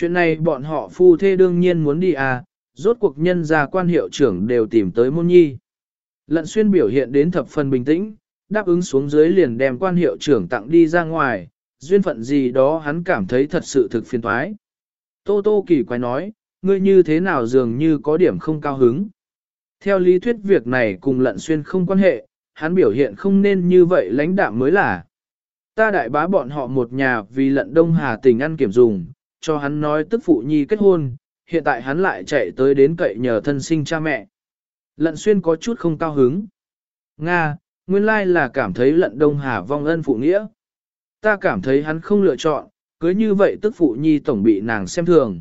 Chuyện này bọn họ phu thê đương nhiên muốn đi à, rốt cuộc nhân gia quan hiệu trưởng đều tìm tới môn nhi. Lận xuyên biểu hiện đến thập phần bình tĩnh, đáp ứng xuống dưới liền đem quan hiệu trưởng tặng đi ra ngoài, duyên phận gì đó hắn cảm thấy thật sự thực phiền thoái. Tô Tô kỳ quái nói, ngươi như thế nào dường như có điểm không cao hứng. Theo lý thuyết việc này cùng lận xuyên không quan hệ, hắn biểu hiện không nên như vậy lãnh đạm mới là. Ta đại bá bọn họ một nhà vì lận đông hà tình ăn kiểm dùng, cho hắn nói tức phụ nhi kết hôn, hiện tại hắn lại chạy tới đến cậy nhờ thân sinh cha mẹ. Lận xuyên có chút không cao hứng. Nga, nguyên lai là cảm thấy lận đông hà vong ân phụ nghĩa. Ta cảm thấy hắn không lựa chọn, cưới như vậy tức phụ nhi tổng bị nàng xem thường.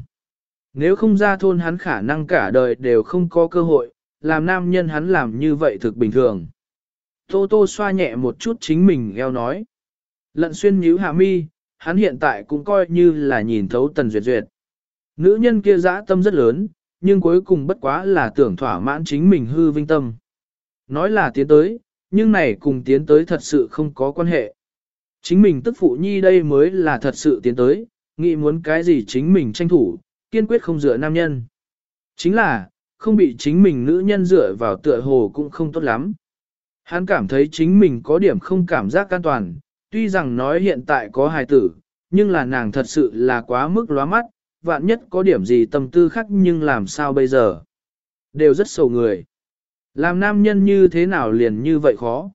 Nếu không ra thôn hắn khả năng cả đời đều không có cơ hội, làm nam nhân hắn làm như vậy thực bình thường. Tô tô xoa nhẹ một chút chính mình eo nói. Lận xuyên nhíu hạ mi, hắn hiện tại cũng coi như là nhìn thấu tần duyệt duyệt. Nữ nhân kia dã tâm rất lớn, nhưng cuối cùng bất quá là tưởng thỏa mãn chính mình hư vinh tâm. Nói là tiến tới, nhưng này cùng tiến tới thật sự không có quan hệ. Chính mình tức phụ nhi đây mới là thật sự tiến tới, nghĩ muốn cái gì chính mình tranh thủ, kiên quyết không dựa nam nhân. Chính là, không bị chính mình nữ nhân dựa vào tựa hồ cũng không tốt lắm. Hắn cảm thấy chính mình có điểm không cảm giác an toàn, tuy rằng nói hiện tại có hài tử, nhưng là nàng thật sự là quá mức lóa mắt, vạn nhất có điểm gì tâm tư khác nhưng làm sao bây giờ. Đều rất sầu người. Làm nam nhân như thế nào liền như vậy khó.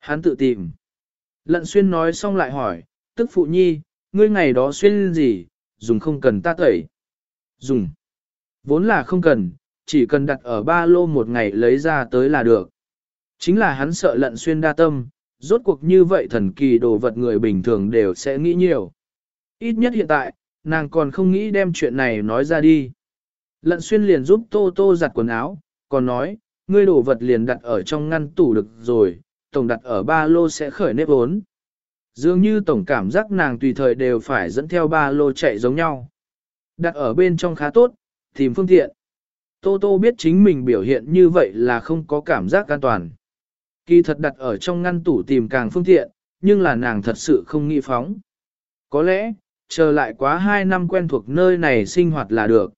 Hắn tự tìm. Lận xuyên nói xong lại hỏi, tức phụ nhi, ngươi ngày đó xuyên gì, dùng không cần ta tẩy. Dùng. Vốn là không cần, chỉ cần đặt ở ba lô một ngày lấy ra tới là được. Chính là hắn sợ lận xuyên đa tâm, rốt cuộc như vậy thần kỳ đồ vật người bình thường đều sẽ nghĩ nhiều. Ít nhất hiện tại, nàng còn không nghĩ đem chuyện này nói ra đi. Lận xuyên liền giúp Tô Tô giặt quần áo, còn nói, ngươi đồ vật liền đặt ở trong ngăn tủ được rồi, tổng đặt ở ba lô sẽ khởi nếp ốn. Dường như tổng cảm giác nàng tùy thời đều phải dẫn theo ba lô chạy giống nhau. Đặt ở bên trong khá tốt, tìm phương tiện. Tô Tô biết chính mình biểu hiện như vậy là không có cảm giác an toàn. Kỳ thật đặt ở trong ngăn tủ tìm càng phương tiện, nhưng là nàng thật sự không nghĩ phóng. Có lẽ, chờ lại quá 2 năm quen thuộc nơi này sinh hoạt là được.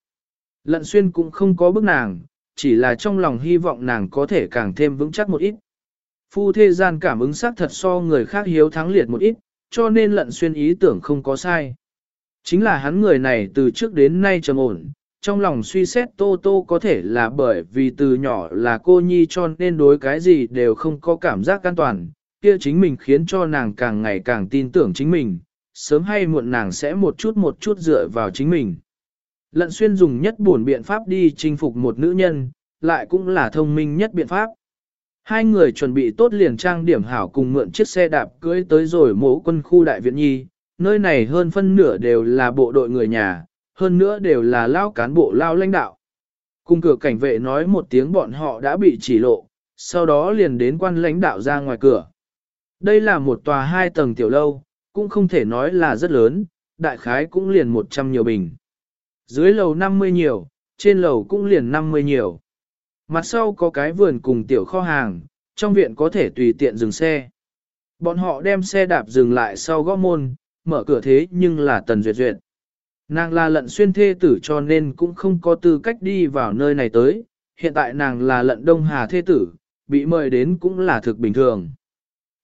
Lận xuyên cũng không có bức nàng, chỉ là trong lòng hy vọng nàng có thể càng thêm vững chắc một ít. Phu thế gian cảm ứng sắc thật so người khác hiếu thắng liệt một ít, cho nên lận xuyên ý tưởng không có sai. Chính là hắn người này từ trước đến nay trầm ổn, trong lòng suy xét Tô Tô có thể là bởi vì từ nhỏ là cô nhi cho nên đối cái gì đều không có cảm giác an toàn, kia chính mình khiến cho nàng càng ngày càng tin tưởng chính mình, sớm hay muộn nàng sẽ một chút một chút dựa vào chính mình. Lận xuyên dùng nhất buồn biện pháp đi chinh phục một nữ nhân, lại cũng là thông minh nhất biện pháp. Hai người chuẩn bị tốt liền trang điểm hảo cùng mượn chiếc xe đạp cưới tới rồi mẫu quân khu đại viện nhi, nơi này hơn phân nửa đều là bộ đội người nhà, hơn nữa đều là lao cán bộ lao lãnh đạo. Cùng cửa cảnh vệ nói một tiếng bọn họ đã bị chỉ lộ, sau đó liền đến quan lãnh đạo ra ngoài cửa. Đây là một tòa hai tầng tiểu lâu, cũng không thể nói là rất lớn, đại khái cũng liền 100 nhiều bình. Dưới lầu 50 nhiều, trên lầu cũng liền 50 nhiều. Mặt sau có cái vườn cùng tiểu kho hàng, trong viện có thể tùy tiện dừng xe. Bọn họ đem xe đạp dừng lại sau gõ môn, mở cửa thế nhưng là tần duyệt duyệt. Nàng là lận xuyên thê tử cho nên cũng không có tư cách đi vào nơi này tới, hiện tại nàng là lận đông hà thê tử, bị mời đến cũng là thực bình thường.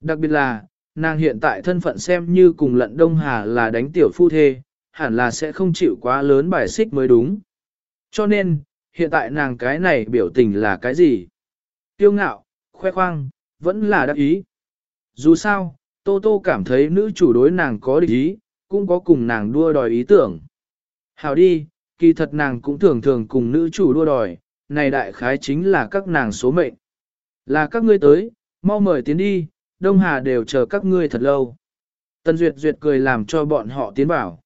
Đặc biệt là, nàng hiện tại thân phận xem như cùng lận đông hà là đánh tiểu phu thê, hẳn là sẽ không chịu quá lớn bài xích mới đúng. Cho nên, hiện tại nàng cái này biểu tình là cái gì? Tiêu ngạo, khoe khoang, vẫn là đắc ý. Dù sao, Tô Tô cảm thấy nữ chủ đối nàng có địch ý, cũng có cùng nàng đua đòi ý tưởng. Hảo đi, kỳ thật nàng cũng thường thường cùng nữ chủ đua đòi, này đại khái chính là các nàng số mệnh. Là các ngươi tới, mau mời tiến đi, Đông Hà đều chờ các ngươi thật lâu. Tần Duyệt Duyệt cười làm cho bọn họ tiến vào.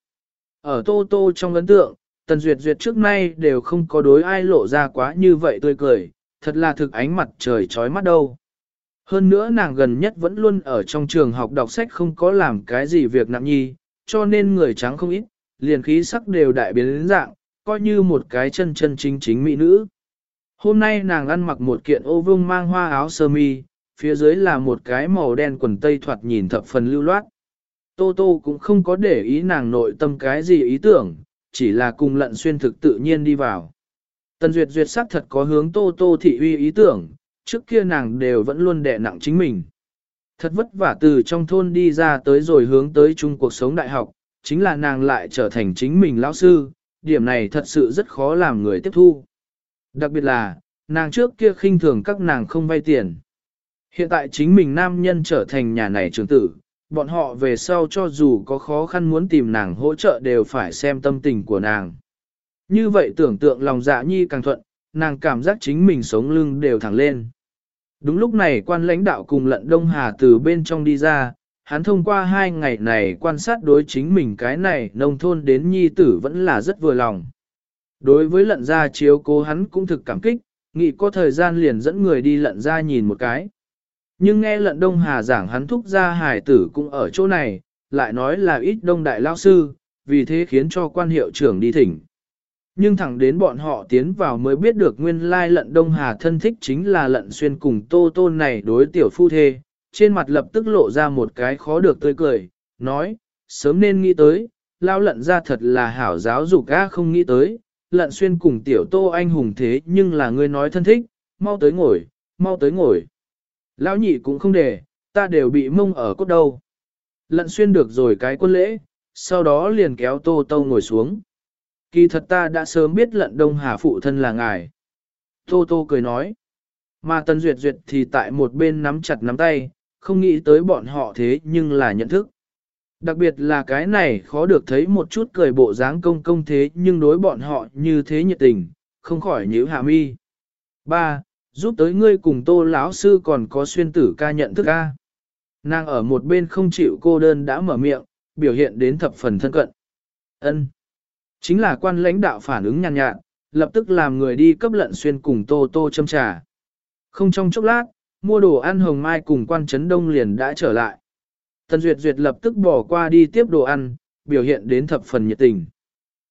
Ở Tô Tô trong ấn tượng, Tần Duyệt Duyệt trước nay đều không có đối ai lộ ra quá như vậy tươi cười, thật là thực ánh mặt trời trói mắt đâu. Hơn nữa nàng gần nhất vẫn luôn ở trong trường học đọc sách không có làm cái gì việc nặng nhi, cho nên người trắng không ít, liền khí sắc đều đại biến đến dạng, coi như một cái chân chân chính chính mỹ nữ. Hôm nay nàng ăn mặc một kiện ô vương mang hoa áo sơ mi, phía dưới là một cái màu đen quần tây thoạt nhìn thập phần lưu loát. Tô Tô cũng không có để ý nàng nội tâm cái gì ý tưởng, chỉ là cùng lận xuyên thực tự nhiên đi vào. Tần Duyệt Duyệt sắc thật có hướng Tô Tô thị uy ý tưởng, trước kia nàng đều vẫn luôn đè nặng chính mình. Thật vất vả từ trong thôn đi ra tới rồi hướng tới chung cuộc sống đại học, chính là nàng lại trở thành chính mình lão sư, điểm này thật sự rất khó làm người tiếp thu. Đặc biệt là, nàng trước kia khinh thường các nàng không vay tiền. Hiện tại chính mình nam nhân trở thành nhà này trưởng tử, bọn họ về sau cho dù có khó khăn muốn tìm nàng hỗ trợ đều phải xem tâm tình của nàng. Như vậy tưởng tượng lòng dạ nhi càng thuận, nàng cảm giác chính mình sống lưng đều thẳng lên. Đúng lúc này quan lãnh đạo cùng lận Đông Hà từ bên trong đi ra, hắn thông qua hai ngày này quan sát đối chính mình cái này nông thôn đến nhi tử vẫn là rất vừa lòng. Đối với lận gia chiếu cố hắn cũng thực cảm kích, nghĩ có thời gian liền dẫn người đi lận gia nhìn một cái. Nhưng nghe lận Đông Hà giảng hắn thúc gia hải tử cũng ở chỗ này, lại nói là ít đông đại lao sư, vì thế khiến cho quan hiệu trưởng đi thỉnh. Nhưng thẳng đến bọn họ tiến vào mới biết được nguyên lai lận Đông Hà thân thích chính là lận xuyên cùng tô tôn này đối tiểu phu thê, trên mặt lập tức lộ ra một cái khó được tươi cười, nói, sớm nên nghĩ tới, lao lận ra thật là hảo giáo dục ga không nghĩ tới, lận xuyên cùng tiểu tô anh hùng thế nhưng là người nói thân thích, mau tới ngồi, mau tới ngồi. Lão nhị cũng không để, ta đều bị mông ở cốt đâu. Lận xuyên được rồi cái quân lễ, sau đó liền kéo tô tô ngồi xuống. Kỳ thật ta đã sớm biết lận đông hà phụ thân là ngài. Tô tô cười nói. Mà tân Duyệt Duyệt thì tại một bên nắm chặt nắm tay, không nghĩ tới bọn họ thế nhưng là nhận thức. Đặc biệt là cái này khó được thấy một chút cười bộ dáng công công thế nhưng đối bọn họ như thế nhiệt tình, không khỏi nhíu hạ mi. 3. Giúp tới ngươi cùng tô lão sư còn có xuyên tử ca nhận thức ca. Nàng ở một bên không chịu cô đơn đã mở miệng, biểu hiện đến thập phần thân cận. ân Chính là quan lãnh đạo phản ứng nhàn nhạt, nhạt, lập tức làm người đi cấp lận xuyên cùng tô tô châm trà. Không trong chốc lát, mua đồ ăn hồng mai cùng quan trấn đông liền đã trở lại. Tần Duyệt Duyệt lập tức bỏ qua đi tiếp đồ ăn, biểu hiện đến thập phần nhiệt tình.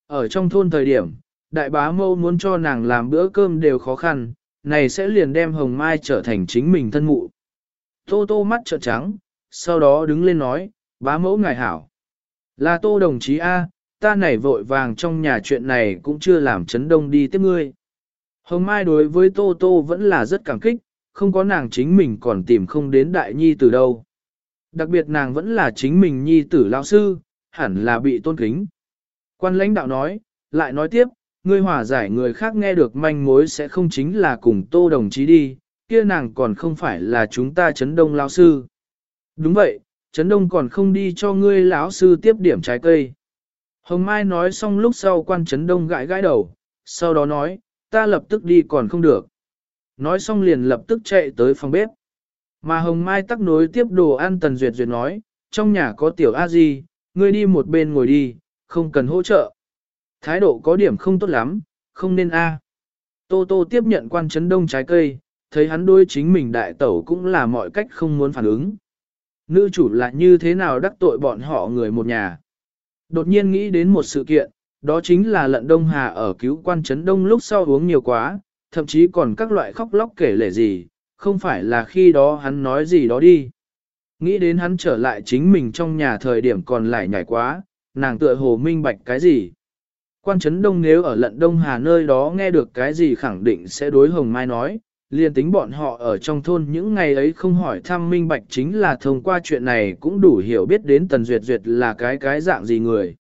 Ở trong thôn thời điểm, đại bá mâu muốn cho nàng làm bữa cơm đều khó khăn, này sẽ liền đem hồng mai trở thành chính mình thân mụ. Tô tô mắt trợn trắng, sau đó đứng lên nói, bá mẫu ngài hảo. Là tô đồng chí A, ta này vội vàng trong nhà chuyện này cũng chưa làm chấn đông đi tiếp ngươi. Hồng Mai đối với Tô Tô vẫn là rất cảm kích, không có nàng chính mình còn tìm không đến đại nhi tử đâu. Đặc biệt nàng vẫn là chính mình nhi tử lão sư, hẳn là bị tôn kính. Quan lãnh đạo nói, lại nói tiếp, ngươi hòa giải người khác nghe được manh mối sẽ không chính là cùng tô đồng chí đi, kia nàng còn không phải là chúng ta chấn đông lão sư. Đúng vậy, chấn đông còn không đi cho ngươi lão sư tiếp điểm trái cây. Hồng Mai nói xong lúc sau quan chấn đông gãi gãi đầu, sau đó nói, ta lập tức đi còn không được. Nói xong liền lập tức chạy tới phòng bếp. Mà Hồng Mai tắc nối tiếp đồ ăn Tần Duyệt Duyệt nói, trong nhà có tiểu a di, ngươi đi một bên ngồi đi, không cần hỗ trợ. Thái độ có điểm không tốt lắm, không nên a. Tô Tô tiếp nhận quan chấn đông trái cây, thấy hắn đôi chính mình đại tẩu cũng là mọi cách không muốn phản ứng. Nữ chủ là như thế nào đắc tội bọn họ người một nhà. Đột nhiên nghĩ đến một sự kiện, đó chính là lận Đông Hà ở cứu quan chấn đông lúc sau uống nhiều quá, thậm chí còn các loại khóc lóc kể lể gì, không phải là khi đó hắn nói gì đó đi. Nghĩ đến hắn trở lại chính mình trong nhà thời điểm còn lại nhảy quá, nàng tựa hồ minh bạch cái gì. Quan chấn đông nếu ở lận Đông Hà nơi đó nghe được cái gì khẳng định sẽ đối Hồng Mai nói, liền tính bọn họ ở trong thôn những ngày ấy không hỏi thăm minh bạch chính là thông qua chuyện này cũng đủ hiểu biết đến Tần Duyệt Duyệt là cái cái dạng gì người.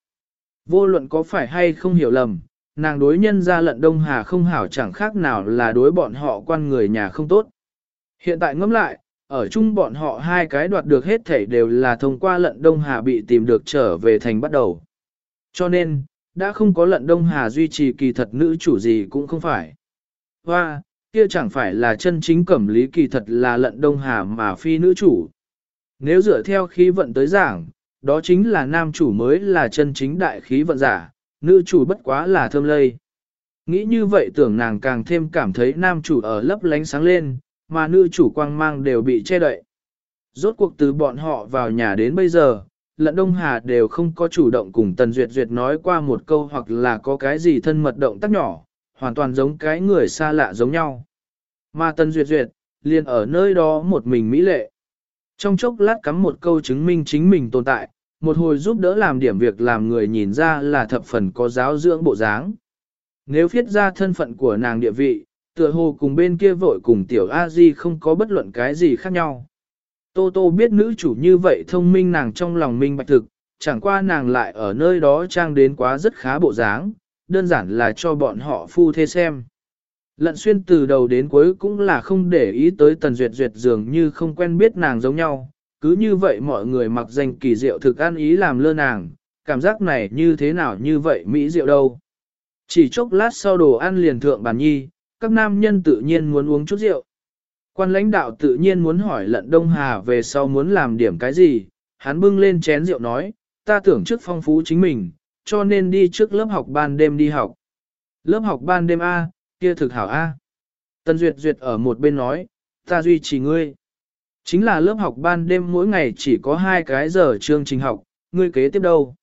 Vô luận có phải hay không hiểu lầm, nàng đối nhân ra lận Đông Hà không hảo chẳng khác nào là đối bọn họ quan người nhà không tốt. Hiện tại ngẫm lại, ở chung bọn họ hai cái đoạt được hết thảy đều là thông qua lận Đông Hà bị tìm được trở về thành bắt đầu. Cho nên, đã không có lận Đông Hà duy trì kỳ thật nữ chủ gì cũng không phải. Hoa, kia chẳng phải là chân chính cẩm lý kỳ thật là lận Đông Hà mà phi nữ chủ. Nếu dựa theo khí vận tới giảng, đó chính là nam chủ mới là chân chính đại khí vận giả, nữ chủ bất quá là thơm lây. Nghĩ như vậy tưởng nàng càng thêm cảm thấy nam chủ ở lấp lánh sáng lên, mà nữ chủ quang mang đều bị che đậy. Rốt cuộc từ bọn họ vào nhà đến bây giờ, lận Đông Hà đều không có chủ động cùng Tần Duyệt Duyệt nói qua một câu hoặc là có cái gì thân mật động tác nhỏ, hoàn toàn giống cái người xa lạ giống nhau. Mà Tần Duyệt Duyệt, liền ở nơi đó một mình mỹ lệ. Trong chốc lát cắm một câu chứng minh chính mình tồn tại, một hồi giúp đỡ làm điểm việc làm người nhìn ra là thập phần có giáo dưỡng bộ dáng. Nếu viết ra thân phận của nàng địa vị, tựa hồ cùng bên kia vội cùng tiểu A-di không có bất luận cái gì khác nhau. Tô Tô biết nữ chủ như vậy thông minh nàng trong lòng minh bạch thực, chẳng qua nàng lại ở nơi đó trang đến quá rất khá bộ dáng, đơn giản là cho bọn họ phu thê xem. Lận xuyên từ đầu đến cuối cũng là không để ý tới tần duyệt duyệt dường như không quen biết nàng giống nhau, cứ như vậy mọi người mặc danh kỳ diệu thực ăn ý làm lơ nàng, cảm giác này như thế nào như vậy mỹ diệu đâu. Chỉ chốc lát sau đồ ăn liền thượng bàn nhi, các nam nhân tự nhiên muốn uống chút rượu. Quan lãnh đạo tự nhiên muốn hỏi lận Đông Hà về sau muốn làm điểm cái gì, hắn bưng lên chén rượu nói, ta tưởng trước phong phú chính mình, cho nên đi trước lớp học ban đêm đi học. Lớp học ban đêm A, kia thực hảo A. Tân Duyệt Duyệt ở một bên nói, ta duy trì ngươi. Chính là lớp học ban đêm mỗi ngày chỉ có hai cái giờ chương trình học, ngươi kế tiếp đâu?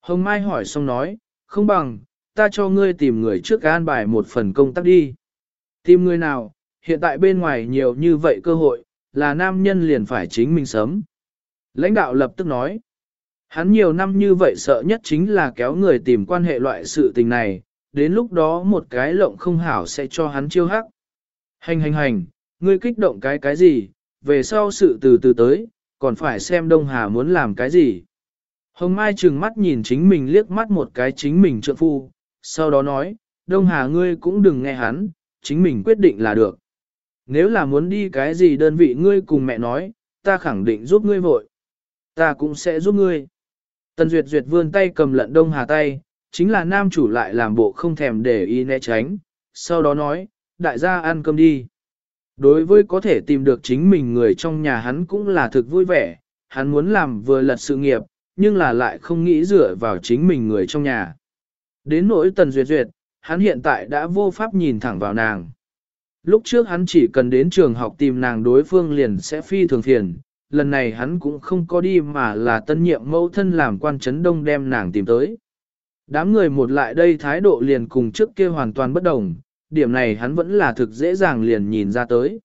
Hồng Mai hỏi xong nói, không bằng, ta cho ngươi tìm người trước an bài một phần công tác đi. Tìm người nào, hiện tại bên ngoài nhiều như vậy cơ hội, là nam nhân liền phải chính mình sớm. Lãnh đạo lập tức nói, hắn nhiều năm như vậy sợ nhất chính là kéo người tìm quan hệ loại sự tình này, đến lúc đó một cái lộng không hảo sẽ cho hắn chiêu hắc. Hành hành hành, ngươi kích động cái cái gì, về sau sự từ từ tới, còn phải xem Đông Hà muốn làm cái gì. Hồng Mai trừng mắt nhìn chính mình liếc mắt một cái chính mình trượng phu, sau đó nói, Đông Hà ngươi cũng đừng nghe hắn, chính mình quyết định là được. Nếu là muốn đi cái gì đơn vị ngươi cùng mẹ nói, ta khẳng định giúp ngươi vội. Ta cũng sẽ giúp ngươi. Tần Duyệt Duyệt vươn tay cầm lận Đông Hà tay, chính là nam chủ lại làm bộ không thèm để ý né tránh, sau đó nói, đại gia ăn cơm đi. Đối với có thể tìm được chính mình người trong nhà hắn cũng là thực vui vẻ, hắn muốn làm vừa lật sự nghiệp, nhưng là lại không nghĩ dựa vào chính mình người trong nhà. Đến nỗi tần duyệt duyệt, hắn hiện tại đã vô pháp nhìn thẳng vào nàng. Lúc trước hắn chỉ cần đến trường học tìm nàng đối phương liền sẽ phi thường phiền, lần này hắn cũng không có đi mà là tân nhiệm mẫu thân làm quan chấn đông đem nàng tìm tới. Đám người một lại đây thái độ liền cùng trước kia hoàn toàn bất đồng, điểm này hắn vẫn là thực dễ dàng liền nhìn ra tới.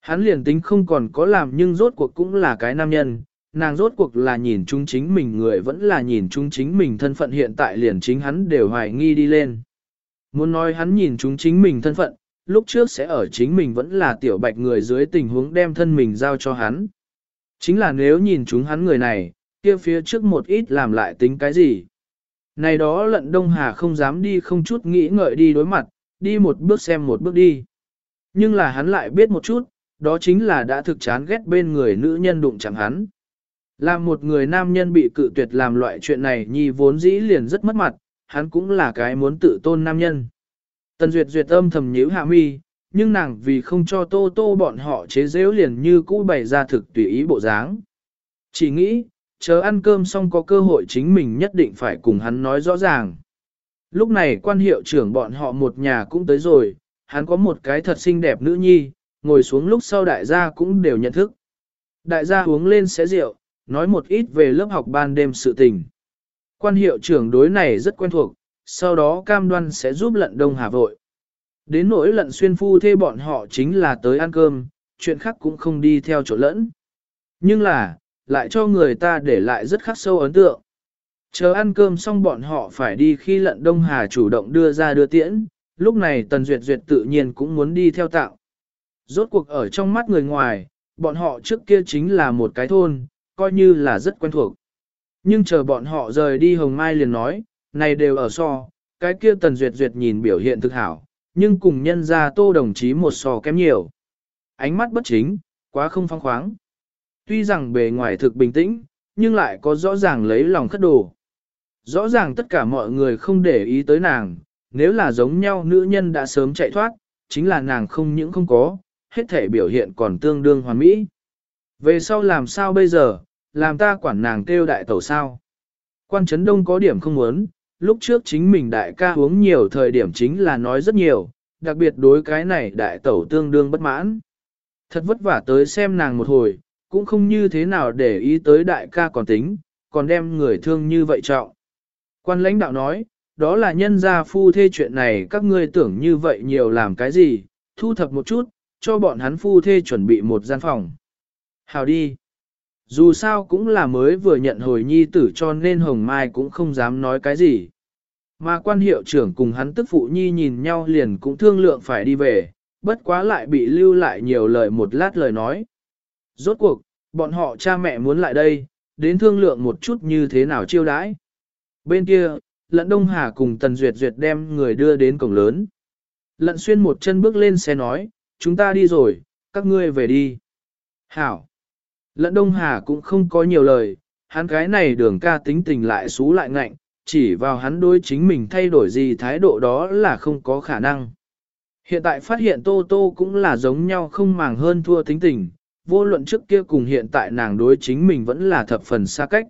Hắn liền tính không còn có làm nhưng rốt cuộc cũng là cái nam nhân, nàng rốt cuộc là nhìn chúng chính mình người vẫn là nhìn chúng chính mình thân phận hiện tại liền chính hắn đều hoài nghi đi lên. Muốn nói hắn nhìn chúng chính mình thân phận, lúc trước sẽ ở chính mình vẫn là tiểu bạch người dưới tình huống đem thân mình giao cho hắn. Chính là nếu nhìn chúng hắn người này, kia phía trước một ít làm lại tính cái gì. Này đó lận Đông Hà không dám đi không chút nghĩ ngợi đi đối mặt, đi một bước xem một bước đi. Nhưng là hắn lại biết một chút, đó chính là đã thực chán ghét bên người nữ nhân đụng chẳng hắn. Là một người nam nhân bị cự tuyệt làm loại chuyện này nhi vốn dĩ liền rất mất mặt, hắn cũng là cái muốn tự tôn nam nhân. Tần Duyệt Duyệt âm thầm nhíu hạ mi, nhưng nàng vì không cho tô tô bọn họ chế giễu liền như cũ bày ra thực tùy ý bộ dáng. Chỉ nghĩ, chờ ăn cơm xong có cơ hội chính mình nhất định phải cùng hắn nói rõ ràng. Lúc này quan hiệu trưởng bọn họ một nhà cũng tới rồi, hắn có một cái thật xinh đẹp nữ nhi, ngồi xuống lúc sau đại gia cũng đều nhận thức. Đại gia uống lên xé rượu, nói một ít về lớp học ban đêm sự tình. Quan hiệu trưởng đối này rất quen thuộc, sau đó cam đoan sẽ giúp lận đông hà vội. Đến nỗi lận xuyên phu thê bọn họ chính là tới ăn cơm, chuyện khác cũng không đi theo chỗ lẫn. Nhưng là, lại cho người ta để lại rất khắc sâu ấn tượng. Chờ ăn cơm xong bọn họ phải đi khi lận Đông Hà chủ động đưa ra đưa tiễn, lúc này Tần Duyệt Duyệt tự nhiên cũng muốn đi theo tạo. Rốt cuộc ở trong mắt người ngoài, bọn họ trước kia chính là một cái thôn, coi như là rất quen thuộc. Nhưng chờ bọn họ rời đi Hồng Mai liền nói, này đều ở so, cái kia Tần Duyệt Duyệt nhìn biểu hiện thực hảo, nhưng cùng nhân ra tô đồng chí một so kém nhiều. Ánh mắt bất chính, quá không phong khoáng. Tuy rằng bề ngoài thực bình tĩnh, nhưng lại có rõ ràng lấy lòng khất đồ. Rõ ràng tất cả mọi người không để ý tới nàng, nếu là giống nhau nữ nhân đã sớm chạy thoát, chính là nàng không những không có, hết thể biểu hiện còn tương đương hoàn mỹ. Về sau làm sao bây giờ, làm ta quản nàng kêu đại tẩu sao? Quan Trấn Đông có điểm không muốn, lúc trước chính mình đại ca uống nhiều thời điểm chính là nói rất nhiều, đặc biệt đối cái này đại tẩu tương đương bất mãn. Thật vất vả tới xem nàng một hồi, cũng không như thế nào để ý tới đại ca còn tính, còn đem người thương như vậy trọng. Quan lãnh đạo nói, đó là nhân gia phu thê chuyện này các ngươi tưởng như vậy nhiều làm cái gì, thu thập một chút, cho bọn hắn phu thê chuẩn bị một gian phòng. Hào đi. Dù sao cũng là mới vừa nhận hồi nhi tử cho nên Hồng Mai cũng không dám nói cái gì. Mà quan hiệu trưởng cùng hắn tức phụ nhi nhìn nhau liền cũng thương lượng phải đi về, bất quá lại bị lưu lại nhiều lời một lát lời nói. Rốt cuộc, bọn họ cha mẹ muốn lại đây, đến thương lượng một chút như thế nào chiêu đãi. Bên kia, lận Đông Hà cùng Tần Duyệt Duyệt đem người đưa đến cổng lớn. Lận xuyên một chân bước lên xe nói, chúng ta đi rồi, các ngươi về đi. Hảo. Lận Đông Hà cũng không có nhiều lời, hắn cái này đường ca tính tình lại xú lại ngạnh, chỉ vào hắn đối chính mình thay đổi gì thái độ đó là không có khả năng. Hiện tại phát hiện Tô Tô cũng là giống nhau không màng hơn thua tính tình, vô luận trước kia cùng hiện tại nàng đối chính mình vẫn là thập phần xa cách.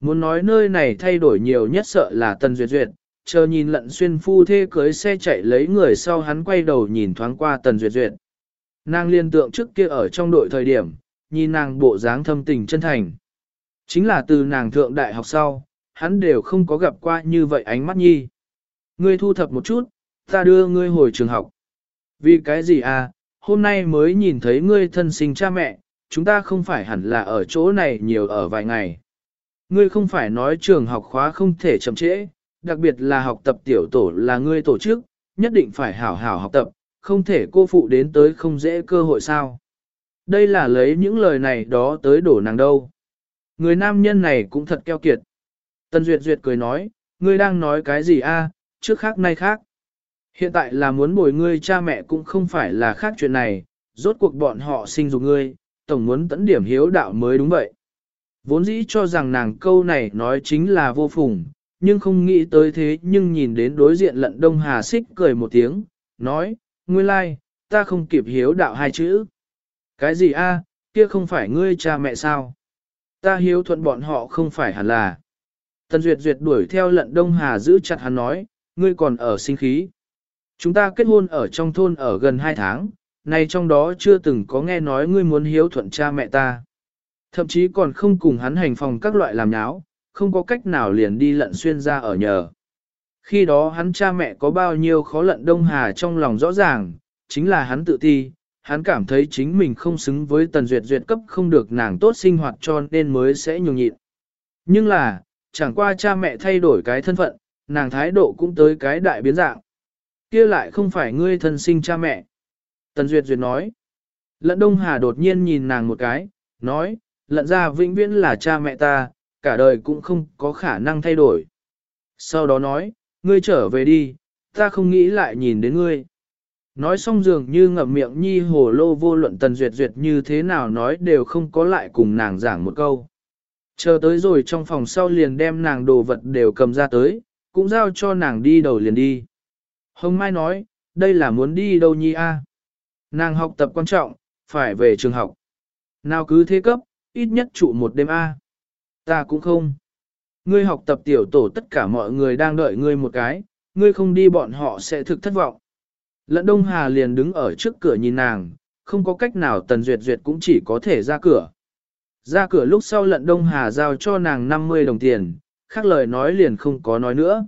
Muốn nói nơi này thay đổi nhiều nhất sợ là tần Duyệt Duyệt, chờ nhìn lận xuyên phu thê cưới xe chạy lấy người sau hắn quay đầu nhìn thoáng qua Tần Duyệt Duyệt. Nàng liên tượng trước kia ở trong đội thời điểm, nhìn nàng bộ dáng thâm tình chân thành. Chính là từ nàng thượng đại học sau, hắn đều không có gặp qua như vậy ánh mắt nhi. Ngươi thu thập một chút, ta đưa ngươi hồi trường học. Vì cái gì à, hôm nay mới nhìn thấy ngươi thân sinh cha mẹ, chúng ta không phải hẳn là ở chỗ này nhiều ở vài ngày. Ngươi không phải nói trường học khóa không thể chậm trễ, đặc biệt là học tập tiểu tổ là ngươi tổ chức, nhất định phải hảo hảo học tập, không thể cô phụ đến tới không dễ cơ hội sao. Đây là lấy những lời này đó tới đổ nàng đâu. Người nam nhân này cũng thật keo kiệt. Tân Duyệt Duyệt cười nói, ngươi đang nói cái gì a? trước khác nay khác. Hiện tại là muốn bồi ngươi cha mẹ cũng không phải là khác chuyện này, rốt cuộc bọn họ sinh dục ngươi, tổng muốn tấn điểm hiếu đạo mới đúng vậy. Vốn dĩ cho rằng nàng câu này nói chính là vô phùng, nhưng không nghĩ tới thế nhưng nhìn đến đối diện lận đông hà xích cười một tiếng, nói, ngươi lai, like, ta không kịp hiếu đạo hai chữ. Cái gì a? kia không phải ngươi cha mẹ sao? Ta hiếu thuận bọn họ không phải hẳn là. Tần Duyệt Duyệt đuổi theo lận đông hà giữ chặt hắn nói, ngươi còn ở sinh khí. Chúng ta kết hôn ở trong thôn ở gần hai tháng, nay trong đó chưa từng có nghe nói ngươi muốn hiếu thuận cha mẹ ta. Thậm chí còn không cùng hắn hành phòng các loại làm nháo, không có cách nào liền đi lận xuyên ra ở nhờ. Khi đó hắn cha mẹ có bao nhiêu khó lận Đông Hà trong lòng rõ ràng, chính là hắn tự ti, hắn cảm thấy chính mình không xứng với tần duyệt duyệt cấp không được nàng tốt sinh hoạt cho nên mới sẽ nhường nhịn. Nhưng là, chẳng qua cha mẹ thay đổi cái thân phận, nàng thái độ cũng tới cái đại biến dạng. kia lại không phải ngươi thân sinh cha mẹ. Tần Duyệt Duyệt nói. Lận Đông Hà đột nhiên nhìn nàng một cái, nói, lận ra vĩnh viễn là cha mẹ ta, cả đời cũng không có khả năng thay đổi. Sau đó nói, ngươi trở về đi, ta không nghĩ lại nhìn đến ngươi. Nói xong dường như ngậm miệng nhi hồ lô vô luận tần duyệt duyệt như thế nào nói đều không có lại cùng nàng giảng một câu. Chờ tới rồi trong phòng sau liền đem nàng đồ vật đều cầm ra tới, cũng giao cho nàng đi đầu liền đi. Hồng Mai nói, đây là muốn đi đâu nhi a? Nàng học tập quan trọng, phải về trường học. Nào cứ thế cấp, ít nhất trụ một đêm a. Ta cũng không. Ngươi học tập tiểu tổ tất cả mọi người đang đợi ngươi một cái, ngươi không đi bọn họ sẽ thực thất vọng. Lận Đông Hà liền đứng ở trước cửa nhìn nàng, không có cách nào Tần Duyệt Duyệt cũng chỉ có thể ra cửa. Ra cửa lúc sau lận Đông Hà giao cho nàng 50 đồng tiền, khác lời nói liền không có nói nữa.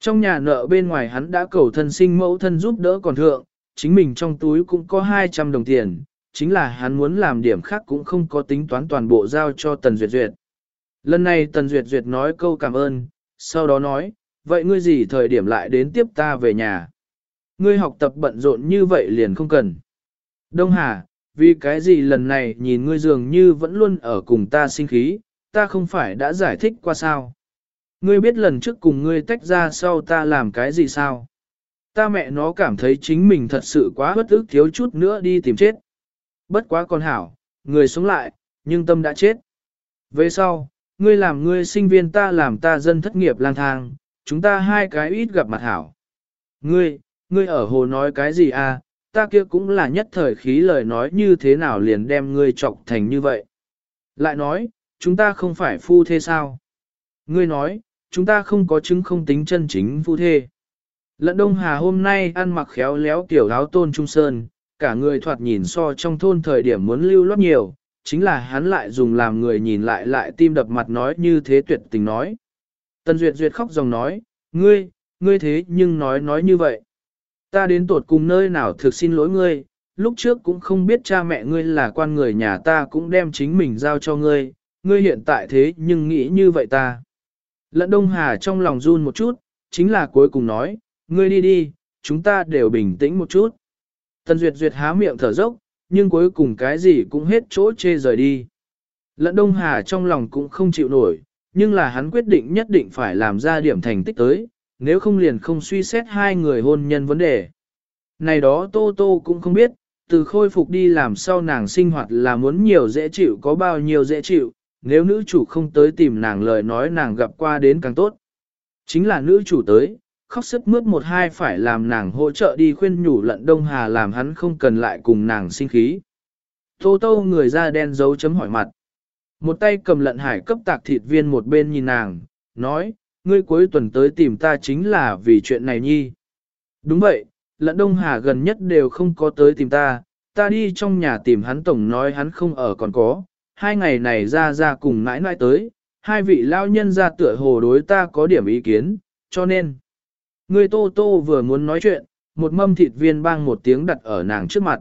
Trong nhà nợ bên ngoài hắn đã cầu thân sinh mẫu thân giúp đỡ còn thượng, chính mình trong túi cũng có 200 đồng tiền, chính là hắn muốn làm điểm khác cũng không có tính toán toàn bộ giao cho Tần Duyệt Duyệt. Lần này Tần Duyệt Duyệt nói câu cảm ơn, sau đó nói, vậy ngươi gì thời điểm lại đến tiếp ta về nhà? Ngươi học tập bận rộn như vậy liền không cần. Đông Hà, vì cái gì lần này nhìn ngươi dường như vẫn luôn ở cùng ta sinh khí, ta không phải đã giải thích qua sao? Ngươi biết lần trước cùng ngươi tách ra sau ta làm cái gì sao? Ta mẹ nó cảm thấy chính mình thật sự quá bất ức thiếu chút nữa đi tìm chết. Bất quá con hảo, người sống lại, nhưng tâm đã chết. Về sau, ngươi làm ngươi sinh viên ta làm ta dân thất nghiệp lang thang, chúng ta hai cái ít gặp mặt hảo. Ngươi, ngươi ở hồ nói cái gì à, ta kia cũng là nhất thời khí lời nói như thế nào liền đem ngươi trọc thành như vậy. Lại nói, chúng ta không phải phu thê sao? Ngươi nói, chúng ta không có chứng không tính chân chính phu thê. Lận Đông Hà hôm nay ăn mặc khéo léo tiểu áo tôn trung sơn, cả người thoạt nhìn so trong thôn thời điểm muốn lưu lót nhiều, chính là hắn lại dùng làm người nhìn lại lại tim đập mặt nói như thế tuyệt tình nói. Tần Duyệt Duyệt khóc dòng nói, ngươi, ngươi thế nhưng nói nói như vậy. Ta đến tột cùng nơi nào thực xin lỗi ngươi, lúc trước cũng không biết cha mẹ ngươi là quan người nhà ta cũng đem chính mình giao cho ngươi, ngươi hiện tại thế nhưng nghĩ như vậy ta. Lận Đông Hà trong lòng run một chút, chính là cuối cùng nói, ngươi đi đi, chúng ta đều bình tĩnh một chút. Tần Duyệt Duyệt há miệng thở dốc, nhưng cuối cùng cái gì cũng hết chỗ chê rời đi. Lận Đông Hà trong lòng cũng không chịu nổi, nhưng là hắn quyết định nhất định phải làm ra điểm thành tích tới, nếu không liền không suy xét hai người hôn nhân vấn đề. Này đó Tô Tô cũng không biết, từ khôi phục đi làm sau nàng sinh hoạt là muốn nhiều dễ chịu có bao nhiêu dễ chịu, nếu nữ chủ không tới tìm nàng lời nói nàng gặp qua đến càng tốt. Chính là nữ chủ tới, khóc sức mướt một hai phải làm nàng hỗ trợ đi khuyên nhủ lận Đông Hà làm hắn không cần lại cùng nàng sinh khí. Tô tô người da đen dấu chấm hỏi mặt. Một tay cầm lận hải cấp tạc thịt viên một bên nhìn nàng, nói, ngươi cuối tuần tới tìm ta chính là vì chuyện này nhi. Đúng vậy, lận Đông Hà gần nhất đều không có tới tìm ta, ta đi trong nhà tìm hắn tổng nói hắn không ở còn có, hai ngày này ra ra cùng mãi mãi tới, hai vị lao nhân ra tựa hồ đối ta có điểm ý kiến, cho nên. Người tô tô vừa muốn nói chuyện, một mâm thịt viên bang một tiếng đặt ở nàng trước mặt.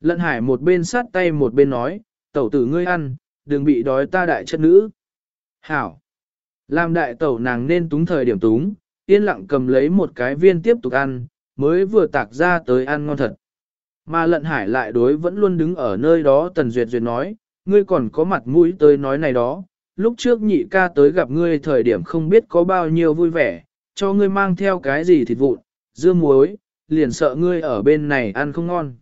Lận hải một bên sát tay một bên nói, tẩu tử ngươi ăn, đừng bị đói ta đại chất nữ. Hảo. Làm đại tẩu nàng nên túng thời điểm túng, yên lặng cầm lấy một cái viên tiếp tục ăn, mới vừa tạc ra tới ăn ngon thật. Mà lận hải lại đối vẫn luôn đứng ở nơi đó tần duyệt duyệt nói, ngươi còn có mặt mũi tới nói này đó, lúc trước nhị ca tới gặp ngươi thời điểm không biết có bao nhiêu vui vẻ, cho ngươi mang theo cái gì thịt vụn, dưa muối, liền sợ ngươi ở bên này ăn không ngon.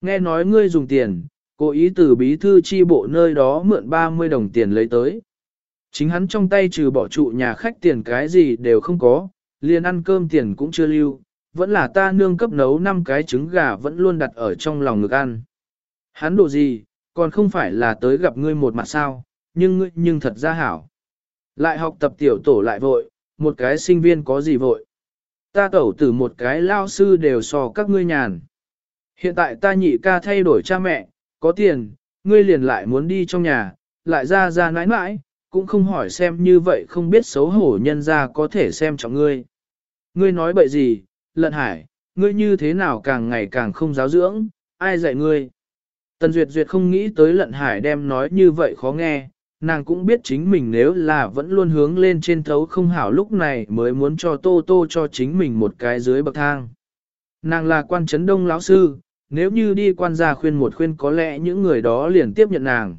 Nghe nói ngươi dùng tiền, cố ý từ bí thư chi bộ nơi đó mượn 30 đồng tiền lấy tới. Chính hắn trong tay trừ bỏ trụ nhà khách tiền cái gì đều không có, liền ăn cơm tiền cũng chưa lưu, vẫn là ta nương cấp nấu 5 cái trứng gà vẫn luôn đặt ở trong lòng ngực ăn. Hắn đồ gì, còn không phải là tới gặp ngươi một mặt sao, nhưng ngươi nhưng thật ra hảo. Lại học tập tiểu tổ lại vội, một cái sinh viên có gì vội. Ta tẩu từ một cái lao sư đều so các ngươi nhàn. Hiện tại ta nhị ca thay đổi cha mẹ, có tiền, ngươi liền lại muốn đi trong nhà, lại ra ra nãi nãi, cũng không hỏi xem như vậy không biết xấu hổ nhân ra có thể xem trọng ngươi. Ngươi nói bậy gì, lận hải, ngươi như thế nào càng ngày càng không giáo dưỡng, ai dạy ngươi. Tần Duyệt Duyệt không nghĩ tới lận hải đem nói như vậy khó nghe, nàng cũng biết chính mình nếu là vẫn luôn hướng lên trên thấu không hảo lúc này mới muốn cho tô tô cho chính mình một cái dưới bậc thang. Nàng là quan chấn đông lão sư, nếu như đi quan gia khuyên một khuyên có lẽ những người đó liền tiếp nhận nàng.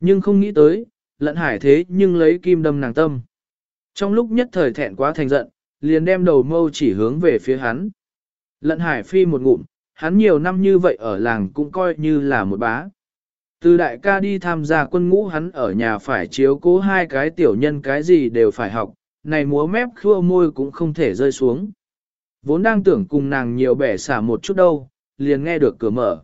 Nhưng không nghĩ tới, lận hải thế nhưng lấy kim đâm nàng tâm. Trong lúc nhất thời thẹn quá thành giận, liền đem đầu mâu chỉ hướng về phía hắn. Lận hải phi một ngụm, hắn nhiều năm như vậy ở làng cũng coi như là một bá. Từ đại ca đi tham gia quân ngũ hắn ở nhà phải chiếu cố hai cái tiểu nhân cái gì đều phải học, này múa mép khua môi cũng không thể rơi xuống. Vốn đang tưởng cùng nàng nhiều bẻ xả một chút đâu, liền nghe được cửa mở.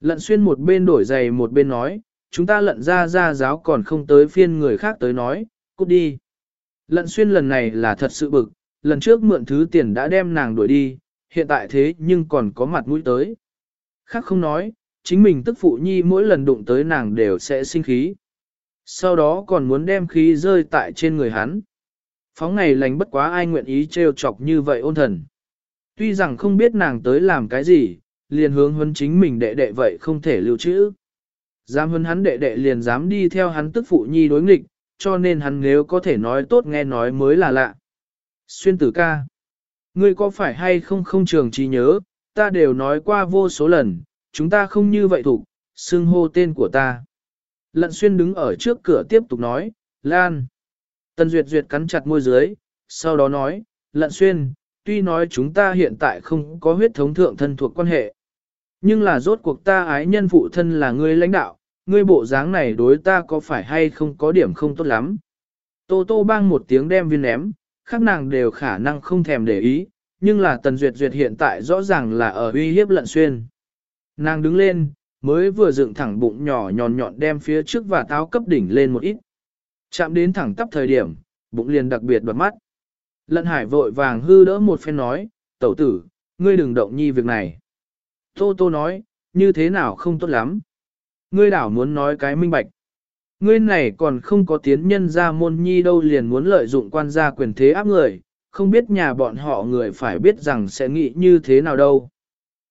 Lận xuyên một bên đổi giày một bên nói, chúng ta lận ra ra giáo còn không tới phiên người khác tới nói, cút đi. Lận xuyên lần này là thật sự bực, lần trước mượn thứ tiền đã đem nàng đuổi đi, hiện tại thế nhưng còn có mặt mũi tới. Khác không nói, chính mình tức phụ nhi mỗi lần đụng tới nàng đều sẽ sinh khí. Sau đó còn muốn đem khí rơi tại trên người hắn. Phóng ngày lành bất quá ai nguyện ý trêu chọc như vậy ôn thần. Tuy rằng không biết nàng tới làm cái gì, liền hướng huấn chính mình đệ đệ vậy không thể lưu trữ. Dám huấn hắn đệ đệ liền dám đi theo hắn tức phụ nhi đối nghịch, cho nên hắn nếu có thể nói tốt nghe nói mới là lạ. Xuyên tử ca. Ngươi có phải hay không không trường trí nhớ, ta đều nói qua vô số lần, chúng ta không như vậy thủ, xưng hô tên của ta. Lận xuyên đứng ở trước cửa tiếp tục nói, Lan. Tần Duyệt Duyệt cắn chặt môi dưới, sau đó nói, Lận xuyên, tuy nói chúng ta hiện tại không có huyết thống thượng thân thuộc quan hệ. Nhưng là rốt cuộc ta ái nhân phụ thân là ngươi lãnh đạo, ngươi bộ dáng này đối ta có phải hay không có điểm không tốt lắm. Tô tô bang một tiếng đem viên ném, khác nàng đều khả năng không thèm để ý, nhưng là Tần Duyệt Duyệt hiện tại rõ ràng là ở uy hiếp lận xuyên. Nàng đứng lên, mới vừa dựng thẳng bụng nhỏ nhọn nhọn đem phía trước và táo cấp đỉnh lên một ít. Chạm đến thẳng tắp thời điểm, bụng liền đặc biệt bật mắt. Lận hải vội vàng hư đỡ một phen nói, tẩu tử, ngươi đừng động nhi việc này. Tô tô nói, như thế nào không tốt lắm. Ngươi đảo muốn nói cái minh bạch. Ngươi này còn không có tiến nhân ra môn nhi đâu liền muốn lợi dụng quan gia quyền thế áp người, không biết nhà bọn họ người phải biết rằng sẽ nghĩ như thế nào đâu.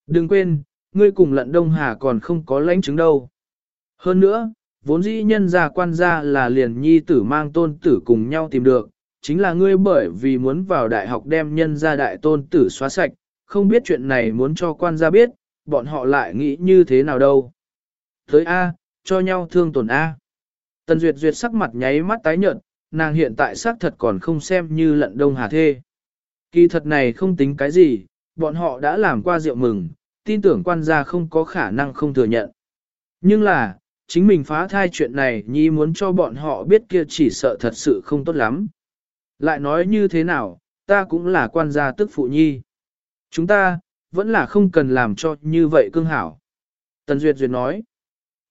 Đừng quên, ngươi cùng lận Đông Hà còn không có lãnh chứng đâu. Hơn nữa, vốn dĩ nhân gia quan gia là liền nhi tử mang tôn tử cùng nhau tìm được, chính là ngươi bởi vì muốn vào đại học đem nhân gia đại tôn tử xóa sạch, không biết chuyện này muốn cho quan gia biết, bọn họ lại nghĩ như thế nào đâu. Tới A, cho nhau thương tổn A. Tần Duyệt Duyệt sắc mặt nháy mắt tái nhợt, nàng hiện tại xác thật còn không xem như lận đông hà thê. Kỳ thật này không tính cái gì, bọn họ đã làm qua rượu mừng, tin tưởng quan gia không có khả năng không thừa nhận. Nhưng là, chính mình phá thai chuyện này nhi muốn cho bọn họ biết kia chỉ sợ thật sự không tốt lắm. Lại nói như thế nào, ta cũng là quan gia tức phụ nhi. Chúng ta, vẫn là không cần làm cho như vậy cương hảo. Tần Duyệt Duyệt nói,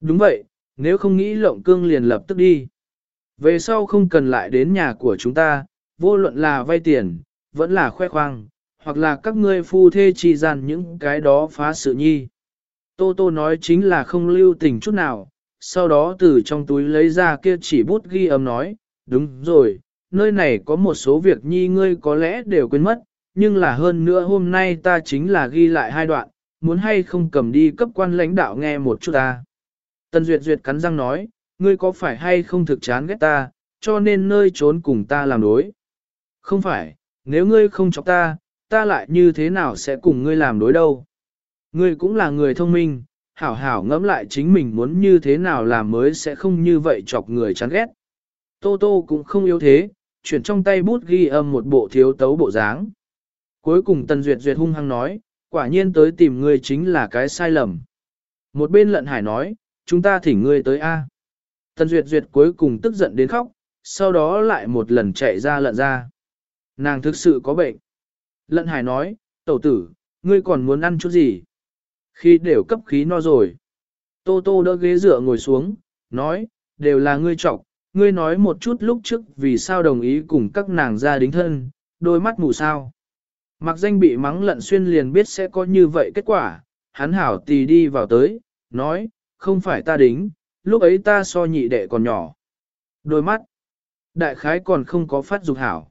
đúng vậy, nếu không nghĩ lộng cương liền lập tức đi. Về sau không cần lại đến nhà của chúng ta, vô luận là vay tiền, vẫn là khoe khoang, hoặc là các ngươi phu thê chi gian những cái đó phá sự nhi. Tô Tô nói chính là không lưu tình chút nào, sau đó từ trong túi lấy ra kia chỉ bút ghi âm nói, đúng rồi, nơi này có một số việc nhi ngươi có lẽ đều quên mất, nhưng là hơn nữa hôm nay ta chính là ghi lại hai đoạn, muốn hay không cầm đi cấp quan lãnh đạo nghe một chút ta. Tần Duyệt Duyệt cắn răng nói, ngươi có phải hay không thực chán ghét ta, cho nên nơi trốn cùng ta làm đối. Không phải, nếu ngươi không chọc ta, ta lại như thế nào sẽ cùng ngươi làm đối đâu. Ngươi cũng là người thông minh, hảo hảo ngẫm lại chính mình muốn như thế nào làm mới sẽ không như vậy chọc người chán ghét. Tô Tô cũng không yếu thế, chuyển trong tay bút ghi âm một bộ thiếu tấu bộ dáng. Cuối cùng Tần Duyệt Duyệt hung hăng nói, quả nhiên tới tìm ngươi chính là cái sai lầm. Một bên lận hải nói, chúng ta thỉnh ngươi tới A. Tần Duyệt Duyệt cuối cùng tức giận đến khóc, sau đó lại một lần chạy ra lận ra. Nàng thực sự có bệnh. Lận hải nói, tẩu tử, ngươi còn muốn ăn chút gì? Khi đều cấp khí no rồi. Tô tô đỡ ghế dựa ngồi xuống, nói, đều là ngươi trọc, ngươi nói một chút lúc trước vì sao đồng ý cùng các nàng ra đính thân, đôi mắt mù sao. Mặc danh bị mắng lận xuyên liền biết sẽ có như vậy kết quả, hắn hảo tì đi vào tới, nói, không phải ta đính, lúc ấy ta so nhị đệ còn nhỏ. Đôi mắt, đại khái còn không có phát dục hảo.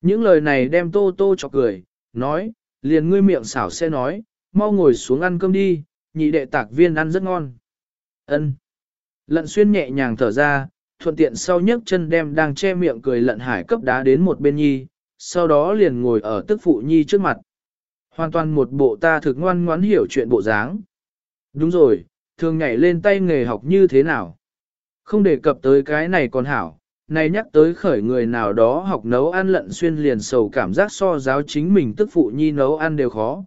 Những lời này đem tô tô cho cười, nói, liền ngươi miệng xảo sẽ nói, mau ngồi xuống ăn cơm đi, nhị đệ tạc viên ăn rất ngon. Ân. Lận xuyên nhẹ nhàng thở ra, thuận tiện sau nhấc chân đem đang che miệng cười lận hải cấp đá đến một bên nhi, sau đó liền ngồi ở tức phụ nhi trước mặt. Hoàn toàn một bộ ta thực ngoan ngoãn hiểu chuyện bộ dáng. Đúng rồi, thường nhảy lên tay nghề học như thế nào. Không đề cập tới cái này còn hảo, này nhắc tới khởi người nào đó học nấu ăn lận xuyên liền sầu cảm giác so giáo chính mình tức phụ nhi nấu ăn đều khó.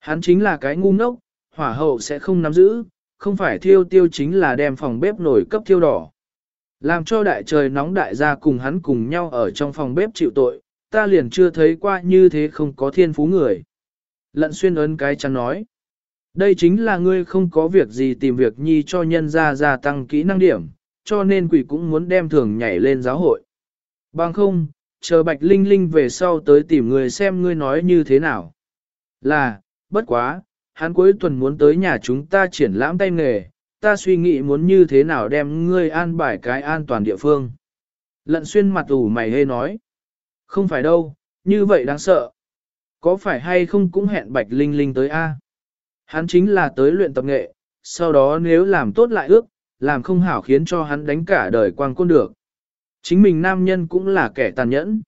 Hắn chính là cái ngu ngốc, hỏa hậu sẽ không nắm giữ, không phải thiêu tiêu chính là đem phòng bếp nổi cấp thiêu đỏ. Làm cho đại trời nóng đại gia cùng hắn cùng nhau ở trong phòng bếp chịu tội, ta liền chưa thấy qua như thế không có thiên phú người. Lận xuyên ấn cái chắn nói. Đây chính là ngươi không có việc gì tìm việc nhi cho nhân gia gia tăng kỹ năng điểm, cho nên quỷ cũng muốn đem thường nhảy lên giáo hội. Bằng không, chờ Bạch Linh Linh về sau tới tìm người xem ngươi nói như thế nào. Là, bất quá, hắn cuối tuần muốn tới nhà chúng ta triển lãm tay nghề, ta suy nghĩ muốn như thế nào đem ngươi an bài cái an toàn địa phương. Lận xuyên mặt ủ mày hê nói. Không phải đâu, như vậy đáng sợ. Có phải hay không cũng hẹn Bạch Linh Linh tới A? Hắn chính là tới luyện tập nghệ, sau đó nếu làm tốt lại ước, làm không hảo khiến cho hắn đánh cả đời quang côn được. Chính mình nam nhân cũng là kẻ tàn nhẫn.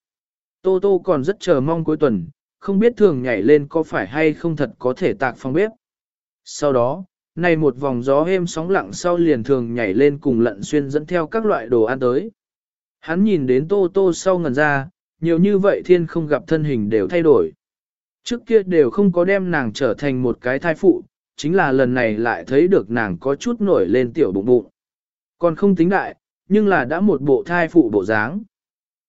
Tô Tô còn rất chờ mong cuối tuần, không biết thường nhảy lên có phải hay không thật có thể tạc phòng bếp. Sau đó, này một vòng gió êm sóng lặng sau liền thường nhảy lên cùng lận xuyên dẫn theo các loại đồ ăn tới. Hắn nhìn đến Tô Tô sau ngần ra, nhiều như vậy thiên không gặp thân hình đều thay đổi. Trước kia đều không có đem nàng trở thành một cái thai phụ, chính là lần này lại thấy được nàng có chút nổi lên tiểu bụng bụng. Còn không tính đại, nhưng là đã một bộ thai phụ bộ dáng.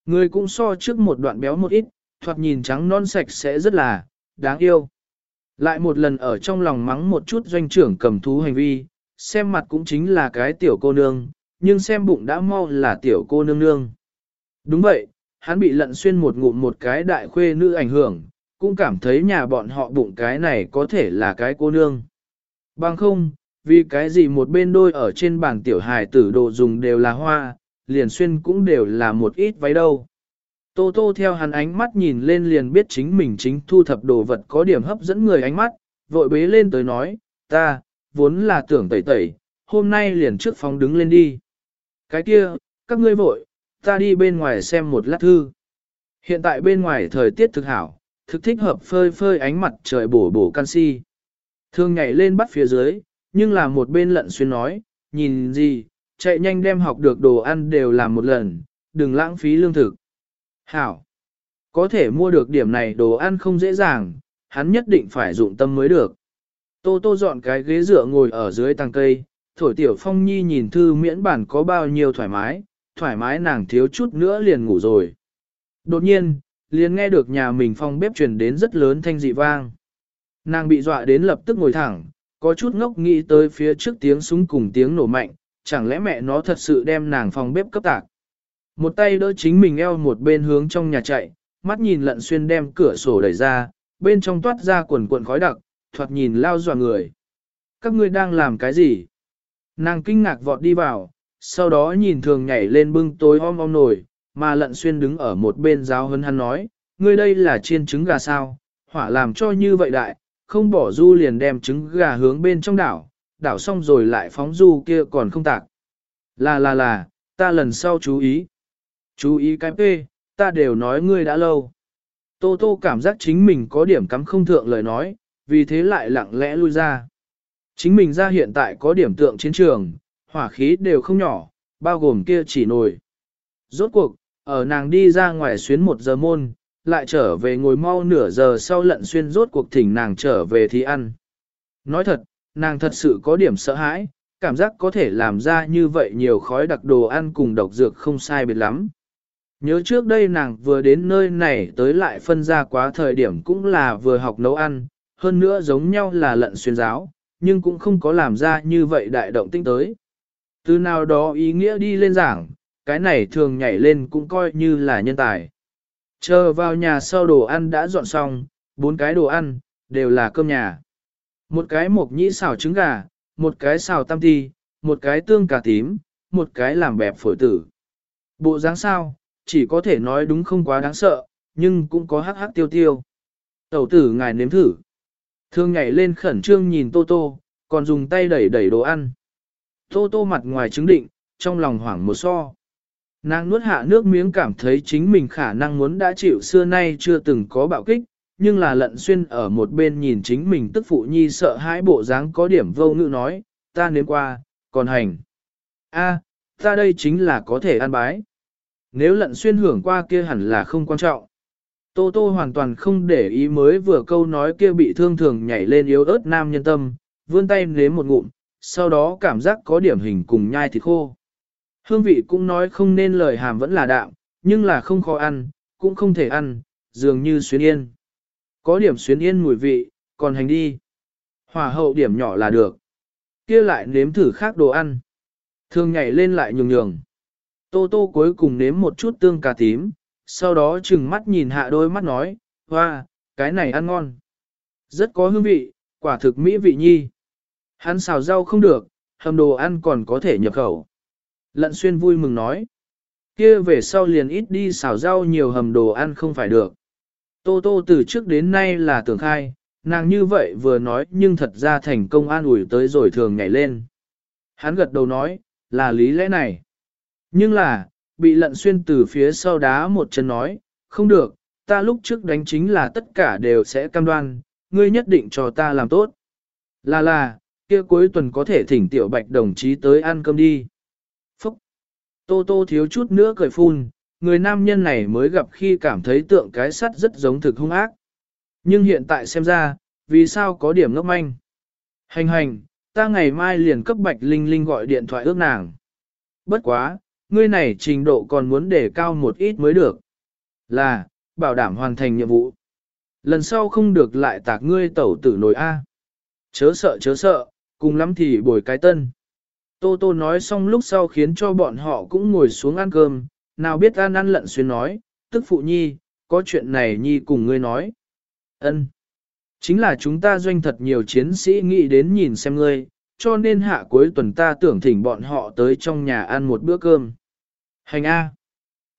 Người cũng so trước một đoạn béo một ít, thoạt nhìn trắng non sạch sẽ rất là, đáng yêu. Lại một lần ở trong lòng mắng một chút doanh trưởng cầm thú hành vi, xem mặt cũng chính là cái tiểu cô nương, nhưng xem bụng đã mau là tiểu cô nương nương. Đúng vậy, hắn bị lận xuyên một ngụm một cái đại khuê nữ ảnh hưởng, cũng cảm thấy nhà bọn họ bụng cái này có thể là cái cô nương. Bằng không, vì cái gì một bên đôi ở trên bàn tiểu hài tử đồ dùng đều là hoa, liền xuyên cũng đều là một ít váy đâu. Tô tô theo hắn ánh mắt nhìn lên liền biết chính mình chính thu thập đồ vật có điểm hấp dẫn người ánh mắt, vội bế lên tới nói, ta, vốn là tưởng tẩy tẩy, hôm nay liền trước phòng đứng lên đi. Cái kia, các ngươi vội, ta đi bên ngoài xem một lát thư. Hiện tại bên ngoài thời tiết thực hảo, thực thích hợp phơi phơi ánh mặt trời bổ bổ canxi. Thương nhảy lên bắt phía dưới, nhưng là một bên lận xuyên nói, nhìn gì, chạy nhanh đem học được đồ ăn đều làm một lần, đừng lãng phí lương thực. Hảo, có thể mua được điểm này đồ ăn không dễ dàng, hắn nhất định phải dụng tâm mới được. Tô tô dọn cái ghế dựa ngồi ở dưới tàng cây, thổi tiểu phong nhi nhìn thư miễn bản có bao nhiêu thoải mái, thoải mái nàng thiếu chút nữa liền ngủ rồi. Đột nhiên, liền nghe được nhà mình phong bếp truyền đến rất lớn thanh dị vang. Nàng bị dọa đến lập tức ngồi thẳng, có chút ngốc nghĩ tới phía trước tiếng súng cùng tiếng nổ mạnh, chẳng lẽ mẹ nó thật sự đem nàng phòng bếp cấp tạc. Một tay đỡ chính mình eo một bên hướng trong nhà chạy, mắt nhìn lận xuyên đem cửa sổ đẩy ra, bên trong toát ra quần cuộn khói đặc, thoạt nhìn lao dọa người. Các ngươi đang làm cái gì? Nàng kinh ngạc vọt đi vào, sau đó nhìn thường nhảy lên bưng tối om om nổi, mà lận xuyên đứng ở một bên giáo hân hắn nói, ngươi đây là chiên trứng gà sao, hỏa làm cho như vậy đại, không bỏ du liền đem trứng gà hướng bên trong đảo, đảo xong rồi lại phóng du kia còn không tạc. Là là là, ta lần sau chú ý. Chú ý cái p, ta đều nói ngươi đã lâu. Tô tô cảm giác chính mình có điểm cắm không thượng lời nói, vì thế lại lặng lẽ lui ra. Chính mình ra hiện tại có điểm tượng chiến trường, hỏa khí đều không nhỏ, bao gồm kia chỉ nổi. Rốt cuộc, ở nàng đi ra ngoài xuyến một giờ môn, lại trở về ngồi mau nửa giờ sau lận xuyên rốt cuộc thỉnh nàng trở về thì ăn. Nói thật, nàng thật sự có điểm sợ hãi, cảm giác có thể làm ra như vậy nhiều khói đặc đồ ăn cùng độc dược không sai biệt lắm. Nhớ trước đây nàng vừa đến nơi này tới lại phân ra quá thời điểm cũng là vừa học nấu ăn, hơn nữa giống nhau là lận xuyên giáo, nhưng cũng không có làm ra như vậy đại động tinh tới. Từ nào đó ý nghĩa đi lên giảng, cái này thường nhảy lên cũng coi như là nhân tài. Chờ vào nhà sau đồ ăn đã dọn xong, bốn cái đồ ăn, đều là cơm nhà. Một cái mộc nhĩ xào trứng gà, một cái xào tam thi, một cái tương cà tím, một cái làm bẹp phổi tử. Bộ dáng sao, chỉ có thể nói đúng không quá đáng sợ, nhưng cũng có hắc hắc tiêu tiêu. Tẩu tử ngài nếm thử. Thương nhảy lên khẩn trương nhìn Tô Tô, còn dùng tay đẩy đẩy đồ ăn. Tô Tô mặt ngoài chứng định, trong lòng hoảng một so. Nàng nuốt hạ nước miếng cảm thấy chính mình khả năng muốn đã chịu xưa nay chưa từng có bạo kích, nhưng là lận xuyên ở một bên nhìn chính mình tức phụ nhi sợ hãi bộ dáng có điểm vô ngữ nói, ta nếm qua, còn hành. a ta đây chính là có thể ăn bái. Nếu lận xuyên hưởng qua kia hẳn là không quan trọng. Tô Tô hoàn toàn không để ý mới vừa câu nói kia bị thương thường nhảy lên yếu ớt nam nhân tâm, vươn tay nếm một ngụm, sau đó cảm giác có điểm hình cùng nhai thịt khô. Hương vị cũng nói không nên lời hàm vẫn là đạm, nhưng là không khó ăn, cũng không thể ăn, dường như xuyến yên. Có điểm xuyến yên mùi vị, còn hành đi. Hòa hậu điểm nhỏ là được. kia lại nếm thử khác đồ ăn. Thường nhảy lên lại nhường nhường. Tô tô cuối cùng nếm một chút tương cà tím, sau đó chừng mắt nhìn hạ đôi mắt nói, hoa, cái này ăn ngon. Rất có hương vị, quả thực mỹ vị nhi. Hắn xào rau không được, hầm đồ ăn còn có thể nhập khẩu. Lận xuyên vui mừng nói. kia về sau liền ít đi xào rau nhiều hầm đồ ăn không phải được. Tô tô từ trước đến nay là tưởng khai, nàng như vậy vừa nói nhưng thật ra thành công an ủi tới rồi thường nhảy lên. Hắn gật đầu nói, là lý lẽ này. Nhưng là, bị lận xuyên từ phía sau đá một chân nói, không được, ta lúc trước đánh chính là tất cả đều sẽ cam đoan, ngươi nhất định cho ta làm tốt. Là là, kia cuối tuần có thể thỉnh tiểu bạch đồng chí tới ăn cơm đi. Tô tô thiếu chút nữa cười phun, người nam nhân này mới gặp khi cảm thấy tượng cái sắt rất giống thực hung ác. Nhưng hiện tại xem ra, vì sao có điểm ngốc manh. Hành hành, ta ngày mai liền cấp bạch linh linh gọi điện thoại ước nàng. Bất quá, ngươi này trình độ còn muốn để cao một ít mới được. Là, bảo đảm hoàn thành nhiệm vụ. Lần sau không được lại tạc ngươi tẩu tử nổi A. Chớ sợ chớ sợ, cùng lắm thì bồi cái tân. Tô Tô nói xong lúc sau khiến cho bọn họ cũng ngồi xuống ăn cơm, nào biết ăn ăn lận xuyên nói, tức phụ nhi, có chuyện này nhi cùng ngươi nói. ân Chính là chúng ta doanh thật nhiều chiến sĩ nghĩ đến nhìn xem ngươi, cho nên hạ cuối tuần ta tưởng thỉnh bọn họ tới trong nhà ăn một bữa cơm. Hành A.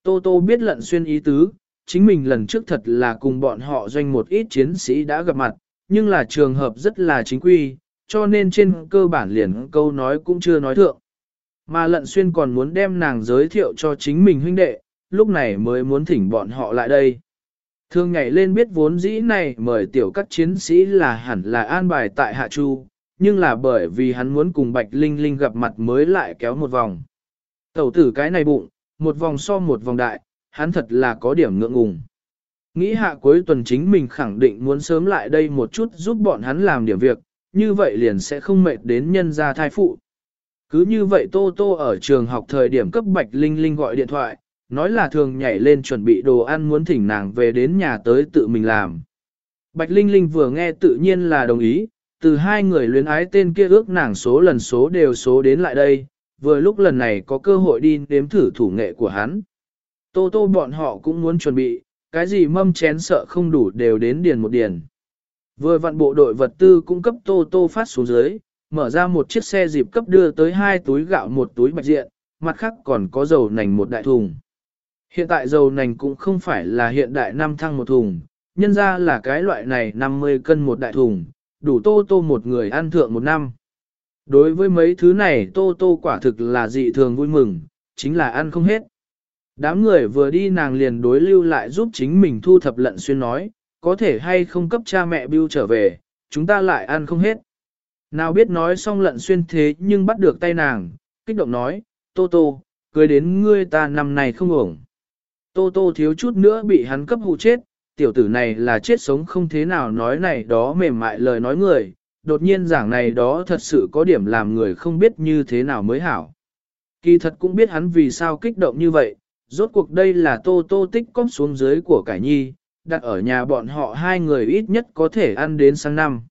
Tô Tô biết lận xuyên ý tứ, chính mình lần trước thật là cùng bọn họ doanh một ít chiến sĩ đã gặp mặt, nhưng là trường hợp rất là chính quy, cho nên trên cơ bản liền câu nói cũng chưa nói thượng. Mà lận xuyên còn muốn đem nàng giới thiệu cho chính mình huynh đệ, lúc này mới muốn thỉnh bọn họ lại đây. Thương nhảy lên biết vốn dĩ này mời tiểu các chiến sĩ là hẳn là an bài tại Hạ Chu, nhưng là bởi vì hắn muốn cùng Bạch Linh Linh gặp mặt mới lại kéo một vòng. Tẩu tử cái này bụng, một vòng so một vòng đại, hắn thật là có điểm ngượng ngùng. Nghĩ hạ cuối tuần chính mình khẳng định muốn sớm lại đây một chút giúp bọn hắn làm điểm việc, như vậy liền sẽ không mệt đến nhân gia thai phụ. Cứ như vậy Tô Tô ở trường học thời điểm cấp Bạch Linh Linh gọi điện thoại, nói là thường nhảy lên chuẩn bị đồ ăn muốn thỉnh nàng về đến nhà tới tự mình làm. Bạch Linh Linh vừa nghe tự nhiên là đồng ý, từ hai người luyến ái tên kia ước nàng số lần số đều số đến lại đây, vừa lúc lần này có cơ hội đi nếm thử thủ nghệ của hắn. Tô tô bọn họ cũng muốn chuẩn bị, cái gì mâm chén sợ không đủ đều đến điền một điền. Vừa vặn bộ đội vật tư cung cấp tô tô phát xuống dưới, mở ra một chiếc xe dịp cấp đưa tới hai túi gạo một túi bạch diện, mặt khác còn có dầu nành một đại thùng. Hiện tại dầu nành cũng không phải là hiện đại năm thăng một thùng, nhân ra là cái loại này 50 cân một đại thùng, đủ tô tô một người ăn thượng một năm. Đối với mấy thứ này tô tô quả thực là dị thường vui mừng, chính là ăn không hết. Đám người vừa đi nàng liền đối lưu lại giúp chính mình thu thập lận xuyên nói, có thể hay không cấp cha mẹ bưu trở về, chúng ta lại ăn không hết. Nào biết nói xong lận xuyên thế nhưng bắt được tay nàng, kích động nói, Tô Tô, cưới đến ngươi ta năm này không ổng. Tô Tô thiếu chút nữa bị hắn cấp hụ chết, tiểu tử này là chết sống không thế nào nói này đó mềm mại lời nói người, đột nhiên giảng này đó thật sự có điểm làm người không biết như thế nào mới hảo. Kỳ thật cũng biết hắn vì sao kích động như vậy, rốt cuộc đây là tô tô tích cóp xuống dưới của cải nhi, đặt ở nhà bọn họ hai người ít nhất có thể ăn đến sang năm.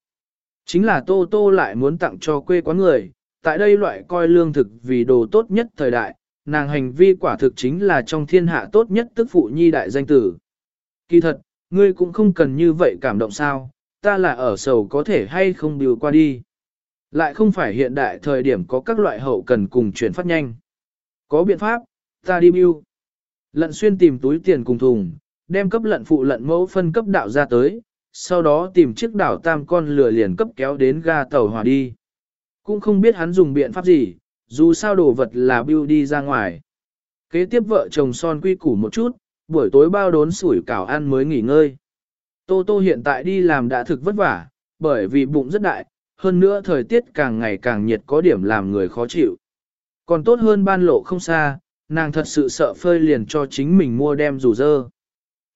Chính là tô tô lại muốn tặng cho quê quán người, tại đây loại coi lương thực vì đồ tốt nhất thời đại, nàng hành vi quả thực chính là trong thiên hạ tốt nhất tức phụ nhi đại danh tử. Kỳ thật, ngươi cũng không cần như vậy cảm động sao, ta là ở sầu có thể hay không điều qua đi. Lại không phải hiện đại thời điểm có các loại hậu cần cùng chuyển phát nhanh. Có biện pháp, ta đi mưu. Lận xuyên tìm túi tiền cùng thùng, đem cấp lận phụ lận mẫu phân cấp đạo ra tới, sau đó tìm chiếc đảo tam con lửa liền cấp kéo đến ga tàu hỏa đi. Cũng không biết hắn dùng biện pháp gì, dù sao đồ vật là bưu đi ra ngoài. Kế tiếp vợ chồng son quy củ một chút, buổi tối bao đốn sủi cảo ăn mới nghỉ ngơi. Tô Tô hiện tại đi làm đã thực vất vả, bởi vì bụng rất đại, hơn nữa thời tiết càng ngày càng nhiệt có điểm làm người khó chịu. Còn tốt hơn ban lộ không xa, nàng thật sự sợ phơi liền cho chính mình mua đem rủ dơ.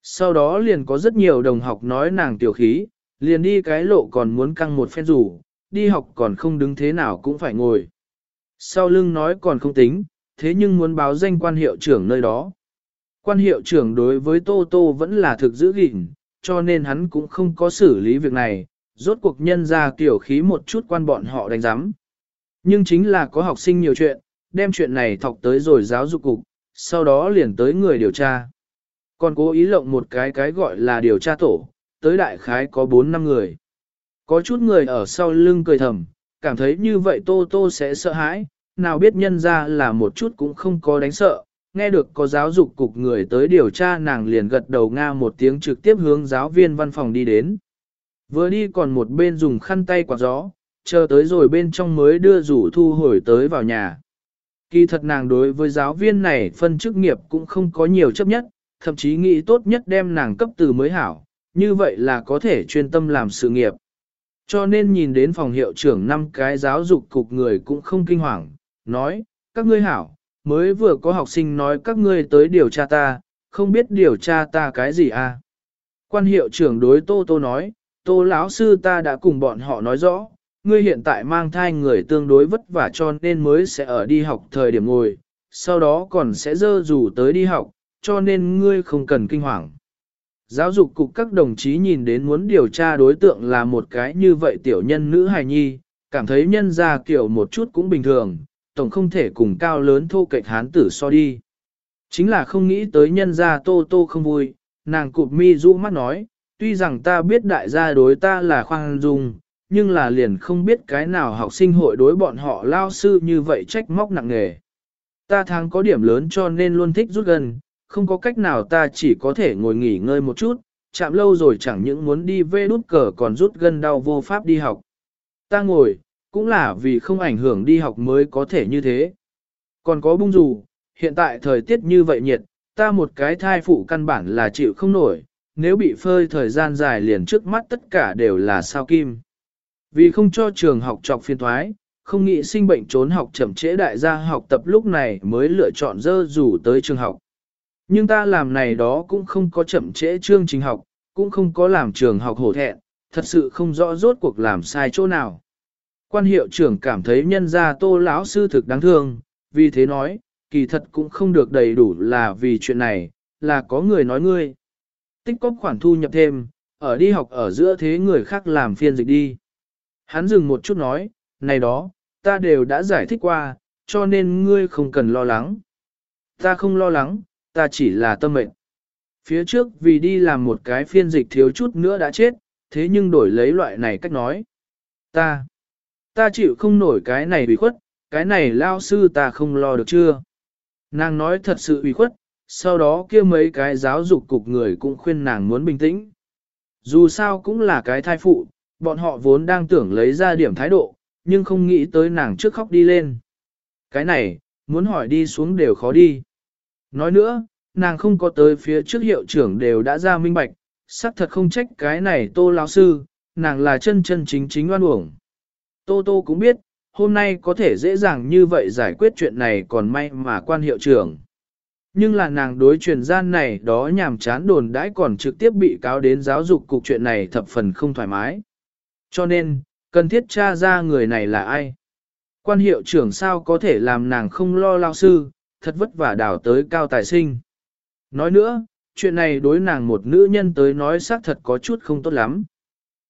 Sau đó liền có rất nhiều đồng học nói nàng tiểu khí, liền đi cái lộ còn muốn căng một phen rủ, đi học còn không đứng thế nào cũng phải ngồi. Sau lưng nói còn không tính, thế nhưng muốn báo danh quan hiệu trưởng nơi đó. Quan hiệu trưởng đối với Tô Tô vẫn là thực giữ gìn, cho nên hắn cũng không có xử lý việc này, rốt cuộc nhân ra tiểu khí một chút quan bọn họ đánh giám. Nhưng chính là có học sinh nhiều chuyện, đem chuyện này thọc tới rồi giáo dục cục, sau đó liền tới người điều tra. Còn cố ý lộng một cái cái gọi là điều tra tổ, tới đại khái có 4 năm người. Có chút người ở sau lưng cười thầm, cảm thấy như vậy Tô Tô sẽ sợ hãi, nào biết nhân ra là một chút cũng không có đánh sợ, nghe được có giáo dục cục người tới điều tra nàng liền gật đầu nga một tiếng trực tiếp hướng giáo viên văn phòng đi đến. Vừa đi còn một bên dùng khăn tay quạt gió, chờ tới rồi bên trong mới đưa rủ thu hồi tới vào nhà. Kỳ thật nàng đối với giáo viên này phân chức nghiệp cũng không có nhiều chấp nhất, thậm chí nghĩ tốt nhất đem nàng cấp từ mới hảo, như vậy là có thể chuyên tâm làm sự nghiệp. Cho nên nhìn đến phòng hiệu trưởng năm cái giáo dục cục người cũng không kinh hoàng, nói, các ngươi hảo, mới vừa có học sinh nói các ngươi tới điều tra ta, không biết điều tra ta cái gì à. Quan hiệu trưởng đối Tô Tô nói, Tô lão sư ta đã cùng bọn họ nói rõ, ngươi hiện tại mang thai người tương đối vất vả cho nên mới sẽ ở đi học thời điểm ngồi, sau đó còn sẽ dơ dù tới đi học, cho nên ngươi không cần kinh hoàng. Giáo dục cục các đồng chí nhìn đến muốn điều tra đối tượng là một cái như vậy tiểu nhân nữ hài nhi, cảm thấy nhân ra kiểu một chút cũng bình thường, tổng không thể cùng cao lớn thô kệch hán tử so đi. Chính là không nghĩ tới nhân gia tô tô không vui, nàng cụp mi du mắt nói, tuy rằng ta biết đại gia đối ta là khoan dung, nhưng là liền không biết cái nào học sinh hội đối bọn họ lao sư như vậy trách móc nặng nề. Ta tháng có điểm lớn cho nên luôn thích rút gần, không có cách nào ta chỉ có thể ngồi nghỉ ngơi một chút, chạm lâu rồi chẳng những muốn đi vê đút cờ còn rút gân đau vô pháp đi học. Ta ngồi, cũng là vì không ảnh hưởng đi học mới có thể như thế. Còn có bung dù, hiện tại thời tiết như vậy nhiệt, ta một cái thai phụ căn bản là chịu không nổi, nếu bị phơi thời gian dài liền trước mắt tất cả đều là sao kim. Vì không cho trường học trọc phiên thoái, không nghĩ sinh bệnh trốn học chậm trễ đại gia học tập lúc này mới lựa chọn dơ rủ tới trường học. Nhưng ta làm này đó cũng không có chậm trễ chương trình học, cũng không có làm trường học hổ thẹn, thật sự không rõ rốt cuộc làm sai chỗ nào. Quan hiệu trưởng cảm thấy nhân gia tô lão sư thực đáng thương, vì thế nói, kỳ thật cũng không được đầy đủ là vì chuyện này, là có người nói ngươi. Tích cóp khoản thu nhập thêm, ở đi học ở giữa thế người khác làm phiên dịch đi. Hắn dừng một chút nói, này đó, ta đều đã giải thích qua, cho nên ngươi không cần lo lắng. Ta không lo lắng, ta chỉ là tâm mệnh. Phía trước vì đi làm một cái phiên dịch thiếu chút nữa đã chết, thế nhưng đổi lấy loại này cách nói. Ta, ta chịu không nổi cái này bị khuất, cái này lao sư ta không lo được chưa. Nàng nói thật sự ủy khuất, sau đó kia mấy cái giáo dục cục người cũng khuyên nàng muốn bình tĩnh. Dù sao cũng là cái thai phụ, bọn họ vốn đang tưởng lấy ra điểm thái độ, nhưng không nghĩ tới nàng trước khóc đi lên. Cái này, muốn hỏi đi xuống đều khó đi. Nói nữa, nàng không có tới phía trước hiệu trưởng đều đã ra minh bạch, xác thật không trách cái này tô lão sư, nàng là chân chân chính chính oan uổng. Tô tô cũng biết, hôm nay có thể dễ dàng như vậy giải quyết chuyện này còn may mà quan hiệu trưởng. Nhưng là nàng đối truyền gian này đó nhàm chán đồn đãi còn trực tiếp bị cáo đến giáo dục cục chuyện này thập phần không thoải mái. Cho nên, cần thiết tra ra người này là ai. Quan hiệu trưởng sao có thể làm nàng không lo lao sư, thật vất vả đào tới cao tài sinh. Nói nữa, chuyện này đối nàng một nữ nhân tới nói xác thật có chút không tốt lắm.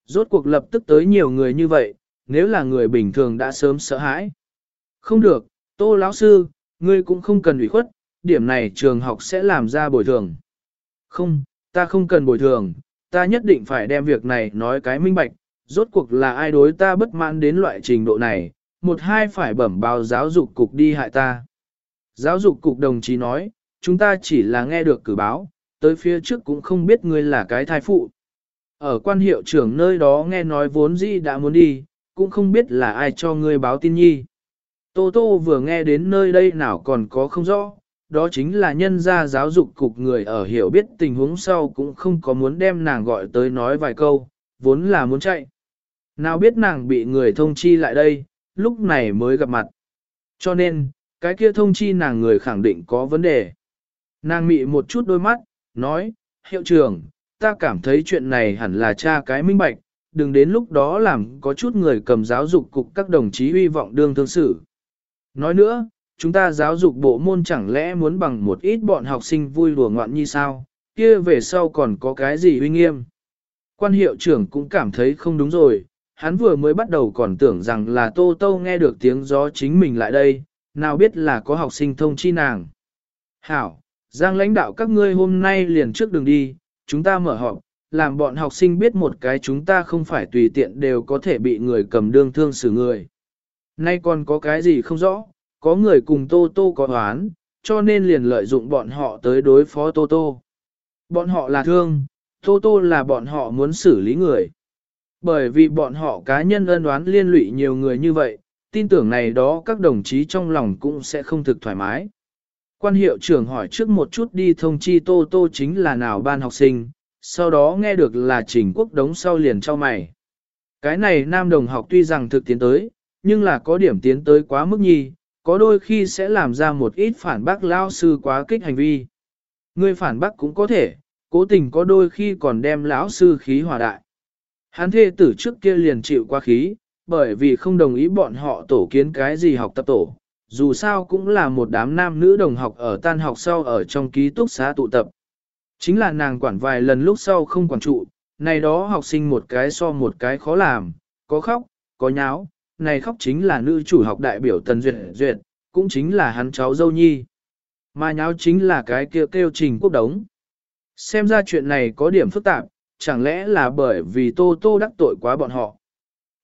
Rốt cuộc lập tức tới nhiều người như vậy, nếu là người bình thường đã sớm sợ hãi. Không được, tô lão sư, ngươi cũng không cần ủy khuất, điểm này trường học sẽ làm ra bồi thường. Không, ta không cần bồi thường, ta nhất định phải đem việc này nói cái minh bạch, rốt cuộc là ai đối ta bất mãn đến loại trình độ này, một hai phải bẩm báo giáo dục cục đi hại ta. Giáo dục cục đồng chí nói, chúng ta chỉ là nghe được cử báo, tới phía trước cũng không biết ngươi là cái thai phụ. Ở quan hiệu trưởng nơi đó nghe nói vốn dĩ đã muốn đi, cũng không biết là ai cho ngươi báo tin nhi. Tô Tô vừa nghe đến nơi đây nào còn có không rõ, đó chính là nhân gia giáo dục cục người ở hiểu biết tình huống sau cũng không có muốn đem nàng gọi tới nói vài câu, vốn là muốn chạy. Nào biết nàng bị người thông chi lại đây, lúc này mới gặp mặt. Cho nên, cái kia thông chi nàng người khẳng định có vấn đề. Nàng mị một chút đôi mắt, nói, hiệu trưởng, ta cảm thấy chuyện này hẳn là cha cái minh bạch, đừng đến lúc đó làm có chút người cầm giáo dục cục các đồng chí hy vọng đương thương xử. Nói nữa, chúng ta giáo dục bộ môn chẳng lẽ muốn bằng một ít bọn học sinh vui đùa ngoạn như sao, kia về sau còn có cái gì uy nghiêm. Quan hiệu trưởng cũng cảm thấy không đúng rồi, hắn vừa mới bắt đầu còn tưởng rằng là Tô Tô nghe được tiếng gió chính mình lại đây, nào biết là có học sinh thông chi nàng. Hảo, Giang lãnh đạo các ngươi hôm nay liền trước đường đi, chúng ta mở họp, làm bọn học sinh biết một cái chúng ta không phải tùy tiện đều có thể bị người cầm đương thương xử người. Nay còn có cái gì không rõ, có người cùng Tô Tô có đoán, cho nên liền lợi dụng bọn họ tới đối phó Tô Tô. Bọn họ là thương, Tô Tô là bọn họ muốn xử lý người. Bởi vì bọn họ cá nhân ân đoán liên lụy nhiều người như vậy, tin tưởng này đó các đồng chí trong lòng cũng sẽ không thực thoải mái. Quan hiệu trưởng hỏi trước một chút đi thông chi Tô Tô chính là nào ban học sinh, sau đó nghe được là trình quốc đống sau liền cho mày. Cái này nam đồng học tuy rằng thực tiến tới, nhưng là có điểm tiến tới quá mức nhi, có đôi khi sẽ làm ra một ít phản bác lao sư quá kích hành vi. Người phản bác cũng có thể, cố tình có đôi khi còn đem lão sư khí hòa đại. Hắn thê tử trước kia liền chịu qua khí, bởi vì không đồng ý bọn họ tổ kiến cái gì học tập tổ. Dù sao cũng là một đám nam nữ đồng học ở tan học sau ở trong ký túc xá tụ tập. Chính là nàng quản vài lần lúc sau không quản trụ, này đó học sinh một cái so một cái khó làm, có khóc, có nháo, này khóc chính là nữ chủ học đại biểu Tần Duyệt Duyệt, cũng chính là hắn cháu dâu nhi. Mà nháo chính là cái kêu kêu trình quốc đống. Xem ra chuyện này có điểm phức tạp, chẳng lẽ là bởi vì Tô Tô đắc tội quá bọn họ.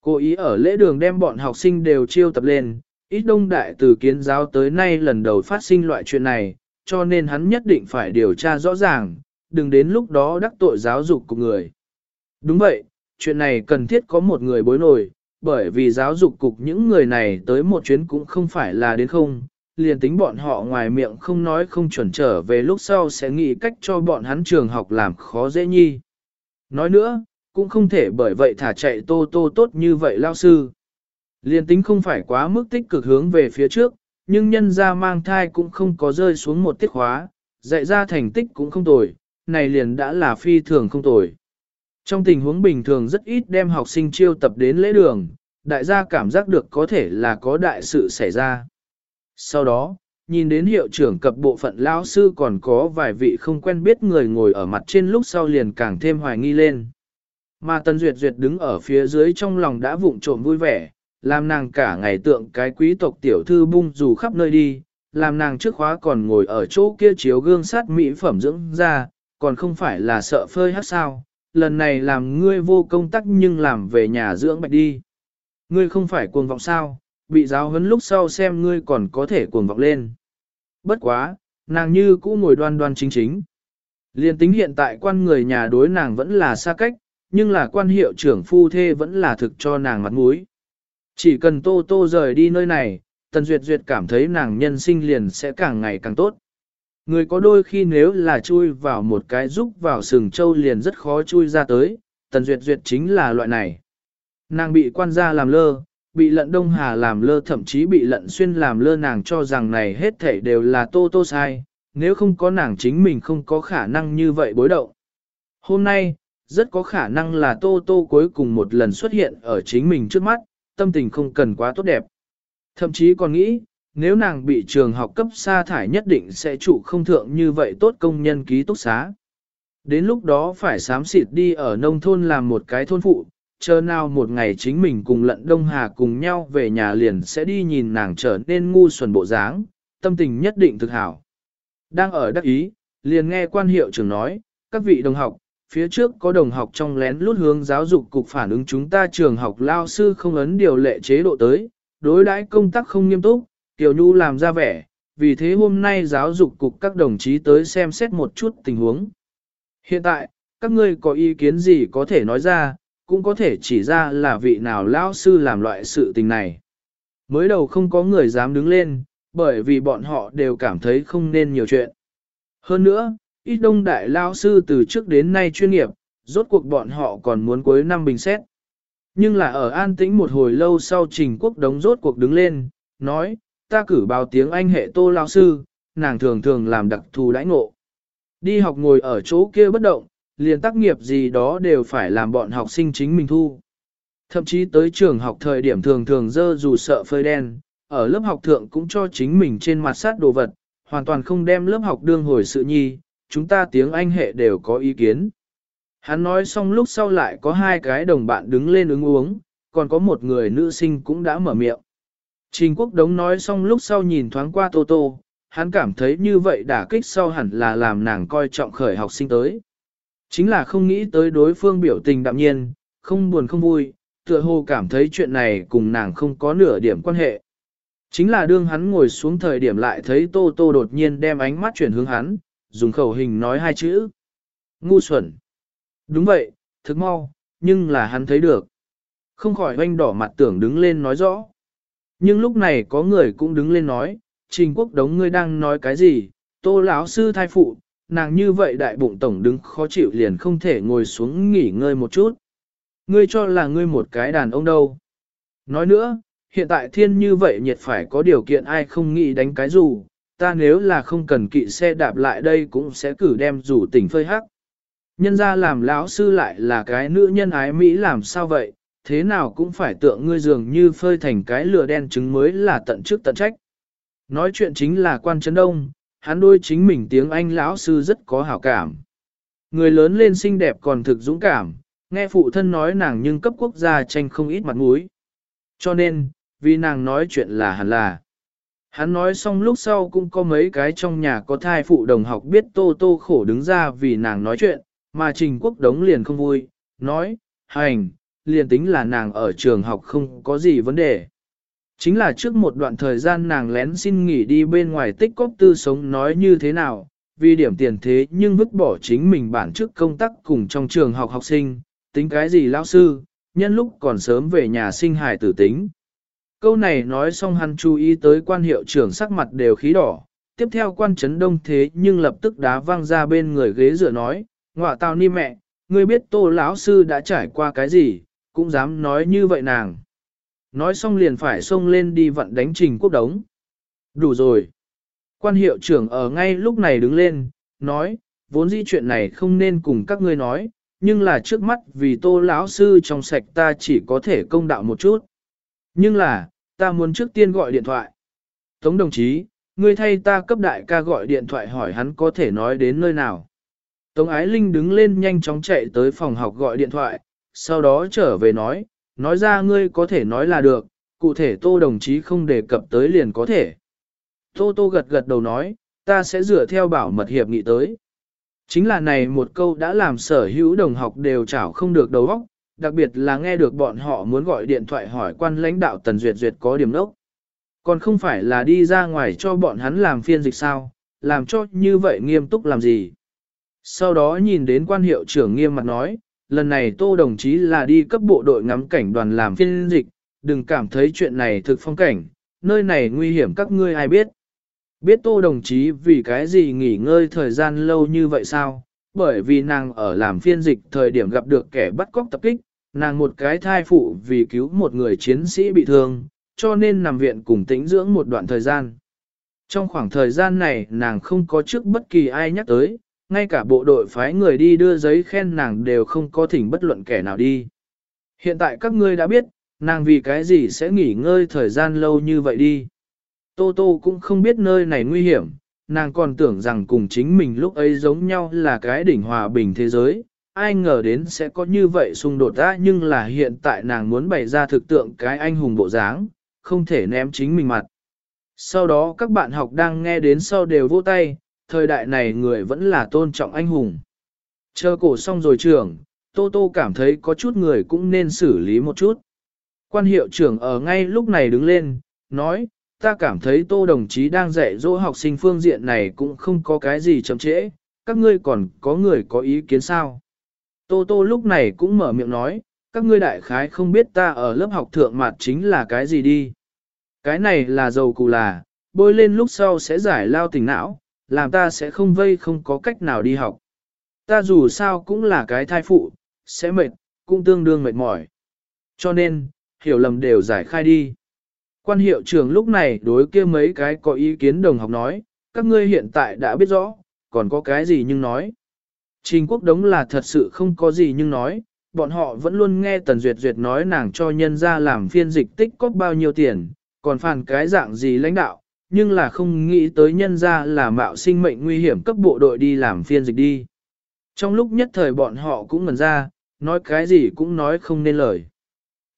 Cố ý ở lễ đường đem bọn học sinh đều chiêu tập lên, ít đông đại từ kiến giáo tới nay lần đầu phát sinh loại chuyện này, cho nên hắn nhất định phải điều tra rõ ràng, đừng đến lúc đó đắc tội giáo dục của người. Đúng vậy, chuyện này cần thiết có một người bối nổi, bởi vì giáo dục cục những người này tới một chuyến cũng không phải là đến không, liền tính bọn họ ngoài miệng không nói không chuẩn trở về lúc sau sẽ nghĩ cách cho bọn hắn trường học làm khó dễ nhi. Nói nữa, cũng không thể bởi vậy thả chạy tô tô tốt như vậy lao sư. liên tính không phải quá mức tích cực hướng về phía trước, nhưng nhân ra mang thai cũng không có rơi xuống một tiết khóa, dạy ra thành tích cũng không tồi, này liền đã là phi thường không tồi. Trong tình huống bình thường rất ít đem học sinh chiêu tập đến lễ đường, đại gia cảm giác được có thể là có đại sự xảy ra. Sau đó, nhìn đến hiệu trưởng cập bộ phận lão sư còn có vài vị không quen biết người ngồi ở mặt trên lúc sau liền càng thêm hoài nghi lên. Mà Tần Duyệt Duyệt đứng ở phía dưới trong lòng đã vụng trộm vui vẻ, làm nàng cả ngày tượng cái quý tộc tiểu thư bung dù khắp nơi đi, làm nàng trước khóa còn ngồi ở chỗ kia chiếu gương sát mỹ phẩm dưỡng ra, còn không phải là sợ phơi hát sao, lần này làm ngươi vô công tắc nhưng làm về nhà dưỡng bạch đi. Ngươi không phải cuồng vọng sao, bị giáo huấn lúc sau xem ngươi còn có thể cuồng vọng lên. Bất quá, nàng như cũ ngồi đoan đoan chính chính. Liên tính hiện tại quan người nhà đối nàng vẫn là xa cách, nhưng là quan hiệu trưởng phu thê vẫn là thực cho nàng mặt mũi. Chỉ cần Tô Tô rời đi nơi này, Tần Duyệt Duyệt cảm thấy nàng nhân sinh liền sẽ càng ngày càng tốt. Người có đôi khi nếu là chui vào một cái rúc vào sừng châu liền rất khó chui ra tới, Tần Duyệt Duyệt chính là loại này. Nàng bị quan gia làm lơ, bị lận Đông Hà làm lơ thậm chí bị lận xuyên làm lơ nàng cho rằng này hết thảy đều là Tô Tô sai, nếu không có nàng chính mình không có khả năng như vậy bối động. Hôm nay, rất có khả năng là Tô Tô cuối cùng một lần xuất hiện ở chính mình trước mắt, tâm tình không cần quá tốt đẹp. Thậm chí còn nghĩ, nếu nàng bị trường học cấp sa thải nhất định sẽ trụ không thượng như vậy tốt công nhân ký túc xá. Đến lúc đó phải sám xịt đi ở nông thôn làm một cái thôn phụ, chờ nào một ngày chính mình cùng lận Đông Hà cùng nhau về nhà liền sẽ đi nhìn nàng trở nên ngu xuẩn bộ dáng, tâm tình nhất định thực hảo. Đang ở đắc ý, liền nghe quan hiệu trưởng nói, các vị đồng học, phía trước có đồng học trong lén lút hướng giáo dục cục phản ứng chúng ta trường học lao sư không ấn điều lệ chế độ tới, đối đãi công tác không nghiêm túc, Tiểu Nhu làm ra vẻ, vì thế hôm nay giáo dục cục các đồng chí tới xem xét một chút tình huống. Hiện tại, các ngươi có ý kiến gì có thể nói ra, cũng có thể chỉ ra là vị nào lao sư làm loại sự tình này. Mới đầu không có người dám đứng lên, bởi vì bọn họ đều cảm thấy không nên nhiều chuyện. Hơn nữa, ít đông đại lao sư từ trước đến nay chuyên nghiệp, rốt cuộc bọn họ còn muốn cuối năm bình xét. Nhưng là ở an tĩnh một hồi lâu sau trình quốc đống rốt cuộc đứng lên, nói, ta cử báo tiếng Anh hệ tô lao sư, nàng thường thường làm đặc thù đãi ngộ. Đi học ngồi ở chỗ kia bất động, liền tác nghiệp gì đó đều phải làm bọn học sinh chính mình thu. Thậm chí tới trường học thời điểm thường thường dơ dù sợ phơi đen, ở lớp học thượng cũng cho chính mình trên mặt sát đồ vật, hoàn toàn không đem lớp học đương hồi sự nhi, chúng ta tiếng Anh hệ đều có ý kiến. Hắn nói xong lúc sau lại có hai cái đồng bạn đứng lên ứng uống, còn có một người nữ sinh cũng đã mở miệng. Trình quốc đống nói xong lúc sau nhìn thoáng qua Tô Tô, hắn cảm thấy như vậy đả kích sau hẳn là làm nàng coi trọng khởi học sinh tới. Chính là không nghĩ tới đối phương biểu tình đạm nhiên, không buồn không vui, tựa hồ cảm thấy chuyện này cùng nàng không có nửa điểm quan hệ. Chính là đương hắn ngồi xuống thời điểm lại thấy Tô Tô đột nhiên đem ánh mắt chuyển hướng hắn, dùng khẩu hình nói hai chữ. Ngu xuẩn. Đúng vậy, thức mau, nhưng là hắn thấy được. Không khỏi oanh đỏ mặt tưởng đứng lên nói rõ. Nhưng lúc này có người cũng đứng lên nói, Trình Quốc Đống ngươi đang nói cái gì, tô lão sư thai phụ, nàng như vậy đại bụng tổng đứng khó chịu liền không thể ngồi xuống nghỉ ngơi một chút. Ngươi cho là ngươi một cái đàn ông đâu. Nói nữa, hiện tại thiên như vậy nhiệt phải có điều kiện ai không nghĩ đánh cái dù, ta nếu là không cần kỵ xe đạp lại đây cũng sẽ cử đem rủ tỉnh phơi hắc. Nhân ra làm lão sư lại là cái nữ nhân ái Mỹ làm sao vậy, thế nào cũng phải tượng ngươi dường như phơi thành cái lửa đen trứng mới là tận trước tận trách. Nói chuyện chính là quan trấn đông, hắn đôi chính mình tiếng Anh lão sư rất có hảo cảm. Người lớn lên xinh đẹp còn thực dũng cảm, nghe phụ thân nói nàng nhưng cấp quốc gia tranh không ít mặt mũi. Cho nên, vì nàng nói chuyện là hẳn là. Hắn nói xong lúc sau cũng có mấy cái trong nhà có thai phụ đồng học biết tô tô khổ đứng ra vì nàng nói chuyện, mà trình quốc đống liền không vui, nói, hành, liền tính là nàng ở trường học không có gì vấn đề. Chính là trước một đoạn thời gian nàng lén xin nghỉ đi bên ngoài tích cóp tư sống nói như thế nào, vì điểm tiền thế nhưng vứt bỏ chính mình bản chức công tác cùng trong trường học học sinh, tính cái gì lão sư, nhân lúc còn sớm về nhà sinh hài tử tính. Câu này nói xong hắn chú ý tới quan hiệu trưởng sắc mặt đều khí đỏ, tiếp theo quan chấn đông thế nhưng lập tức đá văng ra bên người ghế dựa nói, ngọa tao ni mẹ, ngươi biết tô lão sư đã trải qua cái gì, cũng dám nói như vậy nàng. Nói xong liền phải xông lên đi vận đánh trình quốc đống. Đủ rồi. Quan hiệu trưởng ở ngay lúc này đứng lên, nói, vốn dĩ chuyện này không nên cùng các ngươi nói, nhưng là trước mắt vì tô lão sư trong sạch ta chỉ có thể công đạo một chút. Nhưng là, ta muốn trước tiên gọi điện thoại. Tống đồng chí, ngươi thay ta cấp đại ca gọi điện thoại hỏi hắn có thể nói đến nơi nào. Tống Ái Linh đứng lên nhanh chóng chạy tới phòng học gọi điện thoại, sau đó trở về nói, nói ra ngươi có thể nói là được, cụ thể tô đồng chí không đề cập tới liền có thể. Tô tô gật gật đầu nói, ta sẽ dựa theo bảo mật hiệp nghị tới. Chính là này một câu đã làm sở hữu đồng học đều chảo không được đầu óc, đặc biệt là nghe được bọn họ muốn gọi điện thoại hỏi quan lãnh đạo Tần Duyệt Duyệt có điểm nốc, Còn không phải là đi ra ngoài cho bọn hắn làm phiên dịch sao, làm cho như vậy nghiêm túc làm gì. Sau đó nhìn đến quan hiệu trưởng nghiêm mặt nói, lần này tô đồng chí là đi cấp bộ đội ngắm cảnh đoàn làm phiên dịch, đừng cảm thấy chuyện này thực phong cảnh, nơi này nguy hiểm các ngươi ai biết. Biết tô đồng chí vì cái gì nghỉ ngơi thời gian lâu như vậy sao? Bởi vì nàng ở làm phiên dịch thời điểm gặp được kẻ bắt cóc tập kích, nàng một cái thai phụ vì cứu một người chiến sĩ bị thương, cho nên nằm viện cùng tĩnh dưỡng một đoạn thời gian. Trong khoảng thời gian này nàng không có trước bất kỳ ai nhắc tới, ngay cả bộ đội phái người đi đưa giấy khen nàng đều không có thỉnh bất luận kẻ nào đi. Hiện tại các ngươi đã biết, nàng vì cái gì sẽ nghỉ ngơi thời gian lâu như vậy đi. Tô Tô cũng không biết nơi này nguy hiểm, nàng còn tưởng rằng cùng chính mình lúc ấy giống nhau là cái đỉnh hòa bình thế giới, ai ngờ đến sẽ có như vậy xung đột ra nhưng là hiện tại nàng muốn bày ra thực tượng cái anh hùng bộ dáng, không thể ném chính mình mặt. Sau đó các bạn học đang nghe đến sau đều vỗ tay, thời đại này người vẫn là tôn trọng anh hùng. Chờ cổ xong rồi trưởng, Tô Tô cảm thấy có chút người cũng nên xử lý một chút. Quan hiệu trưởng ở ngay lúc này đứng lên, nói, ta cảm thấy Tô đồng chí đang dạy dỗ học sinh phương diện này cũng không có cái gì chậm trễ, các ngươi còn có người có ý kiến sao? Tô Tô lúc này cũng mở miệng nói, các ngươi đại khái không biết ta ở lớp học thượng mặt chính là cái gì đi. Cái này là dầu cụ là, bôi lên lúc sau sẽ giải lao tình não, làm ta sẽ không vây không có cách nào đi học. Ta dù sao cũng là cái thai phụ, sẽ mệt, cũng tương đương mệt mỏi. Cho nên, hiểu lầm đều giải khai đi. Quan hiệu trưởng lúc này đối kia mấy cái có ý kiến đồng học nói, các ngươi hiện tại đã biết rõ, còn có cái gì nhưng nói. Trình quốc đống là thật sự không có gì nhưng nói, bọn họ vẫn luôn nghe Tần Duyệt Duyệt nói nàng cho nhân ra làm phiên dịch tích có bao nhiêu tiền, còn phản cái dạng gì lãnh đạo, nhưng là không nghĩ tới nhân ra là mạo sinh mệnh nguy hiểm cấp bộ đội đi làm phiên dịch đi. Trong lúc nhất thời bọn họ cũng ngần ra, nói cái gì cũng nói không nên lời.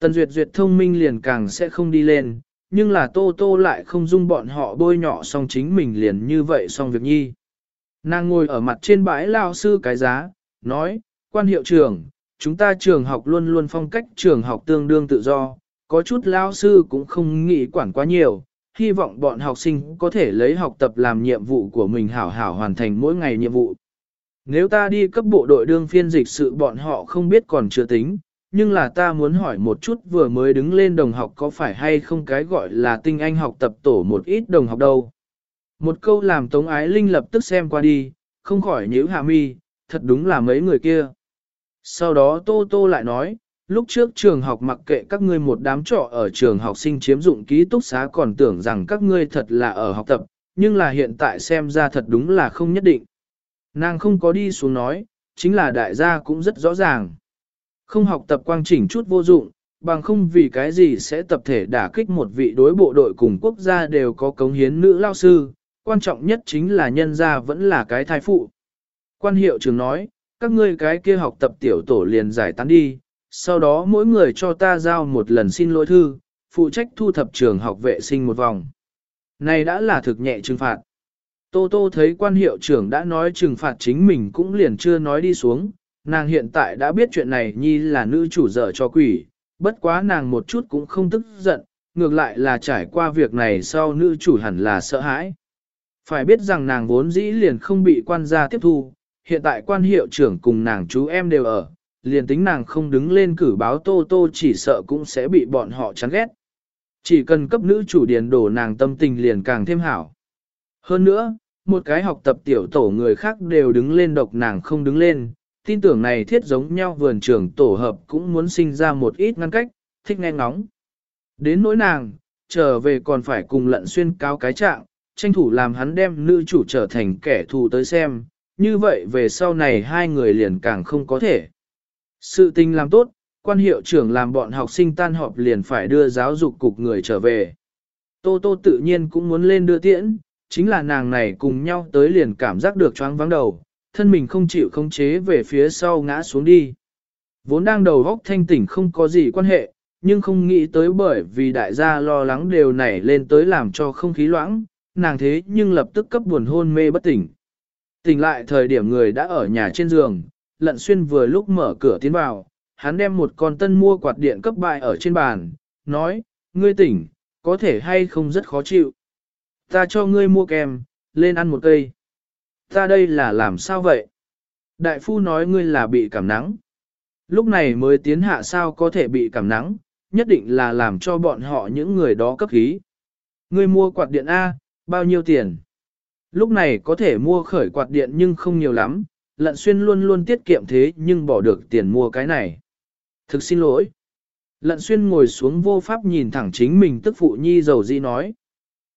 Tần Duyệt Duyệt thông minh liền càng sẽ không đi lên, nhưng là Tô Tô lại không dung bọn họ bôi nhọ xong chính mình liền như vậy xong việc nhi. Nàng ngồi ở mặt trên bãi lao sư cái giá, nói, quan hiệu trưởng, chúng ta trường học luôn luôn phong cách trường học tương đương tự do, có chút lao sư cũng không nghĩ quản quá nhiều, hy vọng bọn học sinh có thể lấy học tập làm nhiệm vụ của mình hảo hảo hoàn thành mỗi ngày nhiệm vụ. Nếu ta đi cấp bộ đội đương phiên dịch sự bọn họ không biết còn chưa tính, nhưng là ta muốn hỏi một chút vừa mới đứng lên đồng học có phải hay không cái gọi là tinh anh học tập tổ một ít đồng học đâu. Một câu làm Tống Ái Linh lập tức xem qua đi, không khỏi nhíu hạ mi, thật đúng là mấy người kia. Sau đó Tô Tô lại nói, lúc trước trường học mặc kệ các ngươi một đám trọ ở trường học sinh chiếm dụng ký túc xá còn tưởng rằng các ngươi thật là ở học tập, nhưng là hiện tại xem ra thật đúng là không nhất định. Nàng không có đi xuống nói, chính là đại gia cũng rất rõ ràng. Không học tập quang chỉnh chút vô dụng, bằng không vì cái gì sẽ tập thể đả kích một vị đối bộ đội cùng quốc gia đều có cống hiến nữ lao sư, quan trọng nhất chính là nhân gia vẫn là cái thai phụ. Quan hiệu trưởng nói, các ngươi cái kia học tập tiểu tổ liền giải tán đi, sau đó mỗi người cho ta giao một lần xin lỗi thư, phụ trách thu thập trường học vệ sinh một vòng. Này đã là thực nhẹ trừng phạt. Tô Tô thấy quan hiệu trưởng đã nói trừng phạt chính mình cũng liền chưa nói đi xuống, nàng hiện tại đã biết chuyện này nhi là nữ chủ dở cho quỷ, bất quá nàng một chút cũng không tức giận, ngược lại là trải qua việc này sau nữ chủ hẳn là sợ hãi. Phải biết rằng nàng vốn dĩ liền không bị quan gia tiếp thu, hiện tại quan hiệu trưởng cùng nàng chú em đều ở, liền tính nàng không đứng lên cử báo tô tô chỉ sợ cũng sẽ bị bọn họ chán ghét. Chỉ cần cấp nữ chủ điền đổ nàng tâm tình liền càng thêm hảo. Hơn nữa, một cái học tập tiểu tổ người khác đều đứng lên độc nàng không đứng lên, tin tưởng này thiết giống nhau vườn trưởng tổ hợp cũng muốn sinh ra một ít ngăn cách, thích nghe ngóng. Đến nỗi nàng, trở về còn phải cùng lận xuyên cao cái trạng, tranh thủ làm hắn đem nữ chủ trở thành kẻ thù tới xem, như vậy về sau này hai người liền càng không có thể. Sự tình làm tốt, quan hiệu trưởng làm bọn học sinh tan họp liền phải đưa giáo dục cục người trở về. Tô Tô tự nhiên cũng muốn lên đưa tiễn, chính là nàng này cùng nhau tới liền cảm giác được choáng vắng đầu, thân mình không chịu khống chế về phía sau ngã xuống đi. Vốn đang đầu góc thanh tỉnh không có gì quan hệ, nhưng không nghĩ tới bởi vì đại gia lo lắng đều nảy lên tới làm cho không khí loãng, nàng thế nhưng lập tức cấp buồn hôn mê bất tỉnh. Tỉnh lại thời điểm người đã ở nhà trên giường, lận xuyên vừa lúc mở cửa tiến vào, hắn đem một con tân mua quạt điện cấp bại ở trên bàn, nói, ngươi tỉnh, có thể hay không rất khó chịu. Ta cho ngươi mua kem, lên ăn một cây. Ta đây là làm sao vậy? Đại phu nói ngươi là bị cảm nắng. Lúc này mới tiến hạ sao có thể bị cảm nắng, nhất định là làm cho bọn họ những người đó cấp khí. Ngươi mua quạt điện A, bao nhiêu tiền? Lúc này có thể mua khởi quạt điện nhưng không nhiều lắm, lận xuyên luôn luôn tiết kiệm thế nhưng bỏ được tiền mua cái này. Thực xin lỗi. Lận xuyên ngồi xuống vô pháp nhìn thẳng chính mình tức phụ nhi dầu di nói.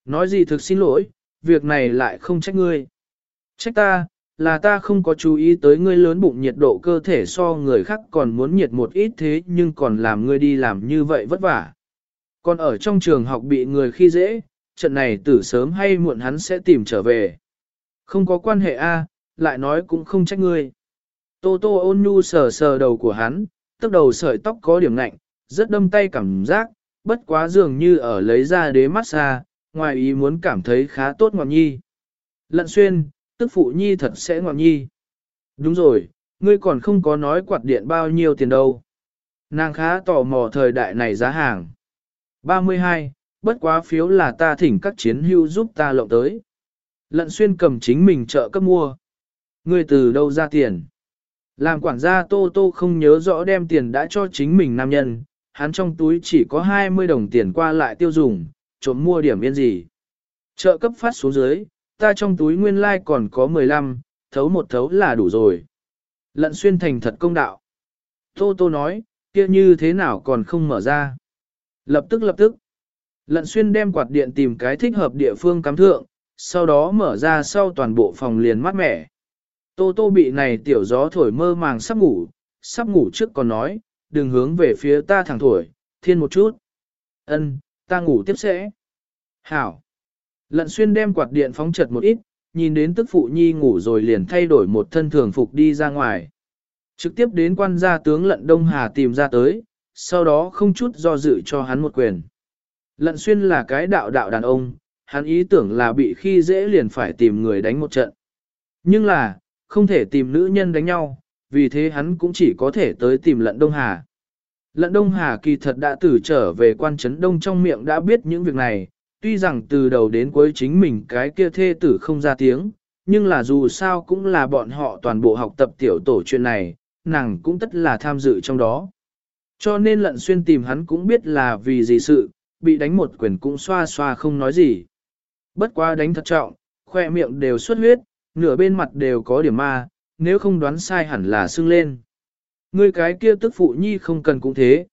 Nói gì thực xin lỗi, việc này lại không trách ngươi. Trách ta, là ta không có chú ý tới ngươi lớn bụng nhiệt độ cơ thể so người khác còn muốn nhiệt một ít thế nhưng còn làm ngươi đi làm như vậy vất vả. Còn ở trong trường học bị người khi dễ, trận này tử sớm hay muộn hắn sẽ tìm trở về. Không có quan hệ a, lại nói cũng không trách ngươi. Tô tô ôn nhu sờ sờ đầu của hắn, tức đầu sợi tóc có điểm lạnh, rất đâm tay cảm giác, bất quá dường như ở lấy ra đế massage, ngoài ý muốn cảm thấy khá tốt ngọt nhi. Lận xuyên, tức phụ nhi thật sẽ ngọt nhi. Đúng rồi, ngươi còn không có nói quạt điện bao nhiêu tiền đâu. Nàng khá tò mò thời đại này giá hàng. 32, bất quá phiếu là ta thỉnh các chiến hưu giúp ta lộng tới. Lận xuyên cầm chính mình trợ cấp mua. Ngươi từ đâu ra tiền? Làm quản gia Tô Tô không nhớ rõ đem tiền đã cho chính mình nam nhân, hắn trong túi chỉ có 20 đồng tiền qua lại tiêu dùng, trộm mua điểm yên gì. Trợ cấp phát xuống dưới, ta trong túi nguyên lai like còn có 15, thấu một thấu là đủ rồi. Lận xuyên thành thật công đạo. Tô Tô nói, kia như thế nào còn không mở ra. Lập tức lập tức. Lận xuyên đem quạt điện tìm cái thích hợp địa phương cắm thượng, sau đó mở ra sau toàn bộ phòng liền mát mẻ. Tô tô bị này tiểu gió thổi mơ màng sắp ngủ, sắp ngủ trước còn nói, đừng hướng về phía ta thẳng thổi, thiên một chút. Ân, ta ngủ tiếp sẽ. Hảo. Lận xuyên đem quạt điện phóng chật một ít, nhìn đến tức phụ nhi ngủ rồi liền thay đổi một thân thường phục đi ra ngoài. Trực tiếp đến quan gia tướng lận Đông Hà tìm ra tới, sau đó không chút do dự cho hắn một quyền. Lận xuyên là cái đạo đạo đàn ông, hắn ý tưởng là bị khi dễ liền phải tìm người đánh một trận. Nhưng là, không thể tìm nữ nhân đánh nhau, vì thế hắn cũng chỉ có thể tới tìm lận Đông Hà. Lận Đông Hà kỳ thật đã từ trở về quan trấn đông trong miệng đã biết những việc này, tuy rằng từ đầu đến cuối chính mình cái kia thê tử không ra tiếng, nhưng là dù sao cũng là bọn họ toàn bộ học tập tiểu tổ chuyện này, nàng cũng tất là tham dự trong đó. Cho nên lận xuyên tìm hắn cũng biết là vì gì sự, bị đánh một quyền cũng xoa xoa không nói gì. Bất quá đánh thật trọng, khoe miệng đều xuất huyết, nửa bên mặt đều có điểm ma, nếu không đoán sai hẳn là sưng lên. Ngươi cái kia tức phụ nhi không cần cũng thế.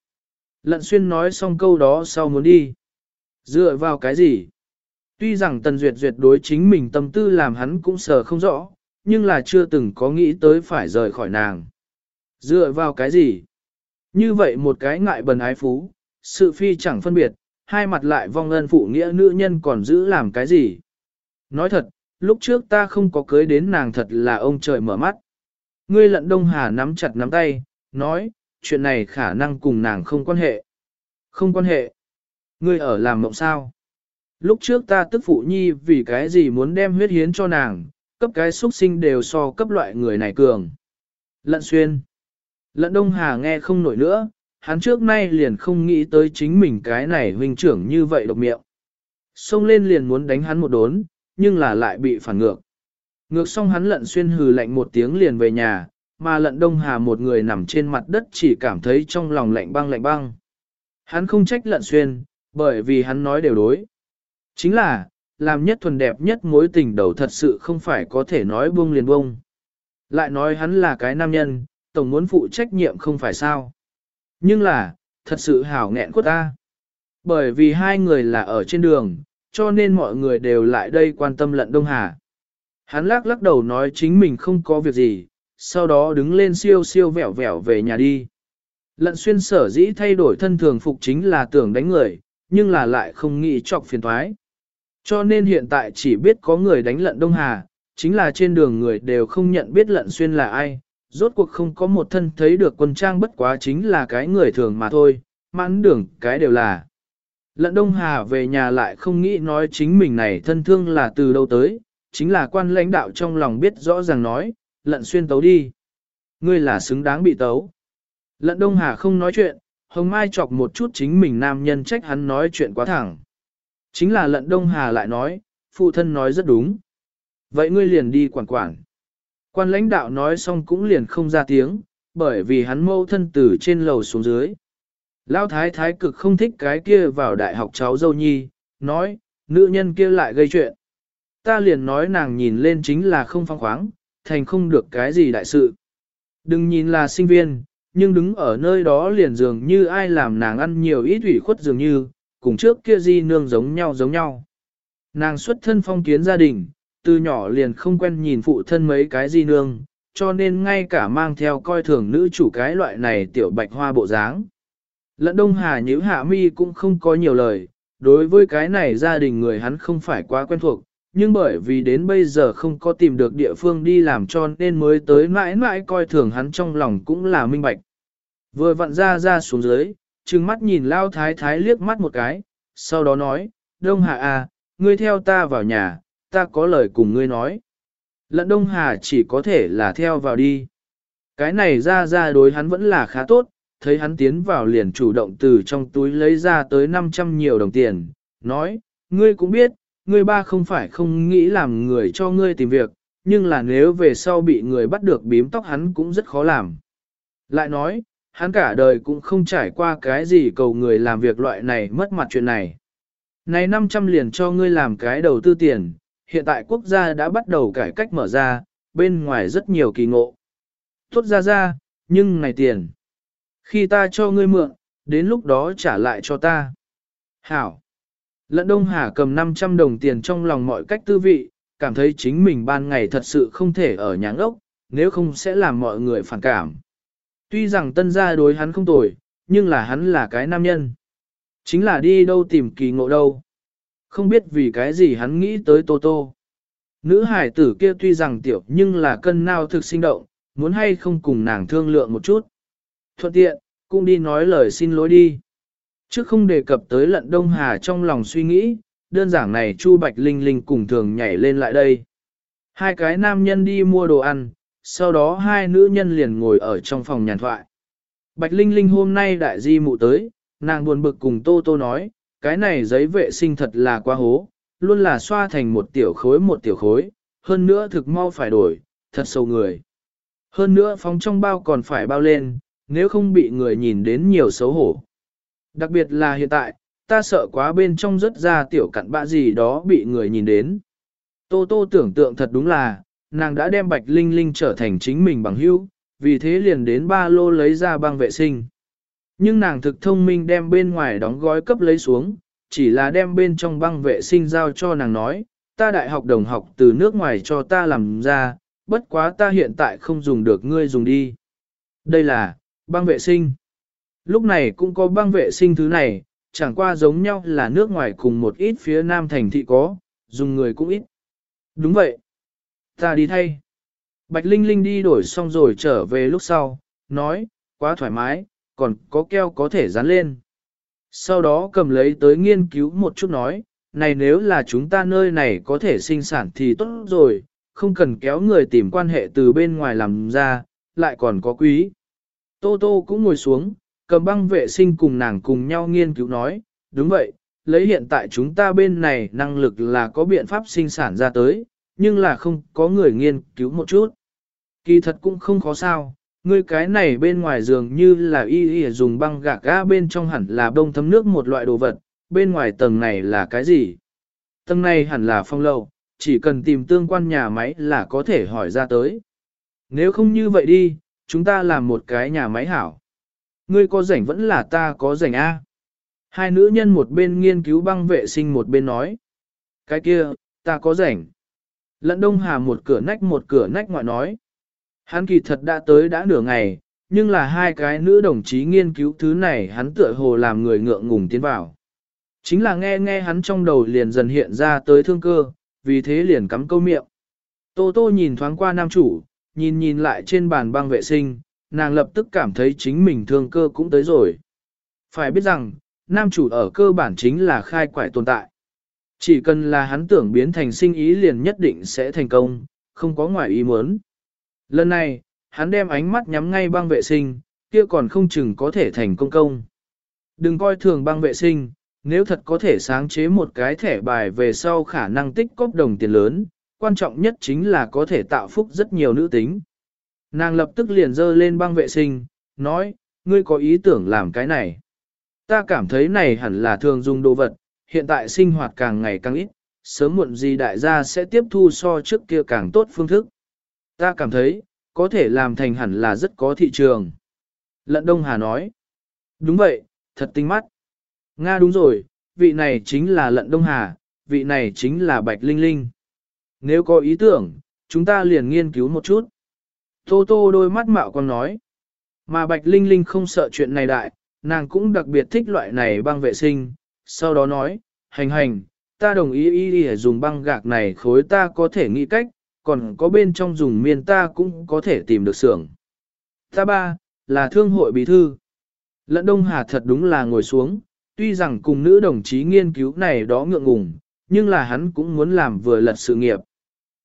Lận xuyên nói xong câu đó sau muốn đi. Dựa vào cái gì? Tuy rằng Tần Duyệt Duyệt đối chính mình tâm tư làm hắn cũng sờ không rõ, nhưng là chưa từng có nghĩ tới phải rời khỏi nàng. Dựa vào cái gì? Như vậy một cái ngại bần ái phú, sự phi chẳng phân biệt, hai mặt lại vong ân phụ nghĩa nữ nhân còn giữ làm cái gì? Nói thật, lúc trước ta không có cưới đến nàng thật là ông trời mở mắt. Ngươi lận Đông Hà nắm chặt nắm tay, nói, chuyện này khả năng cùng nàng không quan hệ. Không quan hệ. Ngươi ở làm mộng sao? Lúc trước ta tức phụ nhi vì cái gì muốn đem huyết hiến cho nàng, cấp cái xuất sinh đều so cấp loại người này cường. Lận xuyên. Lận Đông Hà nghe không nổi nữa, hắn trước nay liền không nghĩ tới chính mình cái này huynh trưởng như vậy độc miệng. Xông lên liền muốn đánh hắn một đốn, nhưng là lại bị phản ngược. Ngược xong hắn lận xuyên hừ lạnh một tiếng liền về nhà, mà lận đông hà một người nằm trên mặt đất chỉ cảm thấy trong lòng lạnh băng lạnh băng. Hắn không trách lận xuyên, bởi vì hắn nói đều đối. Chính là, làm nhất thuần đẹp nhất mối tình đầu thật sự không phải có thể nói buông liền buông. Lại nói hắn là cái nam nhân, tổng muốn phụ trách nhiệm không phải sao. Nhưng là, thật sự hảo nghẹn quất ta. Bởi vì hai người là ở trên đường, cho nên mọi người đều lại đây quan tâm lận Đông Hà. Hắn lắc lắc đầu nói chính mình không có việc gì, sau đó đứng lên siêu siêu vẹo vẹo về nhà đi. Lận xuyên sở dĩ thay đổi thân thường phục chính là tưởng đánh người, nhưng là lại không nghĩ chọc phiền thoái. Cho nên hiện tại chỉ biết có người đánh lận Đông Hà, chính là trên đường người đều không nhận biết lận xuyên là ai, rốt cuộc không có một thân thấy được quân trang bất quá chính là cái người thường mà thôi, mãn đường cái đều là. Lận Đông Hà về nhà lại không nghĩ nói chính mình này thân thương là từ đâu tới, chính là quan lãnh đạo trong lòng biết rõ ràng nói, lận xuyên tấu đi. Ngươi là xứng đáng bị tấu. Lận Đông Hà không nói chuyện, Hồng Mai chọc một chút chính mình nam nhân trách hắn nói chuyện quá thẳng. Chính là lận Đông Hà lại nói, phụ thân nói rất đúng. Vậy ngươi liền đi quản quản. Quan lãnh đạo nói xong cũng liền không ra tiếng, bởi vì hắn mâu thân từ trên lầu xuống dưới. Lão thái thái cực không thích cái kia vào đại học cháu dâu nhi, nói, nữ nhân kia lại gây chuyện. Ta liền nói nàng nhìn lên chính là không phong khoáng, thành không được cái gì đại sự. Đừng nhìn là sinh viên, nhưng đứng ở nơi đó liền dường như ai làm nàng ăn nhiều ít ủy khuất dường như, cùng trước kia di nương giống nhau giống nhau. Nàng xuất thân phong kiến gia đình, từ nhỏ liền không quen nhìn phụ thân mấy cái di nương, cho nên ngay cả mang theo coi thường nữ chủ cái loại này tiểu bạch hoa bộ dáng. Lận Đông Hà nhíu hạ mi cũng không có nhiều lời, đối với cái này gia đình người hắn không phải quá quen thuộc, nhưng bởi vì đến bây giờ không có tìm được địa phương đi làm cho nên mới tới mãi mãi coi thường hắn trong lòng cũng là minh bạch. Vừa vặn ra ra xuống dưới, trừng mắt nhìn Lao Thái Thái liếc mắt một cái, sau đó nói, Đông Hà à, ngươi theo ta vào nhà, ta có lời cùng ngươi nói. Lận Đông Hà chỉ có thể là theo vào đi. Cái này ra ra đối hắn vẫn là khá tốt, thấy hắn tiến vào liền chủ động từ trong túi lấy ra tới 500 nhiều đồng tiền, nói, ngươi cũng biết, ngươi ba không phải không nghĩ làm người cho ngươi tìm việc, nhưng là nếu về sau bị người bắt được bím tóc hắn cũng rất khó làm. Lại nói, hắn cả đời cũng không trải qua cái gì cầu người làm việc loại này mất mặt chuyện này. Này 500 liền cho ngươi làm cái đầu tư tiền, hiện tại quốc gia đã bắt đầu cải cách mở ra, bên ngoài rất nhiều kỳ ngộ. Tốt ra ra, nhưng này tiền. Khi ta cho ngươi mượn, đến lúc đó trả lại cho ta. Hảo. Lận Đông Hà cầm 500 đồng tiền trong lòng mọi cách tư vị, cảm thấy chính mình ban ngày thật sự không thể ở nhà ngốc nếu không sẽ làm mọi người phản cảm. Tuy rằng tân gia đối hắn không tồi, nhưng là hắn là cái nam nhân. Chính là đi đâu tìm kỳ ngộ đâu. Không biết vì cái gì hắn nghĩ tới Tô Tô. Nữ hải tử kia tuy rằng tiểu nhưng là cân nào thực sinh động, muốn hay không cùng nàng thương lượng một chút. Thuận tiện, cũng đi nói lời xin lỗi đi. Trước không đề cập tới lận Đông Hà trong lòng suy nghĩ, đơn giản này Chu Bạch Linh Linh cùng thường nhảy lên lại đây. Hai cái nam nhân đi mua đồ ăn, sau đó hai nữ nhân liền ngồi ở trong phòng nhàn thoại. Bạch Linh Linh hôm nay đại di mụ tới, nàng buồn bực cùng Tô Tô nói, cái này giấy vệ sinh thật là quá hố, luôn là xoa thành một tiểu khối một tiểu khối, hơn nữa thực mau phải đổi, thật sâu người. Hơn nữa phóng trong bao còn phải bao lên, nếu không bị người nhìn đến nhiều xấu hổ. Đặc biệt là hiện tại, ta sợ quá bên trong rất ra tiểu cặn bã gì đó bị người nhìn đến. Tô Tô tưởng tượng thật đúng là, nàng đã đem Bạch Linh Linh trở thành chính mình bằng hữu, vì thế liền đến ba lô lấy ra băng vệ sinh. Nhưng nàng thực thông minh đem bên ngoài đóng gói cấp lấy xuống, chỉ là đem bên trong băng vệ sinh giao cho nàng nói, ta đại học đồng học từ nước ngoài cho ta làm ra, bất quá ta hiện tại không dùng được ngươi dùng đi. Đây là, băng vệ sinh. Lúc này cũng có băng vệ sinh thứ này, chẳng qua giống nhau là nước ngoài cùng một ít phía nam thành thị có, dùng người cũng ít. Đúng vậy. Ta đi thay. Bạch Linh Linh đi đổi xong rồi trở về lúc sau, nói, quá thoải mái, còn có keo có thể dán lên. Sau đó cầm lấy tới nghiên cứu một chút nói, này nếu là chúng ta nơi này có thể sinh sản thì tốt rồi, không cần kéo người tìm quan hệ từ bên ngoài làm ra, lại còn có quý. Tô Tô cũng ngồi xuống, cầm băng vệ sinh cùng nàng cùng nhau nghiên cứu nói, đúng vậy, lấy hiện tại chúng ta bên này năng lực là có biện pháp sinh sản ra tới, nhưng là không có người nghiên cứu một chút. Kỳ thật cũng không khó sao, ngươi cái này bên ngoài giường như là y y dùng băng gạc ga bên trong hẳn là bông thấm nước một loại đồ vật, bên ngoài tầng này là cái gì? Tầng này hẳn là phong lâu, chỉ cần tìm tương quan nhà máy là có thể hỏi ra tới. Nếu không như vậy đi, chúng ta làm một cái nhà máy hảo. Ngươi có rảnh vẫn là ta có rảnh A. Hai nữ nhân một bên nghiên cứu băng vệ sinh một bên nói. Cái kia, ta có rảnh. Lận Đông Hà một cửa nách một cửa nách ngoại nói. Hắn kỳ thật đã tới đã nửa ngày, nhưng là hai cái nữ đồng chí nghiên cứu thứ này hắn tựa hồ làm người ngượng ngùng tiến vào. Chính là nghe nghe hắn trong đầu liền dần hiện ra tới thương cơ, vì thế liền cắm câu miệng. Tô tô nhìn thoáng qua nam chủ, nhìn nhìn lại trên bàn băng vệ sinh, nàng lập tức cảm thấy chính mình thương cơ cũng tới rồi. Phải biết rằng, nam chủ ở cơ bản chính là khai quải tồn tại. Chỉ cần là hắn tưởng biến thành sinh ý liền nhất định sẽ thành công, không có ngoài ý muốn. Lần này, hắn đem ánh mắt nhắm ngay băng vệ sinh, kia còn không chừng có thể thành công công. Đừng coi thường băng vệ sinh, nếu thật có thể sáng chế một cái thẻ bài về sau khả năng tích cóp đồng tiền lớn, quan trọng nhất chính là có thể tạo phúc rất nhiều nữ tính. Nàng lập tức liền dơ lên băng vệ sinh, nói, ngươi có ý tưởng làm cái này. Ta cảm thấy này hẳn là thường dùng đồ vật, hiện tại sinh hoạt càng ngày càng ít, sớm muộn gì đại gia sẽ tiếp thu so trước kia càng tốt phương thức. Ta cảm thấy, có thể làm thành hẳn là rất có thị trường. Lận Đông Hà nói, đúng vậy, thật tinh mắt. Nga đúng rồi, vị này chính là Lận Đông Hà, vị này chính là Bạch Linh Linh. Nếu có ý tưởng, chúng ta liền nghiên cứu một chút. Tô Tô đôi mắt mạo còn nói. Mà Bạch Linh Linh không sợ chuyện này đại, nàng cũng đặc biệt thích loại này băng vệ sinh. Sau đó nói, hành hành, ta đồng ý ý ý dùng băng gạc này khối ta có thể nghĩ cách, còn có bên trong dùng miên ta cũng có thể tìm được xưởng. Ta ba, là thương hội bí thư. Lận Đông Hà thật đúng là ngồi xuống, tuy rằng cùng nữ đồng chí nghiên cứu này đó ngượng ngùng, nhưng là hắn cũng muốn làm vừa lật sự nghiệp.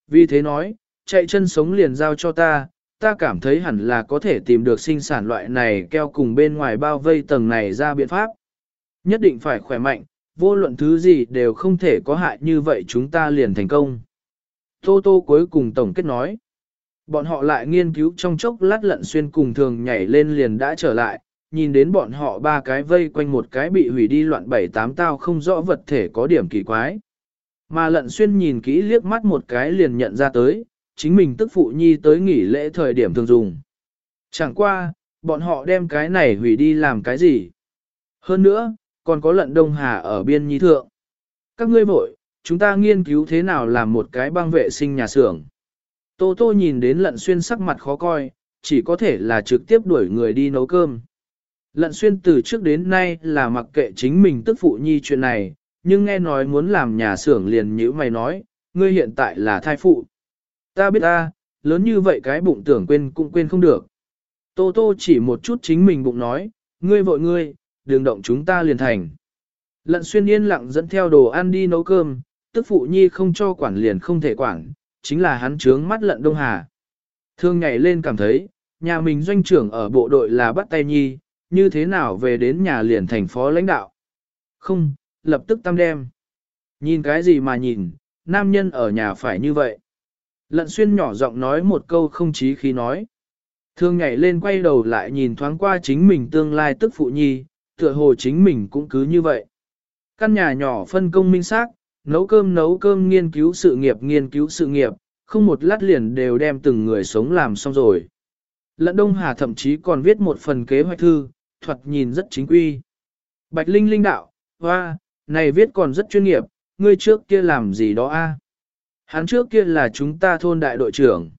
Vì thế nói, chạy chân sống liền giao cho ta, ta cảm thấy hẳn là có thể tìm được sinh sản loại này keo cùng bên ngoài bao vây tầng này ra biện pháp. Nhất định phải khỏe mạnh, vô luận thứ gì đều không thể có hại như vậy chúng ta liền thành công. Tô Tô cuối cùng tổng kết nói. Bọn họ lại nghiên cứu trong chốc lát lận xuyên cùng thường nhảy lên liền đã trở lại, nhìn đến bọn họ ba cái vây quanh một cái bị hủy đi loạn bảy tám tao không rõ vật thể có điểm kỳ quái. Mà lận xuyên nhìn kỹ liếc mắt một cái liền nhận ra tới, chính mình tức phụ nhi tới nghỉ lễ thời điểm thường dùng. Chẳng qua, bọn họ đem cái này hủy đi làm cái gì. Hơn nữa, còn có lận đông hà ở biên nhi thượng. Các ngươi vội, chúng ta nghiên cứu thế nào làm một cái băng vệ sinh nhà xưởng. Tô tô nhìn đến lận xuyên sắc mặt khó coi, chỉ có thể là trực tiếp đuổi người đi nấu cơm. Lận xuyên từ trước đến nay là mặc kệ chính mình tức phụ nhi chuyện này, nhưng nghe nói muốn làm nhà xưởng liền như mày nói, ngươi hiện tại là thai phụ. Ta biết ta, lớn như vậy cái bụng tưởng quên cũng quên không được. Tô tô chỉ một chút chính mình bụng nói, ngươi vội ngươi, đừng động chúng ta liền thành. Lận xuyên yên lặng dẫn theo đồ ăn đi nấu cơm, tức phụ nhi không cho quản liền không thể quản, chính là hắn trướng mắt lận Đông Hà. Thương nhảy lên cảm thấy, nhà mình doanh trưởng ở bộ đội là bắt tay nhi, như thế nào về đến nhà liền thành phó lãnh đạo. Không, lập tức tam đem. Nhìn cái gì mà nhìn, nam nhân ở nhà phải như vậy. Lận xuyên nhỏ giọng nói một câu không chí khi nói. Thương nhảy lên quay đầu lại nhìn thoáng qua chính mình tương lai tức phụ nhi, tựa hồ chính mình cũng cứ như vậy. Căn nhà nhỏ phân công minh xác, nấu cơm nấu cơm nghiên cứu sự nghiệp nghiên cứu sự nghiệp, không một lát liền đều đem từng người sống làm xong rồi. Lận Đông Hà thậm chí còn viết một phần kế hoạch thư, thuật nhìn rất chính quy. Bạch Linh Linh đạo, hoa, này viết còn rất chuyên nghiệp, ngươi trước kia làm gì đó a? Hắn trước kia là chúng ta thôn đại đội trưởng.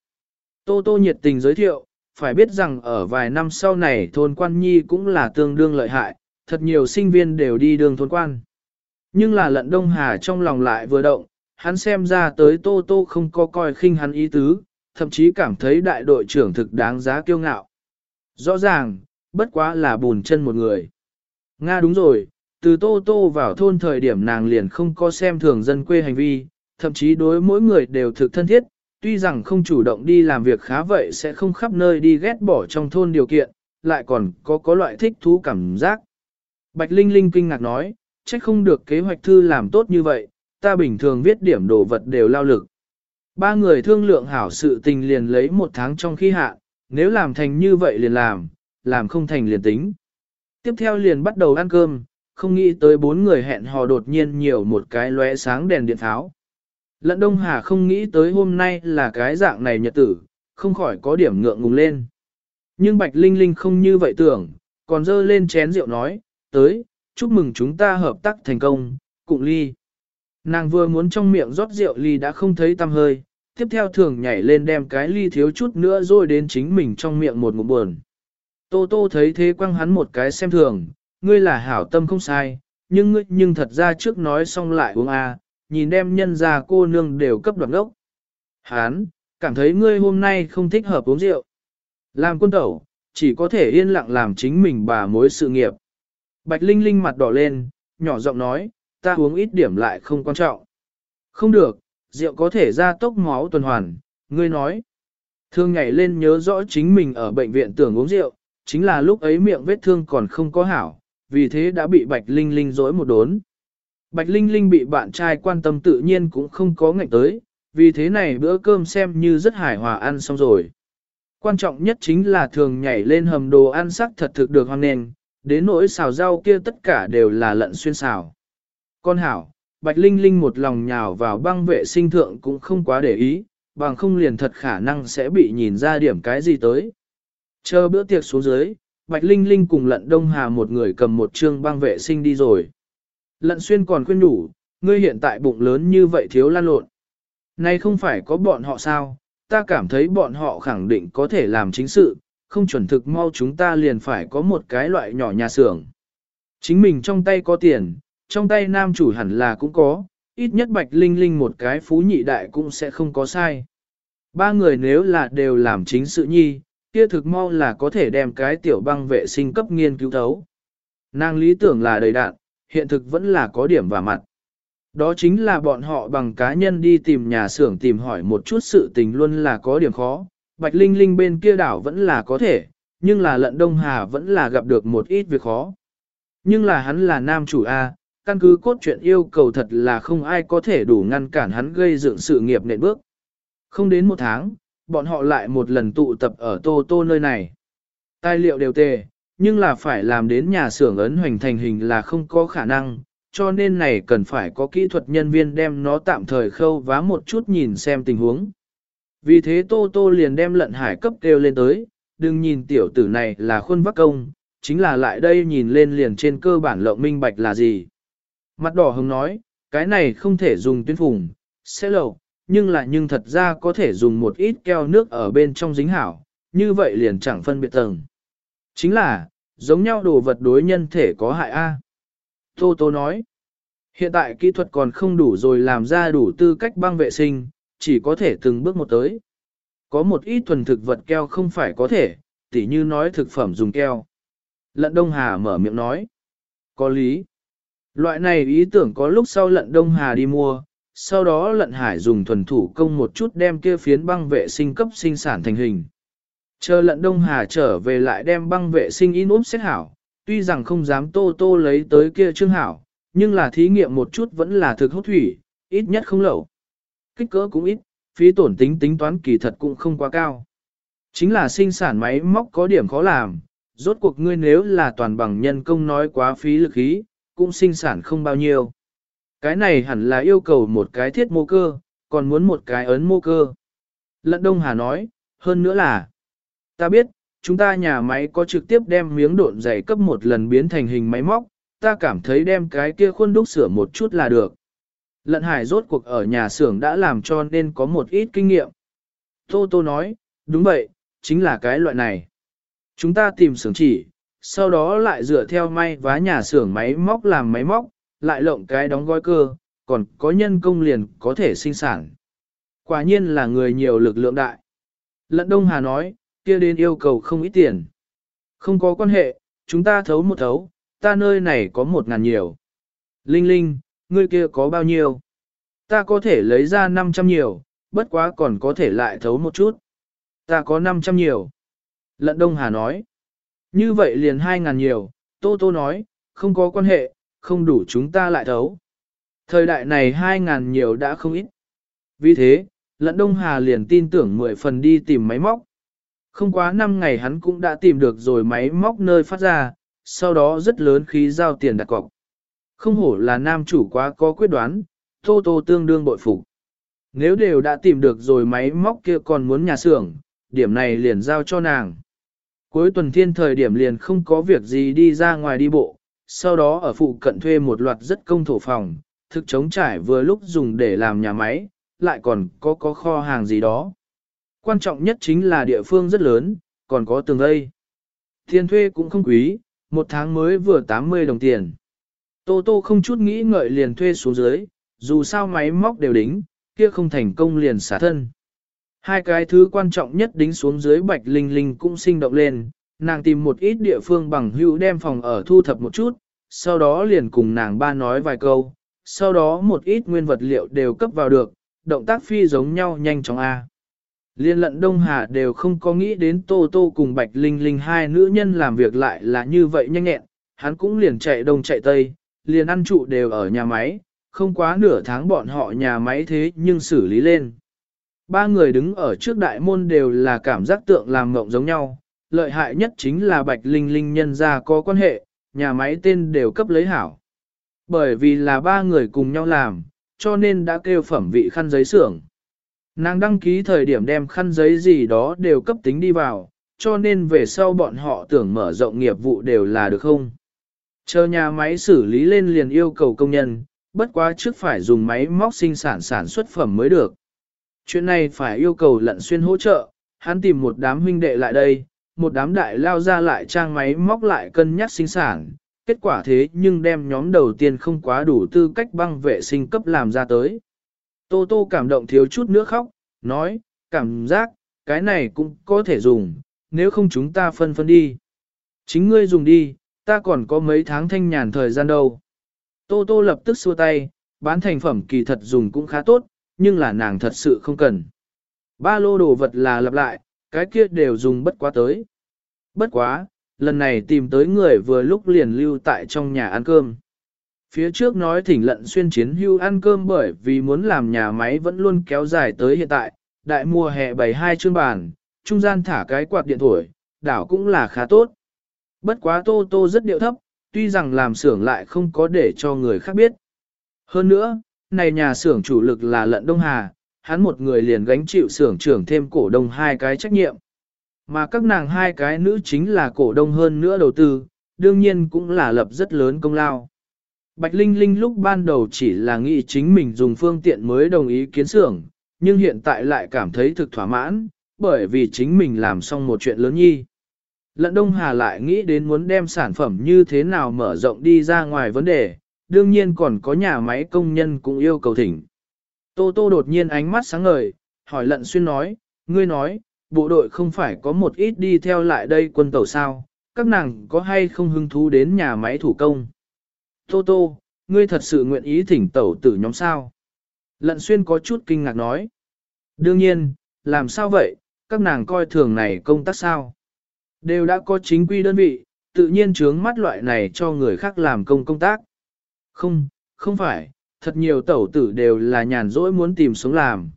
Tô Tô nhiệt tình giới thiệu, phải biết rằng ở vài năm sau này thôn quan nhi cũng là tương đương lợi hại, thật nhiều sinh viên đều đi đường thôn quan. Nhưng là lận Đông Hà trong lòng lại vừa động, hắn xem ra tới Tô Tô không có coi khinh hắn ý tứ, thậm chí cảm thấy đại đội trưởng thực đáng giá kiêu ngạo. Rõ ràng, bất quá là bùn chân một người. Nga đúng rồi, từ Tô Tô vào thôn thời điểm nàng liền không có xem thường dân quê hành vi, thậm chí đối mỗi người đều thực thân thiết, tuy rằng không chủ động đi làm việc khá vậy sẽ không khắp nơi đi ghét bỏ trong thôn điều kiện, lại còn có có loại thích thú cảm giác. Bạch Linh Linh kinh ngạc nói, trách không được kế hoạch thư làm tốt như vậy, ta bình thường viết điểm đồ vật đều lao lực. Ba người thương lượng hảo sự tình liền lấy một tháng trong khi hạ, nếu làm thành như vậy liền làm, làm không thành liền tính. Tiếp theo liền bắt đầu ăn cơm, không nghĩ tới bốn người hẹn hò đột nhiên nhiều một cái lóe sáng đèn điện tháo. Lận Đông Hà không nghĩ tới hôm nay là cái dạng này nhật tử, không khỏi có điểm ngượng ngùng lên. Nhưng Bạch Linh Linh không như vậy tưởng, còn dơ lên chén rượu nói, tới, chúc mừng chúng ta hợp tác thành công, cụng ly. Nàng vừa muốn trong miệng rót rượu ly đã không thấy tăm hơi, tiếp theo thường nhảy lên đem cái ly thiếu chút nữa rồi đến chính mình trong miệng một ngụm buồn. Tô Tô thấy thế quăng hắn một cái xem thường, ngươi là hảo tâm không sai, nhưng ngươi nhưng thật ra trước nói xong lại uống a, nhìn đem nhân ra cô nương đều cấp đoạn ốc. Hán, cảm thấy ngươi hôm nay không thích hợp uống rượu. Làm quân tẩu, chỉ có thể yên lặng làm chính mình bà mối sự nghiệp. Bạch Linh Linh mặt đỏ lên, nhỏ giọng nói, ta uống ít điểm lại không quan trọng. Không được, rượu có thể ra tốc máu tuần hoàn, ngươi nói. Thương nhảy lên nhớ rõ chính mình ở bệnh viện tưởng uống rượu, chính là lúc ấy miệng vết thương còn không có hảo, vì thế đã bị Bạch Linh Linh dối một đốn. Bạch Linh Linh bị bạn trai quan tâm tự nhiên cũng không có ngạnh tới, vì thế này bữa cơm xem như rất hài hòa ăn xong rồi. Quan trọng nhất chính là thường nhảy lên hầm đồ ăn sắc thật thực được hoang nền, đến nỗi xào rau kia tất cả đều là lận xuyên xào. Con hảo, Bạch Linh Linh một lòng nhào vào băng vệ sinh thượng cũng không quá để ý, bằng không liền thật khả năng sẽ bị nhìn ra điểm cái gì tới. Chờ bữa tiệc xuống dưới, Bạch Linh Linh cùng Lận Đông Hà một người cầm một chương băng vệ sinh đi rồi. Lận Xuyên còn khuyên đủ, ngươi hiện tại bụng lớn như vậy thiếu lan lộn. Nay không phải có bọn họ sao, ta cảm thấy bọn họ khẳng định có thể làm chính sự, không chuẩn thực mau chúng ta liền phải có một cái loại nhỏ nhà xưởng. Chính mình trong tay có tiền, trong tay nam chủ hẳn là cũng có, ít nhất Bạch Linh Linh một cái phú nhị đại cũng sẽ không có sai. Ba người nếu là đều làm chính sự nhi, kia thực mau là có thể đem cái tiểu băng vệ sinh cấp nghiên cứu thấu. Nàng lý tưởng là đầy đạn, hiện thực vẫn là có điểm và mặt. Đó chính là bọn họ bằng cá nhân đi tìm nhà xưởng tìm hỏi một chút sự tình luôn là có điểm khó. Bạch Linh Linh bên kia đảo vẫn là có thể, nhưng là lận Đông Hà vẫn là gặp được một ít việc khó. Nhưng là hắn là nam chủ A, căn cứ cốt truyện yêu cầu thật là không ai có thể đủ ngăn cản hắn gây dựng sự nghiệp nện bước. Không đến một tháng, bọn họ lại một lần tụ tập ở Tô Tô nơi này. Tài liệu đều tề, nhưng là phải làm đến nhà xưởng ấn hoành thành hình là không có khả năng, cho nên này cần phải có kỹ thuật nhân viên đem nó tạm thời khâu vá một chút nhìn xem tình huống. Vì thế Tô Tô liền đem lận hải cấp kêu lên tới, đừng nhìn tiểu tử này là khuôn vắc công, chính là lại đây nhìn lên liền trên cơ bản lộng minh bạch là gì. Mặt đỏ hứng nói, cái này không thể dùng tuyến phùng, sẽ lậu, nhưng là nhưng thật ra có thể dùng một ít keo nước ở bên trong dính hảo, như vậy liền chẳng phân biệt tầng. Chính là, giống nhau đồ vật đối nhân thể có hại A. Tô Tô nói, hiện tại kỹ thuật còn không đủ rồi làm ra đủ tư cách băng vệ sinh, chỉ có thể từng bước một tới. Có một ít thuần thực vật keo không phải có thể, tỉ như nói thực phẩm dùng keo. Lận Đông Hà mở miệng nói, có lý. Loại này ý tưởng có lúc sau lận Đông Hà đi mua, sau đó lận hải dùng thuần thủ công một chút đem kia phiến băng vệ sinh cấp sinh sản thành hình. Chờ lận Đông Hà trở về lại đem băng vệ sinh in úp xét hảo, tuy rằng không dám tô tô lấy tới kia trương hảo, nhưng là thí nghiệm một chút vẫn là thực hốt thủy, ít nhất không lẩu. Kích cỡ cũng ít, phí tổn tính tính toán kỳ thật cũng không quá cao. Chính là sinh sản máy móc có điểm khó làm, rốt cuộc ngươi nếu là toàn bằng nhân công nói quá phí lực khí, cũng sinh sản không bao nhiêu. Cái này hẳn là yêu cầu một cái thiết mô cơ, còn muốn một cái ấn mô cơ. Lận Đông Hà nói, hơn nữa là, ta biết, chúng ta nhà máy có trực tiếp đem miếng độn dày cấp một lần biến thành hình máy móc, ta cảm thấy đem cái kia khuôn đúc sửa một chút là được. Lận hải rốt cuộc ở nhà xưởng đã làm cho nên có một ít kinh nghiệm. Tô Tô nói, đúng vậy, chính là cái loại này. Chúng ta tìm xưởng chỉ, sau đó lại dựa theo may vá nhà xưởng máy móc làm máy móc, lại lộng cái đóng gói cơ, còn có nhân công liền có thể sinh sản. Quả nhiên là người nhiều lực lượng đại. Lận Đông Hà nói, kia đến yêu cầu không ít tiền. Không có quan hệ, chúng ta thấu một thấu, ta nơi này có một ngàn nhiều. Linh Linh, ngươi kia có bao nhiêu? Ta có thể lấy ra 500 nhiều, bất quá còn có thể lại thấu một chút. Ta có 500 nhiều. Lận Đông Hà nói. Như vậy liền 2.000 nhiều, Tô Tô nói, không có quan hệ, không đủ chúng ta lại thấu. Thời đại này 2.000 nhiều đã không ít. Vì thế, lận Đông Hà liền tin tưởng 10 phần đi tìm máy móc. Không quá 5 ngày hắn cũng đã tìm được rồi máy móc nơi phát ra, sau đó rất lớn khí giao tiền đặt cọc. Không hổ là nam chủ quá có quyết đoán, Tô Tô tương đương bội phục. Nếu đều đã tìm được rồi máy móc kia còn muốn nhà xưởng, điểm này liền giao cho nàng. Cuối tuần thiên thời điểm liền không có việc gì đi ra ngoài đi bộ, sau đó ở phụ cận thuê một loạt rất công thổ phòng, thực chống trải vừa lúc dùng để làm nhà máy, lại còn có có kho hàng gì đó. Quan trọng nhất chính là địa phương rất lớn, còn có tường vây. Thiên thuê cũng không quý, một tháng mới vừa 80 đồng tiền. Tô Tô không chút nghĩ ngợi liền thuê xuống dưới, dù sao máy móc đều đính, kia không thành công liền xả thân. Hai cái thứ quan trọng nhất đính xuống dưới bạch linh linh cũng sinh động lên, nàng tìm một ít địa phương bằng hữu đem phòng ở thu thập một chút, sau đó liền cùng nàng ba nói vài câu, sau đó một ít nguyên vật liệu đều cấp vào được, động tác phi giống nhau nhanh chóng A. Liên lận Đông Hà đều không có nghĩ đến Tô Tô cùng Bạch Linh Linh hai nữ nhân làm việc lại là như vậy nhanh nhẹn, hắn cũng liền chạy đông chạy tây, liền ăn trụ đều ở nhà máy, không quá nửa tháng bọn họ nhà máy thế nhưng xử lý lên. Ba người đứng ở trước đại môn đều là cảm giác tượng làm ngộng giống nhau, lợi hại nhất chính là Bạch Linh Linh nhân ra có quan hệ, nhà máy tên đều cấp lấy hảo. Bởi vì là ba người cùng nhau làm, cho nên đã kêu phẩm vị khăn giấy xưởng. Nàng đăng ký thời điểm đem khăn giấy gì đó đều cấp tính đi vào, cho nên về sau bọn họ tưởng mở rộng nghiệp vụ đều là được không. Chờ nhà máy xử lý lên liền yêu cầu công nhân, bất quá trước phải dùng máy móc sinh sản sản xuất phẩm mới được. Chuyện này phải yêu cầu lận xuyên hỗ trợ, hắn tìm một đám huynh đệ lại đây, một đám đại lao ra lại trang máy móc lại cân nhắc sinh sản, kết quả thế nhưng đem nhóm đầu tiên không quá đủ tư cách băng vệ sinh cấp làm ra tới. Tô Tô cảm động thiếu chút nữa khóc, nói, cảm giác, cái này cũng có thể dùng, nếu không chúng ta phân phân đi. Chính ngươi dùng đi, ta còn có mấy tháng thanh nhàn thời gian đâu. Tô Tô lập tức xua tay, bán thành phẩm kỳ thật dùng cũng khá tốt, nhưng là nàng thật sự không cần. Ba lô đồ vật là lặp lại, cái kia đều dùng bất quá tới. Bất quá, lần này tìm tới người vừa lúc liền lưu tại trong nhà ăn cơm. Phía trước nói thỉnh lận xuyên chiến hưu ăn cơm bởi vì muốn làm nhà máy vẫn luôn kéo dài tới hiện tại, đại mùa hè bày hai chương bàn, trung gian thả cái quạt điện thổi, đảo cũng là khá tốt. Bất quá tô tô rất điệu thấp, tuy rằng làm xưởng lại không có để cho người khác biết. Hơn nữa, này nhà xưởng chủ lực là lận Đông Hà, hắn một người liền gánh chịu xưởng trưởng thêm cổ đông hai cái trách nhiệm. Mà các nàng hai cái nữ chính là cổ đông hơn nữa đầu tư, đương nhiên cũng là lập rất lớn công lao. Bạch Linh Linh lúc ban đầu chỉ là nghĩ chính mình dùng phương tiện mới đồng ý kiến xưởng, nhưng hiện tại lại cảm thấy thực thỏa mãn, bởi vì chính mình làm xong một chuyện lớn nhi. Lận Đông Hà lại nghĩ đến muốn đem sản phẩm như thế nào mở rộng đi ra ngoài vấn đề, đương nhiên còn có nhà máy công nhân cũng yêu cầu thỉnh. Tô Tô đột nhiên ánh mắt sáng ngời, hỏi Lận Xuyên nói, ngươi nói, bộ đội không phải có một ít đi theo lại đây quân tàu sao, các nàng có hay không hứng thú đến nhà máy thủ công. Tô Tô, ngươi thật sự nguyện ý thỉnh tẩu tử nhóm sao? Lận Xuyên có chút kinh ngạc nói. Đương nhiên, làm sao vậy, các nàng coi thường này công tác sao? Đều đã có chính quy đơn vị, tự nhiên trướng mắt loại này cho người khác làm công công tác. Không, không phải, thật nhiều tẩu tử đều là nhàn rỗi muốn tìm sống làm.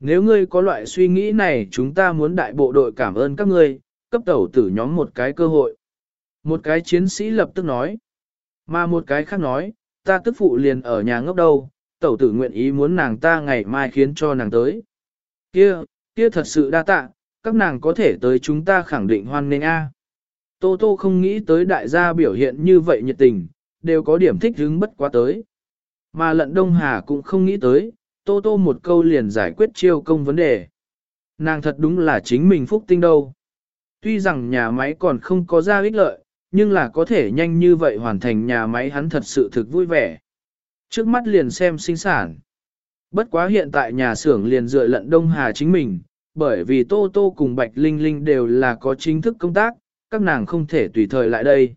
Nếu ngươi có loại suy nghĩ này chúng ta muốn đại bộ đội cảm ơn các ngươi, cấp tẩu tử nhóm một cái cơ hội. Một cái chiến sĩ lập tức nói. Mà một cái khác nói, ta tức phụ liền ở nhà ngốc đâu, tẩu tử nguyện ý muốn nàng ta ngày mai khiến cho nàng tới. Kia, kia thật sự đa tạ, các nàng có thể tới chúng ta khẳng định hoan nghênh A. Tô Tô không nghĩ tới đại gia biểu hiện như vậy nhiệt tình, đều có điểm thích hứng bất quá tới. Mà lận Đông Hà cũng không nghĩ tới, Tô Tô một câu liền giải quyết chiêu công vấn đề. Nàng thật đúng là chính mình phúc tinh đâu. Tuy rằng nhà máy còn không có ra ích lợi, nhưng là có thể nhanh như vậy hoàn thành nhà máy hắn thật sự thực vui vẻ. Trước mắt liền xem sinh sản. Bất quá hiện tại nhà xưởng liền dựa lận Đông Hà chính mình, bởi vì Tô Tô cùng Bạch Linh Linh đều là có chính thức công tác, các nàng không thể tùy thời lại đây.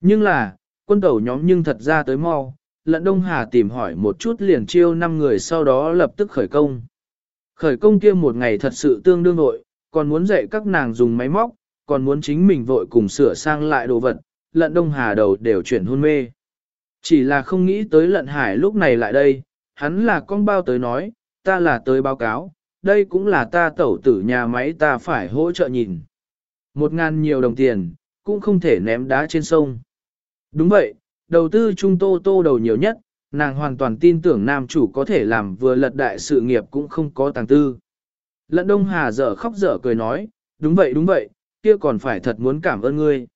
Nhưng là, quân tẩu nhóm nhưng thật ra tới mau, lận Đông Hà tìm hỏi một chút liền chiêu 5 người sau đó lập tức khởi công. Khởi công kia một ngày thật sự tương đương nội, còn muốn dạy các nàng dùng máy móc, còn muốn chính mình vội cùng sửa sang lại đồ vật, lận Đông Hà đầu đều chuyển hôn mê. Chỉ là không nghĩ tới lận hải lúc này lại đây, hắn là con bao tới nói, ta là tới báo cáo, đây cũng là ta tẩu tử nhà máy ta phải hỗ trợ nhìn. Một ngàn nhiều đồng tiền, cũng không thể ném đá trên sông. Đúng vậy, đầu tư trung tô tô đầu nhiều nhất, nàng hoàn toàn tin tưởng nam chủ có thể làm vừa lật đại sự nghiệp cũng không có tàng tư. Lận Đông Hà dở khóc dở cười nói, đúng vậy đúng vậy, kia còn phải thật muốn cảm ơn ngươi.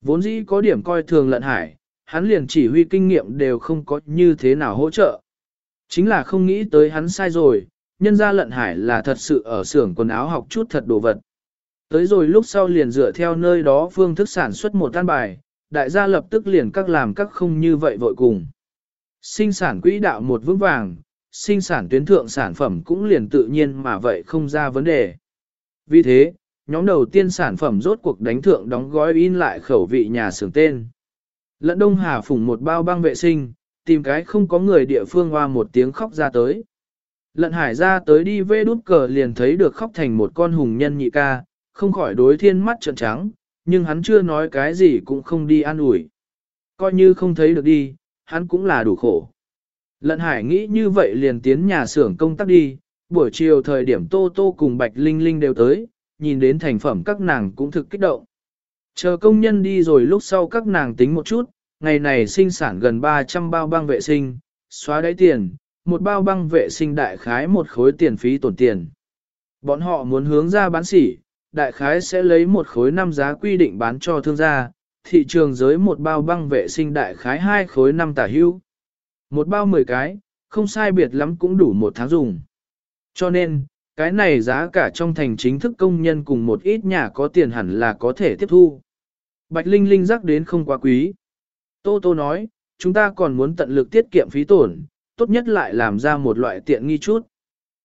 Vốn dĩ có điểm coi thường lận hải, hắn liền chỉ huy kinh nghiệm đều không có như thế nào hỗ trợ. Chính là không nghĩ tới hắn sai rồi, nhân ra lận hải là thật sự ở xưởng quần áo học chút thật đồ vật. Tới rồi lúc sau liền dựa theo nơi đó phương thức sản xuất một tan bài, đại gia lập tức liền các làm các không như vậy vội cùng. Sinh sản quỹ đạo một vững vàng, sinh sản tuyến thượng sản phẩm cũng liền tự nhiên mà vậy không ra vấn đề. Vì thế, nhóm đầu tiên sản phẩm rốt cuộc đánh thượng đóng gói in lại khẩu vị nhà xưởng tên. Lận Đông Hà phủng một bao băng vệ sinh, tìm cái không có người địa phương hoa một tiếng khóc ra tới. Lận hải ra tới đi vê đút cờ liền thấy được khóc thành một con hùng nhân nhị ca, không khỏi đối thiên mắt trợn trắng, nhưng hắn chưa nói cái gì cũng không đi an ủi. Coi như không thấy được đi, hắn cũng là đủ khổ. Lận hải nghĩ như vậy liền tiến nhà xưởng công tác đi, buổi chiều thời điểm Tô Tô cùng Bạch Linh Linh đều tới, nhìn đến thành phẩm các nàng cũng thực kích động. Chờ công nhân đi rồi lúc sau các nàng tính một chút, ngày này sinh sản gần 300 bao băng vệ sinh, xóa đáy tiền, một bao băng vệ sinh đại khái một khối tiền phí tổn tiền. Bọn họ muốn hướng ra bán sỉ, đại khái sẽ lấy một khối năm giá quy định bán cho thương gia, thị trường giới một bao băng vệ sinh đại khái hai khối năm tả hưu. Một bao 10 cái, không sai biệt lắm cũng đủ một tháng dùng. Cho nên, cái này giá cả trong thành chính thức công nhân cùng một ít nhà có tiền hẳn là có thể tiếp thu. Bạch Linh Linh rắc đến không quá quý. Tô Tô nói, chúng ta còn muốn tận lực tiết kiệm phí tổn, tốt nhất lại làm ra một loại tiện nghi chút.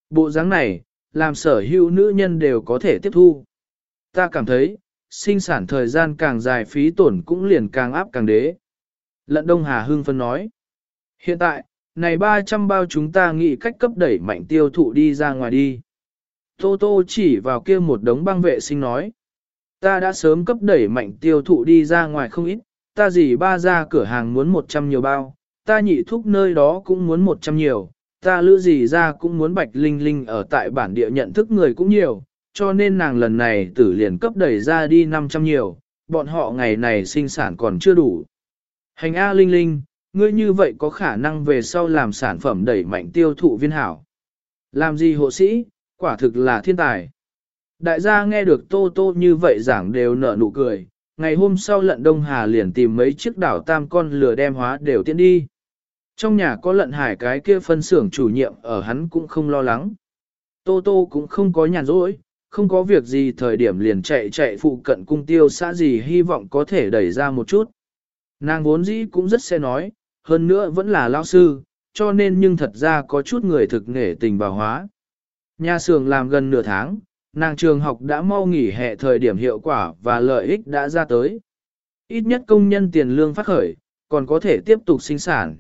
Bộ dáng này, làm sở hữu nữ nhân đều có thể tiếp thu. Ta cảm thấy, sinh sản thời gian càng dài phí tổn cũng liền càng áp càng đế. Lận Đông Hà Hưng phân nói. Hiện tại, này 300 bao chúng ta nghĩ cách cấp đẩy mạnh tiêu thụ đi ra ngoài đi. Tô Tô chỉ vào kia một đống băng vệ sinh nói. Ta đã sớm cấp đẩy mạnh tiêu thụ đi ra ngoài không ít, ta gì ba ra cửa hàng muốn 100 nhiều bao, ta nhị thúc nơi đó cũng muốn 100 nhiều, ta lữ gì ra cũng muốn bạch linh linh ở tại bản địa nhận thức người cũng nhiều, cho nên nàng lần này tử liền cấp đẩy ra đi 500 nhiều, bọn họ ngày này sinh sản còn chưa đủ. Hành A Linh Linh, ngươi như vậy có khả năng về sau làm sản phẩm đẩy mạnh tiêu thụ viên hảo. Làm gì hộ sĩ, quả thực là thiên tài. Đại gia nghe được Tô Tô như vậy giảng đều nở nụ cười, ngày hôm sau lận Đông Hà liền tìm mấy chiếc đảo tam con lửa đem hóa đều tiến đi. Trong nhà có lận hải cái kia phân xưởng chủ nhiệm ở hắn cũng không lo lắng. Tô Tô cũng không có nhàn rỗi, không có việc gì thời điểm liền chạy chạy phụ cận cung tiêu xã gì hy vọng có thể đẩy ra một chút. Nàng vốn dĩ cũng rất xe nói, hơn nữa vẫn là lao sư, cho nên nhưng thật ra có chút người thực nghề tình vào hóa. Nhà xưởng làm gần nửa tháng, nàng trường học đã mau nghỉ hè thời điểm hiệu quả và lợi ích đã ra tới. Ít nhất công nhân tiền lương phát khởi, còn có thể tiếp tục sinh sản.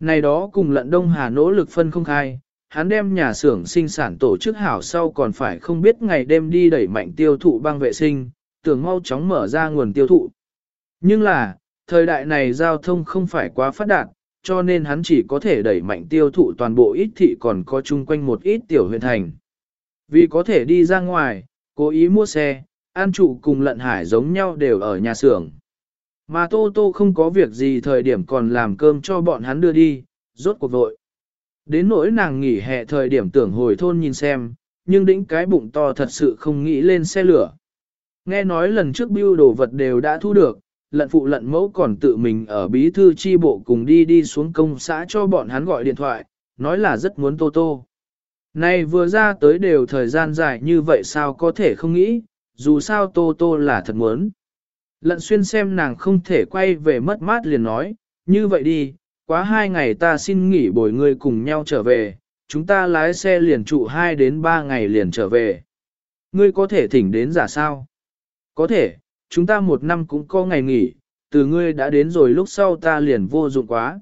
Này đó cùng lận Đông Hà nỗ lực phân không khai, hắn đem nhà xưởng sinh sản tổ chức hảo sau còn phải không biết ngày đêm đi đẩy mạnh tiêu thụ băng vệ sinh, tưởng mau chóng mở ra nguồn tiêu thụ. Nhưng là, thời đại này giao thông không phải quá phát đạt, cho nên hắn chỉ có thể đẩy mạnh tiêu thụ toàn bộ ít thị còn có chung quanh một ít tiểu huyện thành. Vì có thể đi ra ngoài, cố ý mua xe, an trụ cùng lận hải giống nhau đều ở nhà xưởng. Mà Tô Tô không có việc gì thời điểm còn làm cơm cho bọn hắn đưa đi, rốt cuộc vội. Đến nỗi nàng nghỉ hè thời điểm tưởng hồi thôn nhìn xem, nhưng đĩnh cái bụng to thật sự không nghĩ lên xe lửa. Nghe nói lần trước bưu đồ vật đều đã thu được, lận phụ lận mẫu còn tự mình ở bí thư chi bộ cùng đi đi xuống công xã cho bọn hắn gọi điện thoại, nói là rất muốn tô tô. Này vừa ra tới đều thời gian dài như vậy sao có thể không nghĩ, dù sao tô tô là thật muốn. Lận xuyên xem nàng không thể quay về mất mát liền nói, như vậy đi, quá hai ngày ta xin nghỉ bồi ngươi cùng nhau trở về, chúng ta lái xe liền trụ hai đến ba ngày liền trở về. Ngươi có thể thỉnh đến giả sao? Có thể, chúng ta một năm cũng có ngày nghỉ, từ ngươi đã đến rồi lúc sau ta liền vô dụng quá.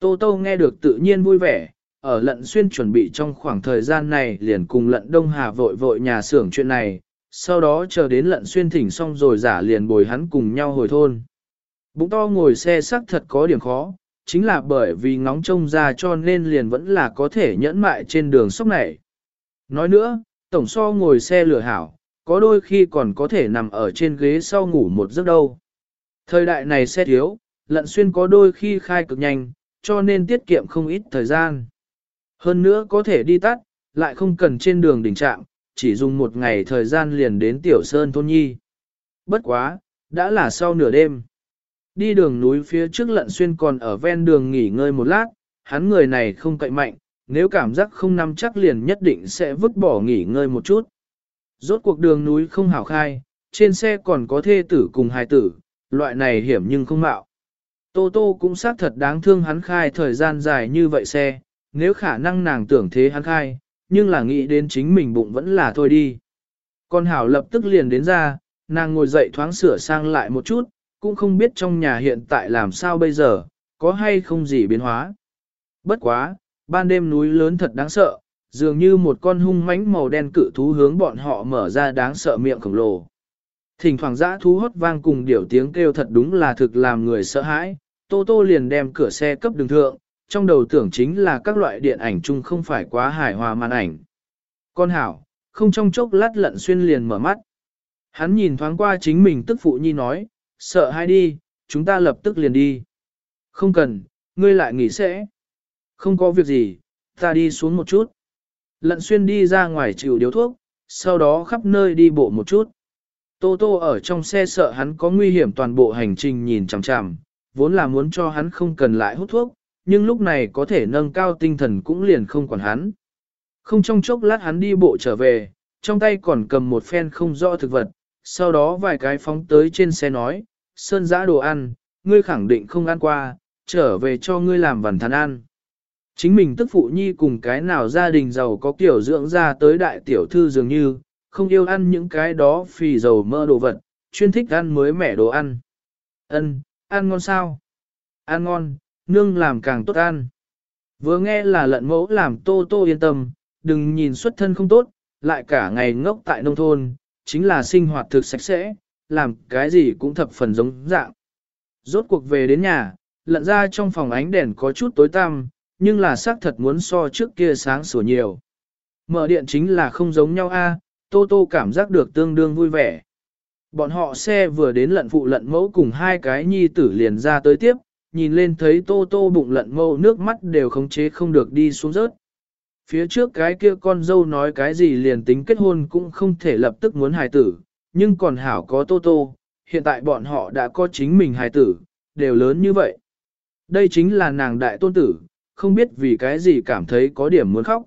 Tô Tô nghe được tự nhiên vui vẻ, ở lận xuyên chuẩn bị trong khoảng thời gian này liền cùng lận Đông Hà vội vội nhà xưởng chuyện này, sau đó chờ đến lận xuyên thỉnh xong rồi giả liền bồi hắn cùng nhau hồi thôn. Bụng to ngồi xe sắc thật có điểm khó, chính là bởi vì ngóng trông ra cho nên liền vẫn là có thể nhẫn mại trên đường sóc này. Nói nữa, tổng so ngồi xe lửa hảo, có đôi khi còn có thể nằm ở trên ghế sau ngủ một giấc đâu. Thời đại này xe thiếu, lận xuyên có đôi khi khai cực nhanh, cho nên tiết kiệm không ít thời gian. Hơn nữa có thể đi tắt, lại không cần trên đường đỉnh trạm, chỉ dùng một ngày thời gian liền đến Tiểu Sơn Thôn Nhi. Bất quá, đã là sau nửa đêm. Đi đường núi phía trước lận xuyên còn ở ven đường nghỉ ngơi một lát, hắn người này không cậy mạnh, nếu cảm giác không nắm chắc liền nhất định sẽ vứt bỏ nghỉ ngơi một chút. Rốt cuộc đường núi không hảo khai, trên xe còn có thê tử cùng hài tử, loại này hiểm nhưng không mạo. Tô Tô cũng xác thật đáng thương hắn khai thời gian dài như vậy xe, nếu khả năng nàng tưởng thế hắn khai, nhưng là nghĩ đến chính mình bụng vẫn là thôi đi. Con Hảo lập tức liền đến ra, nàng ngồi dậy thoáng sửa sang lại một chút, cũng không biết trong nhà hiện tại làm sao bây giờ, có hay không gì biến hóa. Bất quá, ban đêm núi lớn thật đáng sợ, dường như một con hung mãnh màu đen cự thú hướng bọn họ mở ra đáng sợ miệng khổng lồ. Thỉnh thoảng dã thú hót vang cùng điểu tiếng kêu thật đúng là thực làm người sợ hãi, Tô Tô liền đem cửa xe cấp đường thượng, trong đầu tưởng chính là các loại điện ảnh chung không phải quá hài hòa màn ảnh. Con hảo, không trong chốc lát lận xuyên liền mở mắt. Hắn nhìn thoáng qua chính mình tức phụ nhi nói, sợ hai đi, chúng ta lập tức liền đi. Không cần, ngươi lại nghỉ sẽ. Không có việc gì, ta đi xuống một chút. Lận xuyên đi ra ngoài chịu điếu thuốc, sau đó khắp nơi đi bộ một chút. Tô Tô ở trong xe sợ hắn có nguy hiểm toàn bộ hành trình nhìn chằm chằm, vốn là muốn cho hắn không cần lại hút thuốc, nhưng lúc này có thể nâng cao tinh thần cũng liền không quản hắn. Không trong chốc lát hắn đi bộ trở về, trong tay còn cầm một phen không rõ thực vật, sau đó vài cái phóng tới trên xe nói, sơn giã đồ ăn, ngươi khẳng định không ăn qua, trở về cho ngươi làm vần thắn ăn. Chính mình tức phụ nhi cùng cái nào gia đình giàu có kiểu dưỡng ra tới đại tiểu thư dường như, không yêu ăn những cái đó phì dầu mơ đồ vật, chuyên thích ăn mới mẻ đồ ăn. Ân, ăn ngon sao? Ăn ngon, nương làm càng tốt ăn. Vừa nghe là lận mẫu làm tô tô yên tâm, đừng nhìn xuất thân không tốt, lại cả ngày ngốc tại nông thôn, chính là sinh hoạt thực sạch sẽ, làm cái gì cũng thập phần giống dạng. Rốt cuộc về đến nhà, lận ra trong phòng ánh đèn có chút tối tăm, nhưng là xác thật muốn so trước kia sáng sủa nhiều. Mở điện chính là không giống nhau a, Tô Tô cảm giác được tương đương vui vẻ. Bọn họ xe vừa đến lận phụ lận mẫu cùng hai cái nhi tử liền ra tới tiếp, nhìn lên thấy Tô Tô bụng lận mâu nước mắt đều khống chế không được đi xuống rớt. Phía trước cái kia con dâu nói cái gì liền tính kết hôn cũng không thể lập tức muốn hài tử, nhưng còn hảo có Tô Tô, hiện tại bọn họ đã có chính mình hài tử, đều lớn như vậy. Đây chính là nàng đại tôn tử, không biết vì cái gì cảm thấy có điểm muốn khóc.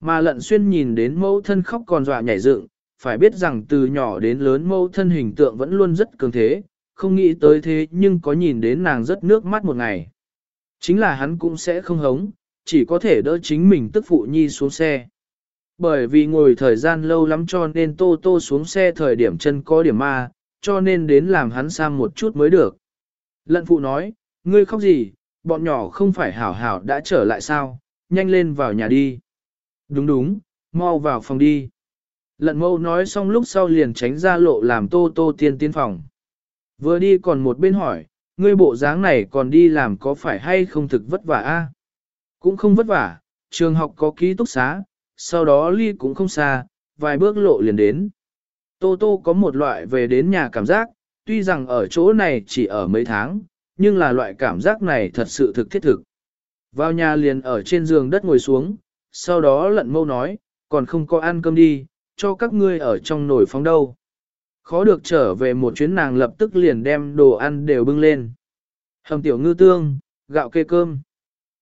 Mà lận xuyên nhìn đến mẫu thân khóc còn dọa nhảy dựng, phải biết rằng từ nhỏ đến lớn mẫu thân hình tượng vẫn luôn rất cường thế, không nghĩ tới thế nhưng có nhìn đến nàng rất nước mắt một ngày. Chính là hắn cũng sẽ không hống, chỉ có thể đỡ chính mình tức phụ nhi xuống xe. Bởi vì ngồi thời gian lâu lắm cho nên tô tô xuống xe thời điểm chân có điểm ma, cho nên đến làm hắn sang một chút mới được. Lận phụ nói, ngươi khóc gì, bọn nhỏ không phải hảo hảo đã trở lại sao, nhanh lên vào nhà đi. Đúng đúng, mau vào phòng đi. Lận mâu nói xong lúc sau liền tránh ra lộ làm tô tô tiên tiên phòng. Vừa đi còn một bên hỏi, ngươi bộ dáng này còn đi làm có phải hay không thực vất vả a? Cũng không vất vả, trường học có ký túc xá, sau đó ly cũng không xa, vài bước lộ liền đến. Tô tô có một loại về đến nhà cảm giác, tuy rằng ở chỗ này chỉ ở mấy tháng, nhưng là loại cảm giác này thật sự thực thiết thực. Vào nhà liền ở trên giường đất ngồi xuống, sau đó lận mâu nói, còn không có ăn cơm đi, cho các ngươi ở trong nồi phóng đâu. Khó được trở về một chuyến nàng lập tức liền đem đồ ăn đều bưng lên. Hầm tiểu ngư tương, gạo kê cơm.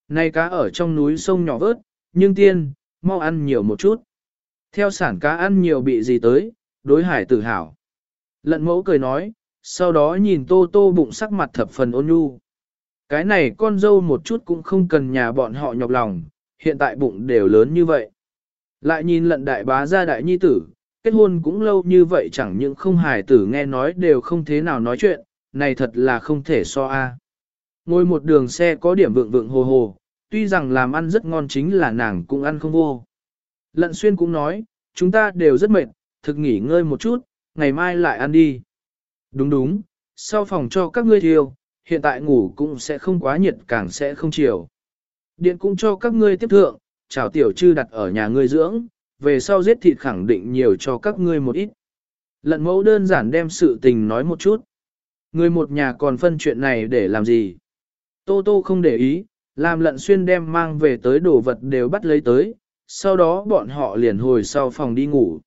Nay cá ở trong núi sông nhỏ vớt, nhưng tiên, mau ăn nhiều một chút. Theo sản cá ăn nhiều bị gì tới, đối hải tự hào. Lận mẫu cười nói, sau đó nhìn tô tô bụng sắc mặt thập phần ôn nhu. Cái này con dâu một chút cũng không cần nhà bọn họ nhọc lòng, hiện tại bụng đều lớn như vậy. Lại nhìn lận đại bá gia đại nhi tử, kết hôn cũng lâu như vậy chẳng những không hài tử nghe nói đều không thế nào nói chuyện, này thật là không thể so a. Ngồi một đường xe có điểm vượng vượng hồ hồ, tuy rằng làm ăn rất ngon chính là nàng cũng ăn không vô. Lận xuyên cũng nói, chúng ta đều rất mệt, thực nghỉ ngơi một chút, ngày mai lại ăn đi. Đúng đúng, sau phòng cho các ngươi thiêu, hiện tại ngủ cũng sẽ không quá nhiệt càng sẽ không chiều. Điện cũng cho các ngươi tiếp thượng, chào tiểu trư đặt ở nhà ngươi dưỡng, về sau giết thịt khẳng định nhiều cho các ngươi một ít. Lận mẫu đơn giản đem sự tình nói một chút. Người một nhà còn phân chuyện này để làm gì? Tô Tô không để ý, làm lận xuyên đem mang về tới đồ vật đều bắt lấy tới, sau đó bọn họ liền hồi sau phòng đi ngủ.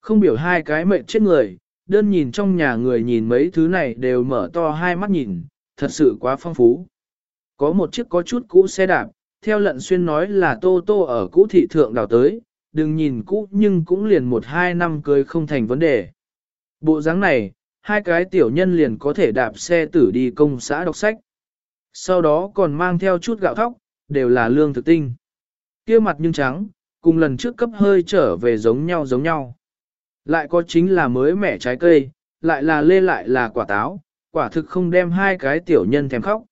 Không biểu hai cái mệt chết người, đơn nhìn trong nhà người nhìn mấy thứ này đều mở to hai mắt nhìn, thật sự quá phong phú. Có một chiếc có chút cũ xe đạp, theo lận xuyên nói là tô tô ở cũ thị thượng đào tới, đừng nhìn cũ nhưng cũng liền một hai năm cưới không thành vấn đề. Bộ dáng này, hai cái tiểu nhân liền có thể đạp xe tử đi công xã đọc sách. Sau đó còn mang theo chút gạo thóc, đều là lương thực tinh. kia mặt nhưng trắng, cùng lần trước cấp hơi trở về giống nhau giống nhau. Lại có chính là mới mẻ trái cây, lại là lê lại là quả táo, quả thực không đem hai cái tiểu nhân thèm khóc.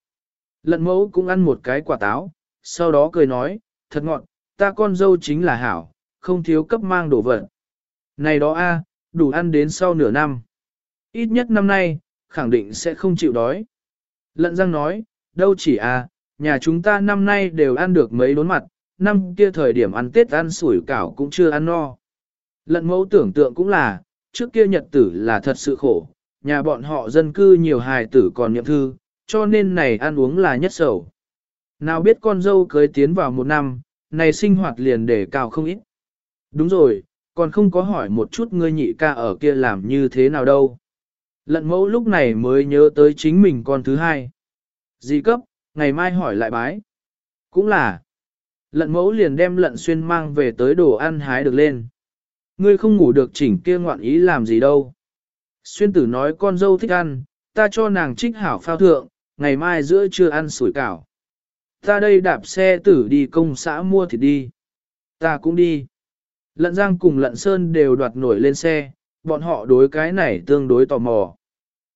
Lận mẫu cũng ăn một cái quả táo, sau đó cười nói, thật ngọn, ta con dâu chính là hảo, không thiếu cấp mang đồ vật. Này đó a, à, đủ ăn đến sau nửa năm. Ít nhất năm nay, khẳng định sẽ không chịu đói. Lận Giang nói, đâu chỉ a, à, nhà chúng ta năm nay đều ăn được mấy đốn mặt, năm kia thời điểm ăn Tết ăn sủi cảo cũng chưa ăn no. Lận mẫu tưởng tượng cũng là, trước kia nhật tử là thật sự khổ, nhà bọn họ dân cư nhiều hài tử còn niệm thư, cho nên này ăn uống là nhất sầu. Nào biết con dâu cưới tiến vào một năm, này sinh hoạt liền để cao không ít. Đúng rồi, còn không có hỏi một chút ngươi nhị ca ở kia làm như thế nào đâu. Lận mẫu lúc này mới nhớ tới chính mình con thứ hai. Di cấp, ngày mai hỏi lại bái. Cũng là, lận mẫu liền đem lận xuyên mang về tới đồ ăn hái được lên. Ngươi không ngủ được chỉnh kia ngoạn ý làm gì đâu. Xuyên tử nói con dâu thích ăn, ta cho nàng trích hảo phao thượng, ngày mai giữa trưa ăn sủi cảo. Ta đây đạp xe tử đi công xã mua thịt đi. Ta cũng đi. Lận Giang cùng Lận Sơn đều đoạt nổi lên xe, bọn họ đối cái này tương đối tò mò.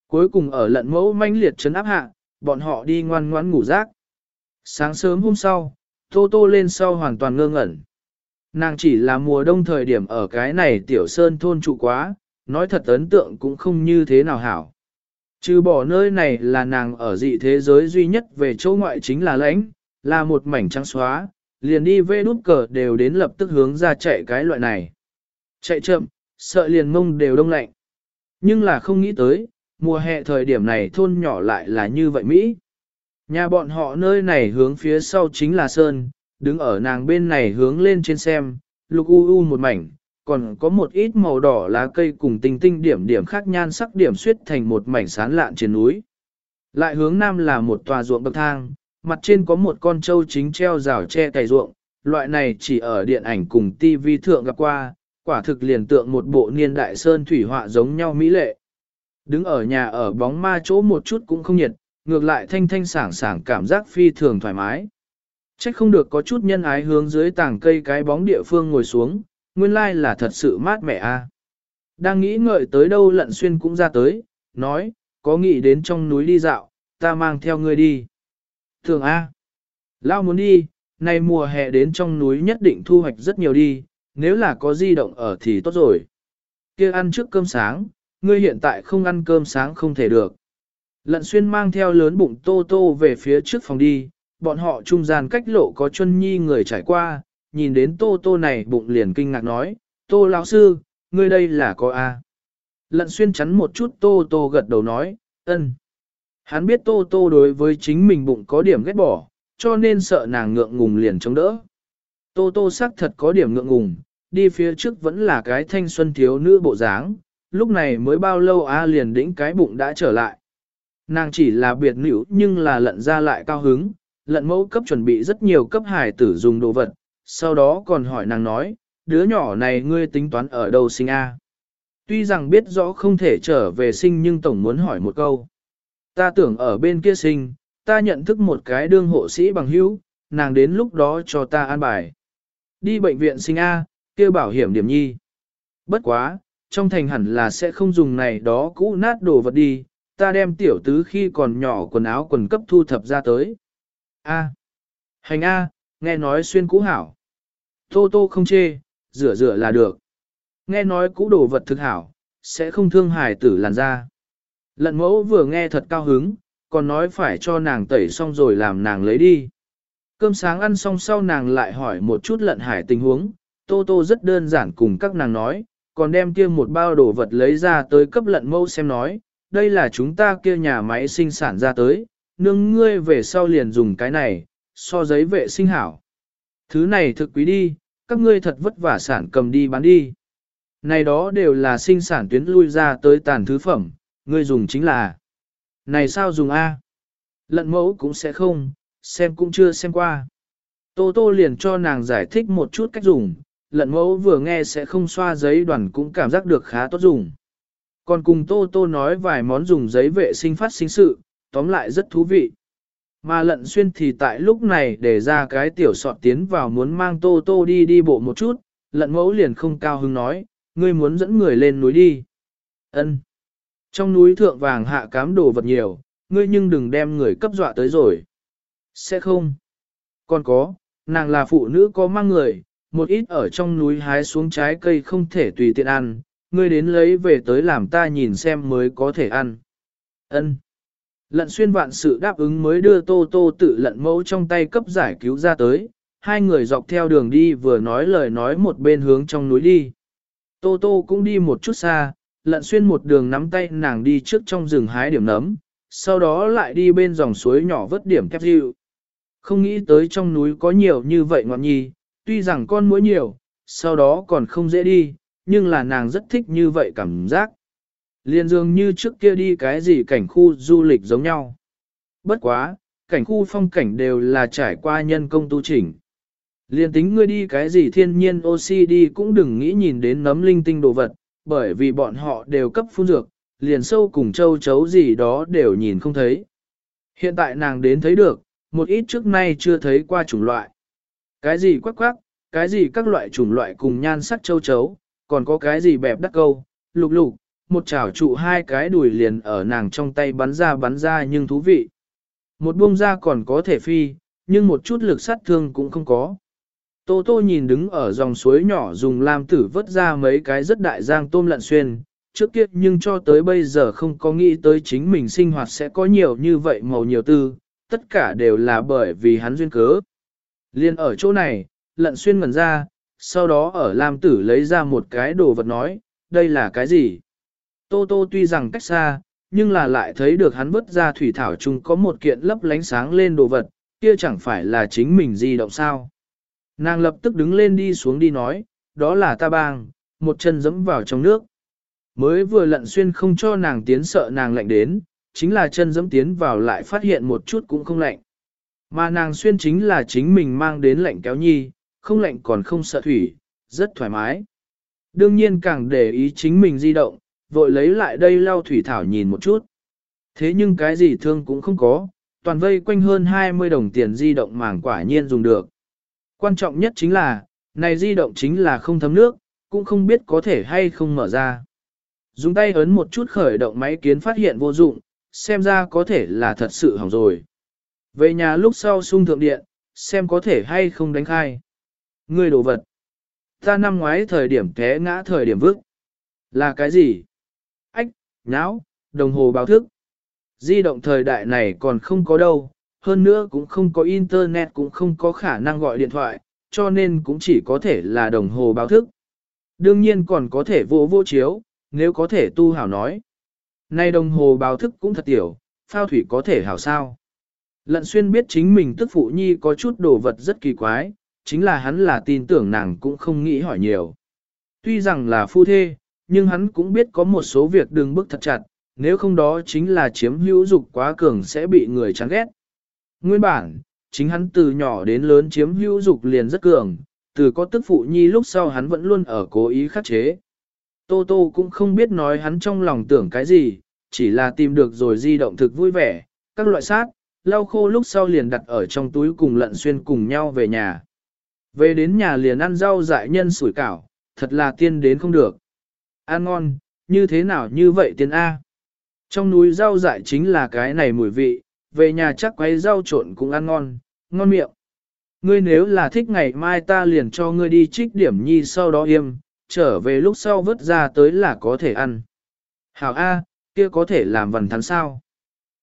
Cuối cùng ở lận mẫu manh liệt chấn áp hạ, bọn họ đi ngoan ngoãn ngủ rác. Sáng sớm hôm sau, Tô Tô lên sau hoàn toàn ngơ ngẩn. Nàng chỉ là mùa đông thời điểm ở cái này tiểu sơn thôn trụ quá, nói thật ấn tượng cũng không như thế nào hảo. Trừ bỏ nơi này là nàng ở dị thế giới duy nhất về chỗ ngoại chính là lãnh, là một mảnh trắng xóa, liền đi vê đút cờ đều đến lập tức hướng ra chạy cái loại này. Chạy chậm, sợ liền mông đều đông lạnh. Nhưng là không nghĩ tới, mùa hè thời điểm này thôn nhỏ lại là như vậy Mỹ. Nhà bọn họ nơi này hướng phía sau chính là Sơn, đứng ở nàng bên này hướng lên trên xem, lục u u một mảnh, còn có một ít màu đỏ lá cây cùng tinh tinh điểm điểm khác nhan sắc điểm suyết thành một mảnh sán lạn trên núi. Lại hướng nam là một tòa ruộng bậc thang, mặt trên có một con trâu chính treo rào che cày ruộng, loại này chỉ ở điện ảnh cùng TV thượng gặp qua, quả thực liền tượng một bộ niên đại sơn thủy họa giống nhau mỹ lệ. Đứng ở nhà ở bóng ma chỗ một chút cũng không nhiệt, ngược lại thanh thanh sảng sảng cảm giác phi thường thoải mái. Trách không được có chút nhân ái hướng dưới tảng cây cái bóng địa phương ngồi xuống, nguyên lai là thật sự mát mẻ a. Đang nghĩ ngợi tới đâu lận xuyên cũng ra tới, nói, có nghĩ đến trong núi đi dạo, ta mang theo ngươi đi. Thường A. Lao muốn đi, nay mùa hè đến trong núi nhất định thu hoạch rất nhiều đi, nếu là có di động ở thì tốt rồi. kia ăn trước cơm sáng, ngươi hiện tại không ăn cơm sáng không thể được. Lận xuyên mang theo lớn bụng tô tô về phía trước phòng đi, bọn họ trung gian cách lộ có chân nhi người trải qua, nhìn đến tô tô này bụng liền kinh ngạc nói, tô lão sư, ngươi đây là có A. Lận xuyên chắn một chút tô tô gật đầu nói, ân. Hắn biết tô tô đối với chính mình bụng có điểm ghét bỏ, cho nên sợ nàng ngượng ngùng liền chống đỡ. Tô tô xác thật có điểm ngượng ngùng, đi phía trước vẫn là cái thanh xuân thiếu nữ bộ dáng, lúc này mới bao lâu A liền đĩnh cái bụng đã trở lại. Nàng chỉ là biệt nữ nhưng là lận ra lại cao hứng, lận mẫu cấp chuẩn bị rất nhiều cấp hải tử dùng đồ vật, sau đó còn hỏi nàng nói, đứa nhỏ này ngươi tính toán ở đâu sinh A. Tuy rằng biết rõ không thể trở về sinh nhưng tổng muốn hỏi một câu. Ta tưởng ở bên kia sinh, ta nhận thức một cái đương hộ sĩ bằng hữu, nàng đến lúc đó cho ta an bài. Đi bệnh viện sinh A, kia bảo hiểm điểm nhi. Bất quá, trong thành hẳn là sẽ không dùng này đó cũ nát đồ vật đi, ta đem tiểu tứ khi còn nhỏ quần áo quần cấp thu thập ra tới. A. Hành A, nghe nói xuyên cũ hảo. Tô tô không chê, rửa rửa là được. Nghe nói cũ đồ vật thực hảo, sẽ không thương hài tử làn da. Lận mẫu vừa nghe thật cao hứng, còn nói phải cho nàng tẩy xong rồi làm nàng lấy đi. Cơm sáng ăn xong sau nàng lại hỏi một chút lận hải tình huống, Tô Tô rất đơn giản cùng các nàng nói, còn đem kia một bao đồ vật lấy ra tới cấp lận mẫu xem nói, đây là chúng ta kia nhà máy sinh sản ra tới, nương ngươi về sau liền dùng cái này, so giấy vệ sinh hảo. Thứ này thực quý đi, các ngươi thật vất vả sản cầm đi bán đi. Này đó đều là sinh sản tuyến lui ra tới tàn thứ phẩm, ngươi dùng chính là. Này sao dùng A? Lận mẫu cũng sẽ không, xem cũng chưa xem qua. Tô tô liền cho nàng giải thích một chút cách dùng, lận mẫu vừa nghe sẽ không xoa giấy đoàn cũng cảm giác được khá tốt dùng. Còn cùng tô tô nói vài món dùng giấy vệ sinh phát sinh sự, tóm lại rất thú vị. Mà lận xuyên thì tại lúc này để ra cái tiểu sọt tiến vào muốn mang tô tô đi đi bộ một chút, lận mẫu liền không cao hứng nói, ngươi muốn dẫn người lên núi đi. Ân. Trong núi thượng vàng hạ cám đồ vật nhiều, ngươi nhưng đừng đem người cấp dọa tới rồi. Sẽ không. Còn có, nàng là phụ nữ có mang người, một ít ở trong núi hái xuống trái cây không thể tùy tiện ăn, ngươi đến lấy về tới làm ta nhìn xem mới có thể ăn. Ân. Lận xuyên vạn sự đáp ứng mới đưa tô tô tự lận mẫu trong tay cấp giải cứu ra tới, hai người dọc theo đường đi vừa nói lời nói một bên hướng trong núi đi. Tô tô cũng đi một chút xa, lận xuyên một đường nắm tay nàng đi trước trong rừng hái điểm nấm, sau đó lại đi bên dòng suối nhỏ vớt điểm kép dịu. Không nghĩ tới trong núi có nhiều như vậy ngọn nhi, tuy rằng con muỗi nhiều, sau đó còn không dễ đi, nhưng là nàng rất thích như vậy cảm giác. Liên dường như trước kia đi cái gì cảnh khu du lịch giống nhau. Bất quá, cảnh khu phong cảnh đều là trải qua nhân công tu chỉnh. Liên tính ngươi đi cái gì thiên nhiên oxy đi cũng đừng nghĩ nhìn đến nấm linh tinh đồ vật, bởi vì bọn họ đều cấp phun dược, liền sâu cùng châu chấu gì đó đều nhìn không thấy. Hiện tại nàng đến thấy được, một ít trước nay chưa thấy qua chủng loại. Cái gì quắc quắc, cái gì các loại chủng loại cùng nhan sắc châu chấu, còn có cái gì bẹp đắc câu, lục lục, một chảo trụ hai cái đùi liền ở nàng trong tay bắn ra bắn ra nhưng thú vị. Một buông ra còn có thể phi, nhưng một chút lực sát thương cũng không có. Tô Tô nhìn đứng ở dòng suối nhỏ dùng lam tử vớt ra mấy cái rất đại giang tôm lặn xuyên, trước kia nhưng cho tới bây giờ không có nghĩ tới chính mình sinh hoạt sẽ có nhiều như vậy màu nhiều tư, tất cả đều là bởi vì hắn duyên cớ. Liên ở chỗ này, lận xuyên ngẩn ra, sau đó ở lam tử lấy ra một cái đồ vật nói, đây là cái gì? Tô Tô tuy rằng cách xa, nhưng là lại thấy được hắn vớt ra thủy thảo chung có một kiện lấp lánh sáng lên đồ vật, kia chẳng phải là chính mình di động sao. Nàng lập tức đứng lên đi xuống đi nói, đó là ta bang, một chân dẫm vào trong nước. Mới vừa lận xuyên không cho nàng tiến sợ nàng lạnh đến, chính là chân dẫm tiến vào lại phát hiện một chút cũng không lạnh. Mà nàng xuyên chính là chính mình mang đến lạnh kéo nhi, không lạnh còn không sợ thủy, rất thoải mái. Đương nhiên càng để ý chính mình di động, vội lấy lại đây lau thủy thảo nhìn một chút. Thế nhưng cái gì thương cũng không có, toàn vây quanh hơn 20 đồng tiền di động màng quả nhiên dùng được. Quan trọng nhất chính là, này di động chính là không thấm nước, cũng không biết có thể hay không mở ra. Dùng tay ấn một chút khởi động máy kiến phát hiện vô dụng, xem ra có thể là thật sự hỏng rồi. Về nhà lúc sau sung thượng điện, xem có thể hay không đánh khai. Người đồ vật. Ta năm ngoái thời điểm té ngã thời điểm vức. Là cái gì? Ách, nháo, đồng hồ báo thức. Di động thời đại này còn không có đâu, hơn nữa cũng không có internet cũng không có khả năng gọi điện thoại, cho nên cũng chỉ có thể là đồng hồ báo thức. Đương nhiên còn có thể vô vô chiếu, nếu có thể tu hảo nói. Nay đồng hồ báo thức cũng thật tiểu, phao thủy có thể hảo sao. Lận xuyên biết chính mình tức phụ nhi có chút đồ vật rất kỳ quái, chính là hắn là tin tưởng nàng cũng không nghĩ hỏi nhiều. Tuy rằng là phu thê, nhưng hắn cũng biết có một số việc đừng bức thật chặt, nếu không đó chính là chiếm hữu dục quá cường sẽ bị người chán ghét. Nguyên bản, chính hắn từ nhỏ đến lớn chiếm hữu dục liền rất cường, từ có tức phụ nhi lúc sau hắn vẫn luôn ở cố ý khắc chế. Tô Tô cũng không biết nói hắn trong lòng tưởng cái gì, chỉ là tìm được rồi di động thực vui vẻ, các loại sát, lau khô lúc sau liền đặt ở trong túi cùng lận xuyên cùng nhau về nhà. Về đến nhà liền ăn rau dại nhân sủi cảo, thật là tiên đến không được. Ăn ngon, như thế nào như vậy tiên A. Trong núi rau dại chính là cái này mùi vị, về nhà chắc quấy rau trộn cũng ăn ngon, ngon miệng. Ngươi nếu là thích ngày mai ta liền cho ngươi đi trích điểm nhi sau đó yêm, trở về lúc sau vớt ra tới là có thể ăn. Hảo A, kia có thể làm vần thắn sao?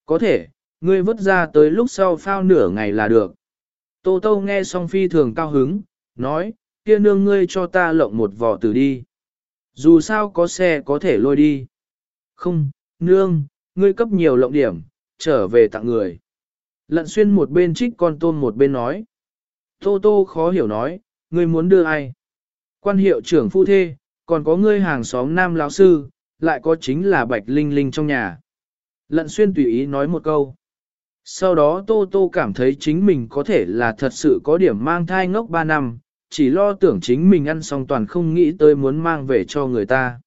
Có thể, ngươi vứt ra tới lúc sau phao nửa ngày là được. Tô Tô nghe xong phi thường cao hứng, nói, kia nương ngươi cho ta lộng một vỏ tử đi. Dù sao có xe có thể lôi đi. Không, nương, ngươi cấp nhiều lộng điểm, trở về tặng người. Lận xuyên một bên trích con tôm một bên nói. Tô Tô khó hiểu nói, ngươi muốn đưa ai? Quan hiệu trưởng phu thê, còn có ngươi hàng xóm nam lão sư, lại có chính là Bạch Linh Linh trong nhà. Lận xuyên tùy ý nói một câu. Sau đó Tô Tô cảm thấy chính mình có thể là thật sự có điểm mang thai ngốc 3 năm, chỉ lo tưởng chính mình ăn xong toàn không nghĩ tới muốn mang về cho người ta.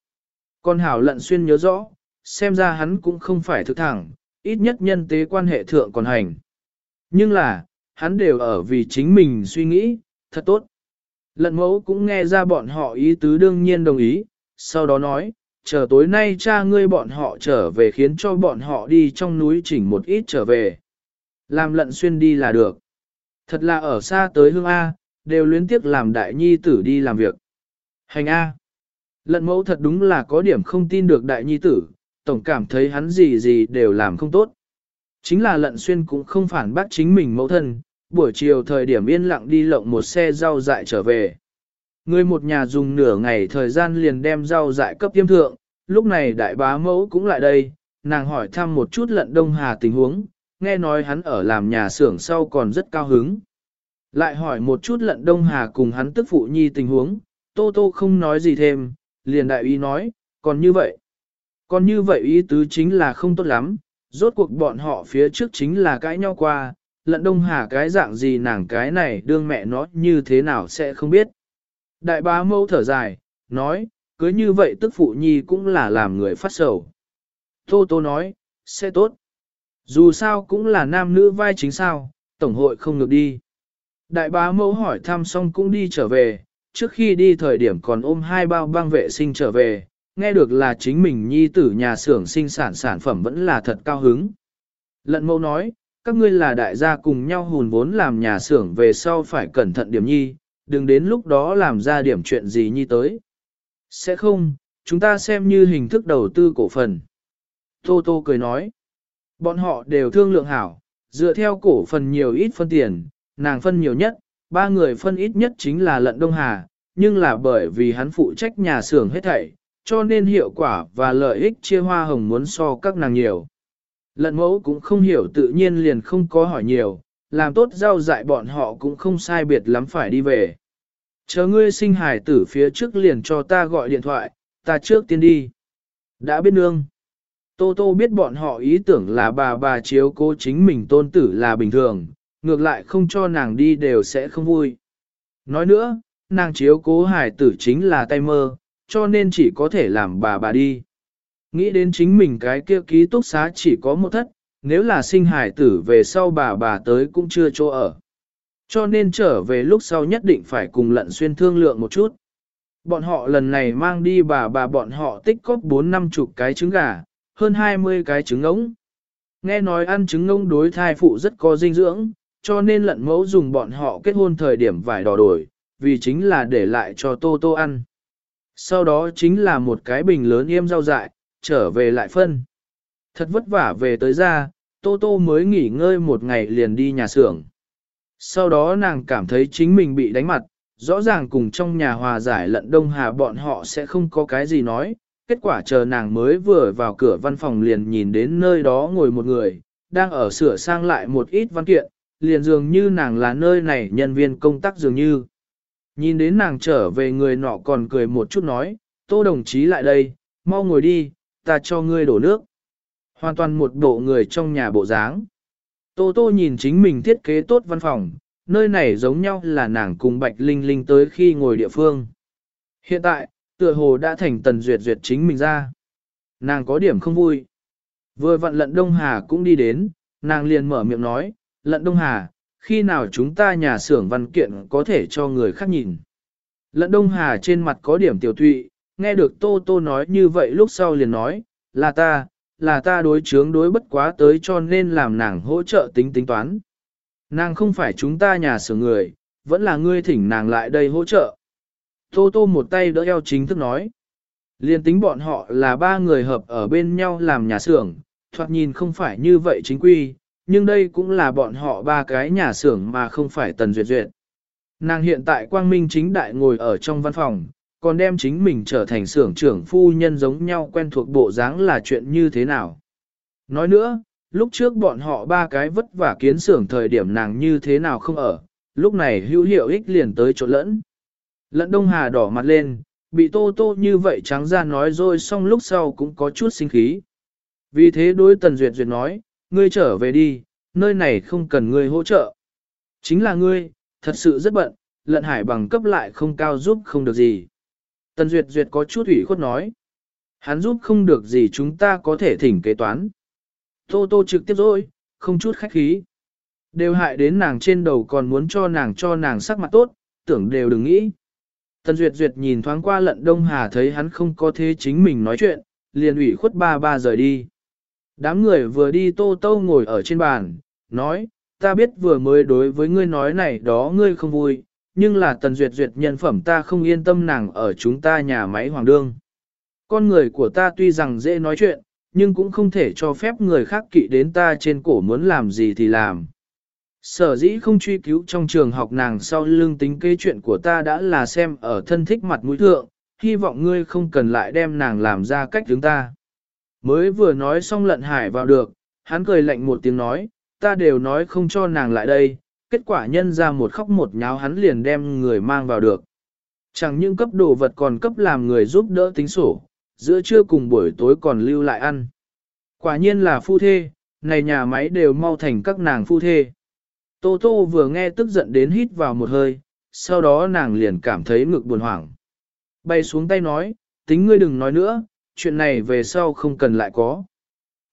Con Hảo lận xuyên nhớ rõ, xem ra hắn cũng không phải thực thẳng, ít nhất nhân tế quan hệ thượng còn hành. Nhưng là, hắn đều ở vì chính mình suy nghĩ, thật tốt. Lận mẫu cũng nghe ra bọn họ ý tứ đương nhiên đồng ý, sau đó nói, chờ tối nay cha ngươi bọn họ trở về khiến cho bọn họ đi trong núi chỉnh một ít trở về. Làm lận xuyên đi là được. Thật là ở xa tới hương A, đều luyến tiếc làm đại nhi tử đi làm việc. Hành A. Lận mẫu thật đúng là có điểm không tin được đại nhi tử, tổng cảm thấy hắn gì gì đều làm không tốt. Chính là lận xuyên cũng không phản bác chính mình mẫu thân, buổi chiều thời điểm yên lặng đi lộng một xe rau dại trở về. Người một nhà dùng nửa ngày thời gian liền đem rau dại cấp tiêm thượng, lúc này đại bá mẫu cũng lại đây, nàng hỏi thăm một chút lận đông hà tình huống, nghe nói hắn ở làm nhà xưởng sau còn rất cao hứng. Lại hỏi một chút lận đông hà cùng hắn tức phụ nhi tình huống, tô tô không nói gì thêm, liền đại ý nói, còn như vậy. Còn như vậy ý tứ chính là không tốt lắm, rốt cuộc bọn họ phía trước chính là cãi nhau qua, lận đông hà cái dạng gì nàng cái này đương mẹ nó như thế nào sẽ không biết. Đại bá mâu thở dài, nói, cưới như vậy tức phụ nhi cũng là làm người phát sầu. Tô tô nói, sẽ tốt. Dù sao cũng là nam nữ vai chính sao, tổng hội không được đi. Đại bá mẫu hỏi thăm xong cũng đi trở về, trước khi đi thời điểm còn ôm hai bao băng vệ sinh trở về, nghe được là chính mình nhi tử nhà xưởng sinh sản sản phẩm vẫn là thật cao hứng. Lận mẫu nói, các ngươi là đại gia cùng nhau hùn vốn làm nhà xưởng về sau phải cẩn thận điểm nhi, đừng đến lúc đó làm ra điểm chuyện gì nhi tới. Sẽ không, chúng ta xem như hình thức đầu tư cổ phần. Tô Tô cười nói, bọn họ đều thương lượng hảo, dựa theo cổ phần nhiều ít phân tiền, nàng phân nhiều nhất, ba người phân ít nhất chính là lận Đông Hà, nhưng là bởi vì hắn phụ trách nhà xưởng hết thảy, cho nên hiệu quả và lợi ích chia hoa hồng muốn so các nàng nhiều. Lận mẫu cũng không hiểu tự nhiên liền không có hỏi nhiều, làm tốt rau dại bọn họ cũng không sai biệt lắm phải đi về. Chờ ngươi sinh hải tử phía trước liền cho ta gọi điện thoại, ta trước tiên đi. Đã biết nương. Tô Tô biết bọn họ ý tưởng là bà bà chiếu cố chính mình tôn tử là bình thường, ngược lại không cho nàng đi đều sẽ không vui. Nói nữa, nàng chiếu cố hải tử chính là tay mơ, cho nên chỉ có thể làm bà bà đi. Nghĩ đến chính mình cái kia ký túc xá chỉ có một thất, nếu là sinh hải tử về sau bà bà tới cũng chưa chỗ ở. Cho nên trở về lúc sau nhất định phải cùng lận xuyên thương lượng một chút. Bọn họ lần này mang đi bà bà bọn họ tích cóp 4 năm chục cái trứng gà, hơn 20 cái trứng ngỗng. Nghe nói ăn trứng ngỗng đối thai phụ rất có dinh dưỡng, cho nên lận mẫu dùng bọn họ kết hôn thời điểm vải đỏ đổi, vì chính là để lại cho tô tô ăn. Sau đó chính là một cái bình lớn yêm rau dại, trở về lại phân. Thật vất vả về tới ra, Tô Tô mới nghỉ ngơi một ngày liền đi nhà xưởng. Sau đó nàng cảm thấy chính mình bị đánh mặt, rõ ràng cùng trong nhà hòa giải lận đông hà bọn họ sẽ không có cái gì nói. Kết quả chờ nàng mới vừa vào cửa văn phòng liền nhìn đến nơi đó ngồi một người, đang ở sửa sang lại một ít văn kiện, liền dường như nàng là nơi này nhân viên công tác dường như. Nhìn đến nàng trở về người nọ còn cười một chút nói, tô đồng chí lại đây, mau ngồi đi, ta cho ngươi đổ nước. Hoàn toàn một bộ người trong nhà bộ dáng. Tô tô nhìn chính mình thiết kế tốt văn phòng, nơi này giống nhau là nàng cùng Bạch Linh Linh tới khi ngồi địa phương. Hiện tại, tựa hồ đã thành tần duyệt duyệt chính mình ra. Nàng có điểm không vui. Vừa vặn lận Đông Hà cũng đi đến, nàng liền mở miệng nói, lận Đông Hà, khi nào chúng ta nhà xưởng văn kiện có thể cho người khác nhìn. Lận Đông Hà trên mặt có điểm tiểu thụy, nghe được Tô Tô nói như vậy lúc sau liền nói, là ta, là ta đối chướng đối bất quá tới cho nên làm nàng hỗ trợ tính tính toán. Nàng không phải chúng ta nhà xưởng người, vẫn là ngươi thỉnh nàng lại đây hỗ trợ. Tô Tô một tay đỡ eo chính thức nói. Liên tính bọn họ là ba người hợp ở bên nhau làm nhà xưởng, thoạt nhìn không phải như vậy chính quy, nhưng đây cũng là bọn họ ba cái nhà xưởng mà không phải Tần Duyệt Duyệt. Nàng hiện tại quang minh chính đại ngồi ở trong văn phòng, còn đem chính mình trở thành xưởng trưởng phu nhân giống nhau quen thuộc bộ dáng là chuyện như thế nào. Nói nữa, lúc trước bọn họ ba cái vất vả kiến xưởng thời điểm nàng như thế nào không ở, lúc này hữu hiệu ích liền tới chỗ lẫn. Lẫn Đông Hà đỏ mặt lên, bị tô tô như vậy trắng ra nói rồi xong lúc sau cũng có chút sinh khí. Vì thế đối Tần Duyệt Duyệt nói, ngươi trở về đi, nơi này không cần ngươi hỗ trợ. Chính là ngươi, thật sự rất bận, lận hải bằng cấp lại không cao giúp không được gì. Tần Duyệt Duyệt có chút ủy khuất nói. Hắn giúp không được gì chúng ta có thể thỉnh kế toán. Tô tô trực tiếp rồi, không chút khách khí. Đều hại đến nàng trên đầu còn muốn cho nàng cho nàng sắc mặt tốt, tưởng đều đừng nghĩ. Tần Duyệt Duyệt nhìn thoáng qua lận Đông Hà thấy hắn không có thế chính mình nói chuyện, liền ủy khuất ba ba rời đi. Đám người vừa đi tô tô ngồi ở trên bàn, nói, ta biết vừa mới đối với ngươi nói này đó ngươi không vui, nhưng là Tần Duyệt Duyệt nhân phẩm ta không yên tâm nàng ở chúng ta nhà máy hoàng đương. Con người của ta tuy rằng dễ nói chuyện, nhưng cũng không thể cho phép người khác kỵ đến ta trên cổ muốn làm gì thì làm. Sở dĩ không truy cứu trong trường học nàng sau lưng tính kế chuyện của ta đã là xem ở thân thích mặt mũi thượng, hy vọng ngươi không cần lại đem nàng làm ra cách chúng ta. Mới vừa nói xong lận hải vào được, hắn cười lạnh một tiếng nói, ta đều nói không cho nàng lại đây, kết quả nhân ra một khóc một nháo hắn liền đem người mang vào được. Chẳng những cấp đồ vật còn cấp làm người giúp đỡ tính sổ, giữa trưa cùng buổi tối còn lưu lại ăn. Quả nhiên là phu thê, này nhà máy đều mau thành các nàng phu thê. Tô Tô vừa nghe tức giận đến hít vào một hơi, sau đó nàng liền cảm thấy ngực buồn hoảng. Bay xuống tay nói, tính ngươi đừng nói nữa, chuyện này về sau không cần lại có.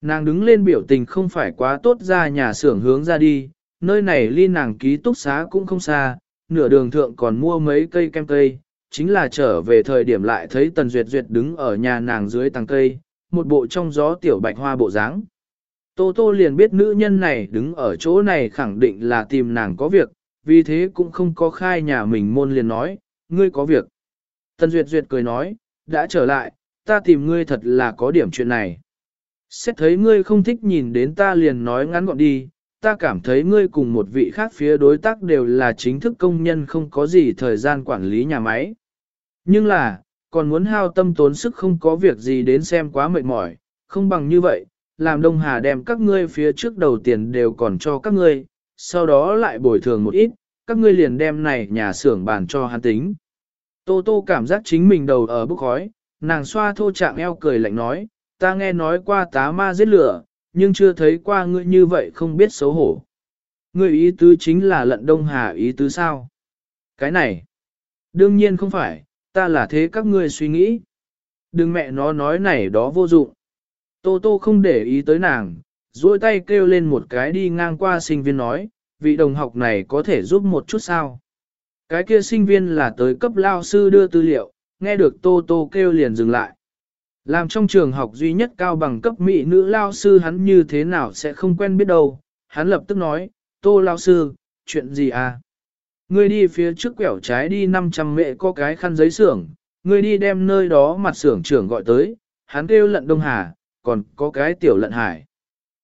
Nàng đứng lên biểu tình không phải quá tốt ra nhà xưởng hướng ra đi, nơi này ly nàng ký túc xá cũng không xa, nửa đường thượng còn mua mấy cây kem cây, chính là trở về thời điểm lại thấy Tần Duyệt Duyệt đứng ở nhà nàng dưới tầng cây, một bộ trong gió tiểu bạch hoa bộ dáng. Tô Tô liền biết nữ nhân này đứng ở chỗ này khẳng định là tìm nàng có việc, vì thế cũng không có khai nhà mình môn liền nói, ngươi có việc. Tần Duyệt Duyệt cười nói, đã trở lại, ta tìm ngươi thật là có điểm chuyện này. Xét thấy ngươi không thích nhìn đến ta liền nói ngắn gọn đi, ta cảm thấy ngươi cùng một vị khác phía đối tác đều là chính thức công nhân không có gì thời gian quản lý nhà máy. Nhưng là, còn muốn hao tâm tốn sức không có việc gì đến xem quá mệt mỏi, không bằng như vậy, làm Đông Hà đem các ngươi phía trước đầu tiền đều còn cho các ngươi, sau đó lại bồi thường một ít, các ngươi liền đem này nhà xưởng bàn cho hắn tính. Tô Tô cảm giác chính mình đầu ở bức khói, nàng xoa thô trạng eo cười lạnh nói, ta nghe nói qua tá ma giết lửa, nhưng chưa thấy qua ngươi như vậy không biết xấu hổ. Ngươi ý tứ chính là lận Đông Hà ý tứ sao? Cái này, đương nhiên không phải, ta là thế các ngươi suy nghĩ. Đừng mẹ nó nói này đó vô dụng. Tô Tô không để ý tới nàng, duỗi tay kêu lên một cái đi ngang qua sinh viên nói, vị đồng học này có thể giúp một chút sao? Cái kia sinh viên là tới cấp lao sư đưa tư liệu, nghe được Tô Tô kêu liền dừng lại. Làm trong trường học duy nhất cao bằng cấp mỹ nữ lao sư hắn như thế nào sẽ không quen biết đâu. Hắn lập tức nói, Tô lao sư, chuyện gì à? Ngươi đi phía trước quẻo trái đi 500 mẹ có cái khăn giấy xưởng, ngươi đi đem nơi đó mặt xưởng trưởng gọi tới, hắn kêu lận Đông Hà, còn có cái tiểu lận hải.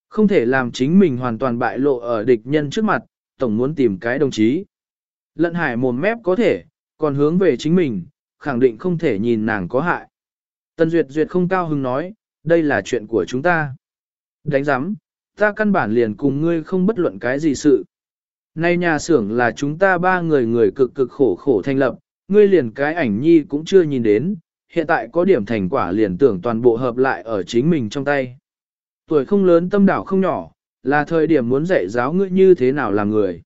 Không thể làm chính mình hoàn toàn bại lộ ở địch nhân trước mặt, tổng muốn tìm cái đồng chí. Lận hải mồm mép có thể, còn hướng về chính mình, khẳng định không thể nhìn nàng có hại. Tần Duyệt Duyệt không cao hứng nói, đây là chuyện của chúng ta. Đánh giám, ta căn bản liền cùng ngươi không bất luận cái gì sự. Nay nhà xưởng là chúng ta ba người người cực cực khổ khổ thành lập, ngươi liền cái ảnh nhi cũng chưa nhìn đến, hiện tại có điểm thành quả liền tưởng toàn bộ hợp lại ở chính mình trong tay. Tuổi không lớn tâm đảo không nhỏ, là thời điểm muốn dạy giáo ngươi như thế nào làm người.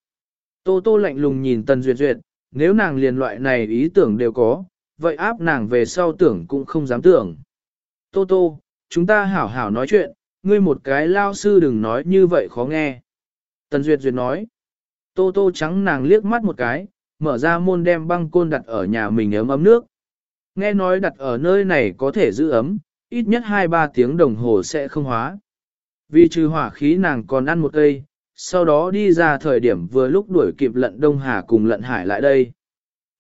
Tô Tô lạnh lùng nhìn Tần Duyệt Duyệt, nếu nàng liền loại này ý tưởng đều có, vậy áp nàng về sau tưởng cũng không dám tưởng. Tô Tô, chúng ta hảo hảo nói chuyện, ngươi một cái lao sư đừng nói như vậy khó nghe. Tần Duyệt Duyệt nói, Tô Tô trắng nàng liếc mắt một cái, mở ra môn đem băng côn đặt ở nhà mình ấm ấm nước. Nghe nói đặt ở nơi này có thể giữ ấm, ít nhất 2-3 tiếng đồng hồ sẽ không hóa. Vì trừ hỏa khí nàng còn ăn một cây, sau đó đi ra thời điểm vừa lúc đuổi kịp lận Đông Hà cùng lận Hải lại đây.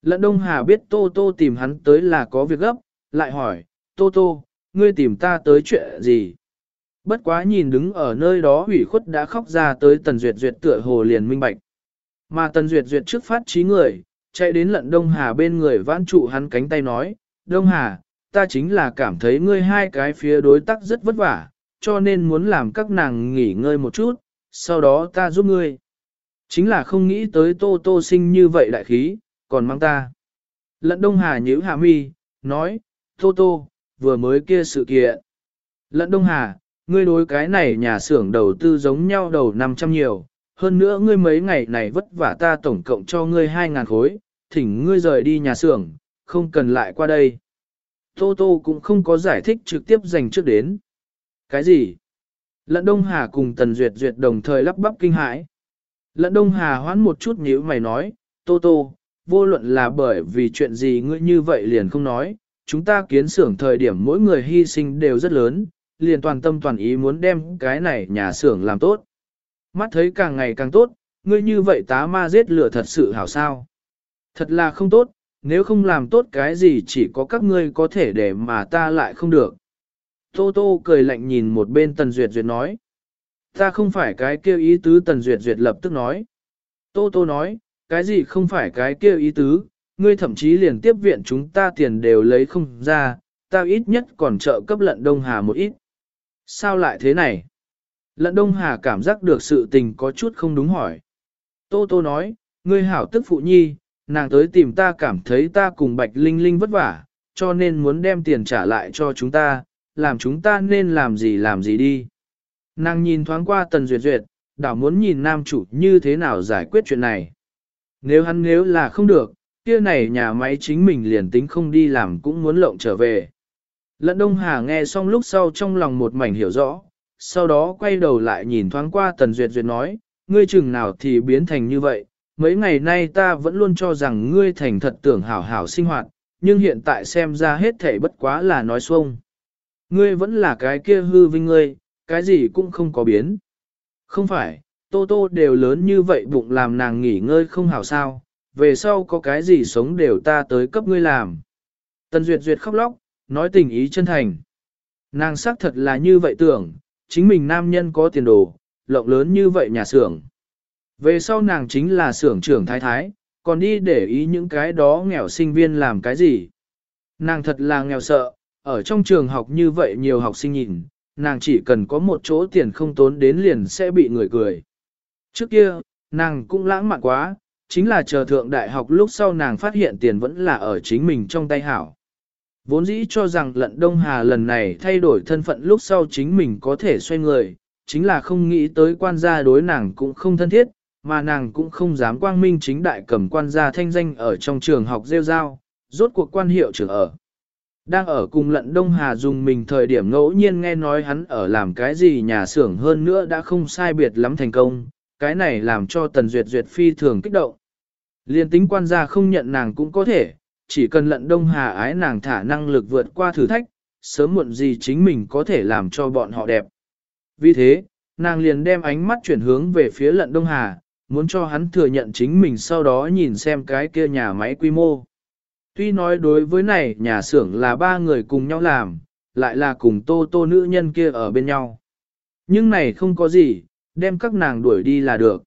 Lận Đông Hà biết Tô Tô tìm hắn tới là có việc gấp, lại hỏi, Tô Tô, ngươi tìm ta tới chuyện gì? Bất quá nhìn đứng ở nơi đó ủy khuất đã khóc ra tới Tần Duyệt Duyệt tựa hồ liền minh bạch. Mà Tần Duyệt Duyệt trước phát trí người, chạy đến lận Đông Hà bên người vãn trụ hắn cánh tay nói, Đông Hà, ta chính là cảm thấy ngươi hai cái phía đối tác rất vất vả, cho nên muốn làm các nàng nghỉ ngơi một chút, sau đó ta giúp ngươi. Chính là không nghĩ tới Tô Tô sinh như vậy đại khí, còn mang ta. Lận Đông Hà nhíu hạ mi, nói, Tô Tô, vừa mới kia sự kiện. Lận Đông Hà, ngươi đối cái này nhà xưởng đầu tư giống nhau đầu 500 nhiều, hơn nữa ngươi mấy ngày này vất vả ta tổng cộng cho ngươi 2.000 khối, thỉnh ngươi rời đi nhà xưởng, không cần lại qua đây. Tô Tô cũng không có giải thích trực tiếp dành trước đến. Cái gì? Lận Đông Hà cùng Tần Duyệt Duyệt đồng thời lắp bắp kinh hãi. Lận Đông Hà hoán một chút nhíu mày nói, Tô Tô, vô luận là bởi vì chuyện gì ngươi như vậy liền không nói, chúng ta kiến xưởng thời điểm mỗi người hy sinh đều rất lớn, liền toàn tâm toàn ý muốn đem cái này nhà xưởng làm tốt. Mắt thấy càng ngày càng tốt, ngươi như vậy tá ma giết lửa thật sự hảo sao. Thật là không tốt, nếu không làm tốt cái gì chỉ có các ngươi có thể để mà ta lại không được. Tô Tô cười lạnh nhìn một bên Tần Duyệt Duyệt nói. Ta không phải cái kêu ý tứ Tần Duyệt Duyệt lập tức nói. Tô Tô nói, cái gì không phải cái kêu ý tứ, ngươi thậm chí liền tiếp viện chúng ta tiền đều lấy không ra, ta ít nhất còn trợ cấp lận Đông Hà một ít. Sao lại thế này? Lận Đông Hà cảm giác được sự tình có chút không đúng hỏi. Tô Tô nói, ngươi hảo tức phụ nhi, nàng tới tìm ta cảm thấy ta cùng Bạch Linh Linh vất vả, cho nên muốn đem tiền trả lại cho chúng ta, làm chúng ta nên làm gì làm gì đi. Nàng nhìn thoáng qua Tần Duyệt Duyệt, đảo muốn nhìn nam chủ như thế nào giải quyết chuyện này. Nếu hắn nếu là không được, kia này nhà máy chính mình liền tính không đi làm cũng muốn lộng trở về. Lận Đông Hà nghe xong lúc sau trong lòng một mảnh hiểu rõ, sau đó quay đầu lại nhìn thoáng qua Tần Duyệt Duyệt nói, ngươi chừng nào thì biến thành như vậy, mấy ngày nay ta vẫn luôn cho rằng ngươi thành thật tưởng hảo hảo sinh hoạt, nhưng hiện tại xem ra hết thảy bất quá là nói xuông. Ngươi vẫn là cái kia hư vinh ngươi, cái gì cũng không có biến. Không phải, Tô Tô đều lớn như vậy bụng làm nàng nghỉ ngơi không hảo sao, về sau có cái gì sống đều ta tới cấp ngươi làm. Tần Duyệt Duyệt khóc lóc, nói tình ý chân thành. Nàng xác thật là như vậy tưởng, chính mình nam nhân có tiền đồ, lộng lớn như vậy nhà xưởng. Về sau nàng chính là xưởng trưởng thái thái, còn đi để ý những cái đó nghèo sinh viên làm cái gì. Nàng thật là nghèo sợ, ở trong trường học như vậy nhiều học sinh nhìn, nàng chỉ cần có một chỗ tiền không tốn đến liền sẽ bị người cười. Trước kia, nàng cũng lãng mạn quá, chính là chờ thượng đại học lúc sau nàng phát hiện tiền vẫn là ở chính mình trong tay hảo. Vốn dĩ cho rằng lận Đông Hà lần này thay đổi thân phận lúc sau chính mình có thể xoay người, chính là không nghĩ tới quan gia đối nàng cũng không thân thiết, mà nàng cũng không dám quang minh chính đại cầm quan gia thanh danh ở trong trường học rêu rao, rốt cuộc quan hiệu trưởng ở. Đang ở cùng lận Đông Hà dùng mình thời điểm ngẫu nhiên nghe nói hắn ở làm cái gì nhà xưởng hơn nữa đã không sai biệt lắm thành công, cái này làm cho Tần Duyệt Duyệt phi thường kích động. Liên tính quan gia không nhận nàng cũng có thể, chỉ cần lận Đông Hà ái nàng thả năng lực vượt qua thử thách, sớm muộn gì chính mình có thể làm cho bọn họ đẹp. Vì thế, nàng liền đem ánh mắt chuyển hướng về phía lận Đông Hà, muốn cho hắn thừa nhận chính mình sau đó nhìn xem cái kia nhà máy quy mô. Tuy nói đối với này nhà xưởng là ba người cùng nhau làm, lại là cùng tô tô nữ nhân kia ở bên nhau. Nhưng này không có gì, đem các nàng đuổi đi là được.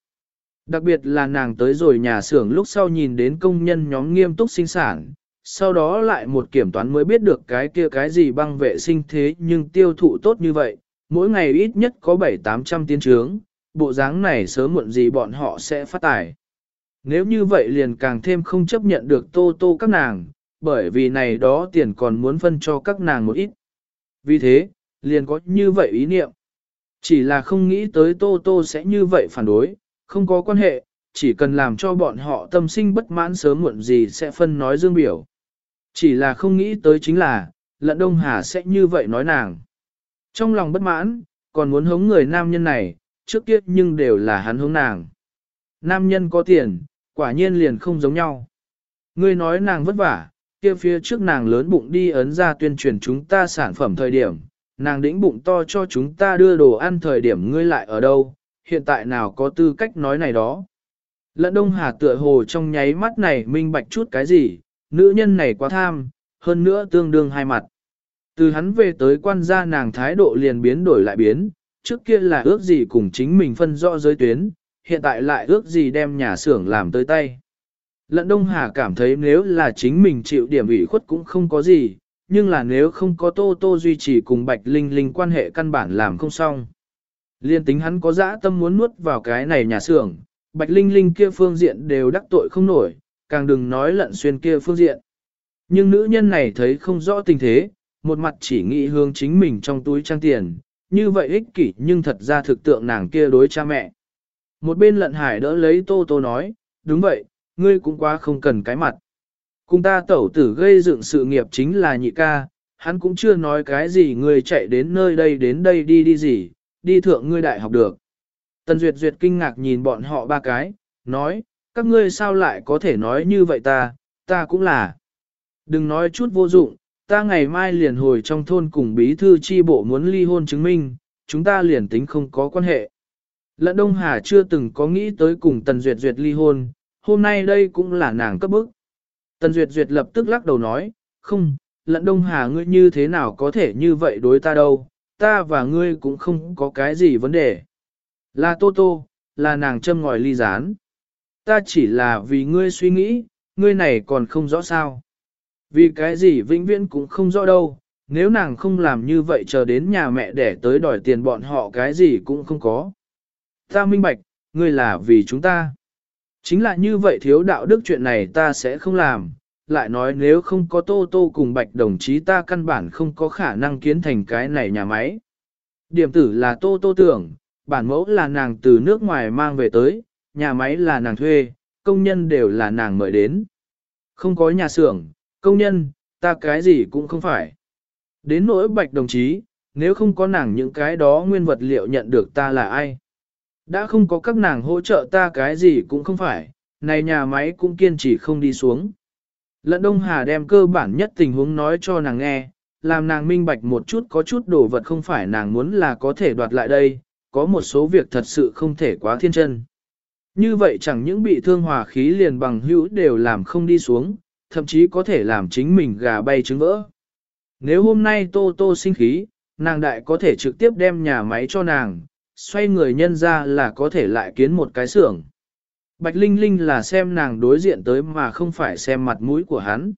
Đặc biệt là nàng tới rồi nhà xưởng lúc sau nhìn đến công nhân nhóm nghiêm túc sinh sản, sau đó lại một kiểm toán mới biết được cái kia cái gì băng vệ sinh thế nhưng tiêu thụ tốt như vậy, mỗi ngày ít nhất có 7-800 tiến trướng, bộ dáng này sớm muộn gì bọn họ sẽ phát tài. Nếu như vậy liền càng thêm không chấp nhận được tô tô các nàng, bởi vì này đó tiền còn muốn phân cho các nàng một ít. Vì thế, liền có như vậy ý niệm. Chỉ là không nghĩ tới tô tô sẽ như vậy phản đối, không có quan hệ, chỉ cần làm cho bọn họ tâm sinh bất mãn sớm muộn gì sẽ phân nói dương biểu. Chỉ là không nghĩ tới chính là, lận Đông Hà sẽ như vậy nói nàng. Trong lòng bất mãn, còn muốn hống người nam nhân này, trước kia nhưng đều là hắn hống nàng. Nam nhân có tiền, quả nhiên liền không giống nhau. Ngươi nói nàng vất vả, kia phía trước nàng lớn bụng đi ấn ra tuyên truyền chúng ta sản phẩm thời điểm, nàng đĩnh bụng to cho chúng ta đưa đồ ăn thời điểm ngươi lại ở đâu, hiện tại nào có tư cách nói này đó. Lận Đông Hà tựa hồ trong nháy mắt này minh bạch chút cái gì, nữ nhân này quá tham, hơn nữa tương đương hai mặt. Từ hắn về tới quan gia nàng thái độ liền biến đổi lại biến, trước kia là ước gì cùng chính mình phân rõ giới tuyến, hiện tại lại ước gì đem nhà xưởng làm tới tay. Lận Đông Hà cảm thấy nếu là chính mình chịu điểm ủy khuất cũng không có gì, nhưng là nếu không có Tô Tô duy trì cùng Bạch Linh Linh quan hệ căn bản làm không xong. Liên tính hắn có dã tâm muốn nuốt vào cái này nhà xưởng, Bạch Linh Linh kia phương diện đều đắc tội không nổi, càng đừng nói lận xuyên kia phương diện. Nhưng nữ nhân này thấy không rõ tình thế, một mặt chỉ nghĩ hướng chính mình trong túi trang tiền, như vậy ích kỷ nhưng thật ra thực tượng nàng kia đối cha mẹ. Một bên lận hải đỡ lấy tô tô nói, đúng vậy, ngươi cũng quá không cần cái mặt. Cùng ta tẩu tử gây dựng sự nghiệp chính là nhị ca, hắn cũng chưa nói cái gì người chạy đến nơi đây đến đây đi đi gì, đi thượng ngươi đại học được. Tần Duyệt Duyệt kinh ngạc nhìn bọn họ ba cái, nói, các ngươi sao lại có thể nói như vậy ta, ta cũng là. Đừng nói chút vô dụng, ta ngày mai liền hồi trong thôn cùng bí thư chi bộ muốn ly hôn chứng minh, chúng ta liền tính không có quan hệ. Lận Đông Hà chưa từng có nghĩ tới cùng Tần Duyệt Duyệt ly hôn, hôm nay đây cũng là nàng cấp bức. Tần Duyệt Duyệt lập tức lắc đầu nói, không, Lận Đông Hà ngươi như thế nào có thể như vậy đối ta đâu, ta và ngươi cũng không có cái gì vấn đề. Là Tô Tô, là nàng châm ngòi ly gián. Ta chỉ là vì ngươi suy nghĩ, ngươi này còn không rõ sao. Vì cái gì vĩnh viễn cũng không rõ đâu, nếu nàng không làm như vậy chờ đến nhà mẹ để tới đòi tiền bọn họ cái gì cũng không có. Ta minh bạch, ngươi là vì chúng ta. Chính là như vậy thiếu đạo đức chuyện này ta sẽ không làm, lại nói nếu không có tô tô cùng bạch đồng chí ta căn bản không có khả năng kiến thành cái này nhà máy. Điểm tử là tô tô tưởng, bản mẫu là nàng từ nước ngoài mang về tới, nhà máy là nàng thuê, công nhân đều là nàng mời đến. Không có nhà xưởng, công nhân, ta cái gì cũng không phải. Đến nỗi bạch đồng chí, nếu không có nàng những cái đó nguyên vật liệu nhận được ta là ai. Đã không có các nàng hỗ trợ ta cái gì cũng không phải, này nhà máy cũng kiên trì không đi xuống. Lận Đông Hà đem cơ bản nhất tình huống nói cho nàng nghe, làm nàng minh bạch một chút có chút đồ vật không phải nàng muốn là có thể đoạt lại đây, có một số việc thật sự không thể quá thiên chân. Như vậy chẳng những bị thương hòa khí liền bằng hữu đều làm không đi xuống, thậm chí có thể làm chính mình gà bay trứng vỡ. Nếu hôm nay Tô Tô sinh khí, nàng đại có thể trực tiếp đem nhà máy cho nàng, xoay người nhân ra là có thể lại kiến một cái xưởng. Bạch Linh Linh là xem nàng đối diện tới mà không phải xem mặt mũi của hắn.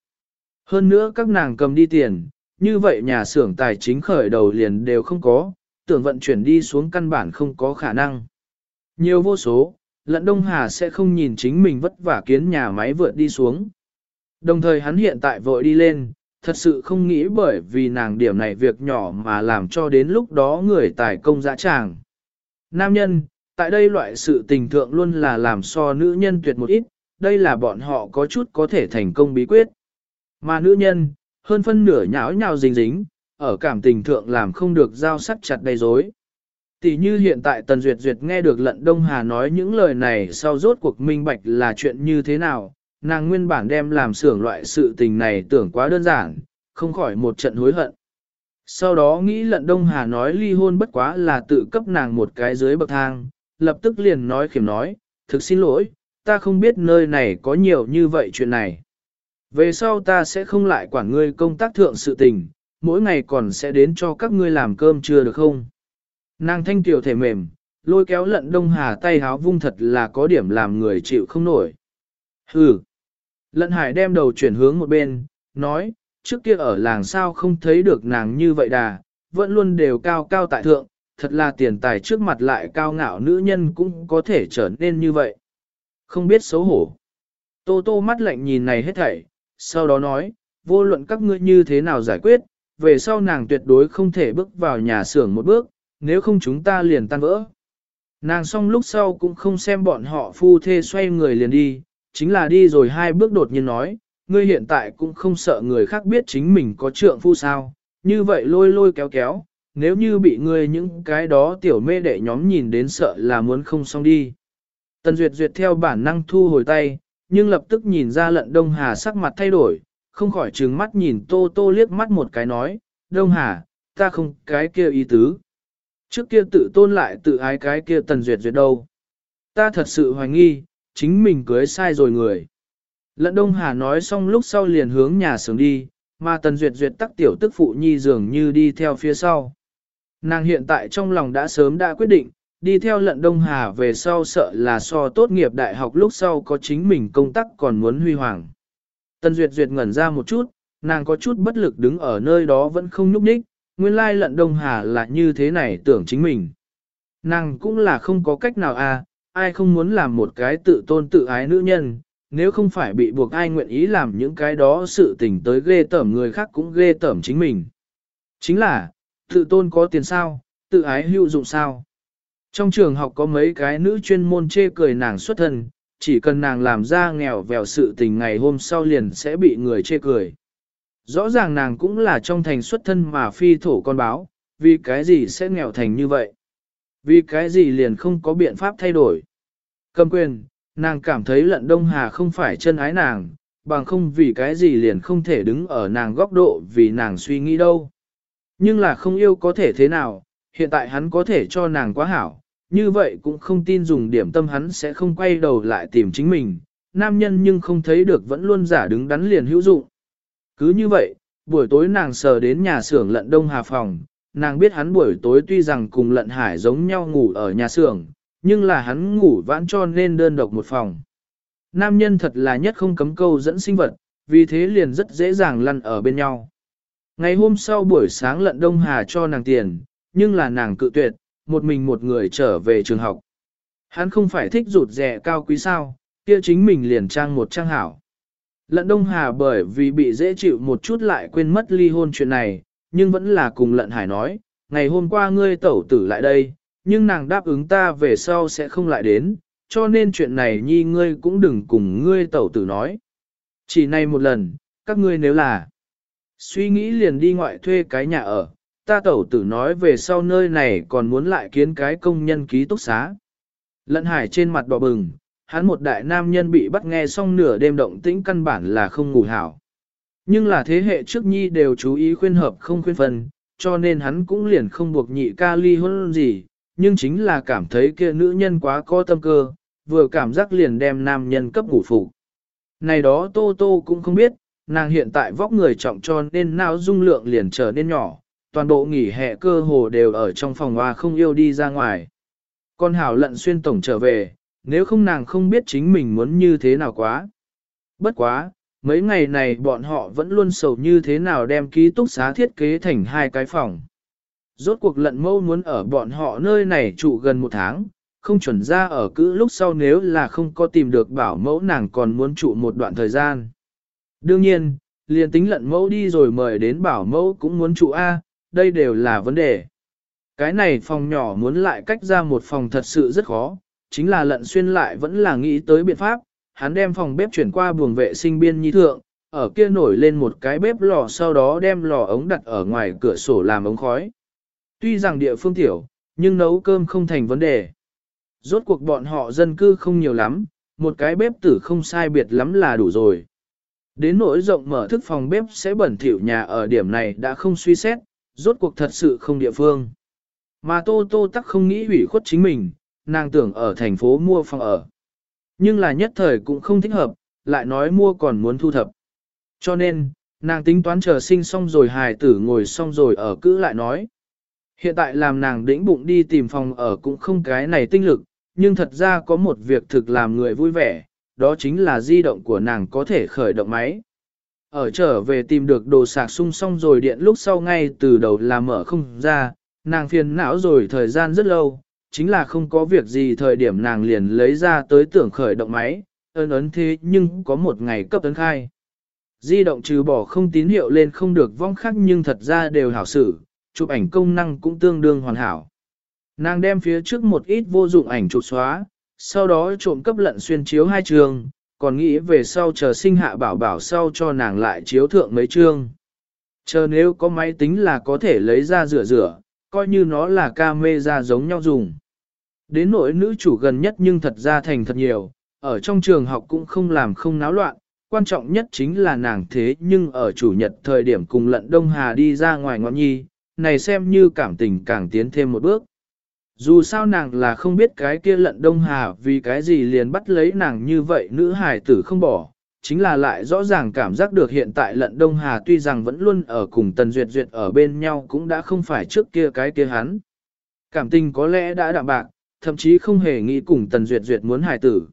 Hơn nữa các nàng cầm đi tiền, như vậy nhà xưởng tài chính khởi đầu liền đều không có, tưởng vận chuyển đi xuống căn bản không có khả năng. Nhiều vô số, lận Đông Hà sẽ không nhìn chính mình vất vả kiến nhà máy vượt đi xuống. Đồng thời hắn hiện tại vội đi lên, thật sự không nghĩ bởi vì nàng điểm này việc nhỏ mà làm cho đến lúc đó người tài công dã tràng. Nam nhân, tại đây loại sự tình thượng luôn là làm so nữ nhân tuyệt một ít, đây là bọn họ có chút có thể thành công bí quyết. Mà nữ nhân, hơn phân nửa nháo nhào dính dính, ở cảm tình thượng làm không được giao sắt chặt đầy dối. Tỷ như hiện tại Tần Duyệt Duyệt nghe được Lận Đông Hà nói những lời này sau rốt cuộc minh bạch là chuyện như thế nào, nàng nguyên bản đem làm xưởng loại sự tình này tưởng quá đơn giản, không khỏi một trận hối hận. Sau đó nghĩ Lận Đông Hà nói ly hôn bất quá là tự cấp nàng một cái dưới bậc thang, lập tức liền nói khiểm nói, thực xin lỗi, ta không biết nơi này có nhiều như vậy chuyện này. Về sau ta sẽ không lại quản ngươi công tác thượng sự tình, mỗi ngày còn sẽ đến cho các ngươi làm cơm trưa được không? Nàng thanh tiểu thể mềm, lôi kéo lận đông hà tay háo vung thật là có điểm làm người chịu không nổi. Hừ! Lận hải đem đầu chuyển hướng một bên, nói, trước kia ở làng sao không thấy được nàng như vậy đà, vẫn luôn đều cao cao tại thượng, thật là tiền tài trước mặt lại cao ngạo nữ nhân cũng có thể trở nên như vậy. Không biết xấu hổ. Tô tô mắt lạnh nhìn này hết thảy, sau đó nói, vô luận các ngươi như thế nào giải quyết, về sau nàng tuyệt đối không thể bước vào nhà xưởng một bước, nếu không chúng ta liền tan vỡ. Nàng xong lúc sau cũng không xem bọn họ phu thê xoay người liền đi, chính là đi rồi hai bước đột nhiên nói, ngươi hiện tại cũng không sợ người khác biết chính mình có trượng phu sao, như vậy lôi lôi kéo kéo, nếu như bị ngươi những cái đó tiểu mê đệ nhóm nhìn đến sợ là muốn không xong đi. Tần Duyệt Duyệt theo bản năng thu hồi tay, nhưng lập tức nhìn ra lận Đông Hà sắc mặt thay đổi, không khỏi trừng mắt nhìn Tô Tô liếc mắt một cái nói, Đông Hà, ta không cái kia ý tứ. Trước kia tự tôn lại tự ái cái kia Tần Duyệt Duyệt đâu. Ta thật sự hoài nghi, chính mình cưới sai rồi người. Lận Đông Hà nói xong lúc sau liền hướng nhà xưởng đi, mà Tần Duyệt Duyệt tắc tiểu tức phụ nhi dường như đi theo phía sau. Nàng hiện tại trong lòng đã sớm đã quyết định, đi theo lận Đông Hà về sau sợ là so tốt nghiệp đại học lúc sau có chính mình công tác còn muốn huy hoàng. Tần Duyệt Duyệt ngẩn ra một chút, nàng có chút bất lực đứng ở nơi đó vẫn không nhúc nhích, nguyên lai lận Đông Hà là như thế này tưởng chính mình. Nàng cũng là không có cách nào à, ai không muốn làm một cái tự tôn tự ái nữ nhân, nếu không phải bị buộc ai nguyện ý làm những cái đó sự tình tới ghê tởm người khác cũng ghê tởm chính mình. Chính là, tự tôn có tiền sao, tự ái hữu dụng sao. Trong trường học có mấy cái nữ chuyên môn chê cười nàng xuất thân, chỉ cần nàng làm ra nghèo vèo sự tình ngày hôm sau liền sẽ bị người chê cười. Rõ ràng nàng cũng là trong thành xuất thân mà phi thổ con báo, vì cái gì sẽ nghèo thành như vậy? Vì cái gì liền không có biện pháp thay đổi? Cầm quyền, nàng cảm thấy lận đông hà không phải chân ái nàng, bằng không vì cái gì liền không thể đứng ở nàng góc độ vì nàng suy nghĩ đâu. Nhưng là không yêu có thể thế nào, hiện tại hắn có thể cho nàng quá hảo, như vậy cũng không tin dùng điểm tâm hắn sẽ không quay đầu lại tìm chính mình, nam nhân nhưng không thấy được vẫn luôn giả đứng đắn liền hữu dụng. Cứ như vậy, buổi tối nàng sờ đến nhà xưởng lận đông hà phòng, nàng biết hắn buổi tối tuy rằng cùng lận hải giống nhau ngủ ở nhà xưởng, nhưng là hắn ngủ vãn cho nên đơn độc một phòng. Nam nhân thật là nhất không cấm câu dẫn sinh vật, vì thế liền rất dễ dàng lăn ở bên nhau. Ngày hôm sau buổi sáng lận đông hà cho nàng tiền, nhưng là nàng cự tuyệt, một mình một người trở về trường học. Hắn không phải thích rụt rẻ cao quý sao, kia chính mình liền trang một trang hảo. Lận Đông Hà bởi vì bị dễ chịu một chút lại quên mất ly hôn chuyện này, nhưng vẫn là cùng Lận Hải nói, ngày hôm qua ngươi tẩu tử lại đây, nhưng nàng đáp ứng ta về sau sẽ không lại đến, cho nên chuyện này nhi ngươi cũng đừng cùng ngươi tẩu tử nói. Chỉ này một lần, các ngươi nếu là suy nghĩ liền đi ngoại thuê cái nhà ở, ta tẩu tử nói về sau nơi này còn muốn lại kiến cái công nhân ký túc xá. Lận hải trên mặt đỏ bừng, hắn một đại nam nhân bị bắt nghe xong nửa đêm động tĩnh căn bản là không ngủ hảo. Nhưng là thế hệ trước nhi đều chú ý khuyên hợp không khuyên phần, cho nên hắn cũng liền không buộc nhị ca ly hôn gì, nhưng chính là cảm thấy kia nữ nhân quá có tâm cơ, vừa cảm giác liền đem nam nhân cấp ngủ phục. Này đó Tô Tô cũng không biết, nàng hiện tại vóc người trọng tròn nên não dung lượng liền trở nên nhỏ, toàn bộ nghỉ hè cơ hồ đều ở trong phòng hoa không yêu đi ra ngoài. Con hảo lận xuyên tổng trở về, nếu không nàng không biết chính mình muốn như thế nào quá. Bất quá, mấy ngày này bọn họ vẫn luôn sầu như thế nào đem ký túc xá thiết kế thành hai cái phòng. Rốt cuộc lận mâu muốn ở bọn họ nơi này trụ gần một tháng, không chuẩn ra ở cữ lúc sau nếu là không có tìm được bảo mẫu nàng còn muốn trụ một đoạn thời gian. Đương nhiên, liền tính lận mẫu đi rồi mời đến bảo mẫu cũng muốn trụ A, đây đều là vấn đề. Cái này phòng nhỏ muốn lại cách ra một phòng thật sự rất khó, chính là lận xuyên lại vẫn là nghĩ tới biện pháp, hắn đem phòng bếp chuyển qua buồng vệ sinh biên nhi thượng, ở kia nổi lên một cái bếp lò sau đó đem lò ống đặt ở ngoài cửa sổ làm ống khói. Tuy rằng địa phương tiểu, nhưng nấu cơm không thành vấn đề. Rốt cuộc bọn họ dân cư không nhiều lắm, một cái bếp tử không sai biệt lắm là đủ rồi. Đến nỗi rộng mở thức phòng bếp sẽ bẩn thỉu nhà ở điểm này đã không suy xét, rốt cuộc thật sự không địa phương. Mà Tô Tô tắc không nghĩ hủy khuất chính mình, nàng tưởng ở thành phố mua phòng ở. Nhưng là nhất thời cũng không thích hợp, lại nói mua còn muốn thu thập. Cho nên, nàng tính toán chờ sinh xong rồi hài tử ngồi xong rồi ở cữ lại nói. Hiện tại làm nàng đĩnh bụng đi tìm phòng ở cũng không cái này tinh lực, nhưng thật ra có một việc thực làm người vui vẻ, đó chính là di động của nàng có thể khởi động máy. Ở trở về tìm được đồ sạc sung xong rồi điện lúc sau ngay từ đầu là mở không ra, nàng phiền não rồi thời gian rất lâu, chính là không có việc gì thời điểm nàng liền lấy ra tới tưởng khởi động máy, ơn ấn thế nhưng có một ngày cấp tấn khai. Di động trừ bỏ không tín hiệu lên không được vong khắc nhưng thật ra đều hảo xử, chụp ảnh công năng cũng tương đương hoàn hảo. Nàng đem phía trước một ít vô dụng ảnh chụp xóa, sau đó trộm cấp lận xuyên chiếu hai trường, còn nghĩ về sau chờ sinh hạ bảo bảo sau cho nàng lại chiếu thượng mấy chương. Chờ nếu có máy tính là có thể lấy ra rửa rửa, coi như nó là camera giống nhau dùng. Đến nỗi nữ chủ gần nhất nhưng thật ra thành thật nhiều, ở trong trường học cũng không làm không náo loạn, quan trọng nhất chính là nàng thế nhưng ở chủ nhật thời điểm cùng lận Đông Hà đi ra ngoài ngọn nhi, này xem như cảm tình càng tiến thêm một bước. Dù sao nàng là không biết cái kia lận Đông Hà vì cái gì liền bắt lấy nàng như vậy nữ hải tử không bỏ, chính là lại rõ ràng cảm giác được hiện tại lận Đông Hà tuy rằng vẫn luôn ở cùng Tần Duyệt Duyệt ở bên nhau cũng đã không phải trước kia cái kia hắn. Cảm tình có lẽ đã đạm bạc, thậm chí không hề nghĩ cùng Tần Duyệt Duyệt muốn hài tử.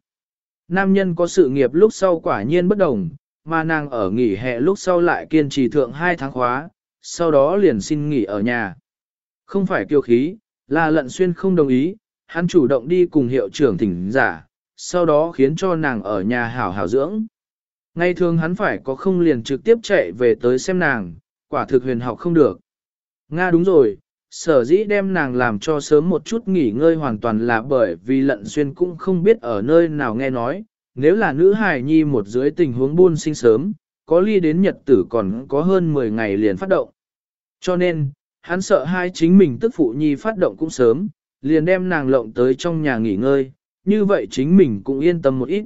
Nam nhân có sự nghiệp lúc sau quả nhiên bất đồng, mà nàng ở nghỉ hè lúc sau lại kiên trì thượng 2 tháng khóa, sau đó liền xin nghỉ ở nhà. Không phải kiêu khí, là lận xuyên không đồng ý, hắn chủ động đi cùng hiệu trưởng thỉnh giả, sau đó khiến cho nàng ở nhà hảo hảo dưỡng. Ngay thường hắn phải có không liền trực tiếp chạy về tới xem nàng, quả thực huyền học không được. Nga đúng rồi, sở dĩ đem nàng làm cho sớm một chút nghỉ ngơi hoàn toàn là bởi vì lận xuyên cũng không biết ở nơi nào nghe nói, nếu là nữ hài nhi một dưới tình huống buôn sinh sớm, có ly đến nhật tử còn có hơn 10 ngày liền phát động. Cho nên, hắn sợ hai chính mình tức phụ nhi phát động cũng sớm, liền đem nàng lộng tới trong nhà nghỉ ngơi, như vậy chính mình cũng yên tâm một ít.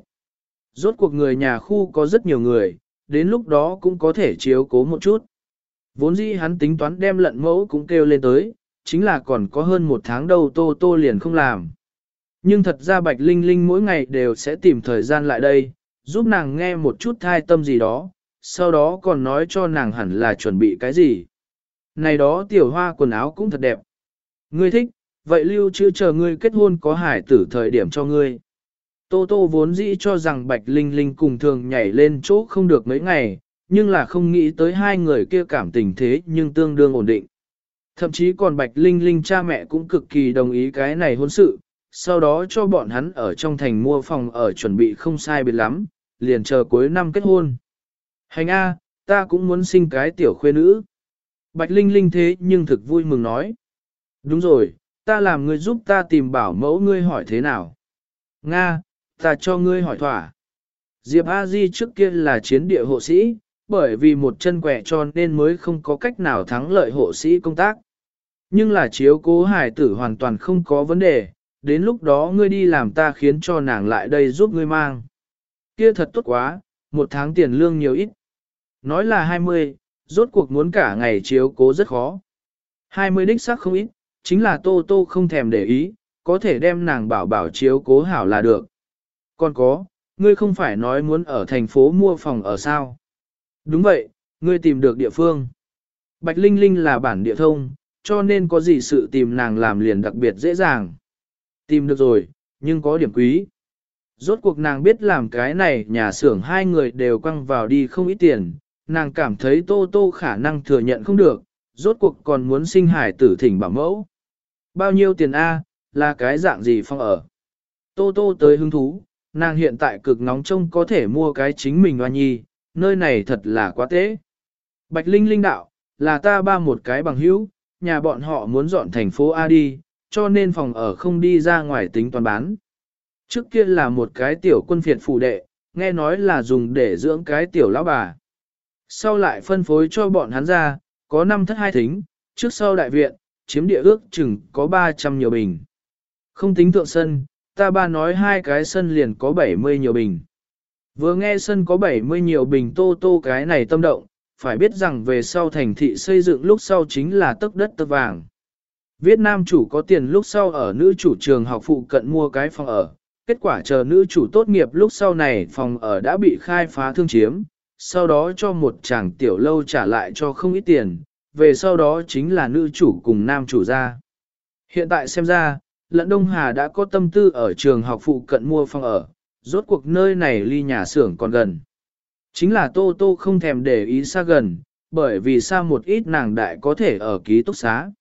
Rốt cuộc người nhà khu có rất nhiều người, đến lúc đó cũng có thể chiếu cố một chút. Vốn dĩ hắn tính toán đem lận mẫu cũng kêu lên tới, chính là còn có hơn một tháng đầu tô tô liền không làm. Nhưng thật ra Bạch Linh Linh mỗi ngày đều sẽ tìm thời gian lại đây, giúp nàng nghe một chút thai tâm gì đó, sau đó còn nói cho nàng hẳn là chuẩn bị cái gì. Này đó tiểu hoa quần áo cũng thật đẹp. Ngươi thích, vậy lưu chưa chờ ngươi kết hôn có hải tử thời điểm cho ngươi. Tô Tô vốn dĩ cho rằng Bạch Linh Linh cùng thường nhảy lên chỗ không được mấy ngày, nhưng là không nghĩ tới hai người kia cảm tình thế nhưng tương đương ổn định. Thậm chí còn Bạch Linh Linh cha mẹ cũng cực kỳ đồng ý cái này hôn sự, sau đó cho bọn hắn ở trong thành mua phòng ở chuẩn bị không sai biệt lắm, liền chờ cuối năm kết hôn. Hành A, ta cũng muốn sinh cái tiểu khuê nữ. Bạch Linh Linh thế nhưng thực vui mừng nói. Đúng rồi, ta làm người giúp ta tìm bảo mẫu ngươi hỏi thế nào. Nga, ta cho ngươi hỏi thỏa. Diệp A Di trước kia là chiến địa hộ sĩ, bởi vì một chân quẻ cho nên mới không có cách nào thắng lợi hộ sĩ công tác. Nhưng là chiếu cố hải tử hoàn toàn không có vấn đề, đến lúc đó ngươi đi làm ta khiến cho nàng lại đây giúp ngươi mang. Kia thật tốt quá, một tháng tiền lương nhiều ít. Nói là 20, rốt cuộc muốn cả ngày chiếu cố rất khó. 20 đích xác không ít, chính là tô tô không thèm để ý, có thể đem nàng bảo bảo chiếu cố hảo là được. Còn có, ngươi không phải nói muốn ở thành phố mua phòng ở sao? Đúng vậy, ngươi tìm được địa phương. Bạch Linh Linh là bản địa thông, cho nên có gì sự tìm nàng làm liền đặc biệt dễ dàng. Tìm được rồi, nhưng có điểm quý. Rốt cuộc nàng biết làm cái này nhà xưởng hai người đều quăng vào đi không ít tiền, nàng cảm thấy tô tô khả năng thừa nhận không được, rốt cuộc còn muốn sinh hải tử thỉnh bảo mẫu. Bao nhiêu tiền A, là cái dạng gì phong ở? Tô tô tới hứng thú, nàng hiện tại cực nóng trông có thể mua cái chính mình hoa nhi, nơi này thật là quá tế. Bạch Linh Linh đạo, là ta ba một cái bằng hữu, nhà bọn họ muốn dọn thành phố A đi, cho nên phòng ở không đi ra ngoài tính toàn bán. Trước kia là một cái tiểu quân phiệt phủ đệ, nghe nói là dùng để dưỡng cái tiểu lão bà. Sau lại phân phối cho bọn hắn ra, có năm thất hai thính, trước sau đại viện, chiếm địa ước chừng có 300 nhiều bình. Không tính thượng sân, ta ba nói hai cái sân liền có 70 nhiều bình. Vừa nghe sân có 70 nhiều bình tô tô cái này tâm động, phải biết rằng về sau thành thị xây dựng lúc sau chính là tấc đất tấc vàng. Việt nam chủ có tiền lúc sau ở nữ chủ trường học phụ cận mua cái phòng ở, kết quả chờ nữ chủ tốt nghiệp lúc sau này phòng ở đã bị khai phá thương chiếm, sau đó cho một chàng tiểu lâu trả lại cho không ít tiền, về sau đó chính là nữ chủ cùng nam chủ ra. Hiện tại xem ra, Lận Đông Hà đã có tâm tư ở trường học phụ cận mua phòng ở, rốt cuộc nơi này ly nhà xưởng còn gần. Chính là Tô Tô không thèm để ý xa gần, bởi vì xa một ít nàng đại có thể ở ký túc xá.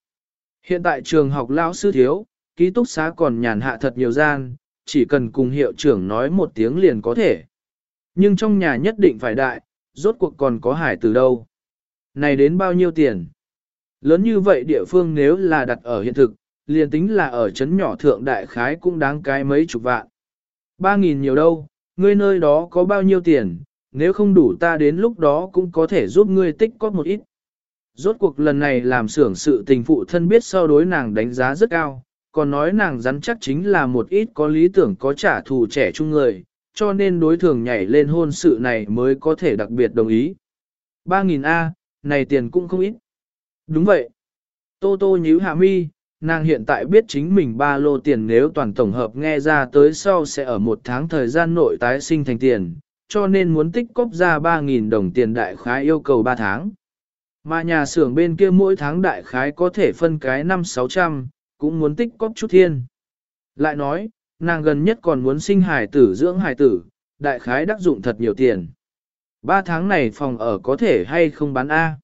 Hiện tại trường học lão sư thiếu, ký túc xá còn nhàn hạ thật nhiều gian, chỉ cần cùng hiệu trưởng nói một tiếng liền có thể. Nhưng trong nhà nhất định phải đại, rốt cuộc còn có hải từ đâu. Này đến bao nhiêu tiền? Lớn như vậy địa phương nếu là đặt ở hiện thực, liền tính là ở trấn nhỏ thượng đại khái cũng đáng cái mấy chục vạn. Ba nghìn nhiều đâu, ngươi nơi đó có bao nhiêu tiền, nếu không đủ ta đến lúc đó cũng có thể giúp ngươi tích có một ít. Rốt cuộc lần này làm xưởng sự tình phụ thân biết so đối nàng đánh giá rất cao, còn nói nàng rắn chắc chính là một ít có lý tưởng có trả thù trẻ trung người, cho nên đối thường nhảy lên hôn sự này mới có thể đặc biệt đồng ý. 3.000 A, này tiền cũng không ít. Đúng vậy. Tô Tô nhíu hạ mi, nàng hiện tại biết chính mình ba lô tiền nếu toàn tổng hợp nghe ra tới sau sẽ ở một tháng thời gian nội tái sinh thành tiền, cho nên muốn tích cóp ra 3.000 đồng tiền đại khái yêu cầu 3 tháng. Mà nhà xưởng bên kia mỗi tháng đại khái có thể phân cái 5-600, cũng muốn tích cóp chút thiên. Lại nói, nàng gần nhất còn muốn sinh hài tử dưỡng hài tử, đại khái đắc dụng thật nhiều tiền. Ba tháng này phòng ở có thể hay không bán A.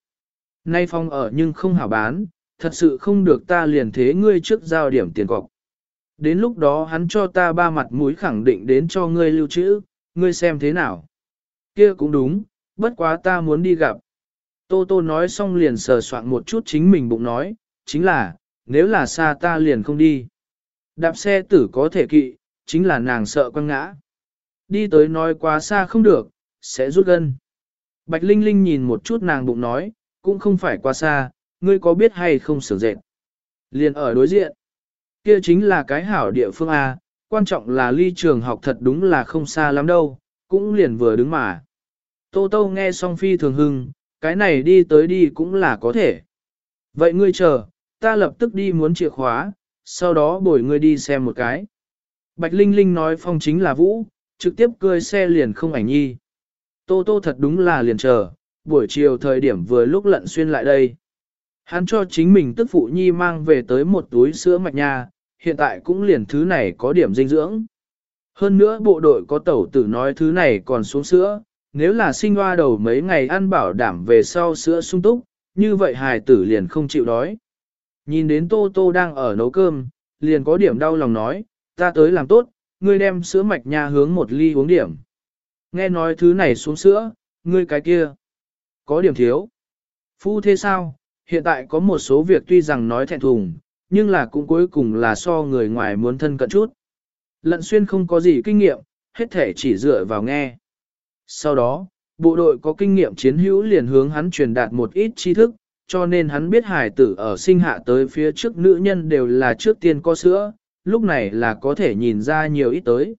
Nay phòng ở nhưng không hảo bán, thật sự không được ta liền thế ngươi trước giao điểm tiền cọc. Đến lúc đó hắn cho ta ba mặt mũi khẳng định đến cho ngươi lưu trữ, ngươi xem thế nào. Kia cũng đúng, bất quá ta muốn đi gặp. Tô Tô nói xong liền sờ soạn một chút chính mình bụng nói, chính là, nếu là xa ta liền không đi. Đạp xe tử có thể kỵ, chính là nàng sợ quăng ngã. Đi tới nói quá xa không được, sẽ rút gân. Bạch Linh Linh nhìn một chút nàng bụng nói, cũng không phải quá xa, ngươi có biết hay không sửa dệt. Liền ở đối diện. Kia chính là cái hảo địa phương A, quan trọng là ly trường học thật đúng là không xa lắm đâu, cũng liền vừa đứng mà. Tô Tô nghe song phi thường hưng, cái này đi tới đi cũng là có thể. Vậy ngươi chờ, ta lập tức đi muốn chìa khóa, sau đó bồi ngươi đi xem một cái. Bạch Linh Linh nói phong chính là Vũ, trực tiếp cười xe liền không ảnh nhi. Tô Tô thật đúng là liền chờ, buổi chiều thời điểm vừa lúc lận xuyên lại đây. Hắn cho chính mình tức phụ nhi mang về tới một túi sữa mạch nha, hiện tại cũng liền thứ này có điểm dinh dưỡng. Hơn nữa bộ đội có tẩu tử nói thứ này còn xuống sữa, nếu là sinh hoa đầu mấy ngày ăn bảo đảm về sau sữa sung túc, như vậy hài tử liền không chịu đói. Nhìn đến Tô Tô đang ở nấu cơm, liền có điểm đau lòng nói, ta tới làm tốt, ngươi đem sữa mạch nha hướng một ly uống điểm. Nghe nói thứ này xuống sữa, ngươi cái kia, có điểm thiếu. Phu thế sao, hiện tại có một số việc tuy rằng nói thẹn thùng, nhưng là cũng cuối cùng là so người ngoài muốn thân cận chút. Lận xuyên không có gì kinh nghiệm, hết thể chỉ dựa vào nghe. Sau đó, bộ đội có kinh nghiệm chiến hữu liền hướng hắn truyền đạt một ít tri thức, cho nên hắn biết hải tử ở sinh hạ tới phía trước nữ nhân đều là trước tiên có sữa, lúc này là có thể nhìn ra nhiều ít tới.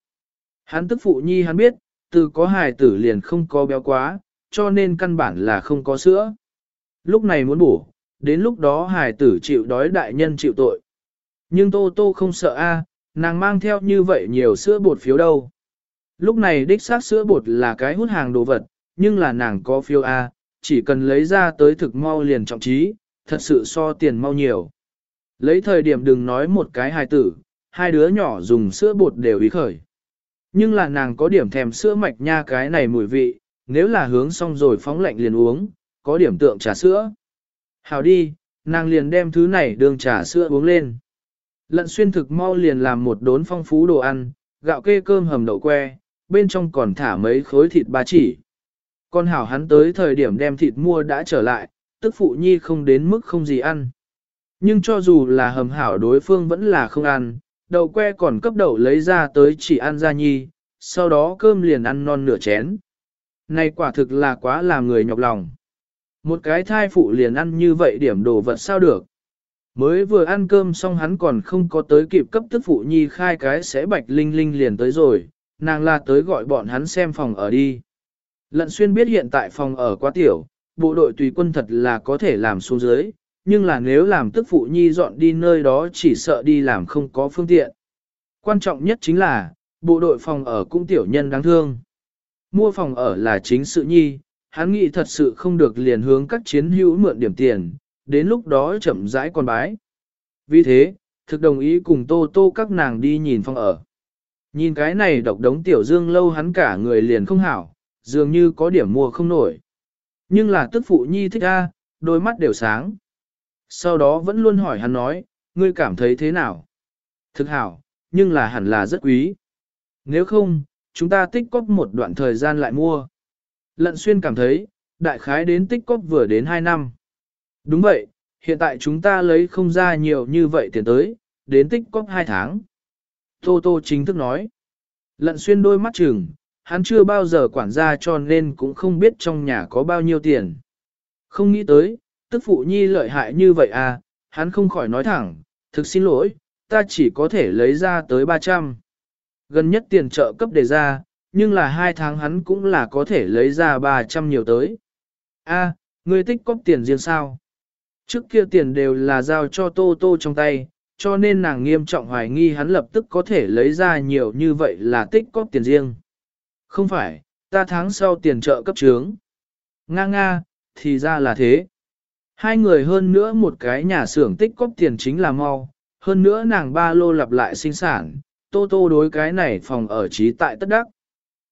Hắn tức phụ nhi hắn biết, từ có hải tử liền không có béo quá, cho nên căn bản là không có sữa. Lúc này muốn bổ, đến lúc đó hải tử chịu đói đại nhân chịu tội. Nhưng Tô Tô không sợ a, nàng mang theo như vậy nhiều sữa bột phiếu đâu. Lúc này đích xác sữa bột là cái hút hàng đồ vật, nhưng là nàng có phiếu a, chỉ cần lấy ra tới thực mau liền trọng trí, thật sự so tiền mau nhiều. Lấy thời điểm đừng nói một cái hài tử, hai đứa nhỏ dùng sữa bột đều ý khởi. Nhưng là nàng có điểm thèm sữa mạch nha cái này mùi vị, nếu là hướng xong rồi phóng lạnh liền uống, có điểm tượng trà sữa. Hào đi, nàng liền đem thứ này đường trà sữa uống lên. Lận xuyên thực mau liền làm một đốn phong phú đồ ăn, gạo kê cơm hầm đậu que, bên trong còn thả mấy khối thịt ba chỉ. Con hảo hắn tới thời điểm đem thịt mua đã trở lại, tức phụ nhi không đến mức không gì ăn. Nhưng cho dù là hầm hảo đối phương vẫn là không ăn, đậu que còn cấp đậu lấy ra tới chỉ ăn ra nhi, sau đó cơm liền ăn non nửa chén. Này quả thực là quá làm người nhọc lòng. Một cái thai phụ liền ăn như vậy điểm đồ vật sao được. Mới vừa ăn cơm xong hắn còn không có tới kịp cấp tức phụ nhi khai cái sẽ bạch linh linh liền tới rồi, nàng là tới gọi bọn hắn xem phòng ở đi. Lận xuyên biết hiện tại phòng ở quá tiểu, bộ đội tùy quân thật là có thể làm xuống dưới, nhưng là nếu làm tức phụ nhi dọn đi nơi đó chỉ sợ đi làm không có phương tiện. Quan trọng nhất chính là, bộ đội phòng ở cũng tiểu nhân đáng thương. Mua phòng ở là chính sự nhi, hắn nghĩ thật sự không được liền hướng các chiến hữu mượn điểm tiền, đến lúc đó chậm rãi con bái. Vì thế, thực đồng ý cùng tô tô các nàng đi nhìn phòng ở. Nhìn cái này độc đống tiểu dương lâu hắn cả người liền không hảo, dường như có điểm mua không nổi. Nhưng là tức phụ nhi thích a, đôi mắt đều sáng. Sau đó vẫn luôn hỏi hắn nói, ngươi cảm thấy thế nào? Thực hảo, nhưng là hẳn là rất quý. Nếu không, chúng ta tích cóp một đoạn thời gian lại mua. Lận xuyên cảm thấy, đại khái đến tích cóp vừa đến 2 năm. Đúng vậy, hiện tại chúng ta lấy không ra nhiều như vậy tiền tới, đến tích cóp 2 tháng. Tô Tô chính thức nói. Lận xuyên đôi mắt trừng, hắn chưa bao giờ quản gia cho nên cũng không biết trong nhà có bao nhiêu tiền. Không nghĩ tới, tức phụ nhi lợi hại như vậy à, hắn không khỏi nói thẳng, thực xin lỗi, ta chỉ có thể lấy ra tới 300. Gần nhất tiền trợ cấp đề ra, nhưng là hai tháng hắn cũng là có thể lấy ra 300 nhiều tới. A, à, ngươi tích cóp tiền riêng sao? Trước kia tiền đều là giao cho Tô Tô trong tay, cho nên nàng nghiêm trọng hoài nghi hắn lập tức có thể lấy ra nhiều như vậy là tích cóp tiền riêng. Không phải, Ta tháng sau tiền trợ cấp trướng. Nga nga, thì ra là thế. Hai người hơn nữa một cái nhà xưởng tích cóp tiền chính là mau, hơn nữa nàng ba lô lặp lại sinh sản, tô tô đối cái này phòng ở trí tại tất đắc.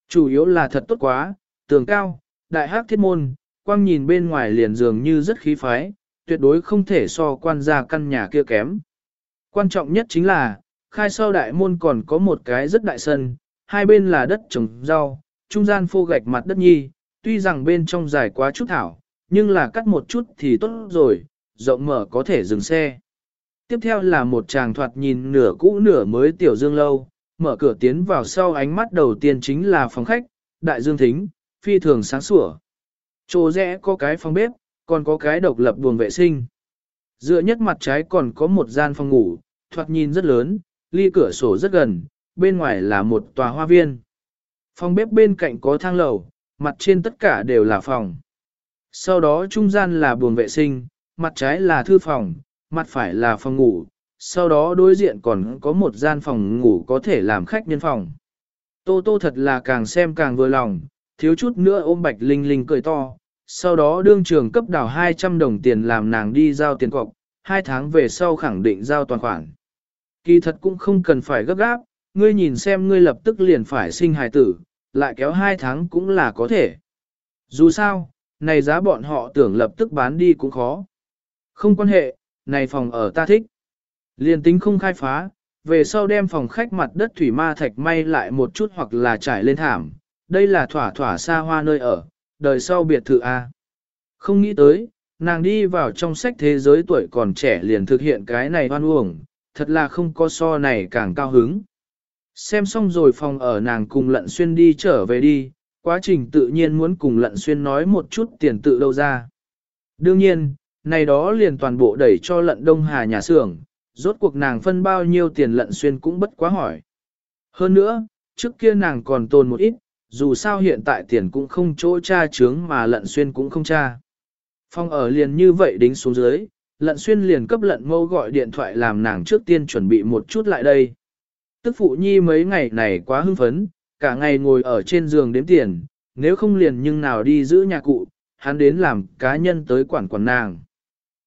Chủ yếu là thật tốt quá, tường cao, đại hắc thiết môn, quang nhìn bên ngoài liền dường như rất khí phái, tuyệt đối không thể so quan gia căn nhà kia kém. Quan trọng nhất chính là, khai sau đại môn còn có một cái rất đại sân, hai bên là đất trồng rau, trung gian phô gạch mặt đất nhi, tuy rằng bên trong dài quá chút thảo, nhưng là cắt một chút thì tốt rồi, rộng mở có thể dừng xe. Tiếp theo là một chàng thoạt nhìn nửa cũ nửa mới tiểu dương lâu, mở cửa tiến vào sau ánh mắt đầu tiên chính là phòng khách, đại dương thính, phi thường sáng sủa. Chỗ rẽ có cái phòng bếp, còn có cái độc lập buồng vệ sinh. Dựa nhất mặt trái còn có một gian phòng ngủ, thoạt nhìn rất lớn, ly cửa sổ rất gần, bên ngoài là một tòa hoa viên. Phòng bếp bên cạnh có thang lầu, mặt trên tất cả đều là phòng. Sau đó trung gian là buồng vệ sinh, mặt trái là thư phòng, mặt phải là phòng ngủ, sau đó đối diện còn có một gian phòng ngủ có thể làm khách nhân phòng. Tô tô thật là càng xem càng vừa lòng, thiếu chút nữa ôm bạch linh linh cười to, sau đó đương trường cấp đảo 200 đồng tiền làm nàng đi giao tiền cọc, hai tháng về sau khẳng định giao toàn khoản. Kỳ thật cũng không cần phải gấp gáp, ngươi nhìn xem ngươi lập tức liền phải sinh hài tử, lại kéo hai tháng cũng là có thể. Dù sao, này giá bọn họ tưởng lập tức bán đi cũng khó. Không quan hệ, này phòng ở ta thích. liền tính không khai phá, về sau đem phòng khách mặt đất thủy ma thạch may lại một chút hoặc là trải lên thảm. Đây là thỏa thỏa xa hoa nơi ở, đời sau biệt thự A. Không nghĩ tới, nàng đi vào trong sách thế giới tuổi còn trẻ liền thực hiện cái này hoan uổng, thật là không có so này càng cao hứng. Xem xong rồi phòng ở nàng cùng lận xuyên đi trở về đi, quá trình tự nhiên muốn cùng lận xuyên nói một chút tiền tự đâu ra. Đương nhiên, này đó liền toàn bộ đẩy cho lận đông hà nhà xưởng, rốt cuộc nàng phân bao nhiêu tiền lận xuyên cũng bất quá hỏi. Hơn nữa, trước kia nàng còn tồn một ít, dù sao hiện tại tiền cũng không chỗ tra chướng mà lận xuyên cũng không tra. Phong ở liền như vậy đính xuống dưới, lận xuyên liền cấp lận mâu gọi điện thoại làm nàng trước tiên chuẩn bị một chút lại đây. Tức phụ nhi mấy ngày này quá hưng phấn, cả ngày ngồi ở trên giường đếm tiền, nếu không liền nhưng nào đi giữ nhà cụ, hắn đến làm cá nhân tới quản quản nàng.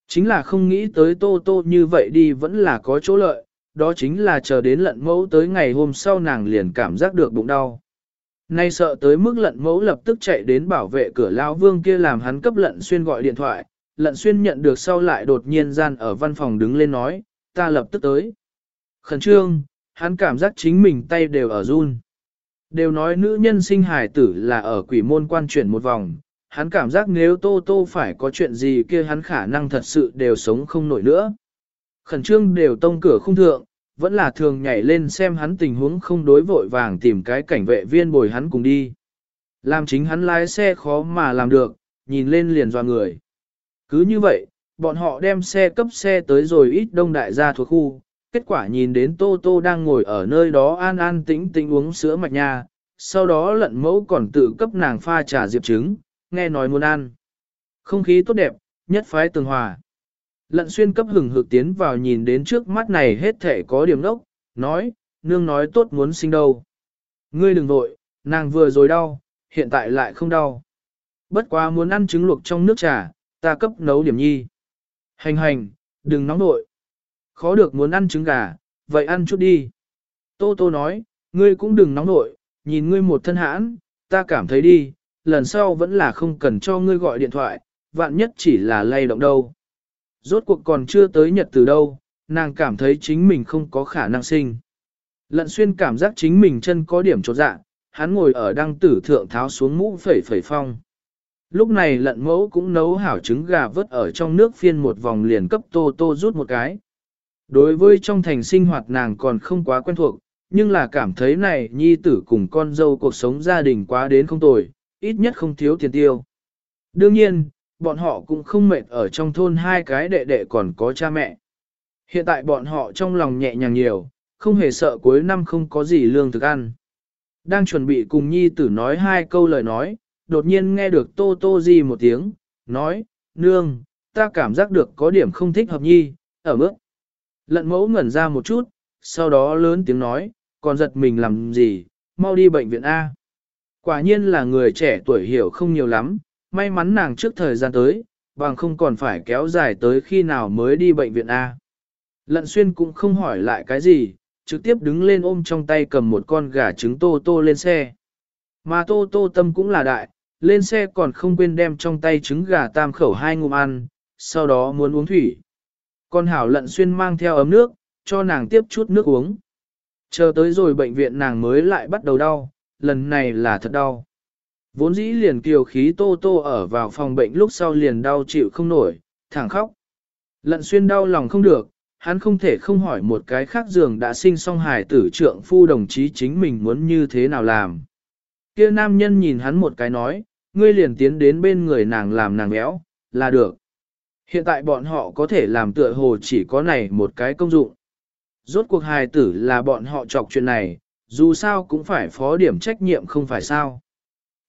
Chính là không nghĩ tới tô tô như vậy đi vẫn là có chỗ lợi, đó chính là chờ đến lận mẫu tới ngày hôm sau nàng liền cảm giác được bụng đau. Nay sợ tới mức lận mẫu lập tức chạy đến bảo vệ cửa lao vương kia làm hắn cấp lận xuyên gọi điện thoại, lận xuyên nhận được sau lại đột nhiên gian ở văn phòng đứng lên nói, ta lập tức tới. Khẩn trương, hắn cảm giác chính mình tay đều ở run. Đều nói nữ nhân sinh hài tử là ở quỷ môn quan chuyển một vòng, hắn cảm giác nếu Tô Tô phải có chuyện gì kia hắn khả năng thật sự đều sống không nổi nữa. Khẩn trương đều tông cửa không thượng, vẫn là thường nhảy lên xem hắn tình huống không đối vội vàng tìm cái cảnh vệ viên bồi hắn cùng đi. Làm chính hắn lái xe khó mà làm được, nhìn lên liền dò người. Cứ như vậy, bọn họ đem xe cấp xe tới rồi ít đông đại gia thuộc khu, kết quả nhìn đến Tô Tô đang ngồi ở nơi đó an an tĩnh tĩnh uống sữa mạch nha, sau đó lận mẫu còn tự cấp nàng pha trà diệp trứng, nghe nói muốn ăn. Không khí tốt đẹp, nhất phái tường hòa. Lận xuyên cấp hừng hực tiến vào nhìn đến trước mắt này hết thể có điểm đốc, nói, nương nói tốt muốn sinh đâu. Ngươi đừng vội, nàng vừa rồi đau, hiện tại lại không đau. Bất quá muốn ăn trứng luộc trong nước trà, ta cấp nấu điểm nhi. Hành hành, đừng nóng nội. Khó được muốn ăn trứng gà, vậy ăn chút đi. Tô Tô nói, ngươi cũng đừng nóng nội, nhìn ngươi một thân hãn, ta cảm thấy đi, lần sau vẫn là không cần cho ngươi gọi điện thoại, vạn nhất chỉ là lay động đâu. Rốt cuộc còn chưa tới nhật từ đâu, nàng cảm thấy chính mình không có khả năng sinh. Lận xuyên cảm giác chính mình chân có điểm trột dạ, hắn ngồi ở đăng tử thượng tháo xuống mũ phẩy phẩy phong. Lúc này lận mẫu cũng nấu hảo trứng gà vớt ở trong nước phiên một vòng liền cấp tô tô rút một cái. Đối với trong thành sinh hoạt nàng còn không quá quen thuộc, nhưng là cảm thấy này nhi tử cùng con dâu cuộc sống gia đình quá đến không tồi, ít nhất không thiếu tiền tiêu. Đương nhiên, bọn họ cũng không mệt ở trong thôn hai cái đệ đệ còn có cha mẹ. Hiện tại bọn họ trong lòng nhẹ nhàng nhiều, không hề sợ cuối năm không có gì lương thực ăn. Đang chuẩn bị cùng nhi tử nói hai câu lời nói, đột nhiên nghe được tô tô gì một tiếng, nói, nương, ta cảm giác được có điểm không thích hợp nhi, ở bước. Lận mẫu ngẩn ra một chút, sau đó lớn tiếng nói, còn giật mình làm gì, mau đi bệnh viện A. Quả nhiên là người trẻ tuổi hiểu không nhiều lắm, may mắn nàng trước thời gian tới, bằng không còn phải kéo dài tới khi nào mới đi bệnh viện A. Lận xuyên cũng không hỏi lại cái gì, trực tiếp đứng lên ôm trong tay cầm một con gà trứng tô tô lên xe. Mà tô tô tâm cũng là đại, lên xe còn không quên đem trong tay trứng gà tam khẩu hai ngụm ăn, sau đó muốn uống thủy. Con hảo lận xuyên mang theo ấm nước, cho nàng tiếp chút nước uống. Chờ tới rồi bệnh viện nàng mới lại bắt đầu đau, lần này là thật đau. Vốn dĩ liền kiều khí tô tô ở vào phòng bệnh lúc sau liền đau chịu không nổi, thẳng khóc. Lận xuyên đau lòng không được, hắn không thể không hỏi một cái khác giường đã sinh song hài tử trượng phu đồng chí chính mình muốn như thế nào làm. Kia nam nhân nhìn hắn một cái nói, ngươi liền tiến đến bên người nàng làm nàng béo, là được. Hiện tại bọn họ có thể làm tựa hồ chỉ có này một cái công dụng. Rốt cuộc hài tử là bọn họ chọc chuyện này, dù sao cũng phải phó điểm trách nhiệm không phải sao.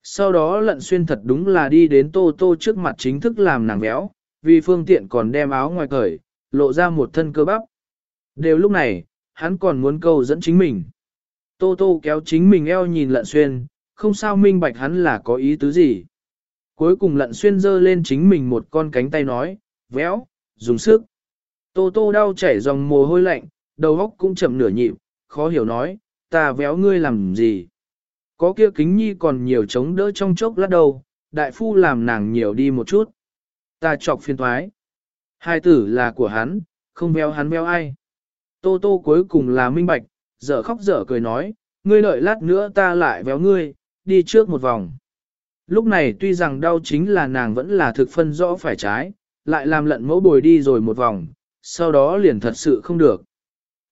Sau đó lận xuyên thật đúng là đi đến tô tô trước mặt chính thức làm nàng béo, vì phương tiện còn đem áo ngoài cởi, lộ ra một thân cơ bắp. Đều lúc này, hắn còn muốn câu dẫn chính mình. Tô tô kéo chính mình eo nhìn lận xuyên, không sao minh bạch hắn là có ý tứ gì. Cuối cùng lận xuyên giơ lên chính mình một con cánh tay nói, véo, dùng sức. Tô tô đau chảy dòng mồ hôi lạnh, đầu óc cũng chậm nửa nhịp, khó hiểu nói, ta véo ngươi làm gì. Có kia kính nhi còn nhiều chống đỡ trong chốc lát đầu, đại phu làm nàng nhiều đi một chút. Ta chọc phiền thoái. Hai tử là của hắn, không véo hắn véo ai. Tô tô cuối cùng là minh bạch, dở khóc dở cười nói, ngươi đợi lát nữa ta lại véo ngươi, đi trước một vòng. Lúc này tuy rằng đau chính là nàng vẫn là thực phân rõ phải trái, lại làm lận mẫu bồi đi rồi một vòng, sau đó liền thật sự không được.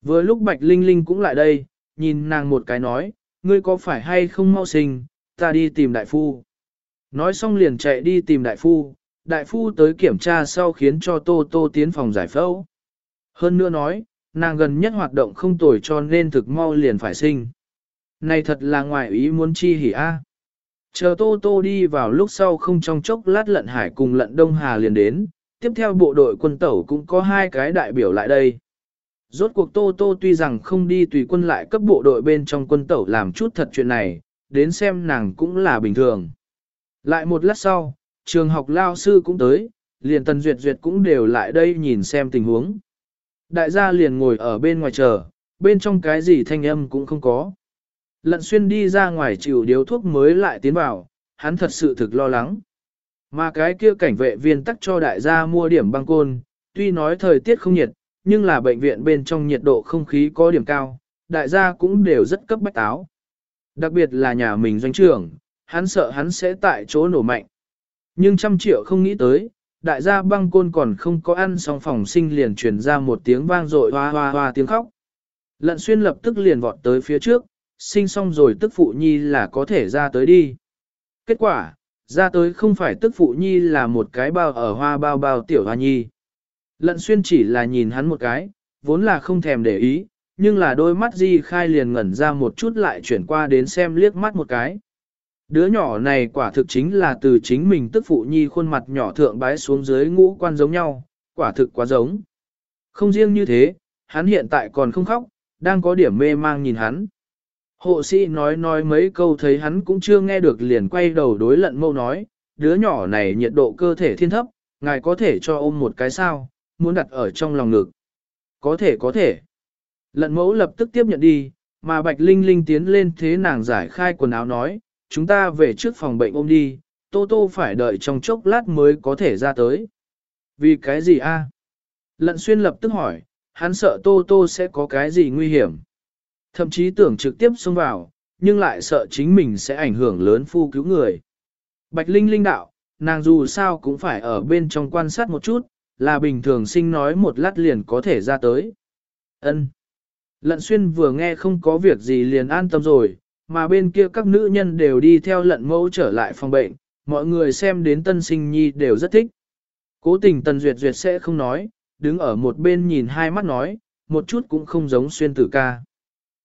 Vừa lúc Bạch Linh Linh cũng lại đây, nhìn nàng một cái nói, ngươi có phải hay không mau sinh, ta đi tìm đại phu. Nói xong liền chạy đi tìm đại phu, đại phu tới kiểm tra sau khiến cho Tô Tô tiến phòng giải phẫu. Hơn nữa nói, nàng gần nhất hoạt động không tồi cho nên thực mau liền phải sinh. Này thật là ngoài ý muốn chi hỉ a. Chờ Tô Tô đi vào lúc sau không trong chốc lát lận hải cùng lận Đông Hà liền đến, tiếp theo bộ đội quân tẩu cũng có hai cái đại biểu lại đây. Rốt cuộc Tô Tô tuy rằng không đi tùy quân lại cấp bộ đội bên trong quân tẩu làm chút thật chuyện này, đến xem nàng cũng là bình thường. Lại một lát sau, trường học lao sư cũng tới, liền tần duyệt duyệt cũng đều lại đây nhìn xem tình huống. Đại gia liền ngồi ở bên ngoài chờ, bên trong cái gì thanh âm cũng không có. Lận xuyên đi ra ngoài chịu điếu thuốc mới lại tiến vào, hắn thật sự thực lo lắng. Mà cái kia cảnh vệ viên tắc cho đại gia mua điểm băng côn, tuy nói thời tiết không nhiệt, nhưng là bệnh viện bên trong nhiệt độ không khí có điểm cao, đại gia cũng đều rất cấp bách táo. Đặc biệt là nhà mình doanh trưởng, hắn sợ hắn sẽ tại chỗ nổ mạnh. Nhưng trăm triệu không nghĩ tới, đại gia băng côn còn không có ăn xong phòng sinh liền truyền ra một tiếng vang rội hoa hoa hoa tiếng khóc. Lận xuyên lập tức liền vọt tới phía trước, sinh xong rồi tức phụ nhi là có thể ra tới đi. Kết quả, ra tới không phải tức phụ nhi là một cái bao ở hoa bao bao tiểu hoa nhi. Lận xuyên chỉ là nhìn hắn một cái, vốn là không thèm để ý, nhưng là đôi mắt di khai liền ngẩn ra một chút lại chuyển qua đến xem liếc mắt một cái. Đứa nhỏ này quả thực chính là từ chính mình tức phụ nhi khuôn mặt nhỏ thượng bái xuống dưới ngũ quan giống nhau, quả thực quá giống. Không riêng như thế, hắn hiện tại còn không khóc, đang có điểm mê mang nhìn hắn. Hộ sĩ nói nói mấy câu thấy hắn cũng chưa nghe được liền quay đầu đối lận mâu nói, đứa nhỏ này nhiệt độ cơ thể thiên thấp, ngài có thể cho ôm một cái sao, muốn đặt ở trong lòng ngực. Có thể có thể. Lận mẫu lập tức tiếp nhận đi, mà Bạch Linh Linh tiến lên thế nàng giải khai quần áo nói, chúng ta về trước phòng bệnh ôm đi, Tô Tô phải đợi trong chốc lát mới có thể ra tới. Vì cái gì a? Lận xuyên lập tức hỏi, hắn sợ Tô Tô sẽ có cái gì nguy hiểm. Thậm chí tưởng trực tiếp xông vào, nhưng lại sợ chính mình sẽ ảnh hưởng lớn phu cứu người. Bạch Linh Linh đạo, nàng dù sao cũng phải ở bên trong quan sát một chút, là bình thường sinh nói một lát liền có thể ra tới. Ân. Lận xuyên vừa nghe không có việc gì liền an tâm rồi, mà bên kia các nữ nhân đều đi theo lận mẫu trở lại phòng bệnh, mọi người xem đến tân sinh nhi đều rất thích. Cố tình tần duyệt duyệt sẽ không nói, đứng ở một bên nhìn hai mắt nói, một chút cũng không giống xuyên tử ca.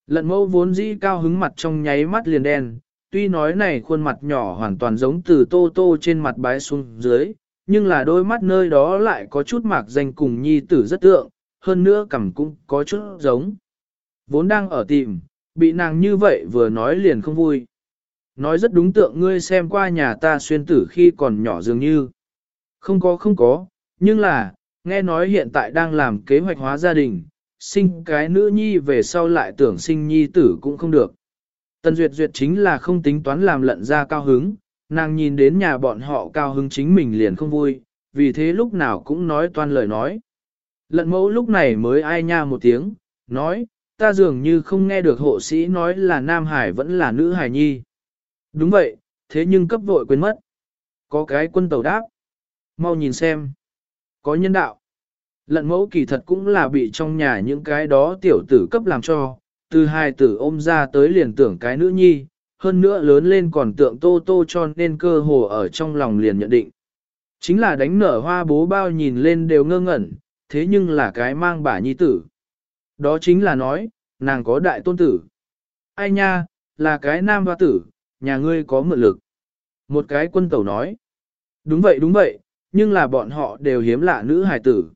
Lận mâu vốn dĩ cao hứng mặt trong nháy mắt liền đen, tuy nói này khuôn mặt nhỏ hoàn toàn giống từ tô tô trên mặt bái xuống dưới, nhưng là đôi mắt nơi đó lại có chút mạc danh cùng nhi tử rất tượng, hơn nữa cằm cũng có chút giống. Vốn đang ở tìm, bị nàng như vậy vừa nói liền không vui. nói rất đúng tượng ngươi xem qua nhà ta xuyên tử khi còn nhỏ dường như. Không có không có, nhưng là, nghe nói hiện tại đang làm kế hoạch hóa gia đình, sinh cái nữ nhi về sau lại tưởng sinh nhi tử cũng không được. Tần Duyệt Duyệt chính là không tính toán làm lận ra cao hứng, nàng nhìn đến nhà bọn họ cao hứng chính mình liền không vui, vì thế lúc nào cũng nói toan lời nói. Lận mẫu lúc này mới ai nha một tiếng, nói, ta dường như không nghe được hộ sĩ nói là Nam Hải vẫn là nữ Hải nhi. Đúng vậy, thế nhưng cấp vội quên mất. Có cái quân tàu đáp. Mau nhìn xem. Có nhân đạo. Lận mẫu kỳ thật cũng là bị trong nhà những cái đó tiểu tử cấp làm cho, từ hai tử ôm ra tới liền tưởng cái nữ nhi, hơn nữa lớn lên còn tượng tô tô cho nên cơ hồ ở trong lòng liền nhận định. Chính là đánh nở hoa bố bao nhìn lên đều ngơ ngẩn, thế nhưng là cái mang bà nhi tử. Đó chính là nói, nàng có đại tôn tử. Ai nha, là cái nam hoa tử, nhà ngươi có mượn lực. Một cái quân tẩu nói. Đúng vậy đúng vậy, nhưng là bọn họ đều hiếm lạ nữ hài tử.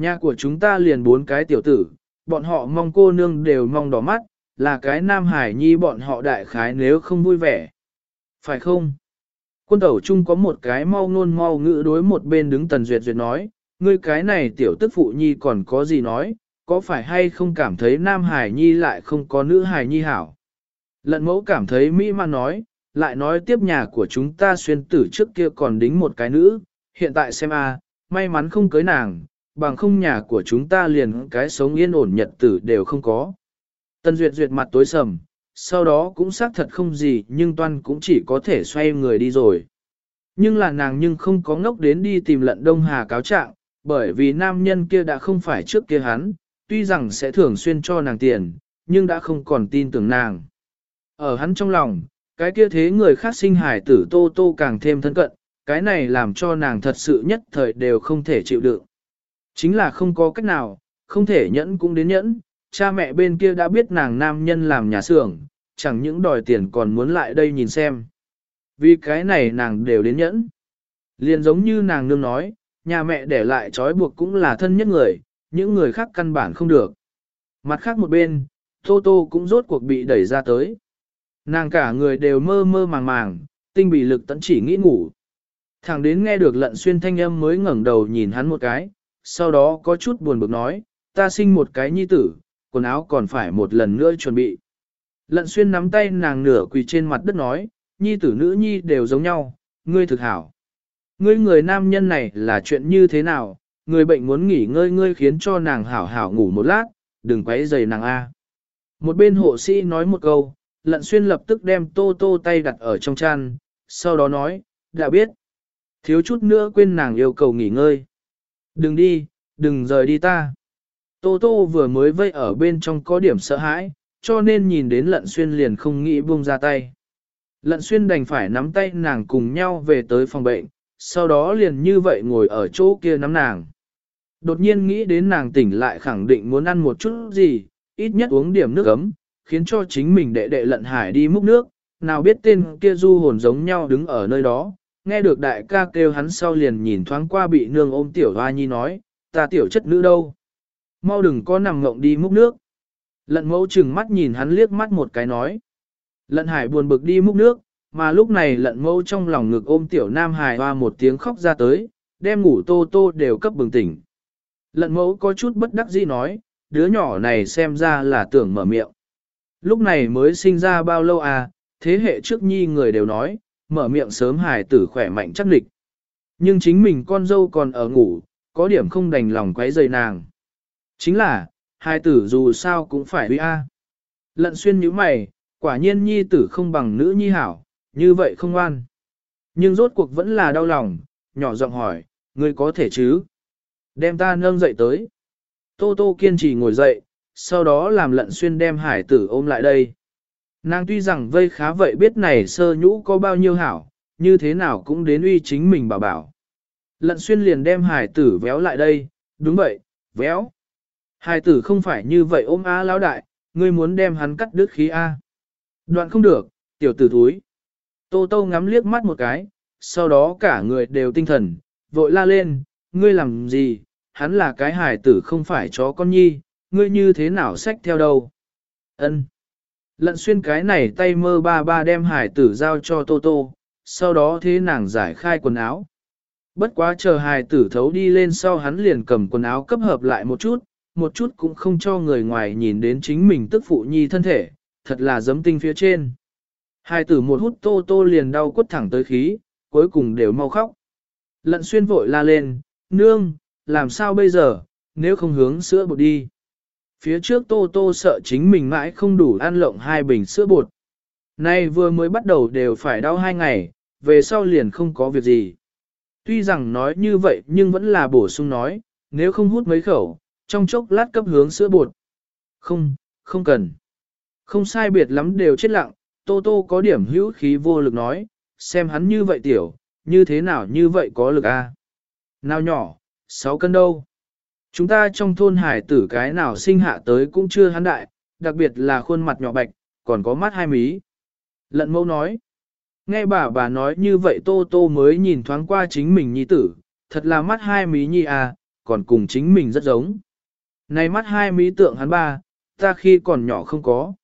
Nhà của chúng ta liền bốn cái tiểu tử, bọn họ mong cô nương đều mong đỏ mắt, là cái nam hải nhi bọn họ đại khái nếu không vui vẻ. Phải không? Quân tẩu chung có một cái mau ngôn mau ngữ đối một bên đứng tần duyệt duyệt nói, ngươi cái này tiểu tức phụ nhi còn có gì nói, có phải hay không cảm thấy nam hải nhi lại không có nữ hải nhi hảo? Lận mẫu cảm thấy Mỹ mà nói, lại nói tiếp nhà của chúng ta xuyên tử trước kia còn đính một cái nữ, hiện tại xem a, may mắn không cưới nàng, bằng không nhà của chúng ta liền cái sống yên ổn nhật tử đều không có. Tân Duyệt Duyệt mặt tối sầm, sau đó cũng xác thật không gì nhưng toan cũng chỉ có thể xoay người đi rồi. Nhưng là nàng nhưng không có ngốc đến đi tìm lận Đông Hà cáo trạng, bởi vì nam nhân kia đã không phải trước kia hắn, tuy rằng sẽ thường xuyên cho nàng tiền, nhưng đã không còn tin tưởng nàng. Ở hắn trong lòng, cái kia thế người khác sinh hải tử tô tô càng thêm thân cận, cái này làm cho nàng thật sự nhất thời đều không thể chịu đựng. Chính là không có cách nào, không thể nhẫn cũng đến nhẫn, cha mẹ bên kia đã biết nàng nam nhân làm nhà xưởng, chẳng những đòi tiền còn muốn lại đây nhìn xem. Vì cái này nàng đều đến nhẫn. Liền giống như nàng nương nói, nhà mẹ để lại trói buộc cũng là thân nhất người, những người khác căn bản không được. Mặt khác một bên, Tô Tô cũng rốt cuộc bị đẩy ra tới. Nàng cả người đều mơ mơ màng màng, tinh bị lực tận chỉ nghĩ ngủ. Thẳng đến nghe được lận xuyên thanh âm mới ngẩng đầu nhìn hắn một cái, sau đó có chút buồn bực nói, ta sinh một cái nhi tử, quần áo còn phải một lần nữa chuẩn bị. Lận xuyên nắm tay nàng nửa quỳ trên mặt đất nói, nhi tử nữ nhi đều giống nhau, ngươi thực hảo. Ngươi người nam nhân này là chuyện như thế nào, người bệnh muốn nghỉ ngơi ngươi khiến cho nàng hảo hảo ngủ một lát, đừng quấy rầy nàng A. Một bên hộ sĩ nói một câu, lận xuyên lập tức đem tô tô tay đặt ở trong chăn, sau đó nói, đã biết. Thiếu chút nữa quên nàng yêu cầu nghỉ ngơi. Đừng đi, đừng rời đi ta. Tô tô vừa mới vây ở bên trong có điểm sợ hãi, cho nên nhìn đến lận xuyên liền không nghĩ buông ra tay. Lận xuyên đành phải nắm tay nàng cùng nhau về tới phòng bệnh, sau đó liền như vậy ngồi ở chỗ kia nắm nàng. Đột nhiên nghĩ đến nàng tỉnh lại khẳng định muốn ăn một chút gì, ít nhất uống điểm nước ấm, khiến cho chính mình đệ đệ lận hải đi múc nước, nào biết tên kia du hồn giống nhau đứng ở nơi đó, nghe được đại ca kêu hắn sau liền nhìn thoáng qua bị nương ôm tiểu hoa nhi nói, ta tiểu chất nữ đâu. Mau đừng có nằm ngộng đi múc nước. Lận mẫu chừng mắt nhìn hắn liếc mắt một cái nói. Lận hải buồn bực đi múc nước, mà lúc này lận mẫu trong lòng ngực ôm tiểu nam hải hoa một tiếng khóc ra tới, đem ngủ tô tô đều cấp bừng tỉnh. Lận mẫu có chút bất đắc dĩ nói, đứa nhỏ này xem ra là tưởng mở miệng. Lúc này mới sinh ra bao lâu à, thế hệ trước nhi người đều nói, mở miệng sớm hài tử khỏe mạnh chắc lịch. Nhưng chính mình con dâu còn ở ngủ, có điểm không đành lòng quấy rầy nàng. Chính là, hài tử dù sao cũng phải uy a. Lận xuyên như mày, quả nhiên nhi tử không bằng nữ nhi hảo, như vậy không ngoan. Nhưng rốt cuộc vẫn là đau lòng, nhỏ giọng hỏi, ngươi có thể chứ? Đem ta nâng dậy tới. Tô Tô kiên trì ngồi dậy, sau đó làm lận xuyên đem hải tử ôm lại đây. Nàng tuy rằng vây khá vậy biết này sơ nhũ có bao nhiêu hảo, như thế nào cũng đến uy chính mình bảo bảo. Lận xuyên liền đem hải tử véo lại đây, đúng vậy, véo. Hải tử không phải như vậy ôm á lão đại, ngươi muốn đem hắn cắt đứt khí A. Đoạn không được, tiểu tử thúi. Tô tô ngắm liếc mắt một cái, sau đó cả người đều tinh thần, vội la lên, ngươi làm gì, hắn là cái hải tử không phải chó con nhi, ngươi như thế nào xách theo đâu. Ân. Lận xuyên cái này tay mơ ba ba đem hải tử giao cho Tô Tô, sau đó thế nàng giải khai quần áo. Bất quá chờ hài tử thấu đi lên sau hắn liền cầm quần áo cấp hợp lại một chút, một chút cũng không cho người ngoài nhìn đến chính mình tức phụ nhi thân thể, thật là giấm tinh phía trên. Hải tử một hút tô tô liền đau quất thẳng tới khí, cuối cùng đều mau khóc. Lận xuyên vội la lên, nương, làm sao bây giờ, nếu không hướng sữa bột đi. Phía trước tô tô sợ chính mình mãi không đủ ăn lộng hai bình sữa bột. Nay vừa mới bắt đầu đều phải đau hai ngày, về sau liền không có việc gì. Tuy rằng nói như vậy nhưng vẫn là bổ sung nói, nếu không hút mấy khẩu, trong chốc lát cấp hướng sữa bột. Không, không cần. Không sai biệt lắm đều chết lặng, Tô Tô có điểm hữu khí vô lực nói, xem hắn như vậy tiểu, như thế nào như vậy có lực a? Nào nhỏ, 6 cân đâu? Chúng ta trong thôn hải tử cái nào sinh hạ tới cũng chưa hắn đại, đặc biệt là khuôn mặt nhỏ bạch, còn có mắt hai mí. Lận mẫu nói, nghe bà bà nói như vậy Tô Tô mới nhìn thoáng qua chính mình nhi tử, thật là mắt hai mí nhi à, còn cùng chính mình rất giống. Này mắt hai mí tượng hắn ba, ta khi còn nhỏ không có.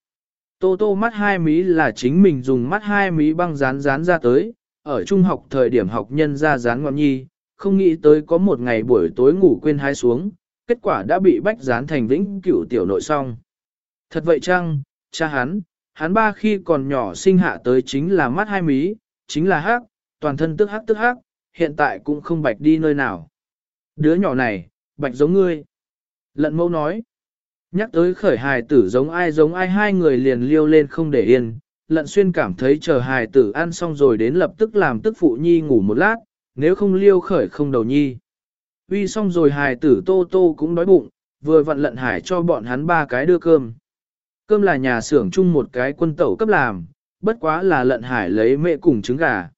Tô tô mắt hai mí là chính mình dùng mắt hai mí băng dán dán ra tới, ở trung học thời điểm học nhân ra dán ngọn nhi, không nghĩ tới có một ngày buổi tối ngủ quên hai xuống, kết quả đã bị bách dán thành vĩnh cửu tiểu nội song. Thật vậy chăng, cha hắn, hắn ba khi còn nhỏ sinh hạ tới chính là mắt hai mí, chính là hắc, toàn thân tức hắc tức hắc, hiện tại cũng không bạch đi nơi nào. Đứa nhỏ này, bạch giống ngươi. Lận mẫu nói, nhắc tới khởi hài tử giống ai giống ai hai người liền liêu lên không để yên. Lận xuyên cảm thấy chờ hài tử ăn xong rồi đến lập tức làm tức phụ nhi ngủ một lát, nếu không liêu khởi không đầu nhi. Uy xong rồi hài tử tô tô cũng đói bụng, vừa vặn lận hải cho bọn hắn ba cái đưa cơm. Cơm là nhà xưởng chung một cái quân tẩu cấp làm, bất quá là lận hải lấy mẹ cùng trứng gà.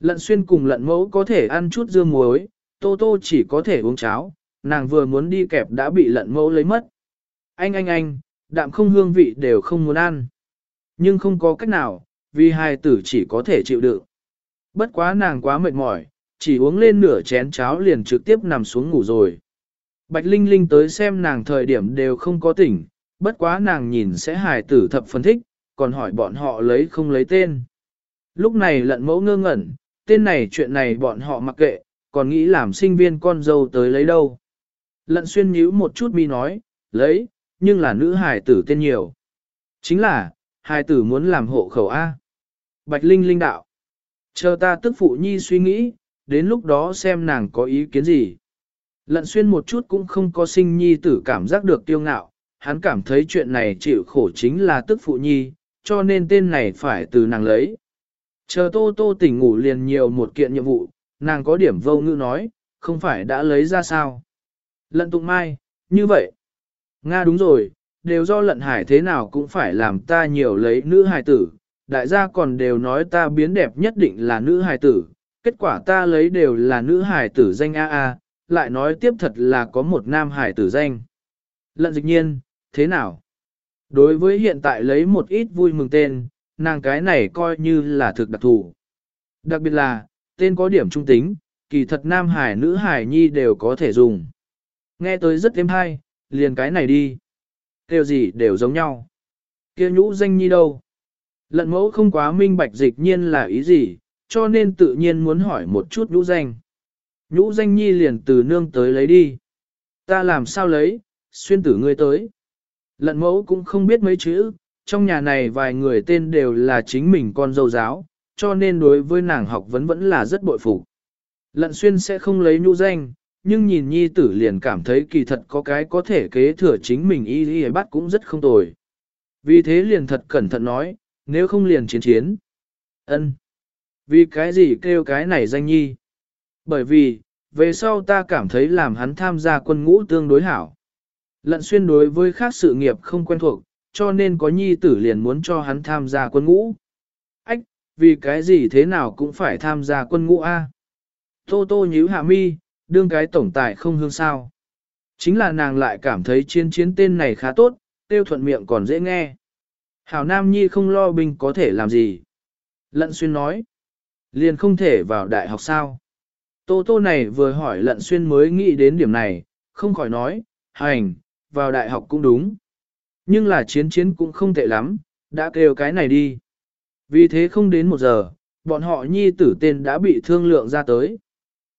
Lận xuyên cùng lận mẫu có thể ăn chút dưa muối, tô tô chỉ có thể uống cháo, nàng vừa muốn đi kẹp đã bị lận mẫu lấy mất. Anh anh anh, đạm không hương vị đều không muốn ăn. Nhưng không có cách nào, vì hai tử chỉ có thể chịu đựng. Bất quá nàng quá mệt mỏi, chỉ uống lên nửa chén cháo liền trực tiếp nằm xuống ngủ rồi. Bạch Linh Linh tới xem nàng thời điểm đều không có tỉnh, bất quá nàng nhìn sẽ hài tử thập phân thích, còn hỏi bọn họ lấy không lấy tên. Lúc này lận mẫu ngơ ngẩn, tên này chuyện này bọn họ mặc kệ, còn nghĩ làm sinh viên con dâu tới lấy đâu. Lận xuyên nhíu một chút mi nói, lấy, nhưng là nữ hài tử tên nhiều. Chính là, hài tử muốn làm hộ khẩu A. Bạch Linh Linh đạo. Chờ ta tức phụ nhi suy nghĩ, đến lúc đó xem nàng có ý kiến gì. Lận xuyên một chút cũng không có sinh nhi tử cảm giác được tiêu ngạo, hắn cảm thấy chuyện này chịu khổ chính là tức phụ nhi, cho nên tên này phải từ nàng lấy. Chờ tô tô tỉnh ngủ liền nhiều một kiện nhiệm vụ, nàng có điểm vô ngữ nói, không phải đã lấy ra sao. Lận tụng mai, như vậy. Nga đúng rồi, đều do lận hải thế nào cũng phải làm ta nhiều lấy nữ hài tử, đại gia còn đều nói ta biến đẹp nhất định là nữ hài tử, kết quả ta lấy đều là nữ hải tử danh A A, lại nói tiếp thật là có một nam hải tử danh. Lận dịch nhiên, thế nào? Đối với hiện tại lấy một ít vui mừng tên, nàng cái này coi như là thực đặc thù. Đặc biệt là, tên có điểm trung tính, kỳ thật nam hải nữ hải nhi đều có thể dùng. Nghe tới rất êm hay, liền cái này đi. Kêu gì đều giống nhau. Kia nhũ danh nhi đâu? Lận mẫu không quá minh bạch dịch nhiên là ý gì, cho nên tự nhiên muốn hỏi một chút nhũ danh. Nhũ danh nhi liền từ nương tới lấy đi. Ta làm sao lấy, xuyên tử ngươi tới. Lận mẫu cũng không biết mấy chữ, trong nhà này vài người tên đều là chính mình con dâu giáo, cho nên đối với nàng học vẫn vẫn là rất bội phục. Lận xuyên sẽ không lấy nhũ danh, nhưng nhìn nhi tử liền cảm thấy kỳ thật có cái có thể kế thừa chính mình y y bắt cũng rất không tồi. Vì thế liền thật cẩn thận nói, nếu không liền chiến chiến. ân vì cái gì kêu cái này danh nhi? Bởi vì, về sau ta cảm thấy làm hắn tham gia quân ngũ tương đối hảo. Lận xuyên đối với khác sự nghiệp không quen thuộc, cho nên có nhi tử liền muốn cho hắn tham gia quân ngũ. Ách, vì cái gì thế nào cũng phải tham gia quân ngũ A. Tô tô nhíu hạ mi, đương cái tổng tài không hương sao. Chính là nàng lại cảm thấy chiến chiến tên này khá tốt, tiêu thuận miệng còn dễ nghe. Hảo Nam Nhi không lo binh có thể làm gì. Lận xuyên nói, liền không thể vào đại học sao. Tô tô này vừa hỏi lận xuyên mới nghĩ đến điểm này, không khỏi nói, hành, vào đại học cũng đúng. Nhưng là chiến chiến cũng không tệ lắm, Đã kêu cái này đi. Vì thế không đến một giờ, bọn họ nhi tử tên đã bị thương lượng ra tới.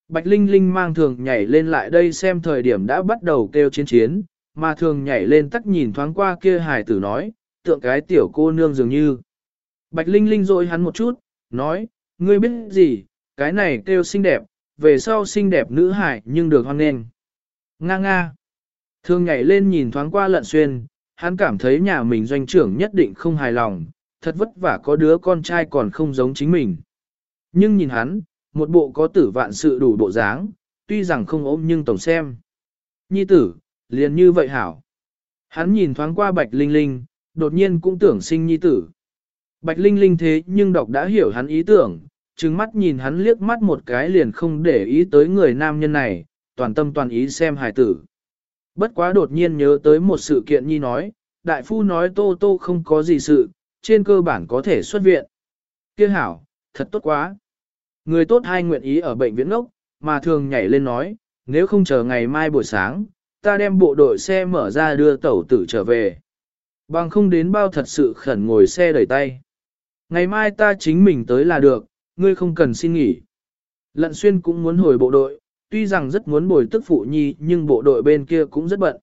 Bạch Linh Linh mang thường nhảy lên lại đây xem thời điểm đã bắt đầu kêu chiến chiến, mà thường nhảy lên tắc nhìn thoáng qua kia hài tử nói, tượng cái tiểu cô nương dường như. Bạch Linh Linh dội hắn một chút, nói, ngươi biết gì, cái này kêu xinh đẹp, về sau xinh đẹp nữ hải nhưng được hoan nghênh. Nga nga. Thường nhảy lên nhìn thoáng qua lận xuyên, hắn cảm thấy nhà mình doanh trưởng nhất định không hài lòng, thật vất vả có đứa con trai còn không giống chính mình. Nhưng nhìn hắn, một bộ có tử vạn sự đủ bộ dáng, tuy rằng không ôm nhưng tổng xem. Nhi tử, liền như vậy hảo. Hắn nhìn thoáng qua Bạch Linh Linh, đột nhiên cũng tưởng sinh nhi tử. Bạch Linh Linh thế nhưng đọc đã hiểu hắn ý tưởng, trừng mắt nhìn hắn liếc mắt một cái liền không để ý tới người nam nhân này, toàn tâm toàn ý xem hài tử. Bất quá đột nhiên nhớ tới một sự kiện nhi nói, đại phu nói tô tô không có gì sự, trên cơ bản có thể xuất viện. Kia hảo, thật tốt quá. Người tốt hai nguyện ý ở bệnh viện ngốc, mà thường nhảy lên nói, nếu không chờ ngày mai buổi sáng, ta đem bộ đội xe mở ra đưa tẩu tử trở về. Bằng không đến bao thật sự khẩn ngồi xe đẩy tay. Ngày mai ta chính mình tới là được, ngươi không cần xin nghỉ. Lận xuyên cũng muốn hồi bộ đội, tuy rằng rất muốn bồi tức phụ nhi nhưng bộ đội bên kia cũng rất bận.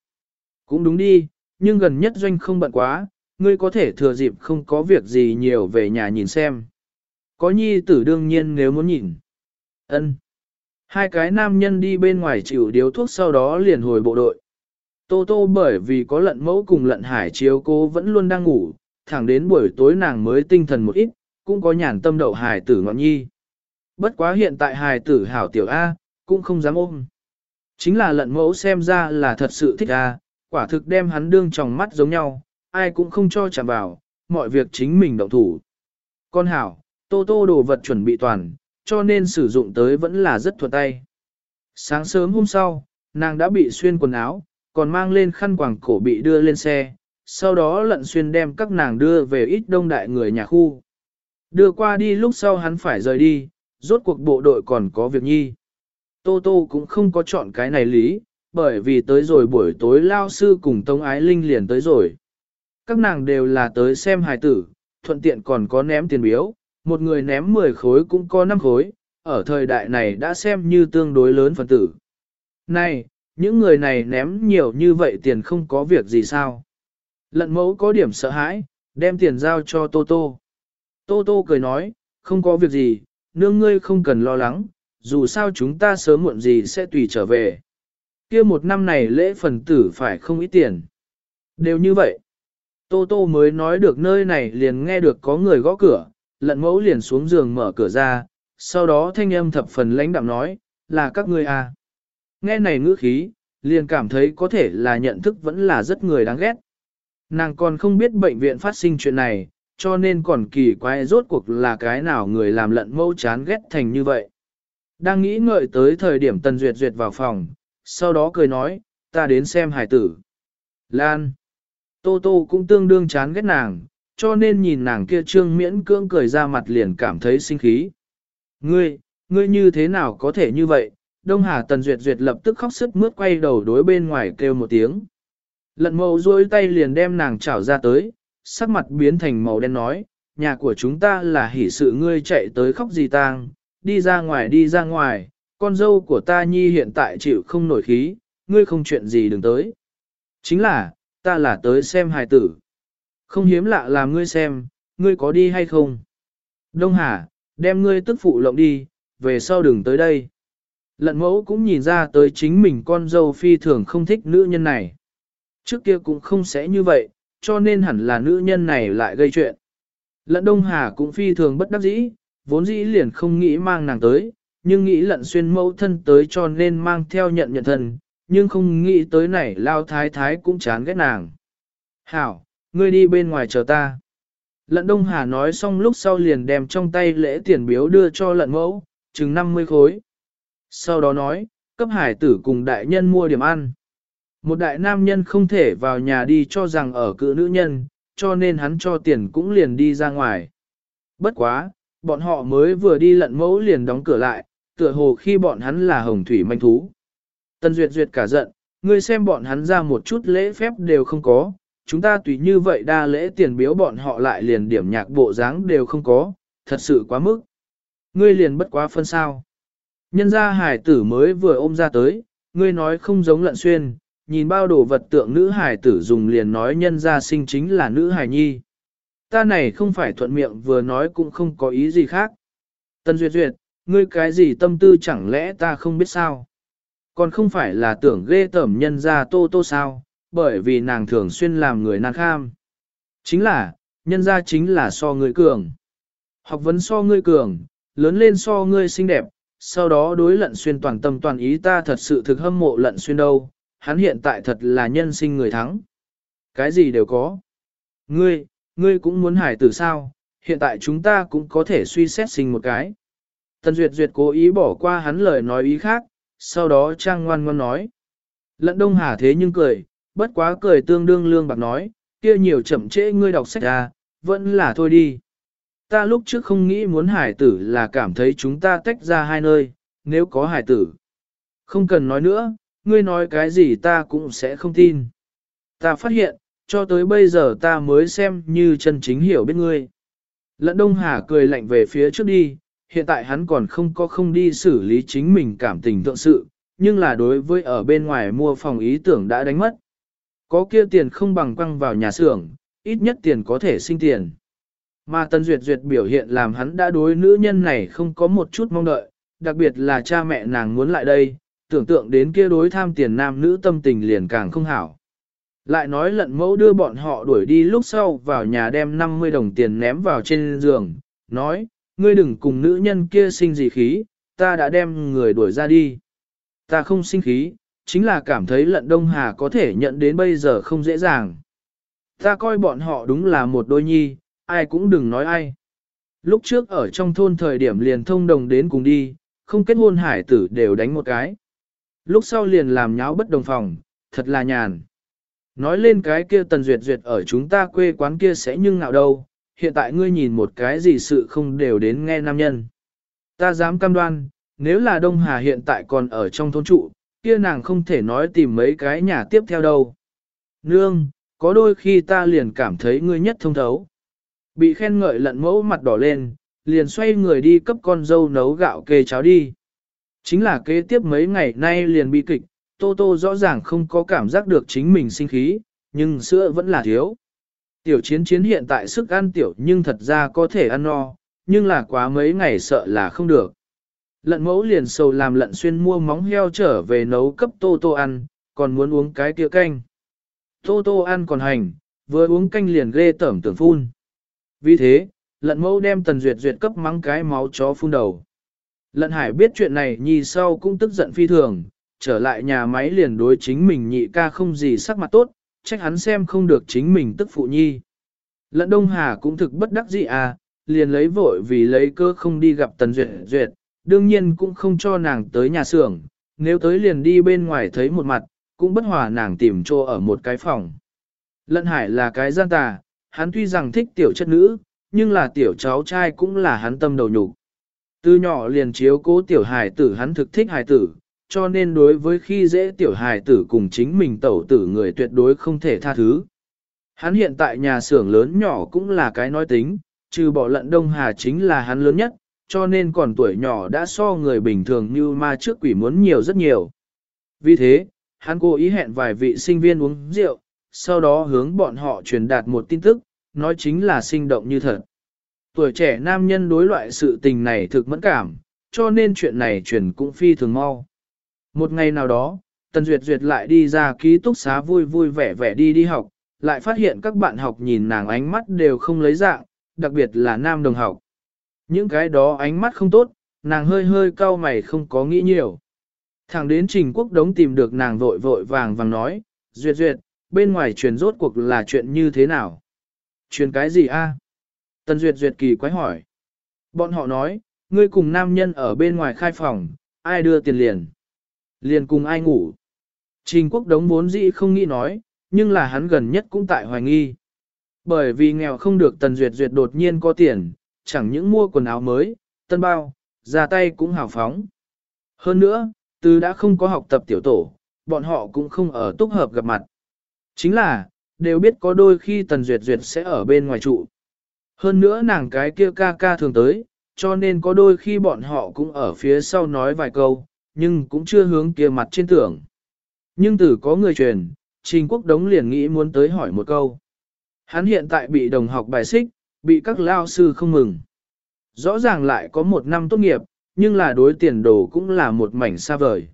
Cũng đúng đi, nhưng gần nhất doanh không bận quá, ngươi có thể thừa dịp không có việc gì nhiều về nhà nhìn xem. Có nhi tử đương nhiên nếu muốn nhìn. ân Hai cái nam nhân đi bên ngoài chịu điếu thuốc sau đó liền hồi bộ đội. Tô tô bởi vì có lận mẫu cùng lận hải chiếu cô vẫn luôn đang ngủ, thẳng đến buổi tối nàng mới tinh thần một ít, cũng có nhàn tâm đậu hài tử ngọn nhi. Bất quá hiện tại hài tử hảo tiểu A, cũng không dám ôm. Chính là lận mẫu xem ra là thật sự thích A, quả thực đem hắn đương trong mắt giống nhau, ai cũng không cho chạm vào, mọi việc chính mình động thủ. Con hảo, tô tô đồ vật chuẩn bị toàn, cho nên sử dụng tới vẫn là rất thuận tay. Sáng sớm hôm sau, nàng đã bị xuyên quần áo, còn mang lên khăn quàng cổ bị đưa lên xe, sau đó lận xuyên đem các nàng đưa về ít đông đại người nhà khu. Đưa qua đi lúc sau hắn phải rời đi, rốt cuộc bộ đội còn có việc nhi. Tô Tô cũng không có chọn cái này lý, bởi vì tới rồi buổi tối lao sư cùng Tông Ái Linh liền tới rồi. Các nàng đều là tới xem hài tử, thuận tiện còn có ném tiền biếu, một người ném 10 khối cũng có 5 khối, ở thời đại này đã xem như tương đối lớn phần tử. Này, những người này ném nhiều như vậy tiền không có việc gì sao? Lận mẫu có điểm sợ hãi, đem tiền giao cho Tô Tô. Tô Tô cười nói, không có việc gì, nương ngươi không cần lo lắng, dù sao chúng ta sớm muộn gì sẽ tùy trở về. kia một năm này lễ phần tử phải không ít tiền. Đều như vậy. Tô Tô mới nói được nơi này liền nghe được có người gõ cửa, lận mẫu liền xuống giường mở cửa ra, sau đó thanh âm thập phần lãnh đạm nói, là các ngươi à. Nghe này ngữ khí, liền cảm thấy có thể là nhận thức vẫn là rất người đáng ghét. Nàng còn không biết bệnh viện phát sinh chuyện này, cho nên còn kỳ quái rốt cuộc là cái nào người làm lận mẫu chán ghét thành như vậy. Đang nghĩ ngợi tới thời điểm Tần Duyệt Duyệt vào phòng, sau đó cười nói, ta đến xem hải tử. Lan. Tô Tô cũng tương đương chán ghét nàng, cho nên nhìn nàng kia trương miễn cưỡng cười ra mặt liền cảm thấy sinh khí. Ngươi, ngươi như thế nào có thể như vậy? Đông Hà Tần Duyệt Duyệt lập tức khóc sức mướt quay đầu đối bên ngoài kêu một tiếng. Lận mẫu duỗi tay liền đem nàng chảo ra tới, sắc mặt biến thành màu đen nói, nhà của chúng ta là hỷ sự ngươi chạy tới khóc gì tang, đi ra ngoài đi ra ngoài, con dâu của ta nhi hiện tại chịu không nổi khí, ngươi không chuyện gì đừng tới. Chính là, ta là tới xem hài tử. Không hiếm lạ làm ngươi xem, ngươi có đi hay không? Đông Hà, đem ngươi tức phụ lộng đi, về sau đừng tới đây. Lận mẫu cũng nhìn ra tới chính mình con dâu phi thường không thích nữ nhân này. Trước kia cũng không sẽ như vậy, cho nên hẳn là nữ nhân này lại gây chuyện. Lận Đông Hà cũng phi thường bất đắc dĩ, vốn dĩ liền không nghĩ mang nàng tới, nhưng nghĩ lận xuyên mẫu thân tới cho nên mang theo nhận nhận thân, nhưng không nghĩ tới này lao thái thái cũng chán ghét nàng. Hảo, ngươi đi bên ngoài chờ ta. Lận Đông Hà nói xong lúc sau liền đem trong tay lễ tiền biếu đưa cho lận mẫu, chừng 50 khối. Sau đó nói, cấp hải tử cùng đại nhân mua điểm ăn. Một đại nam nhân không thể vào nhà đi cho rằng ở cự nữ nhân, cho nên hắn cho tiền cũng liền đi ra ngoài. Bất quá, bọn họ mới vừa đi lận mẫu liền đóng cửa lại, tựa hồ khi bọn hắn là hồng thủy manh thú. Tân Duyệt Duyệt cả giận, ngươi xem bọn hắn ra một chút lễ phép đều không có, chúng ta tùy như vậy đa lễ tiền biếu bọn họ lại liền điểm nhạc bộ dáng đều không có, thật sự quá mức. Ngươi liền bất quá phân sao. Nhân gia hải tử mới vừa ôm ra tới, ngươi nói không giống lận xuyên, nhìn bao đồ vật tượng nữ hải tử dùng liền nói nhân gia sinh chính là nữ hải nhi. Ta này không phải thuận miệng vừa nói cũng không có ý gì khác. Tân Duyệt Duyệt, ngươi cái gì tâm tư chẳng lẽ ta không biết sao? Còn không phải là tưởng ghê tẩm nhân gia tô tô sao, bởi vì nàng thường xuyên làm người nàng kham. Chính là, nhân gia chính là so ngươi cường. Học vấn so ngươi cường, lớn lên so ngươi xinh đẹp, sau đó đối lận xuyên toàn tâm toàn ý ta thật sự thực hâm mộ lận xuyên đâu, hắn hiện tại thật là nhân sinh người thắng. Cái gì đều có. Ngươi, ngươi cũng muốn hải tử sao, hiện tại chúng ta cũng có thể suy xét sinh một cái. Tần Duyệt Duyệt cố ý bỏ qua hắn lời nói ý khác, sau đó trang ngoan ngoan nói. Lận Đông Hà thế nhưng cười, bất quá cười tương đương lương bạc nói, kia nhiều chậm trễ ngươi đọc sách ra, vẫn là thôi đi. Ta lúc trước không nghĩ muốn hải tử là cảm thấy chúng ta tách ra hai nơi, nếu có hải tử. Không cần nói nữa, ngươi nói cái gì ta cũng sẽ không tin. Ta phát hiện, cho tới bây giờ ta mới xem như chân chính hiểu biết ngươi. Lận Đông Hà cười lạnh về phía trước đi, hiện tại hắn còn không có không đi xử lý chính mình cảm tình thượng sự, nhưng là đối với ở bên ngoài mua phòng ý tưởng đã đánh mất. Có kia tiền không bằng quăng vào nhà xưởng, ít nhất tiền có thể sinh tiền. Mà Tân Duyệt Duyệt biểu hiện làm hắn đã đối nữ nhân này không có một chút mong đợi, đặc biệt là cha mẹ nàng muốn lại đây, tưởng tượng đến kia đối tham tiền nam nữ tâm tình liền càng không hảo. Lại nói lận mẫu đưa bọn họ đuổi đi lúc sau vào nhà đem 50 đồng tiền ném vào trên giường, nói, ngươi đừng cùng nữ nhân kia sinh gì khí, ta đã đem người đuổi ra đi. Ta không sinh khí, chính là cảm thấy lận Đông Hà có thể nhận đến bây giờ không dễ dàng. Ta coi bọn họ đúng là một đôi nhi, ai cũng đừng nói ai. Lúc trước ở trong thôn thời điểm liền thông đồng đến cùng đi, không kết hôn hải tử đều đánh một cái. Lúc sau liền làm nháo bất đồng phòng, thật là nhàn. Nói lên cái kia tần duyệt duyệt ở chúng ta quê quán kia sẽ nhưng nào đâu, hiện tại ngươi nhìn một cái gì sự không đều đến nghe nam nhân. Ta dám cam đoan, nếu là Đông Hà hiện tại còn ở trong thôn trụ, kia nàng không thể nói tìm mấy cái nhà tiếp theo đâu. Nương, có đôi khi ta liền cảm thấy ngươi nhất thông thấu. Bị khen ngợi lận mẫu mặt đỏ lên, liền xoay người đi cấp con dâu nấu gạo kê cháo đi. Chính là kế tiếp mấy ngày nay liền bị kịch, Tô Tô rõ ràng không có cảm giác được chính mình sinh khí, nhưng sữa vẫn là thiếu. Tiểu chiến chiến hiện tại sức ăn tiểu nhưng thật ra có thể ăn no, nhưng là quá mấy ngày sợ là không được. Lận mẫu liền sầu làm lận xuyên mua móng heo trở về nấu cấp Tô Tô ăn, còn muốn uống cái kia canh. Tô Tô ăn còn hành, vừa uống canh liền ghê tởm tưởng phun. Vì thế, lận mẫu đem tần duyệt duyệt cấp mắng cái máu chó phun đầu. Lận hải biết chuyện này nhì sau cũng tức giận phi thường, trở lại nhà máy liền đối chính mình nhị ca không gì sắc mặt tốt, trách hắn xem không được chính mình tức phụ nhi. Lận Đông Hà cũng thực bất đắc dĩ à, liền lấy vội vì lấy cơ không đi gặp Tần Duyệt Duyệt, đương nhiên cũng không cho nàng tới nhà xưởng, nếu tới liền đi bên ngoài thấy một mặt, cũng bất hòa nàng tìm chỗ ở một cái phòng. Lận Hải là cái gian tà, hắn tuy rằng thích tiểu chất nữ, nhưng là tiểu cháu trai cũng là hắn tâm đầu nhục. Từ nhỏ liền chiếu cố tiểu hài tử hắn thực thích hài tử, cho nên đối với khi dễ tiểu hài tử cùng chính mình tẩu tử người tuyệt đối không thể tha thứ. Hắn hiện tại nhà xưởng lớn nhỏ cũng là cái nói tính, trừ bỏ lận Đông Hà chính là hắn lớn nhất, cho nên còn tuổi nhỏ đã so người bình thường như ma trước quỷ muốn nhiều rất nhiều. Vì thế, hắn cố ý hẹn vài vị sinh viên uống rượu, sau đó hướng bọn họ truyền đạt một tin tức, nói chính là sinh động như thật. Tuổi trẻ nam nhân đối loại sự tình này thực mẫn cảm, cho nên chuyện này truyền cũng phi thường mau. Một ngày nào đó, Tần Duyệt Duyệt lại đi ra ký túc xá vui vui vẻ vẻ đi đi học, lại phát hiện các bạn học nhìn nàng ánh mắt đều không lấy dạng, đặc biệt là nam đồng học. Những cái đó ánh mắt không tốt, nàng hơi hơi cau mày không có nghĩ nhiều. Thẳng đến Trình Quốc Đống tìm được nàng vội vội vàng vàng nói, Duyệt Duyệt, bên ngoài truyền rốt cuộc là chuyện như thế nào? Truyền cái gì a? Tần Duyệt Duyệt kỳ quái hỏi. Bọn họ nói, ngươi cùng nam nhân ở bên ngoài khai phòng, ai đưa tiền liền? Liền cùng ai ngủ? Trình Quốc Đống vốn dĩ không nghĩ nói, nhưng là hắn gần nhất cũng tại hoài nghi. Bởi vì nghèo không được Tần Duyệt Duyệt đột nhiên có tiền, chẳng những mua quần áo mới, tân bao, ra tay cũng hào phóng. Hơn nữa, từ đã không có học tập tiểu tổ, bọn họ cũng không ở túc hợp gặp mặt. Chính là, đều biết có đôi khi Tần Duyệt Duyệt sẽ ở bên ngoài trụ. Hơn nữa nàng cái kia ca ca thường tới, cho nên có đôi khi bọn họ cũng ở phía sau nói vài câu, nhưng cũng chưa hướng kia mặt trên tưởng. Nhưng từ có người truyền, Trình Quốc Đống liền nghĩ muốn tới hỏi một câu. Hắn hiện tại bị đồng học bài xích, bị các lao sư không mừng. Rõ ràng lại có một năm tốt nghiệp, nhưng là đối tiền đồ cũng là một mảnh xa vời.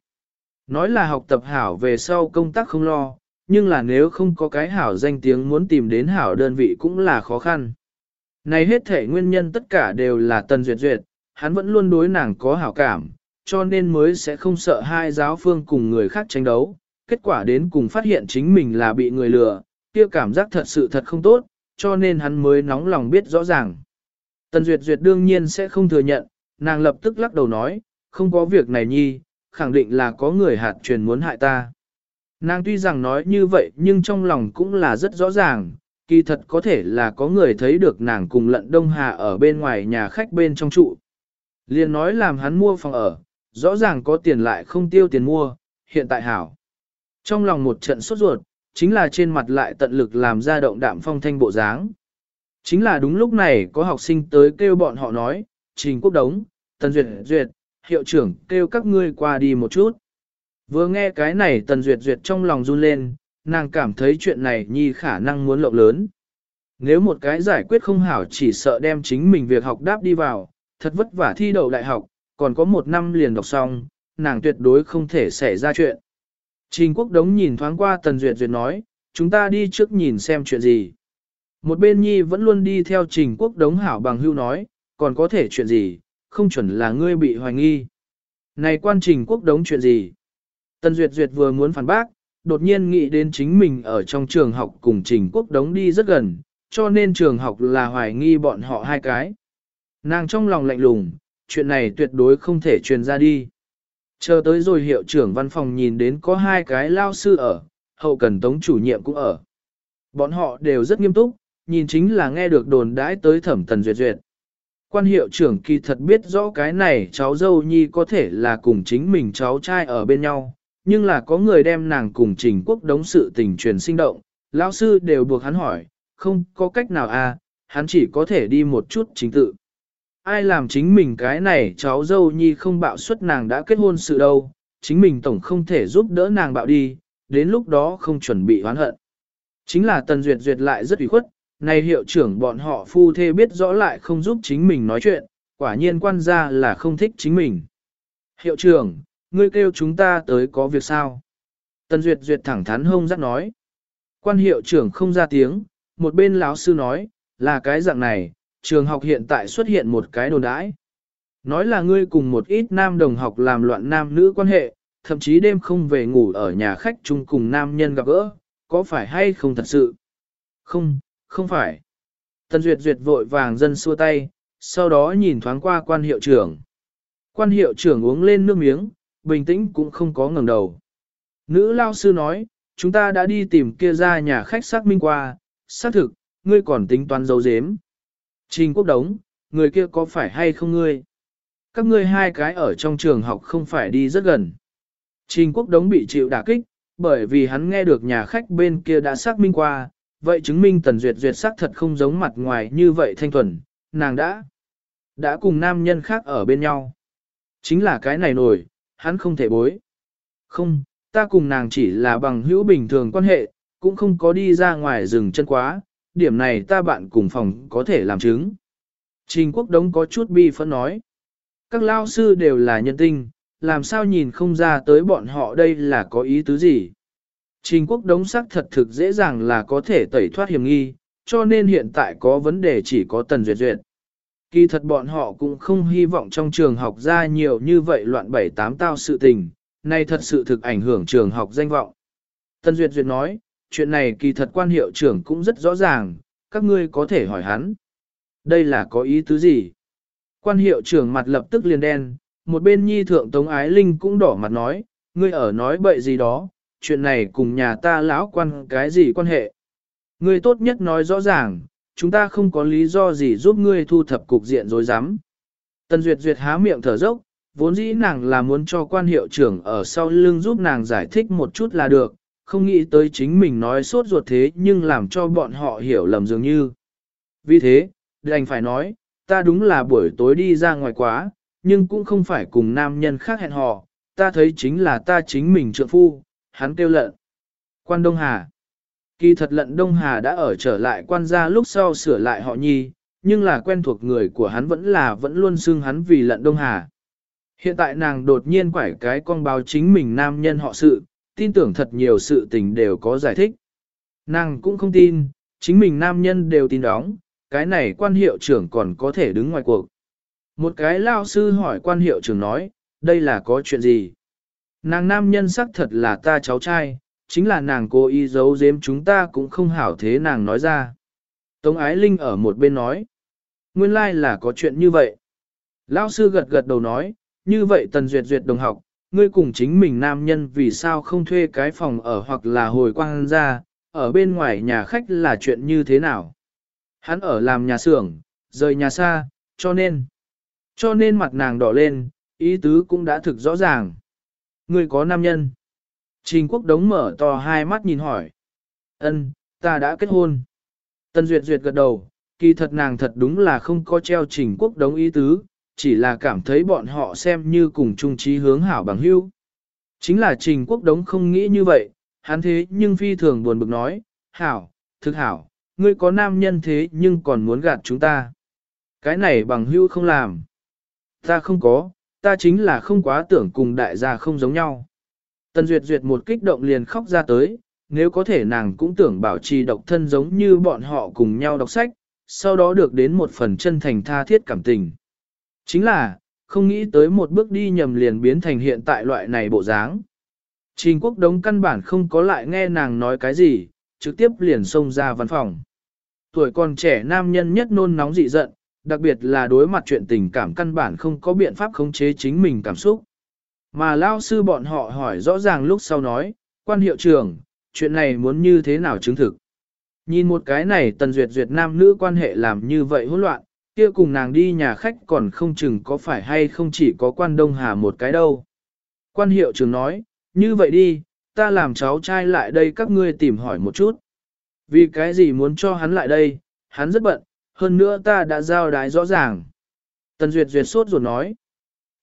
Nói là học tập hảo về sau công tác không lo, nhưng là nếu không có cái hảo danh tiếng muốn tìm đến hảo đơn vị cũng là khó khăn. Này hết thể nguyên nhân tất cả đều là Tần Duyệt Duyệt, hắn vẫn luôn đối nàng có hảo cảm, cho nên mới sẽ không sợ hai giáo phương cùng người khác tranh đấu. Kết quả đến cùng phát hiện chính mình là bị người lừa, kia cảm giác thật sự thật không tốt, cho nên hắn mới nóng lòng biết rõ ràng. Tần Duyệt Duyệt đương nhiên sẽ không thừa nhận, nàng lập tức lắc đầu nói, không có việc này nhi, khẳng định là có người hạt truyền muốn hại ta. Nàng tuy rằng nói như vậy nhưng trong lòng cũng là rất rõ ràng, kỳ thật có thể là có người thấy được nàng cùng lận Đông Hà ở bên ngoài nhà khách bên trong trụ. Liền nói làm hắn mua phòng ở, rõ ràng có tiền lại không tiêu tiền mua, hiện tại hảo. Trong lòng một trận sốt ruột, chính là trên mặt lại tận lực làm ra động đạm phong thanh bộ dáng. Chính là đúng lúc này có học sinh tới kêu bọn họ nói, Trình Quốc Đống, Tần Duyệt Duyệt, hiệu trưởng kêu các ngươi qua đi một chút. Vừa nghe cái này Tần Duyệt Duyệt trong lòng run lên, nàng cảm thấy chuyện này nhi khả năng muốn lộng lớn. Nếu một cái giải quyết không hảo chỉ sợ đem chính mình việc học đáp đi vào, thật vất vả thi đậu đại học, còn có một năm liền đọc xong, nàng tuyệt đối không thể xảy ra chuyện. Trình Quốc Đống nhìn thoáng qua Tần Duyệt Duyệt nói, chúng ta đi trước nhìn xem chuyện gì. Một bên nhi vẫn luôn đi theo Trình Quốc Đống hảo bằng hưu nói, còn có thể chuyện gì, không chuẩn là ngươi bị hoài nghi. Này quan Trình Quốc Đống chuyện gì? Tần Duyệt Duyệt vừa muốn phản bác, đột nhiên nghĩ đến chính mình ở trong trường học cùng Trình Quốc Đống đi rất gần, cho nên trường học là hoài nghi bọn họ hai cái. Nàng trong lòng lạnh lùng, chuyện này tuyệt đối không thể truyền ra đi. Chờ tới rồi hiệu trưởng văn phòng nhìn đến có hai cái lao sư ở, hậu cần tống chủ nhiệm cũng ở. Bọn họ đều rất nghiêm túc, nhìn chính là nghe được đồn đãi tới thẩm tần duyệt duyệt. Quan hiệu trưởng kỳ thật biết rõ cái này cháu dâu nhi có thể là cùng chính mình cháu trai ở bên nhau, nhưng là có người đem nàng cùng trình quốc đống sự tình truyền sinh động, lão sư đều buộc hắn hỏi, không có cách nào à, hắn chỉ có thể đi một chút chính tự. Ai làm chính mình cái này cháu dâu nhi không bạo suất nàng đã kết hôn sự đâu, chính mình tổng không thể giúp đỡ nàng bạo đi, đến lúc đó không chuẩn bị oán hận. Chính là Tần Duyệt Duyệt lại rất ủy khuất, này hiệu trưởng bọn họ phu thê biết rõ lại không giúp chính mình nói chuyện, quả nhiên quan gia là không thích chính mình. Hiệu trưởng, ngươi kêu chúng ta tới có việc sao? Tần Duyệt Duyệt thẳng thắn hông dắt nói. Quan hiệu trưởng không ra tiếng, một bên lão sư nói, là cái dạng này, trường học hiện tại xuất hiện một cái đồn đãi. Nói là ngươi cùng một ít nam đồng học làm loạn nam nữ quan hệ, thậm chí đêm không về ngủ ở nhà khách chung cùng nam nhân gặp gỡ, có phải hay không thật sự? Không, không phải. Tần Duyệt Duyệt vội vàng dân xua tay, sau đó nhìn thoáng qua quan hiệu trưởng. Quan hiệu trưởng uống lên nước miếng, bình tĩnh cũng không có ngẩng đầu. Nữ lao sư nói, chúng ta đã đi tìm kia ra nhà khách xác minh qua, xác thực, ngươi còn tính toán dấu dếm. Trình quốc đống, người kia có phải hay không ngươi? Các ngươi hai cái ở trong trường học không phải đi rất gần. Trình quốc đống bị chịu đả kích, bởi vì hắn nghe được nhà khách bên kia đã xác minh qua, vậy chứng minh tần duyệt duyệt xác thật không giống mặt ngoài như vậy thanh thuần, nàng đã, đã cùng nam nhân khác ở bên nhau. Chính là cái này nổi, hắn không thể bối. Không, ta cùng nàng chỉ là bằng hữu bình thường quan hệ, cũng không có đi ra ngoài rừng chân quá, điểm này ta bạn cùng phòng có thể làm chứng. Trình quốc đống có chút bi phẫn nói. Các lao sư đều là nhân tinh, làm sao nhìn không ra tới bọn họ đây là có ý tứ gì. Trình quốc đống sắc thật thực dễ dàng là có thể tẩy thoát hiểm nghi, cho nên hiện tại có vấn đề chỉ có tần duyệt duyệt. Kỳ thật bọn họ cũng không hy vọng trong trường học ra nhiều như vậy loạn bảy tám tao sự tình, này thật sự thực ảnh hưởng trường học danh vọng. tân Duyệt Duyệt nói, chuyện này kỳ thật quan hiệu trưởng cũng rất rõ ràng, các ngươi có thể hỏi hắn. Đây là có ý tứ gì? Quan hiệu trưởng mặt lập tức liền đen, một bên nhi thượng Tống Ái Linh cũng đỏ mặt nói, ngươi ở nói bậy gì đó, chuyện này cùng nhà ta lão quan cái gì quan hệ. Ngươi tốt nhất nói rõ ràng, chúng ta không có lý do gì giúp ngươi thu thập cục diện rối rắm Tần Duyệt Duyệt há miệng thở dốc, vốn dĩ nàng là muốn cho quan hiệu trưởng ở sau lưng giúp nàng giải thích một chút là được, không nghĩ tới chính mình nói sốt ruột thế nhưng làm cho bọn họ hiểu lầm dường như. Vì thế, đành phải nói, ta đúng là buổi tối đi ra ngoài quá, nhưng cũng không phải cùng nam nhân khác hẹn hò, ta thấy chính là ta chính mình trượng phu, hắn kêu lợn Quan Đông Hà Kỳ thật lận Đông Hà đã ở trở lại quan gia lúc sau sửa lại họ nhi, nhưng là quen thuộc người của hắn vẫn là vẫn luôn xưng hắn vì lận Đông Hà. Hiện tại nàng đột nhiên quải cái con báo chính mình nam nhân họ sự, tin tưởng thật nhiều sự tình đều có giải thích. Nàng cũng không tin, chính mình nam nhân đều tin đóng, cái này quan hiệu trưởng còn có thể đứng ngoài cuộc. Một cái lao sư hỏi quan hiệu trưởng nói, đây là có chuyện gì? Nàng nam nhân sắc thật là ta cháu trai, chính là nàng cố ý giấu giếm chúng ta cũng không hảo thế nàng nói ra. Tống Ái Linh ở một bên nói, nguyên lai là có chuyện như vậy. Lao sư gật gật đầu nói, như vậy Tần Duyệt Duyệt đồng học, ngươi cùng chính mình nam nhân vì sao không thuê cái phòng ở hoặc là hồi quang ra, ở bên ngoài nhà khách là chuyện như thế nào? Hắn ở làm nhà xưởng, rời nhà xa, cho nên, cho nên mặt nàng đỏ lên, ý tứ cũng đã thực rõ ràng. Ngươi có nam nhân. Trình quốc đống mở to hai mắt nhìn hỏi. Ân, ta đã kết hôn. Tân Duyệt Duyệt gật đầu, kỳ thật nàng thật đúng là không có treo trình quốc đống ý tứ, chỉ là cảm thấy bọn họ xem như cùng chung trí hướng hảo bằng hữu. Chính là trình quốc đống không nghĩ như vậy, hắn thế nhưng phi thường buồn bực nói, hảo, thực hảo, ngươi có nam nhân thế nhưng còn muốn gạt chúng ta. Cái này bằng hữu không làm. Ta không có, ta chính là không quá tưởng cùng đại gia không giống nhau. Tần Duyệt Duyệt một kích động liền khóc ra tới, nếu có thể nàng cũng tưởng bảo trì độc thân giống như bọn họ cùng nhau đọc sách, sau đó được đến một phần chân thành tha thiết cảm tình. Chính là, không nghĩ tới một bước đi nhầm liền biến thành hiện tại loại này bộ dáng. Trình quốc đống căn bản không có lại nghe nàng nói cái gì, trực tiếp liền xông ra văn phòng. Tuổi còn trẻ nam nhân nhất nôn nóng dị giận, đặc biệt là đối mặt chuyện tình cảm căn bản không có biện pháp khống chế chính mình cảm xúc. Mà lao sư bọn họ hỏi rõ ràng lúc sau nói, quan hiệu trưởng, chuyện này muốn như thế nào chứng thực. Nhìn một cái này tần duyệt duyệt nam nữ quan hệ làm như vậy hỗn loạn, kia cùng nàng đi nhà khách còn không chừng có phải hay không chỉ có quan đông hà một cái đâu. Quan hiệu trưởng nói, như vậy đi, ta làm cháu trai lại đây các ngươi tìm hỏi một chút. Vì cái gì muốn cho hắn lại đây, hắn rất bận, hơn nữa ta đã giao đái rõ ràng. Tần Duyệt Duyệt sốt ruột nói,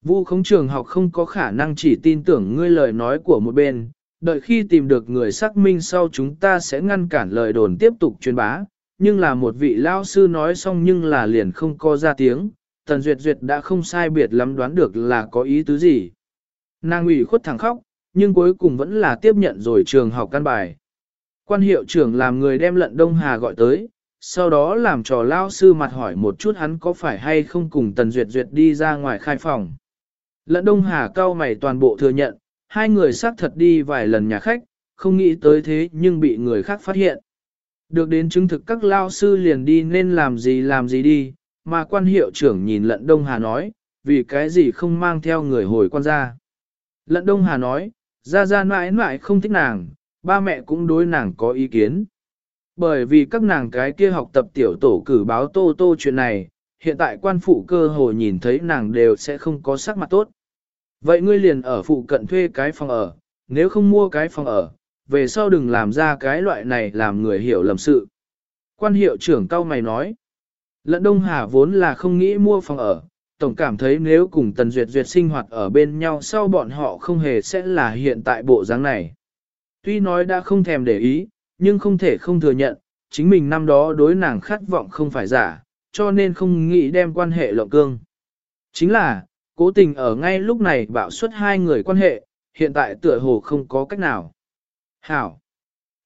Vu khống trường học không có khả năng chỉ tin tưởng ngươi lời nói của một bên, đợi khi tìm được người xác minh sau chúng ta sẽ ngăn cản lời đồn tiếp tục truyền bá, nhưng là một vị lao sư nói xong nhưng là liền không có ra tiếng, Tần Duyệt Duyệt đã không sai biệt lắm đoán được là có ý tứ gì. Nàng ủy khuất thẳng khóc, nhưng cuối cùng vẫn là tiếp nhận rồi trường học căn bài. Quan hiệu trưởng làm người đem lận Đông Hà gọi tới, sau đó làm trò lao sư mặt hỏi một chút hắn có phải hay không cùng Tần Duyệt Duyệt đi ra ngoài khai phòng. Lận Đông Hà cao mày toàn bộ thừa nhận, hai người xác thật đi vài lần nhà khách, không nghĩ tới thế nhưng bị người khác phát hiện. Được đến chứng thực các lao sư liền đi nên làm gì làm gì đi, mà quan hiệu trưởng nhìn lận Đông Hà nói, vì cái gì không mang theo người hồi quan gia. Lận Đông Hà nói, ra ra mãi mãi không thích nàng, ba mẹ cũng đối nàng có ý kiến. Bởi vì các nàng cái kia học tập tiểu tổ cử báo tô tô chuyện này, hiện tại quan phụ cơ hồ nhìn thấy nàng đều sẽ không có sắc mặt tốt. Vậy ngươi liền ở phụ cận thuê cái phòng ở, nếu không mua cái phòng ở, về sau đừng làm ra cái loại này làm người hiểu lầm sự. Quan hiệu trưởng cao mày nói, lận Đông Hà vốn là không nghĩ mua phòng ở, tổng cảm thấy nếu cùng Tần Duyệt Duyệt sinh hoạt ở bên nhau sau bọn họ không hề sẽ là hiện tại bộ dáng này. Tuy nói đã không thèm để ý, nhưng không thể không thừa nhận, chính mình năm đó đối nàng khát vọng không phải giả, cho nên không nghĩ đem quan hệ lộng cương. Chính là, cố tình ở ngay lúc này bạo suất hai người quan hệ, hiện tại tựa hồ không có cách nào. Hảo!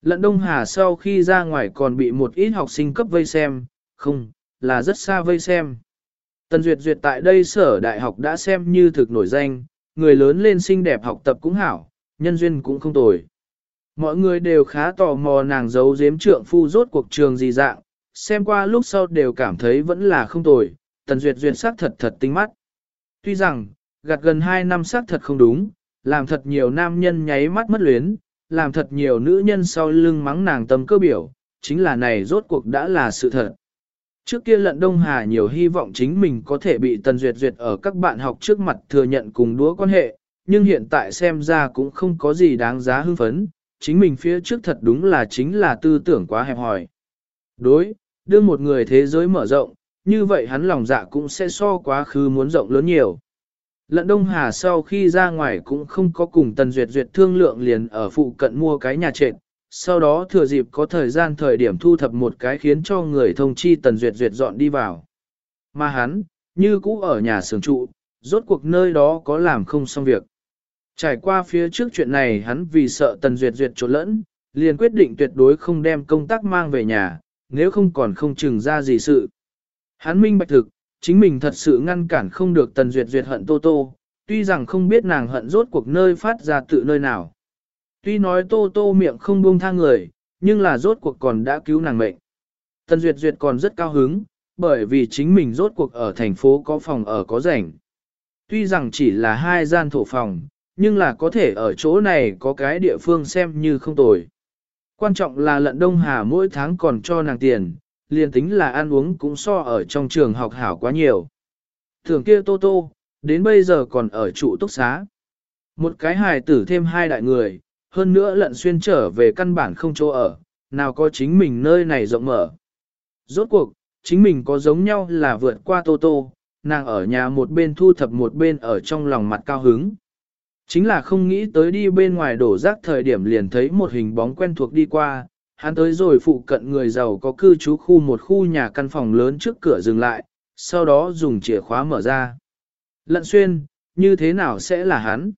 Lận Đông Hà sau khi ra ngoài còn bị một ít học sinh cấp vây xem, không, là rất xa vây xem. Tần Duyệt Duyệt tại đây sở đại học đã xem như thực nổi danh, người lớn lên xinh đẹp học tập cũng hảo, nhân duyên cũng không tồi. Mọi người đều khá tò mò nàng giấu giếm trượng phu rốt cuộc trường gì dạng, xem qua lúc sau đều cảm thấy vẫn là không tồi, Tần Duyệt Duyệt sắc thật thật tinh mắt. Tuy rằng, gạt gần 2 năm sắc thật không đúng, làm thật nhiều nam nhân nháy mắt mất luyến, làm thật nhiều nữ nhân sau lưng mắng nàng tâm cơ biểu, chính là này rốt cuộc đã là sự thật. Trước kia lận Đông Hà nhiều hy vọng chính mình có thể bị Tần Duyệt Duyệt ở các bạn học trước mặt thừa nhận cùng đúa quan hệ, nhưng hiện tại xem ra cũng không có gì đáng giá hưng phấn, chính mình phía trước thật đúng là chính là tư tưởng quá hẹp hòi. Đối, đưa một người thế giới mở rộng, như vậy hắn lòng dạ cũng sẽ so quá khứ muốn rộng lớn nhiều. Lận Đông Hà sau khi ra ngoài cũng không có cùng Tần Duyệt Duyệt thương lượng liền ở phụ cận mua cái nhà trệt, sau đó thừa dịp có thời gian thời điểm thu thập một cái khiến cho người thông chi Tần Duyệt Duyệt dọn đi vào. Mà hắn, như cũ ở nhà xưởng trụ, rốt cuộc nơi đó có làm không xong việc. Trải qua phía trước chuyện này hắn vì sợ Tần Duyệt Duyệt trốn lẫn, liền quyết định tuyệt đối không đem công tác mang về nhà, nếu không còn không chừng ra gì sự. Hắn minh bạch thực, chính mình thật sự ngăn cản không được Tần Duyệt Duyệt hận Tô Tô, tuy rằng không biết nàng hận rốt cuộc nơi phát ra tự nơi nào. Tuy nói Tô Tô miệng không buông tha người, nhưng là rốt cuộc còn đã cứu nàng mệnh. Tần Duyệt Duyệt còn rất cao hứng, bởi vì chính mình rốt cuộc ở thành phố có phòng ở có rảnh. Tuy rằng chỉ là hai gian thổ phòng, nhưng là có thể ở chỗ này có cái địa phương xem như không tồi. Quan trọng là lận Đông Hà mỗi tháng còn cho nàng tiền, liền tính là ăn uống cũng so ở trong trường học hảo quá nhiều. Thường kia Tô Tô, đến bây giờ còn ở trụ túc xá. Một cái hài tử thêm hai đại người, hơn nữa lận xuyên trở về căn bản không chỗ ở, nào có chính mình nơi này rộng mở. Rốt cuộc, chính mình có giống nhau là vượt qua Tô Tô, nàng ở nhà một bên thu thập một bên ở trong lòng mặt cao hứng. Chính là không nghĩ tới đi bên ngoài đổ rác thời điểm liền thấy một hình bóng quen thuộc đi qua, hắn tới rồi phụ cận người giàu có cư trú khu một khu nhà căn phòng lớn trước cửa dừng lại, sau đó dùng chìa khóa mở ra. Lận xuyên, như thế nào sẽ là hắn?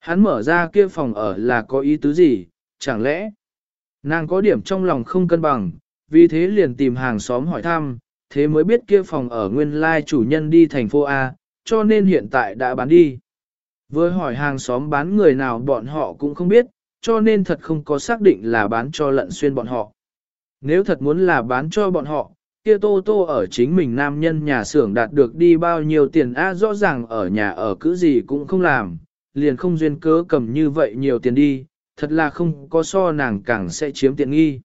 Hắn mở ra kia phòng ở là có ý tứ gì, chẳng lẽ? Nàng có điểm trong lòng không cân bằng, vì thế liền tìm hàng xóm hỏi thăm, thế mới biết kia phòng ở nguyên lai chủ nhân đi thành phố A, cho nên hiện tại đã bán đi. Với hỏi hàng xóm bán người nào bọn họ cũng không biết, cho nên thật không có xác định là bán cho lận xuyên bọn họ. Nếu thật muốn là bán cho bọn họ, kia tô tô ở chính mình nam nhân nhà xưởng đạt được đi bao nhiêu tiền a rõ ràng ở nhà ở cứ gì cũng không làm, liền không duyên cớ cầm như vậy nhiều tiền đi, thật là không có so nàng càng sẽ chiếm tiện nghi.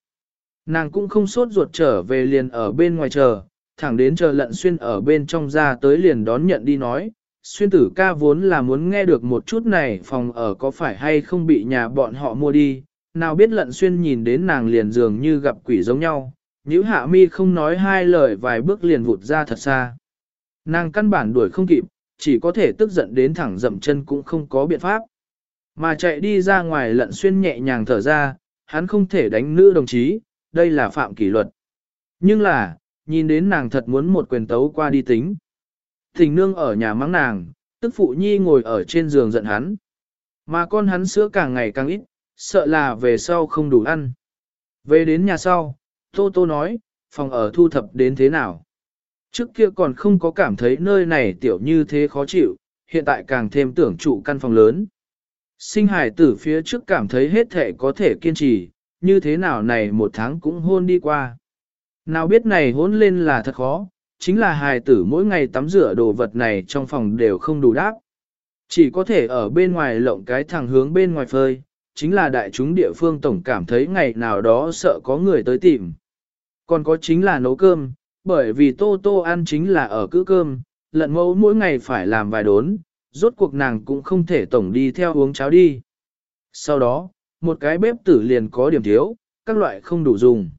Nàng cũng không sốt ruột trở về liền ở bên ngoài chờ, thẳng đến chờ lận xuyên ở bên trong ra tới liền đón nhận đi nói, xuyên tử ca vốn là muốn nghe được một chút này phòng ở có phải hay không bị nhà bọn họ mua đi, nào biết lận xuyên nhìn đến nàng liền dường như gặp quỷ giống nhau, nữ hạ mi không nói hai lời vài bước liền vụt ra thật xa. Nàng căn bản đuổi không kịp, chỉ có thể tức giận đến thẳng dậm chân cũng không có biện pháp. Mà chạy đi ra ngoài lận xuyên nhẹ nhàng thở ra, hắn không thể đánh nữ đồng chí, đây là phạm kỷ luật. Nhưng là, nhìn đến nàng thật muốn một quyền tấu qua đi tính. Thình nương ở nhà mắng nàng, tức phụ nhi ngồi ở trên giường giận hắn. Mà con hắn sữa càng ngày càng ít, sợ là về sau không đủ ăn. Về đến nhà sau, Tô Tô nói, phòng ở thu thập đến thế nào. Trước kia còn không có cảm thấy nơi này tiểu như thế khó chịu, hiện tại càng thêm tưởng trụ căn phòng lớn. Sinh hải tử phía trước cảm thấy hết thể có thể kiên trì, như thế nào này một tháng cũng hôn đi qua. Nào biết này hôn lên là thật khó, chính là hài tử mỗi ngày tắm rửa đồ vật này trong phòng đều không đủ đáp. Chỉ có thể ở bên ngoài lộng cái thẳng hướng bên ngoài phơi, chính là đại chúng địa phương tổng cảm thấy ngày nào đó sợ có người tới tìm. Còn có chính là nấu cơm, bởi vì tô tô ăn chính là ở cữ cơm, lận mẫu mỗi ngày phải làm vài đốn, rốt cuộc nàng cũng không thể tổng đi theo uống cháo đi. Sau đó, một cái bếp tử liền có điểm thiếu, các loại không đủ dùng.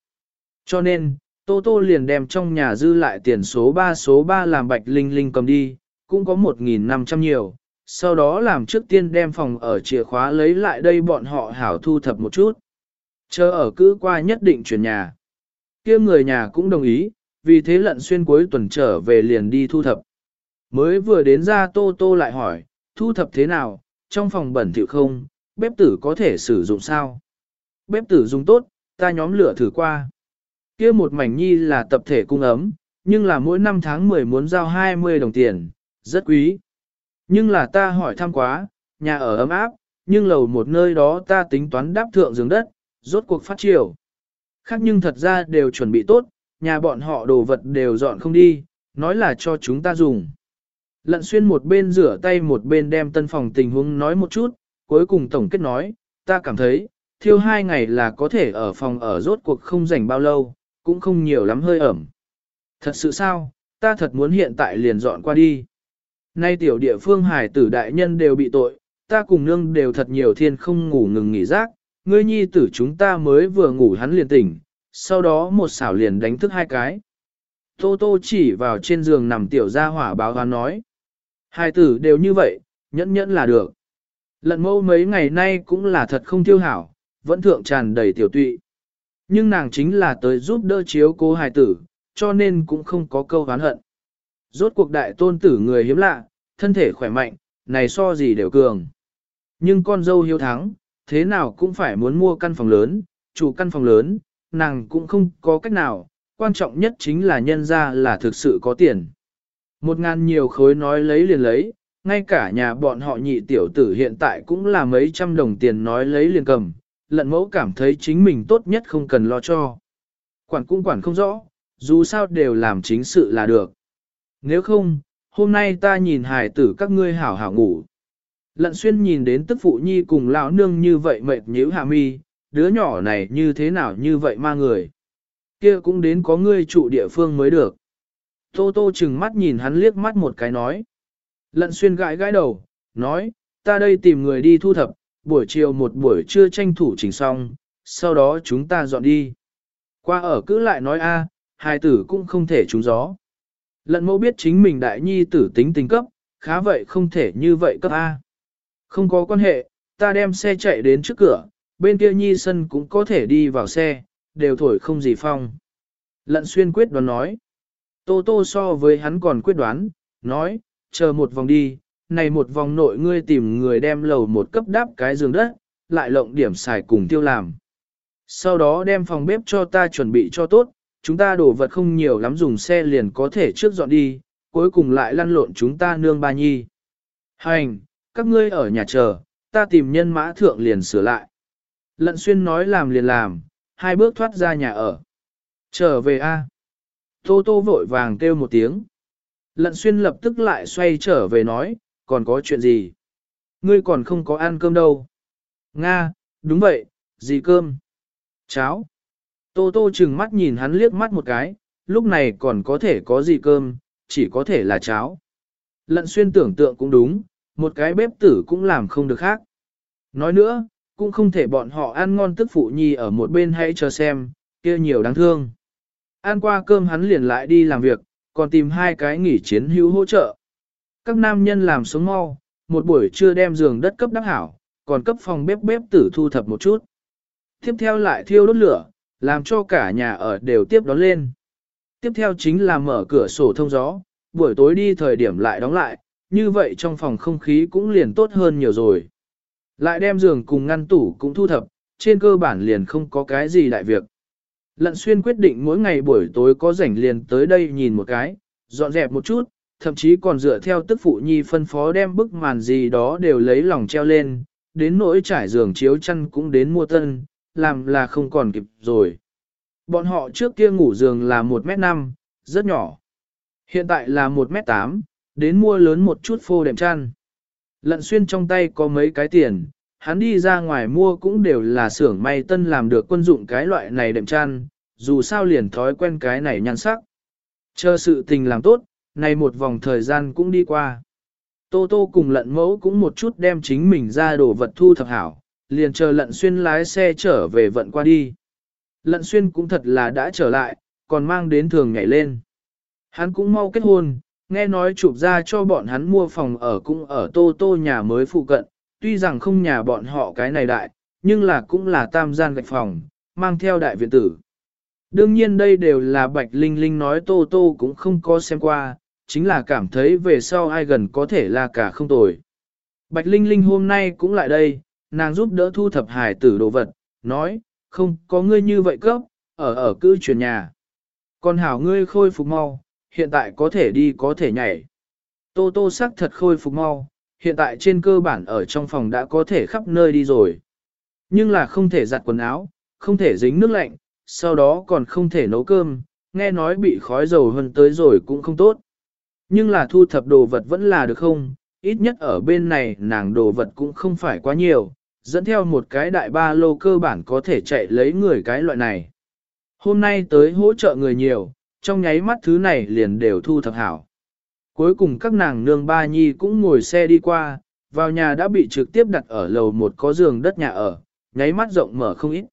Cho nên, Tô Tô liền đem trong nhà dư lại tiền số 3 số 3 làm bạch linh linh cầm đi, cũng có 1.500 nhiều. Sau đó làm trước tiên đem phòng ở chìa khóa lấy lại đây bọn họ hảo thu thập một chút. Chờ ở cứ qua nhất định chuyển nhà. kia người nhà cũng đồng ý, vì thế lận xuyên cuối tuần trở về liền đi thu thập. Mới vừa đến ra Tô Tô lại hỏi, thu thập thế nào, trong phòng bẩn thỉu không, bếp tử có thể sử dụng sao? Bếp tử dùng tốt, ta nhóm lửa thử qua kia một mảnh nhi là tập thể cung ấm, nhưng là mỗi năm tháng 10 muốn giao 20 đồng tiền, rất quý. Nhưng là ta hỏi thăm quá, nhà ở ấm áp, nhưng lầu một nơi đó ta tính toán đáp thượng giường đất, rốt cuộc phát triều. Khác nhưng thật ra đều chuẩn bị tốt, nhà bọn họ đồ vật đều dọn không đi, nói là cho chúng ta dùng. Lận xuyên một bên rửa tay một bên đem tân phòng tình huống nói một chút, cuối cùng tổng kết nói, ta cảm thấy, thiêu hai ngày là có thể ở phòng ở rốt cuộc không rảnh bao lâu, cũng không nhiều lắm hơi ẩm. Thật sự sao, ta thật muốn hiện tại liền dọn qua đi. Nay tiểu địa phương hải tử đại nhân đều bị tội, ta cùng nương đều thật nhiều thiên không ngủ ngừng nghỉ rác, ngươi nhi tử chúng ta mới vừa ngủ hắn liền tỉnh, sau đó một xảo liền đánh thức hai cái. Tô tô chỉ vào trên giường nằm tiểu ra hỏa báo hắn nói. Hai tử đều như vậy, nhẫn nhẫn là được. Lận mâu mấy ngày nay cũng là thật không tiêu hảo, vẫn thượng tràn đầy tiểu tụy. Nhưng nàng chính là tới giúp đỡ chiếu cố hài tử, cho nên cũng không có câu oán hận. Rốt cuộc đại tôn tử người hiếm lạ, thân thể khỏe mạnh, này so gì đều cường. Nhưng con dâu hiếu thắng, thế nào cũng phải muốn mua căn phòng lớn, chủ căn phòng lớn, nàng cũng không có cách nào, quan trọng nhất chính là nhân ra là thực sự có tiền. Một ngàn nhiều khối nói lấy liền lấy, ngay cả nhà bọn họ nhị tiểu tử hiện tại cũng là mấy trăm đồng tiền nói lấy liền cầm, lận mẫu cảm thấy chính mình tốt nhất không cần lo cho. Quản cũng quản không rõ, dù sao đều làm chính sự là được. Nếu không, hôm nay ta nhìn hài tử các ngươi hảo hảo ngủ. Lận xuyên nhìn đến tức phụ nhi cùng lão nương như vậy mệt nhíu hạ mi, đứa nhỏ này như thế nào như vậy ma người. Kia cũng đến có ngươi trụ địa phương mới được. Tô tô chừng mắt nhìn hắn liếc mắt một cái nói. Lận xuyên gãi gãi đầu, nói, ta đây tìm người đi thu thập, buổi chiều một buổi trưa tranh thủ chỉnh xong, sau đó chúng ta dọn đi. Qua ở cứ lại nói a, hai tử cũng không thể trúng gió. Lận mẫu biết chính mình đại nhi tử tính tình cấp, khá vậy không thể như vậy cấp A. Không có quan hệ, ta đem xe chạy đến trước cửa, bên kia nhi sân cũng có thể đi vào xe, đều thổi không gì phong. Lận xuyên quyết đoán nói. Tô tô so với hắn còn quyết đoán, nói, chờ một vòng đi, này một vòng nội ngươi tìm người đem lầu một cấp đáp cái giường đất, lại lộng điểm xài cùng tiêu làm. Sau đó đem phòng bếp cho ta chuẩn bị cho tốt, chúng ta đổ vật không nhiều lắm dùng xe liền có thể trước dọn đi, cuối cùng lại lăn lộn chúng ta nương ba nhi. Hành, các ngươi ở nhà chờ, ta tìm nhân mã thượng liền sửa lại. Lận xuyên nói làm liền làm, hai bước thoát ra nhà ở. Trở về A. Tô tô vội vàng kêu một tiếng. Lận xuyên lập tức lại xoay trở về nói, còn có chuyện gì? Ngươi còn không có ăn cơm đâu. Nga, đúng vậy, gì cơm? Cháo. Tô tô chừng mắt nhìn hắn liếc mắt một cái, lúc này còn có thể có gì cơm, chỉ có thể là cháo. Lận xuyên tưởng tượng cũng đúng, một cái bếp tử cũng làm không được khác. Nói nữa, cũng không thể bọn họ ăn ngon tức phụ nhi ở một bên hãy chờ xem, kia nhiều đáng thương. Ăn qua cơm hắn liền lại đi làm việc, còn tìm hai cái nghỉ chiến hữu hỗ trợ. Các nam nhân làm sống mau, một buổi trưa đem giường đất cấp đắp hảo, còn cấp phòng bếp bếp tử thu thập một chút. Tiếp theo lại thiêu đốt lửa, làm cho cả nhà ở đều tiếp đón lên. Tiếp theo chính là mở cửa sổ thông gió, buổi tối đi thời điểm lại đóng lại, như vậy trong phòng không khí cũng liền tốt hơn nhiều rồi. Lại đem giường cùng ngăn tủ cũng thu thập, trên cơ bản liền không có cái gì đại việc. Lận xuyên quyết định mỗi ngày buổi tối có rảnh liền tới đây nhìn một cái, dọn dẹp một chút, thậm chí còn dựa theo tức phụ nhi phân phó đem bức màn gì đó đều lấy lòng treo lên, đến nỗi trải giường chiếu chăn cũng đến mua tân, làm là không còn kịp rồi. Bọn họ trước kia ngủ giường là 1m5, rất nhỏ. Hiện tại là 1m8, đến mua lớn một chút phô đệm chăn. Lận xuyên trong tay có mấy cái tiền, hắn đi ra ngoài mua cũng đều là xưởng may tân làm được quân dụng cái loại này đệm chăn, dù sao liền thói quen cái này nhan sắc. Chờ sự tình làm tốt, này một vòng thời gian cũng đi qua. Tô Tô cùng lận mẫu cũng một chút đem chính mình ra đồ vật thu thập hảo, liền chờ lận xuyên lái xe trở về vận qua đi. Lận xuyên cũng thật là đã trở lại, còn mang đến thường nhảy lên. Hắn cũng mau kết hôn, nghe nói chụp ra cho bọn hắn mua phòng ở cũng ở tô tô nhà mới phụ cận, tuy rằng không nhà bọn họ cái này đại, nhưng là cũng là tam gian gạch phòng, mang theo đại viện tử. Đương nhiên đây đều là Bạch Linh Linh nói tô tô cũng không có xem qua, chính là cảm thấy về sau ai gần có thể là cả không tồi. Bạch Linh Linh hôm nay cũng lại đây, nàng giúp đỡ thu thập hải tử đồ vật, nói, không có ngươi như vậy cấp, ở ở cư chuyển nhà. Còn hảo ngươi khôi phục mau, hiện tại có thể đi có thể nhảy. Tô tô sắc thật khôi phục mau, hiện tại trên cơ bản ở trong phòng đã có thể khắp nơi đi rồi. Nhưng là không thể giặt quần áo, không thể dính nước lạnh, sau đó còn không thể nấu cơm, nghe nói bị khói dầu hơn tới rồi cũng không tốt. Nhưng là thu thập đồ vật vẫn là được không, ít nhất ở bên này nàng đồ vật cũng không phải quá nhiều, dẫn theo một cái đại ba lô cơ bản có thể chạy lấy người cái loại này. Hôm nay tới hỗ trợ người nhiều, trong nháy mắt thứ này liền đều thu thập hảo. Cuối cùng các nàng nương ba nhi cũng ngồi xe đi qua, vào nhà đã bị trực tiếp đặt ở lầu một có giường đất nhà ở, nháy mắt rộng mở không ít.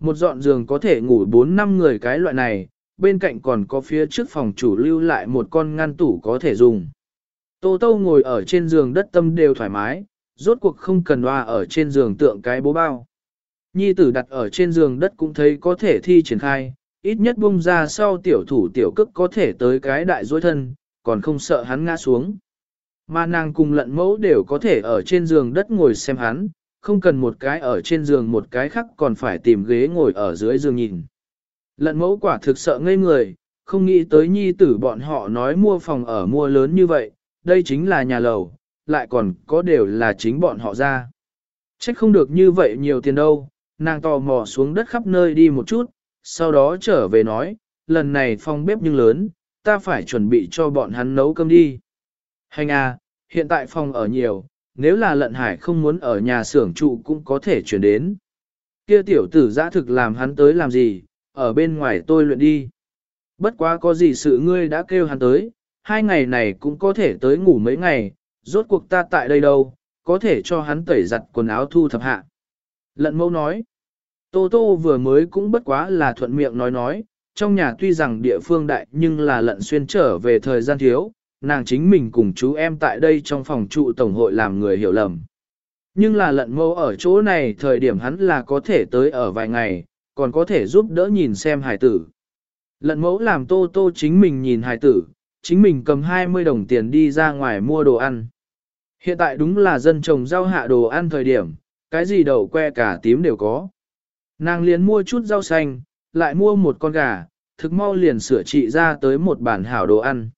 Một dọn giường có thể ngủ 4 năm người cái loại này, bên cạnh còn có phía trước phòng chủ lưu lại một con ngăn tủ có thể dùng. Tô Tô ngồi ở trên giường đất tâm đều thoải mái, rốt cuộc không cần hoa ở trên giường tượng cái bố bao. Nhi tử đặt ở trên giường đất cũng thấy có thể thi triển khai, ít nhất bung ra sau tiểu thủ tiểu cức có thể tới cái đại dối thân, còn không sợ hắn ngã xuống. Mà nàng cùng lận mẫu đều có thể ở trên giường đất ngồi xem hắn, không cần một cái ở trên giường một cái khác còn phải tìm ghế ngồi ở dưới giường nhìn. Lận mẫu quả thực sợ ngây người, không nghĩ tới nhi tử bọn họ nói mua phòng ở mua lớn như vậy, đây chính là nhà lầu, lại còn có đều là chính bọn họ ra. Trách không được như vậy nhiều tiền đâu, nàng tò mò xuống đất khắp nơi đi một chút, sau đó trở về nói, lần này phòng bếp nhưng lớn, ta phải chuẩn bị cho bọn hắn nấu cơm đi. Hành à, hiện tại phòng ở nhiều, nếu là lận hải không muốn ở nhà xưởng trụ cũng có thể chuyển đến. Kia tiểu tử giã thực làm hắn tới làm gì, ở bên ngoài tôi luyện đi. Bất quá có gì sự ngươi đã kêu hắn tới, hai ngày này cũng có thể tới ngủ mấy ngày, rốt cuộc ta tại đây đâu, có thể cho hắn tẩy giặt quần áo thu thập hạ. Lận mẫu nói, Tô Tô vừa mới cũng bất quá là thuận miệng nói nói, trong nhà tuy rằng địa phương đại nhưng là lận xuyên trở về thời gian thiếu, nàng chính mình cùng chú em tại đây trong phòng trụ tổng hội làm người hiểu lầm. Nhưng là lận mẫu ở chỗ này thời điểm hắn là có thể tới ở vài ngày, còn có thể giúp đỡ nhìn xem hải tử. Lận mẫu làm tô tô chính mình nhìn hải tử, chính mình cầm 20 đồng tiền đi ra ngoài mua đồ ăn. Hiện tại đúng là dân trồng rau hạ đồ ăn thời điểm, cái gì đậu que cả tím đều có. Nàng liền mua chút rau xanh, lại mua một con gà, thực mau liền sửa trị ra tới một bản hảo đồ ăn.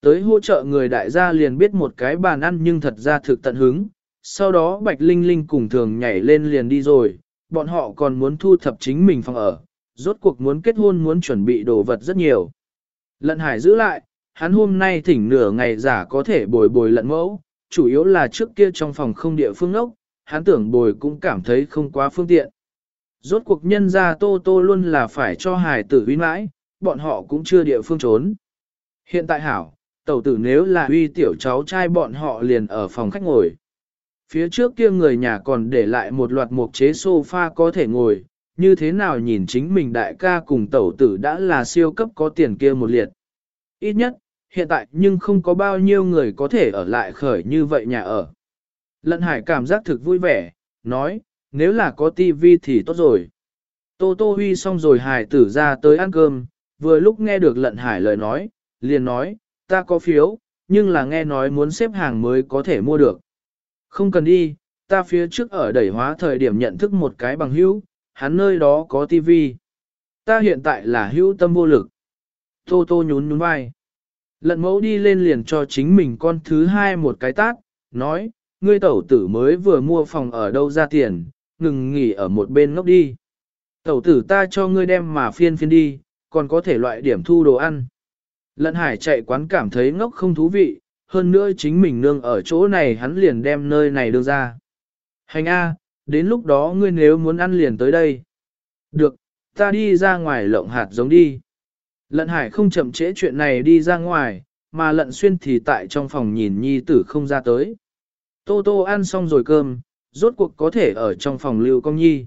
Tới hỗ trợ người đại gia liền biết một cái bàn ăn nhưng thật ra thực tận hứng, sau đó Bạch Linh Linh cùng thường nhảy lên liền đi rồi, bọn họ còn muốn thu thập chính mình phòng ở, rốt cuộc muốn kết hôn muốn chuẩn bị đồ vật rất nhiều. Lận hải giữ lại, hắn hôm nay thỉnh nửa ngày giả có thể bồi bồi lận mẫu, chủ yếu là trước kia trong phòng không địa phương ốc, hắn tưởng bồi cũng cảm thấy không quá phương tiện. Rốt cuộc nhân ra tô tô luôn là phải cho hài tử huy mãi, bọn họ cũng chưa địa phương trốn. Hiện tại hảo, tẩu tử nếu là huy tiểu cháu trai bọn họ liền ở phòng khách ngồi. Phía trước kia người nhà còn để lại một loạt mục chế sofa có thể ngồi, như thế nào nhìn chính mình đại ca cùng tẩu tử đã là siêu cấp có tiền kia một liệt. Ít nhất, hiện tại nhưng không có bao nhiêu người có thể ở lại khởi như vậy nhà ở. Lận hải cảm giác thực vui vẻ, nói, nếu là có tivi thì tốt rồi. Tô Tô Huy xong rồi hải tử ra tới ăn cơm, vừa lúc nghe được lận hải lời nói, liền nói, ta có phiếu, nhưng là nghe nói muốn xếp hàng mới có thể mua được. Không cần đi, ta phía trước ở đẩy hóa thời điểm nhận thức một cái bằng hữu, hắn nơi đó có tivi. Ta hiện tại là hữu tâm vô lực. Tô Tô nhún nhún vai. Lận mẫu đi lên liền cho chính mình con thứ hai một cái tát, nói, ngươi tẩu tử mới vừa mua phòng ở đâu ra tiền, ngừng nghỉ ở một bên ngốc đi. Tẩu tử ta cho ngươi đem mà phiên phiên đi, còn có thể loại điểm thu đồ ăn. Lận hải chạy quán cảm thấy ngốc không thú vị, hơn nữa chính mình nương ở chỗ này hắn liền đem nơi này đưa ra. Hành A, đến lúc đó ngươi nếu muốn ăn liền tới đây. Được, ta đi ra ngoài lộng hạt giống đi. Lận hải không chậm trễ chuyện này đi ra ngoài, mà lận xuyên thì tại trong phòng nhìn nhi tử không ra tới. Tô tô ăn xong rồi cơm, rốt cuộc có thể ở trong phòng lưu công nhi.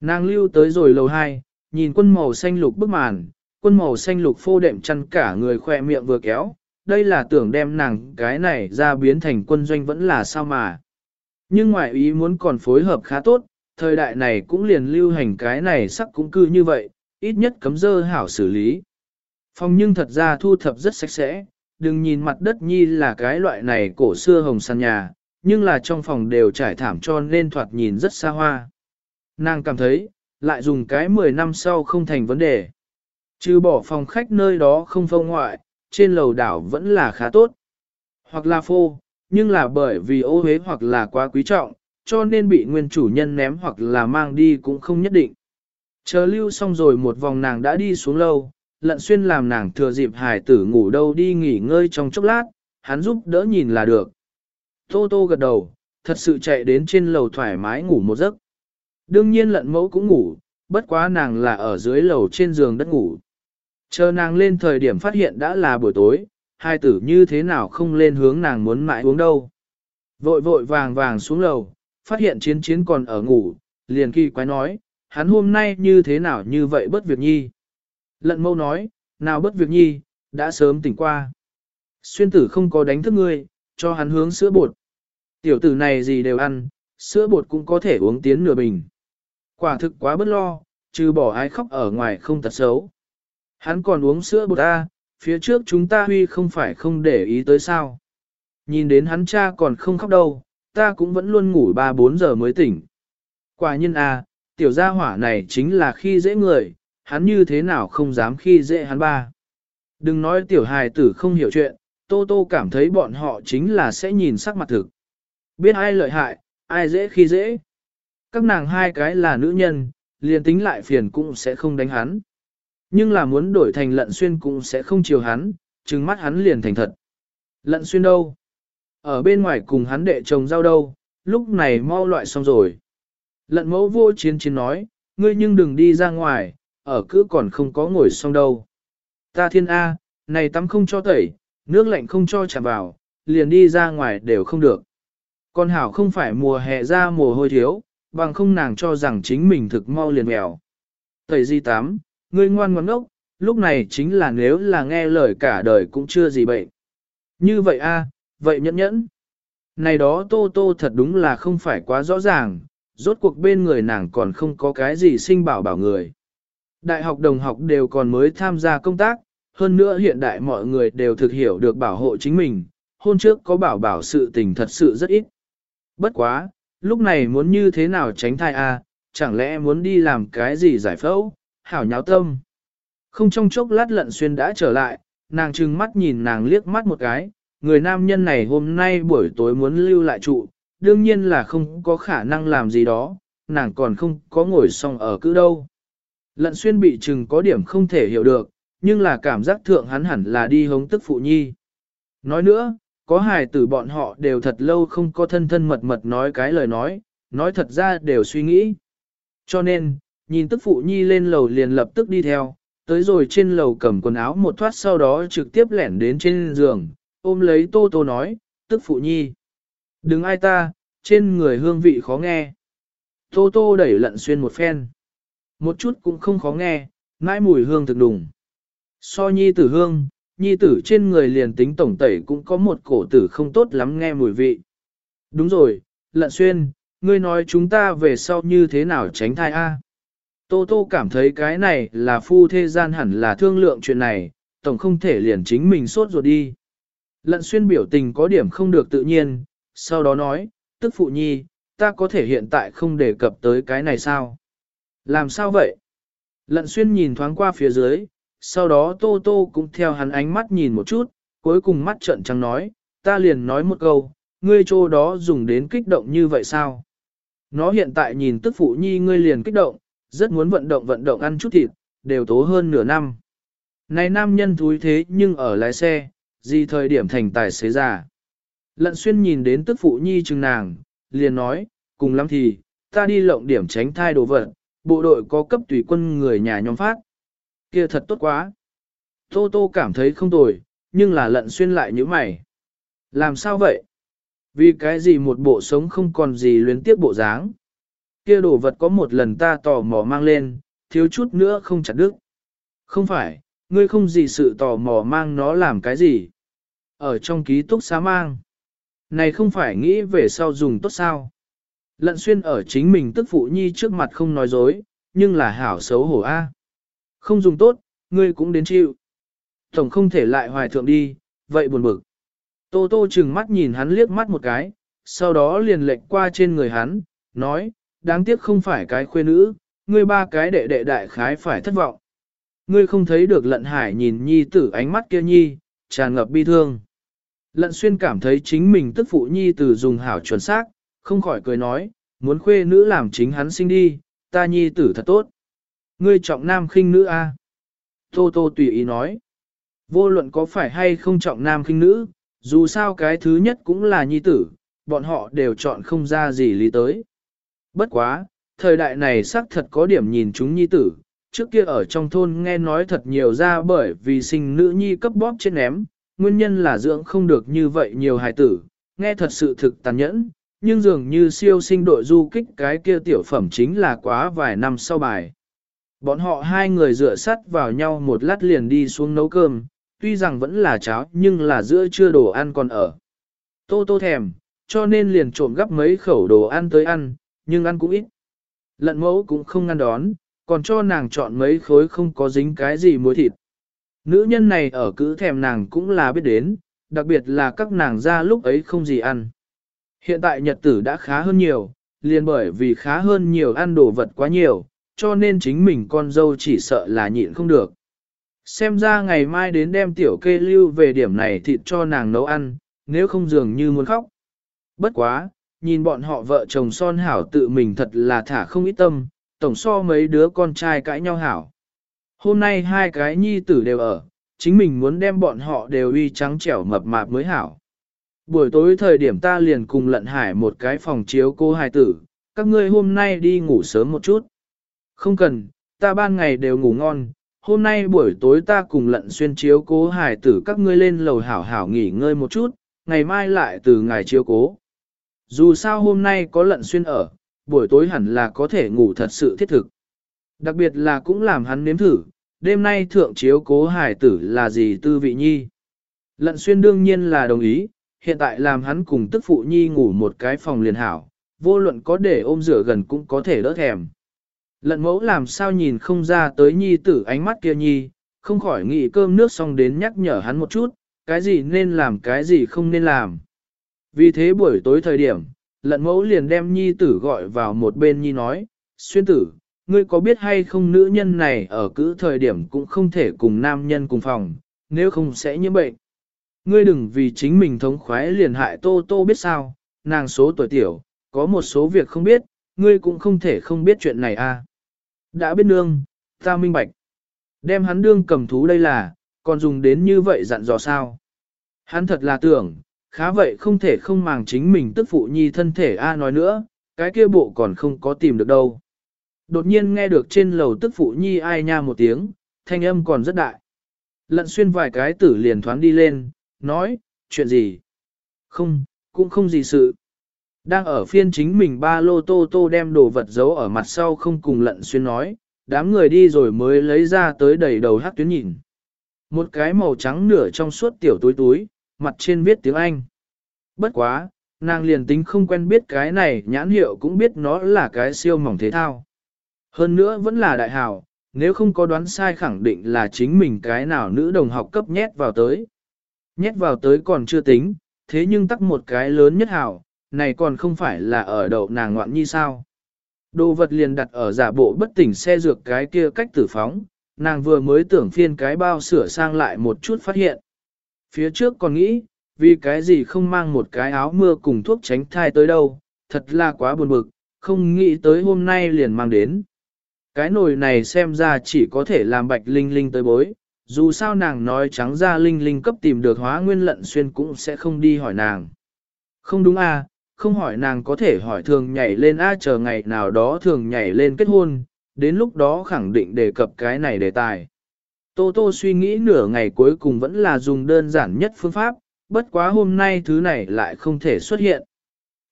Nàng lưu tới rồi lầu 2, nhìn quân màu xanh lục bức màn, quân màu xanh lục phô đệm chăn cả người khoe miệng vừa kéo, đây là tưởng đem nàng cái này ra biến thành quân doanh vẫn là sao mà. Nhưng ngoại ý muốn còn phối hợp khá tốt, thời đại này cũng liền lưu hành cái này sắc cũng cư như vậy, ít nhất cấm dơ hảo xử lý. Phòng nhưng thật ra thu thập rất sạch sẽ, đừng nhìn mặt đất nhi là cái loại này cổ xưa hồng sàn nhà, nhưng là trong phòng đều trải thảm cho nên thoạt nhìn rất xa hoa. Nàng cảm thấy, lại dùng cái 10 năm sau không thành vấn đề. Trừ bỏ phòng khách nơi đó không phong ngoại, trên lầu đảo vẫn là khá tốt. Hoặc là phô, nhưng là bởi vì ô hế hoặc là quá quý trọng, cho nên bị nguyên chủ nhân ném hoặc là mang đi cũng không nhất định. Chờ lưu xong rồi một vòng nàng đã đi xuống lâu, lận xuyên làm nàng thừa dịp hải tử ngủ đâu đi nghỉ ngơi trong chốc lát, hắn giúp đỡ nhìn là được. Tô tô gật đầu, thật sự chạy đến trên lầu thoải mái ngủ một giấc. Đương nhiên lận mẫu cũng ngủ, bất quá nàng là ở dưới lầu trên giường đất ngủ. Chờ nàng lên thời điểm phát hiện đã là buổi tối, hai tử như thế nào không lên hướng nàng muốn mãi uống đâu. Vội vội vàng vàng xuống lầu, phát hiện chiến chiến còn ở ngủ, liền kỳ quái nói, hắn hôm nay như thế nào như vậy bất việc nhi. Lận mâu nói, nào bất việc nhi, đã sớm tỉnh qua. Xuyên tử không có đánh thức ngươi, cho hắn hướng sữa bột. Tiểu tử này gì đều ăn, sữa bột cũng có thể uống tiến nửa bình. Quả thực quá bất lo, trừ bỏ ai khóc ở ngoài không tật xấu. Hắn còn uống sữa bột A, phía trước chúng ta huy không phải không để ý tới sao. Nhìn đến hắn cha còn không khóc đâu, ta cũng vẫn luôn ngủ 3-4 giờ mới tỉnh. Quả nhân A, tiểu gia hỏa này chính là khi dễ người, hắn như thế nào không dám khi dễ hắn ba. Đừng nói tiểu hài tử không hiểu chuyện, Tô Tô cảm thấy bọn họ chính là sẽ nhìn sắc mặt thực. Biết ai lợi hại, ai dễ khi dễ. Các nàng hai cái là nữ nhân, liền tính lại phiền cũng sẽ không đánh hắn. Nhưng là muốn đổi thành lận xuyên cũng sẽ không chiều hắn, trừng mắt hắn liền thành thật. Lận xuyên đâu? Ở bên ngoài cùng hắn đệ chồng giao đâu, lúc này mau loại xong rồi. Lận mẫu vô chiến chiến nói, ngươi nhưng đừng đi ra ngoài, ở cứ còn không có ngồi xong đâu. Ta thiên A, này tắm không cho tẩy, nước lạnh không cho chạm vào, liền đi ra ngoài đều không được. Con hảo không phải mùa hè ra mùa hôi thiếu, bằng không nàng cho rằng chính mình thực mau liền mèo. Tẩy di tắm, ngươi ngoan ngoãn ngốc, lúc này chính là nếu là nghe lời cả đời cũng chưa gì bệnh. Như vậy a, vậy nhẫn nhẫn. Này đó tô tô thật đúng là không phải quá rõ ràng, rốt cuộc bên người nàng còn không có cái gì sinh bảo bảo người. Đại học đồng học đều còn mới tham gia công tác, hơn nữa hiện đại mọi người đều thực hiểu được bảo hộ chính mình, hôn trước có bảo bảo sự tình thật sự rất ít. Bất quá, lúc này muốn như thế nào tránh thai a? chẳng lẽ muốn đi làm cái gì giải phẫu, hảo nháo tâm. Không trong chốc lát lận xuyên đã trở lại, nàng trừng mắt nhìn nàng liếc mắt một cái, người nam nhân này hôm nay buổi tối muốn lưu lại trụ, đương nhiên là không có khả năng làm gì đó, nàng còn không có ngồi xong ở cứ đâu. Lận xuyên bị chừng có điểm không thể hiểu được, nhưng là cảm giác thượng hắn hẳn là đi hống tức phụ nhi. Nói nữa, có hài tử bọn họ đều thật lâu không có thân thân mật mật nói cái lời nói, nói thật ra đều suy nghĩ. Cho nên, nhìn tức phụ nhi lên lầu liền lập tức đi theo, tới rồi trên lầu cầm quần áo một thoát sau đó trực tiếp lẻn đến trên giường, ôm lấy tô tô nói, tức phụ nhi. Đừng ai ta, trên người hương vị khó nghe. Tô tô đẩy lận xuyên một phen. Một chút cũng không khó nghe, mãi mùi hương thực đùng. So nhi tử hương, nhi tử trên người liền tính tổng tẩy cũng có một cổ tử không tốt lắm nghe mùi vị. Đúng rồi, lận xuyên, ngươi nói chúng ta về sau như thế nào tránh thai a? Tô Tô cảm thấy cái này là phu thế gian hẳn là thương lượng chuyện này, tổng không thể liền chính mình sốt ruột đi. Lận xuyên biểu tình có điểm không được tự nhiên, sau đó nói, tức phụ nhi, ta có thể hiện tại không đề cập tới cái này sao? Làm sao vậy? Lận xuyên nhìn thoáng qua phía dưới, sau đó Tô Tô cũng theo hắn ánh mắt nhìn một chút, cuối cùng mắt trợn trắng nói, ta liền nói một câu, ngươi chỗ đó dùng đến kích động như vậy sao? Nó hiện tại nhìn tức phụ nhi ngươi liền kích động, rất muốn vận động vận động ăn chút thịt, đều tố hơn nửa năm. Này nam nhân thúi thế nhưng ở lái xe, gì thời điểm thành tài xế già. Lận xuyên nhìn đến tức phụ nhi chừng nàng, liền nói, cùng lắm thì, ta đi lộng điểm tránh thai đồ vật, bộ đội có cấp tùy quân người nhà nhóm phát. kia thật tốt quá. Tô tô cảm thấy không tồi, nhưng là lận xuyên lại như mày. Làm sao vậy? Vì cái gì một bộ sống không còn gì luyến tiếc bộ dáng? Kia đồ vật có một lần ta tò mò mang lên, thiếu chút nữa không chặt đứt. Không phải, ngươi không gì sự tò mò mang nó làm cái gì. Ở trong ký túc xá mang. Này không phải nghĩ về sau dùng tốt sao. Lận xuyên ở chính mình tức phụ nhi trước mặt không nói dối, nhưng là hảo xấu hổ a. Không dùng tốt, ngươi cũng đến chịu. Tổng không thể lại hoài thượng đi, vậy buồn bực. Tô tô chừng mắt nhìn hắn liếc mắt một cái, sau đó liền lệnh qua trên người hắn, nói, đáng tiếc không phải cái khuê nữ, ngươi ba cái đệ đệ đại khái phải thất vọng. Ngươi không thấy được lận hải nhìn nhi tử ánh mắt kia nhi, tràn ngập bi thương. Lận xuyên cảm thấy chính mình tức phụ nhi tử dùng hảo chuẩn xác, không khỏi cười nói, muốn khuê nữ làm chính hắn sinh đi, ta nhi tử thật tốt. Ngươi trọng nam khinh nữ a à? Tô tô tùy ý nói. Vô luận có phải hay không trọng nam khinh nữ, dù sao cái thứ nhất cũng là nhi tử, bọn họ đều chọn không ra gì lý tới. Bất quá, thời đại này xác thật có điểm nhìn chúng nhi tử, trước kia ở trong thôn nghe nói thật nhiều ra bởi vì sinh nữ nhi cấp bóp trên ném, nguyên nhân là dưỡng không được như vậy nhiều hài tử, nghe thật sự thực tàn nhẫn, nhưng dường như siêu sinh đội du kích cái kia tiểu phẩm chính là quá vài năm sau bài. Bọn họ hai người dựa sắt vào nhau một lát liền đi xuống nấu cơm, tuy rằng vẫn là cháo nhưng là giữa trưa đồ ăn còn ở. Tô tô thèm, cho nên liền trộm gấp mấy khẩu đồ ăn tới ăn, nhưng ăn cũng ít. Lận mẫu cũng không ngăn đón, còn cho nàng chọn mấy khối không có dính cái gì muối thịt. Nữ nhân này ở cứ thèm nàng cũng là biết đến, đặc biệt là các nàng ra lúc ấy không gì ăn. Hiện tại nhật tử đã khá hơn nhiều, liền bởi vì khá hơn nhiều ăn đồ vật quá nhiều, cho nên chính mình con dâu chỉ sợ là nhịn không được. Xem ra ngày mai đến đem tiểu kê lưu về điểm này thịt cho nàng nấu ăn, nếu không dường như muốn khóc. Bất quá, nhìn bọn họ vợ chồng son hảo tự mình thật là thả không ít tâm, tổng so mấy đứa con trai cãi nhau hảo. Hôm nay hai cái nhi tử đều ở, chính mình muốn đem bọn họ đều uy trắng trẻo mập mạp mới hảo. Buổi tối thời điểm ta liền cùng lận hải một cái phòng chiếu cô hài tử, các ngươi hôm nay đi ngủ sớm một chút. Không cần, ta ban ngày đều ngủ ngon, hôm nay buổi tối ta cùng lận xuyên chiếu cố hài tử các ngươi lên lầu hảo hảo nghỉ ngơi một chút, ngày mai lại từ ngày chiếu cố. Dù sao hôm nay có lận xuyên ở, buổi tối hẳn là có thể ngủ thật sự thiết thực. Đặc biệt là cũng làm hắn nếm thử, đêm nay thượng chiếu cố hải tử là gì tư vị nhi. Lận xuyên đương nhiên là đồng ý, hiện tại làm hắn cùng tức phụ nhi ngủ một cái phòng liền hảo, vô luận có để ôm rửa gần cũng có thể đỡ thèm. Lận mẫu làm sao nhìn không ra tới nhi tử ánh mắt kia nhi, không khỏi nghĩ cơm nước xong đến nhắc nhở hắn một chút, cái gì nên làm cái gì không nên làm. Vì thế buổi tối thời điểm, lận mẫu liền đem nhi tử gọi vào một bên nhi nói, xuyên tử, ngươi có biết hay không nữ nhân này ở cứ thời điểm cũng không thể cùng nam nhân cùng phòng, nếu không sẽ nhiễm bệnh. Ngươi đừng vì chính mình thống khoái liền hại tô tô biết sao, nàng số tuổi tiểu, có một số việc không biết, ngươi cũng không thể không biết chuyện này à. Đã biết nương, ta minh bạch. Đem hắn đương cầm thú đây là, còn dùng đến như vậy dặn dò sao. Hắn thật là tưởng, khá vậy không thể không màng chính mình tức phụ nhi thân thể a nói nữa, cái kia bộ còn không có tìm được đâu. Đột nhiên nghe được trên lầu tức phụ nhi ai nha một tiếng, thanh âm còn rất đại. Lận xuyên vài cái tử liền thoáng đi lên, nói, chuyện gì? Không, cũng không gì sự. Đang ở phiên chính mình ba lô tô tô đem đồ vật giấu ở mặt sau không cùng lận xuyên nói, đám người đi rồi mới lấy ra tới đầy đầu hát tuyến nhìn. Một cái màu trắng nửa trong suốt tiểu túi túi, mặt trên viết tiếng Anh. Bất quá, nàng liền tính không quen biết cái này nhãn hiệu cũng biết nó là cái siêu mỏng thế thao. Hơn nữa vẫn là đại hào, nếu không có đoán sai khẳng định là chính mình cái nào nữ đồng học cấp nhét vào tới. Nhét vào tới còn chưa tính, thế nhưng tắc một cái lớn nhất hào, này còn không phải là ở đậu nàng ngoạn nhi sao. Đồ vật liền đặt ở giả bộ bất tỉnh xe dược cái kia cách tử phóng, nàng vừa mới tưởng phiên cái bao sửa sang lại một chút phát hiện. Phía trước còn nghĩ, vì cái gì không mang một cái áo mưa cùng thuốc tránh thai tới đâu, thật là quá buồn bực, không nghĩ tới hôm nay liền mang đến. Cái nồi này xem ra chỉ có thể làm bạch linh linh tới bối, dù sao nàng nói trắng ra linh linh cấp tìm được hóa nguyên lận xuyên cũng sẽ không đi hỏi nàng. Không đúng à, không hỏi nàng có thể hỏi thường nhảy lên a chờ ngày nào đó thường nhảy lên kết hôn, đến lúc đó khẳng định đề cập cái này đề tài. Tô Tô suy nghĩ nửa ngày cuối cùng vẫn là dùng đơn giản nhất phương pháp, bất quá hôm nay thứ này lại không thể xuất hiện.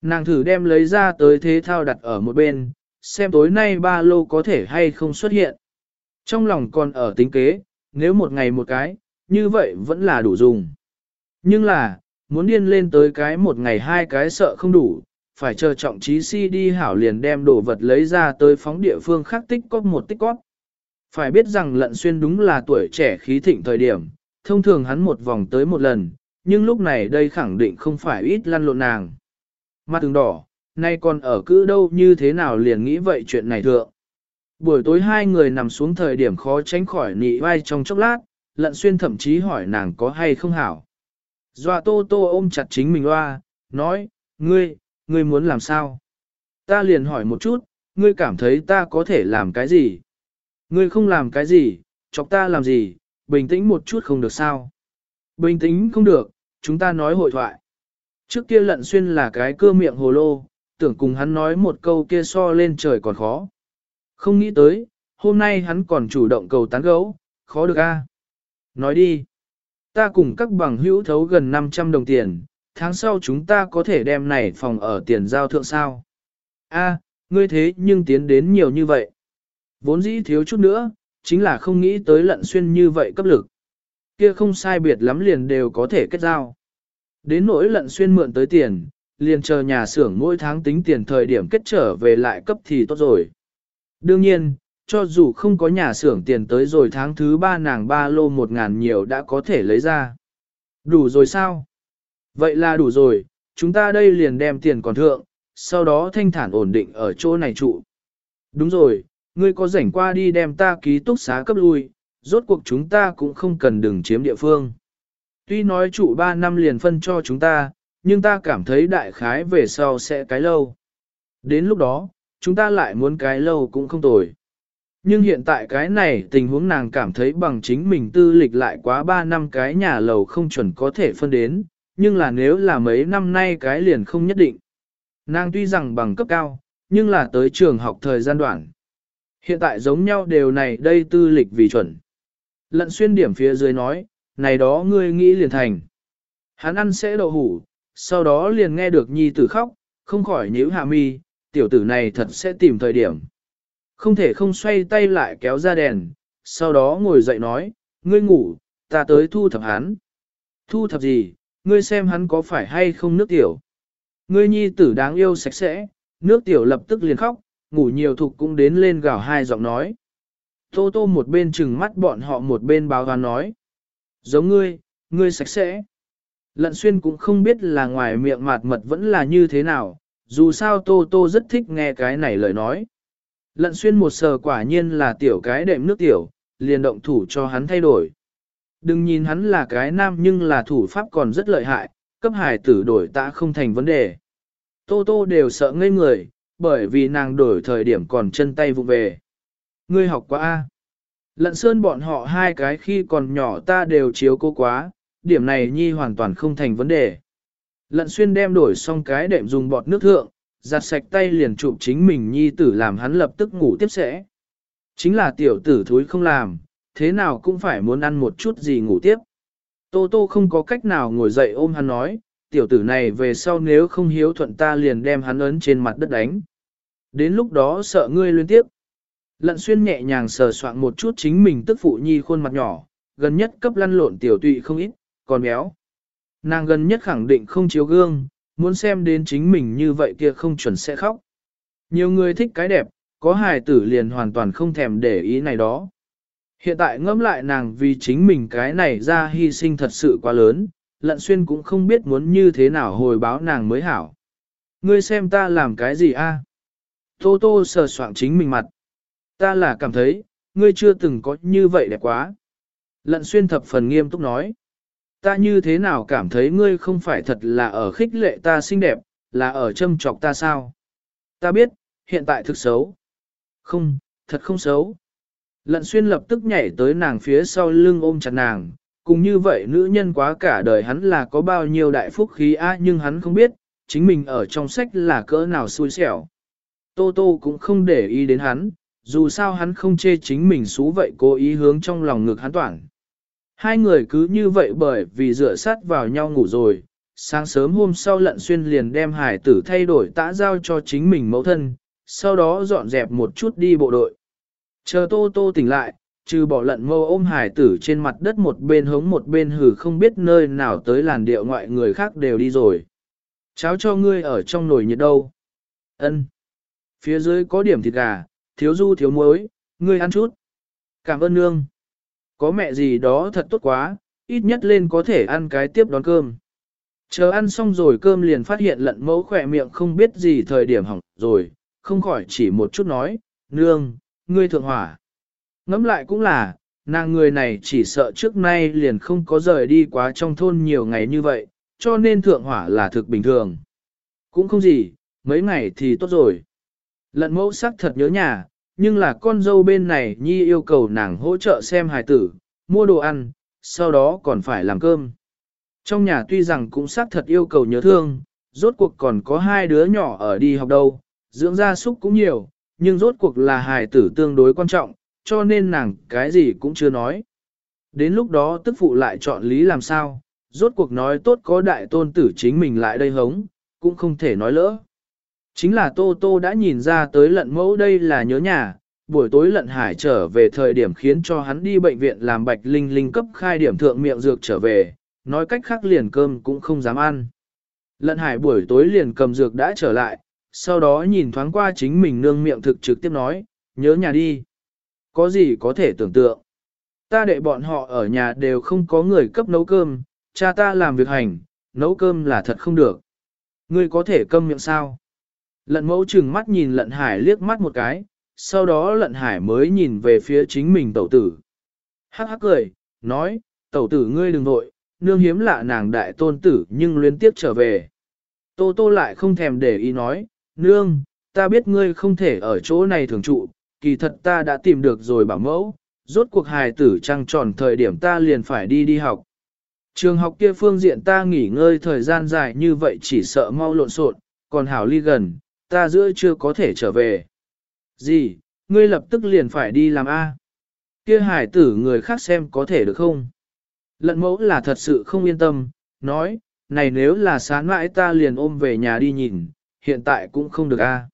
Nàng thử đem lấy ra tới thế thao đặt ở một bên, xem tối nay ba lô có thể hay không xuất hiện. Trong lòng còn ở tính kế, nếu một ngày một cái, như vậy vẫn là đủ dùng. Nhưng là, muốn điên lên tới cái một ngày hai cái sợ không đủ, phải chờ trọng trí si đi hảo liền đem đồ vật lấy ra tới phóng địa phương khác tích cóp một tích cóp. Phải biết rằng lận xuyên đúng là tuổi trẻ khí thịnh thời điểm, thông thường hắn một vòng tới một lần, nhưng lúc này đây khẳng định không phải ít lăn lộn nàng. Mặt từng đỏ, nay còn ở cữ đâu như thế nào liền nghĩ vậy chuyện này thượng. Buổi tối hai người nằm xuống thời điểm khó tránh khỏi nị vai trong chốc lát, lận xuyên thậm chí hỏi nàng có hay không hảo. Dọa tô tô ôm chặt chính mình loa, nói, ngươi, ngươi muốn làm sao? Ta liền hỏi một chút, ngươi cảm thấy ta có thể làm cái gì? Ngươi không làm cái gì, chọc ta làm gì, bình tĩnh một chút không được sao? Bình tĩnh không được, chúng ta nói hội thoại. Trước kia lận xuyên là cái cưa miệng hồ lô, tưởng cùng hắn nói một câu kia so lên trời còn khó. Không nghĩ tới, hôm nay hắn còn chủ động cầu tán gấu, khó được a. Nói đi. Ta cùng các bằng hữu thấu gần 500 đồng tiền, tháng sau chúng ta có thể đem này phòng ở tiền giao thượng sao. A, ngươi thế nhưng tiến đến nhiều như vậy. Vốn dĩ thiếu chút nữa, chính là không nghĩ tới lận xuyên như vậy cấp lực. Kia không sai biệt lắm liền đều có thể kết giao. Đến nỗi lận xuyên mượn tới tiền, liền chờ nhà xưởng mỗi tháng tính tiền thời điểm kết trở về lại cấp thì tốt rồi. Đương nhiên, cho dù không có nhà xưởng tiền tới rồi tháng thứ ba nàng ba lô một ngàn nhiều đã có thể lấy ra. Đủ rồi sao? Vậy là đủ rồi, chúng ta đây liền đem tiền còn thượng, sau đó thanh thản ổn định ở chỗ này trụ. Đúng rồi, ngươi có rảnh qua đi đem ta ký túc xá cấp lui, rốt cuộc chúng ta cũng không cần đừng chiếm địa phương. Tuy nói trụ 3 năm liền phân cho chúng ta, nhưng ta cảm thấy đại khái về sau sẽ cái lâu. Đến lúc đó, chúng ta lại muốn cái lâu cũng không tồi. Nhưng hiện tại cái này tình huống nàng cảm thấy bằng chính mình tư lịch lại quá 3 năm cái nhà lầu không chuẩn có thể phân đến, nhưng là nếu là mấy năm nay cái liền không nhất định. Nàng tuy rằng bằng cấp cao, nhưng là tới trường học thời gian đoạn. Hiện tại giống nhau đều này đây tư lịch vì chuẩn. Lận xuyên điểm phía dưới nói, này đó ngươi nghĩ liền thành. Hắn ăn sẽ đậu hủ, sau đó liền nghe được nhi tử khóc, không khỏi nhíu hạ mi, tiểu tử này thật sẽ tìm thời điểm. Không thể không xoay tay lại kéo ra đèn, sau đó ngồi dậy nói, ngươi ngủ, ta tới thu thập hắn. Thu thập gì, ngươi xem hắn có phải hay không nước tiểu. Ngươi nhi tử đáng yêu sạch sẽ, nước tiểu lập tức liền khóc, ngủ nhiều thục cũng đến lên gào hai giọng nói. Tô tô một bên chừng mắt bọn họ một bên báo hoa nói. Giống ngươi, ngươi sạch sẽ. Lận xuyên cũng không biết là ngoài miệng mạt mật vẫn là như thế nào, dù sao tô tô rất thích nghe cái này lời nói. Lận xuyên một sờ quả nhiên là tiểu cái đệm nước tiểu, liền động thủ cho hắn thay đổi. Đừng nhìn hắn là cái nam nhưng là thủ pháp còn rất lợi hại, cấp hải tử đổi ta không thành vấn đề. Tô tô đều sợ ngây người, bởi vì nàng đổi thời điểm còn chân tay vụ về. Ngươi học quá A. Lận sơn bọn họ hai cái khi còn nhỏ ta đều chiếu cô quá, điểm này nhi hoàn toàn không thành vấn đề. Lận xuyên đem đổi xong cái đệm dùng bọt nước thượng, giặt sạch tay liền chụp chính mình nhi tử làm hắn lập tức ngủ tiếp sẽ. Chính là tiểu tử thúi không làm, thế nào cũng phải muốn ăn một chút gì ngủ tiếp. Tô tô không có cách nào ngồi dậy ôm hắn nói, tiểu tử này về sau nếu không hiếu thuận ta liền đem hắn ấn trên mặt đất đánh. Đến lúc đó sợ ngươi liên tiếp. Lận xuyên nhẹ nhàng sờ soạn một chút chính mình tức phụ nhi khuôn mặt nhỏ, gần nhất cấp lăn lộn tiểu tụy không ít, còn béo. Nàng gần nhất khẳng định không chiếu gương, muốn xem đến chính mình như vậy kia không chuẩn sẽ khóc. Nhiều người thích cái đẹp, có hài tử liền hoàn toàn không thèm để ý này đó. Hiện tại ngẫm lại nàng vì chính mình cái này ra hy sinh thật sự quá lớn, lận xuyên cũng không biết muốn như thế nào hồi báo nàng mới hảo. Ngươi xem ta làm cái gì a? Tô tô sờ soạng chính mình mặt. Ta là cảm thấy, ngươi chưa từng có như vậy đẹp quá. Lận xuyên thập phần nghiêm túc nói. Ta như thế nào cảm thấy ngươi không phải thật là ở khích lệ ta xinh đẹp, là ở châm chọc ta sao? Ta biết, hiện tại thực xấu. Không, thật không xấu. Lận xuyên lập tức nhảy tới nàng phía sau lưng ôm chặt nàng, cùng như vậy nữ nhân quá cả đời hắn là có bao nhiêu đại phúc khí a nhưng hắn không biết, chính mình ở trong sách là cỡ nào xui xẻo. Tô Tô cũng không để ý đến hắn, dù sao hắn không chê chính mình xú vậy cố ý hướng trong lòng ngực hắn toàn. Hai người cứ như vậy bởi vì dựa sát vào nhau ngủ rồi, sáng sớm hôm sau lận xuyên liền đem hải tử thay đổi tã giao cho chính mình mẫu thân, sau đó dọn dẹp một chút đi bộ đội. Chờ tô tô tỉnh lại, trừ bỏ lận mâu ôm hải tử trên mặt đất một bên hống một bên hử không biết nơi nào tới làn điệu ngoại người khác đều đi rồi. Cháo cho ngươi ở trong nồi nhiệt đâu. ân Phía dưới có điểm thịt gà, thiếu du thiếu muối, ngươi ăn chút. Cảm ơn nương. Có mẹ gì đó thật tốt quá, ít nhất lên có thể ăn cái tiếp đón cơm. Chờ ăn xong rồi cơm liền phát hiện lận mẫu khỏe miệng không biết gì thời điểm hỏng rồi, không khỏi chỉ một chút nói, nương, ngươi thượng hỏa. Ngẫm lại cũng là, nàng người này chỉ sợ trước nay liền không có rời đi quá trong thôn nhiều ngày như vậy, cho nên thượng hỏa là thực bình thường. Cũng không gì, mấy ngày thì tốt rồi. Lận mẫu sắc thật nhớ nhà, nhưng là con dâu bên này nhi yêu cầu nàng hỗ trợ xem hài tử, mua đồ ăn, sau đó còn phải làm cơm. Trong nhà tuy rằng cũng xác thật yêu cầu nhớ thương, rốt cuộc còn có hai đứa nhỏ ở đi học đâu, dưỡng gia súc cũng nhiều, nhưng rốt cuộc là hài tử tương đối quan trọng, cho nên nàng cái gì cũng chưa nói. Đến lúc đó tức phụ lại chọn lý làm sao, rốt cuộc nói tốt có đại tôn tử chính mình lại đây hống, cũng không thể nói lỡ. Chính là Tô Tô đã nhìn ra tới lận mẫu đây là nhớ nhà, buổi tối lận hải trở về thời điểm khiến cho hắn đi bệnh viện làm bạch linh linh cấp khai điểm thượng miệng dược trở về, nói cách khác liền cơm cũng không dám ăn. Lận hải buổi tối liền cầm dược đã trở lại, sau đó nhìn thoáng qua chính mình nương miệng thực trực tiếp nói, nhớ nhà đi. Có gì có thể tưởng tượng. Ta để bọn họ ở nhà đều không có người cấp nấu cơm, cha ta làm việc hành, nấu cơm là thật không được. Ngươi có thể câm miệng sao? Lận mẫu chừng mắt nhìn lận hải liếc mắt một cái, sau đó lận hải mới nhìn về phía chính mình tẩu tử. Hắc hắc cười, nói, tẩu tử ngươi đừng vội, nương hiếm lạ nàng đại tôn tử nhưng luyến tiếp trở về. Tô tô lại không thèm để ý nói, nương, ta biết ngươi không thể ở chỗ này thường trụ, kỳ thật ta đã tìm được rồi bảo mẫu, rốt cuộc hài tử trăng tròn thời điểm ta liền phải đi đi học. Trường học kia phương diện ta nghỉ ngơi thời gian dài như vậy chỉ sợ mau lộn xộn, còn hảo ly gần, ta giữa chưa có thể trở về. Gì, ngươi lập tức liền phải đi làm A. Kia hải tử người khác xem có thể được không? Lận mẫu là thật sự không yên tâm, nói, này nếu là sáng mãi ta liền ôm về nhà đi nhìn, hiện tại cũng không được A.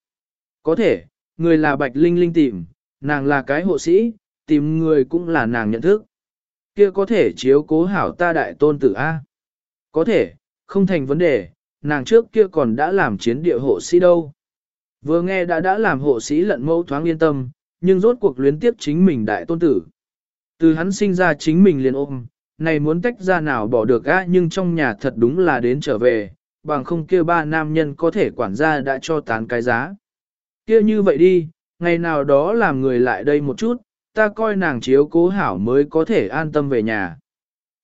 Có thể, người là Bạch Linh Linh tìm, nàng là cái hộ sĩ, tìm người cũng là nàng nhận thức. Kia có thể chiếu cố hảo ta đại tôn tử A. Có thể, không thành vấn đề, nàng trước kia còn đã làm chiến địa hộ sĩ đâu. Vừa nghe đã đã làm hộ sĩ lận mẫu thoáng yên tâm, nhưng rốt cuộc luyến tiếp chính mình đại tôn tử. Từ hắn sinh ra chính mình liền ôm, này muốn tách ra nào bỏ được á nhưng trong nhà thật đúng là đến trở về, bằng không kia ba nam nhân có thể quản gia đã cho tán cái giá kia như vậy đi, ngày nào đó làm người lại đây một chút, ta coi nàng chiếu cố hảo mới có thể an tâm về nhà.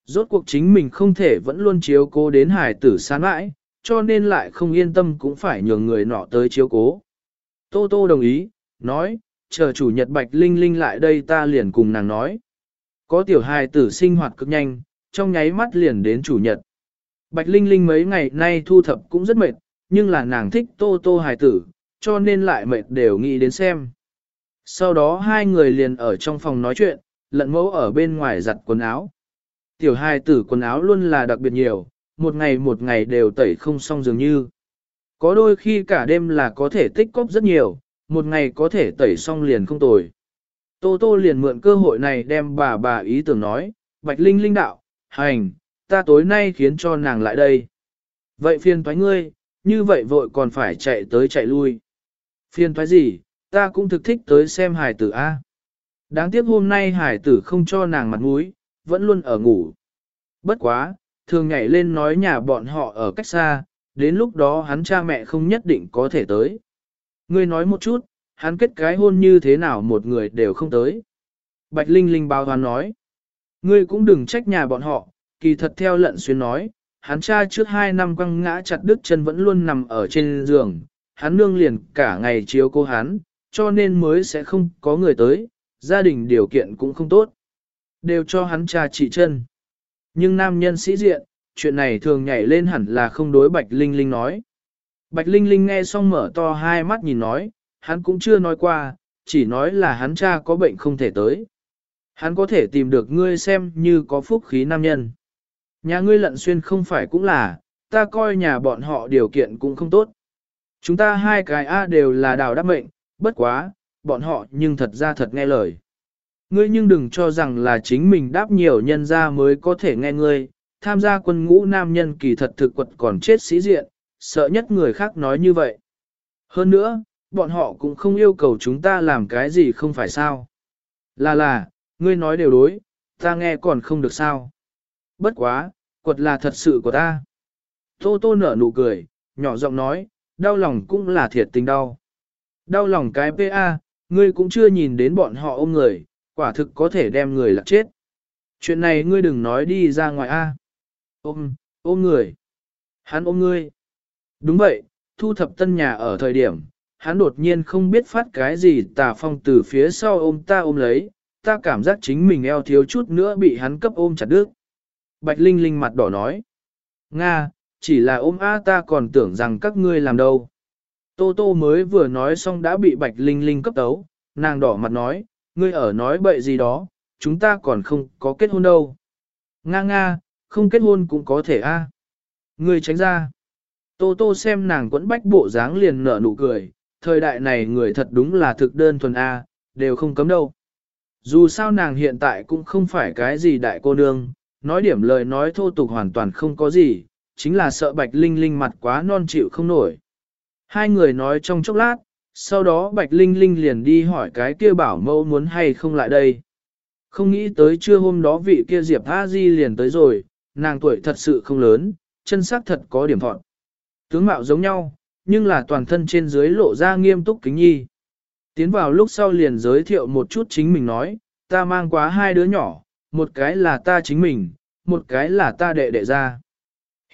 Rốt cuộc chính mình không thể vẫn luôn chiếu cố đến hải tử sán mãi, cho nên lại không yên tâm cũng phải nhường người nọ tới chiếu cố. Tô Tô đồng ý, nói, chờ chủ nhật Bạch Linh Linh lại đây ta liền cùng nàng nói. Có tiểu hài tử sinh hoạt cực nhanh, trong nháy mắt liền đến chủ nhật. Bạch Linh Linh mấy ngày nay thu thập cũng rất mệt, nhưng là nàng thích Tô Tô hài tử, cho nên lại mệt đều nghĩ đến xem. Sau đó hai người liền ở trong phòng nói chuyện, lận mẫu ở bên ngoài giặt quần áo. Tiểu hai tử quần áo luôn là đặc biệt nhiều, một ngày một ngày đều tẩy không xong dường như. Có đôi khi cả đêm là có thể tích cóp rất nhiều, một ngày có thể tẩy xong liền không tồi. Tô Tô liền mượn cơ hội này đem bà bà ý tưởng nói, Bạch Linh Linh đạo, hành, ta tối nay khiến cho nàng lại đây. Vậy phiền thoái ngươi, như vậy vội còn phải chạy tới chạy lui. Phiền thoái gì, ta cũng thực thích tới xem hải tử A. Đáng tiếc hôm nay hải tử không cho nàng mặt mũi, vẫn luôn ở ngủ. Bất quá, thường nhảy lên nói nhà bọn họ ở cách xa, đến lúc đó hắn cha mẹ không nhất định có thể tới. Ngươi nói một chút, hắn kết cái hôn như thế nào một người đều không tới. Bạch Linh Linh báo hoàn nói, ngươi cũng đừng trách nhà bọn họ, kỳ thật theo lận xuyên nói, hắn cha trước hai năm quăng ngã chặt đứt chân vẫn luôn nằm ở trên giường, hắn nương liền cả ngày chiếu cô hắn, cho nên mới sẽ không có người tới, gia đình điều kiện cũng không tốt. Đều cho hắn cha trị chân. Nhưng nam nhân sĩ diện, chuyện này thường nhảy lên hẳn là không đối Bạch Linh Linh nói. Bạch Linh Linh nghe xong mở to hai mắt nhìn nói, hắn cũng chưa nói qua, chỉ nói là hắn cha có bệnh không thể tới. Hắn có thể tìm được ngươi xem như có phúc khí nam nhân. Nhà ngươi lận xuyên không phải cũng là, ta coi nhà bọn họ điều kiện cũng không tốt. Chúng ta hai cái A đều là đào đáp mệnh, bất quá, bọn họ nhưng thật ra thật nghe lời. Ngươi nhưng đừng cho rằng là chính mình đáp nhiều nhân ra mới có thể nghe ngươi, tham gia quân ngũ nam nhân kỳ thật thực quật còn chết sĩ diện, sợ nhất người khác nói như vậy. Hơn nữa, bọn họ cũng không yêu cầu chúng ta làm cái gì không phải sao. Là là, ngươi nói đều đối, ta nghe còn không được sao. Bất quá, quật là thật sự của ta. Tô tô nở nụ cười, nhỏ giọng nói, đau lòng cũng là thiệt tình đau. Đau lòng cái PA, ngươi cũng chưa nhìn đến bọn họ ôm người, quả thực có thể đem người lạc chết. Chuyện này ngươi đừng nói đi ra ngoài A. Ôm, ôm người. Hắn ôm ngươi. Đúng vậy, thu thập tân nhà ở thời điểm, hắn đột nhiên không biết phát cái gì tà phong từ phía sau ôm ta ôm lấy, ta cảm giác chính mình eo thiếu chút nữa bị hắn cấp ôm chặt đứt. Bạch Linh Linh mặt đỏ nói. Nga, chỉ là ôm A ta còn tưởng rằng các ngươi làm đâu. Tô Tô mới vừa nói xong đã bị Bạch Linh Linh cấp tấu, nàng đỏ mặt nói, ngươi ở nói bậy gì đó, chúng ta còn không có kết hôn đâu. Nga nga, không kết hôn cũng có thể a. Người tránh ra. Tô tô xem nàng quẫn bách bộ dáng liền nở nụ cười, thời đại này người thật đúng là thực đơn thuần a, đều không cấm đâu. Dù sao nàng hiện tại cũng không phải cái gì đại cô nương, nói điểm lời nói thô tục hoàn toàn không có gì, chính là sợ Bạch Linh Linh mặt quá non chịu không nổi. Hai người nói trong chốc lát, sau đó Bạch Linh Linh liền đi hỏi cái kia bảo mẫu muốn hay không lại đây. Không nghĩ tới trưa hôm đó vị kia Diệp A Di liền tới rồi, nàng tuổi thật sự không lớn, chân sắc thật có điểm thọn. Tướng mạo giống nhau, nhưng là toàn thân trên dưới lộ ra nghiêm túc kính nhi. Tiến vào lúc sau liền giới thiệu một chút chính mình nói, ta mang quá hai đứa nhỏ, một cái là ta chính mình, một cái là ta đệ đệ ra.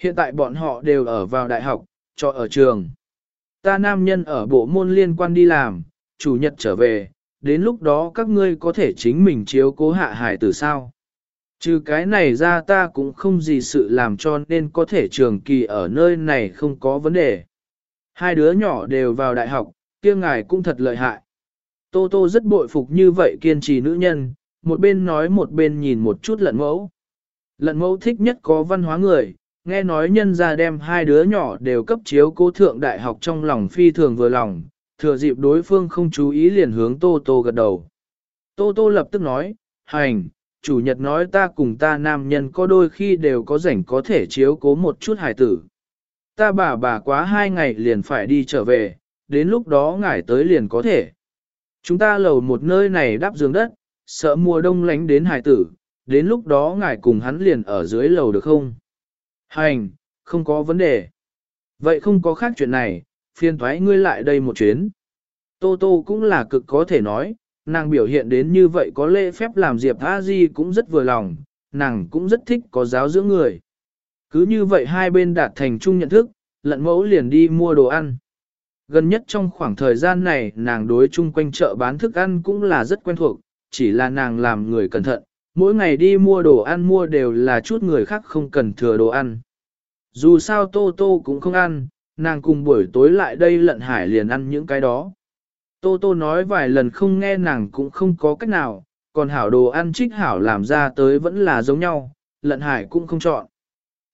Hiện tại bọn họ đều ở vào đại học, cho ở trường. Ta nam nhân ở bộ môn liên quan đi làm, chủ nhật trở về, đến lúc đó các ngươi có thể chính mình chiếu cố hạ hải từ sao. Trừ cái này ra ta cũng không gì sự làm cho nên có thể trường kỳ ở nơi này không có vấn đề. Hai đứa nhỏ đều vào đại học, kia ngài cũng thật lợi hại. Tô Tô rất bội phục như vậy kiên trì nữ nhân, một bên nói một bên nhìn một chút lận mẫu. Lận mẫu thích nhất có văn hóa người, nghe nói nhân ra đem hai đứa nhỏ đều cấp chiếu cố thượng đại học trong lòng phi thường vừa lòng, thừa dịp đối phương không chú ý liền hướng Tô Tô gật đầu. Tô Tô lập tức nói, hành, chủ nhật nói ta cùng ta nam nhân có đôi khi đều có rảnh có thể chiếu cố một chút hài tử. Ta bà bà quá hai ngày liền phải đi trở về, đến lúc đó ngải tới liền có thể. Chúng ta lầu một nơi này đắp giường đất, sợ mùa đông lánh đến hài tử, đến lúc đó ngài cùng hắn liền ở dưới lầu được không? Hành, không có vấn đề. Vậy không có khác chuyện này, phiền thoái ngươi lại đây một chuyến. Tô Tô cũng là cực có thể nói, nàng biểu hiện đến như vậy có lễ phép làm Diệp A Di cũng rất vừa lòng, nàng cũng rất thích có giáo dưỡng người. Cứ như vậy hai bên đạt thành chung nhận thức, lận mẫu liền đi mua đồ ăn. Gần nhất trong khoảng thời gian này nàng đối chung quanh chợ bán thức ăn cũng là rất quen thuộc, chỉ là nàng làm người cẩn thận, mỗi ngày đi mua đồ ăn mua đều là chút người khác không cần thừa đồ ăn. Dù sao Tô Tô cũng không ăn, nàng cùng buổi tối lại đây lận hải liền ăn những cái đó. Tô Tô nói vài lần không nghe nàng cũng không có cách nào, còn hảo đồ ăn trích hảo làm ra tới vẫn là giống nhau, lận hải cũng không chọn.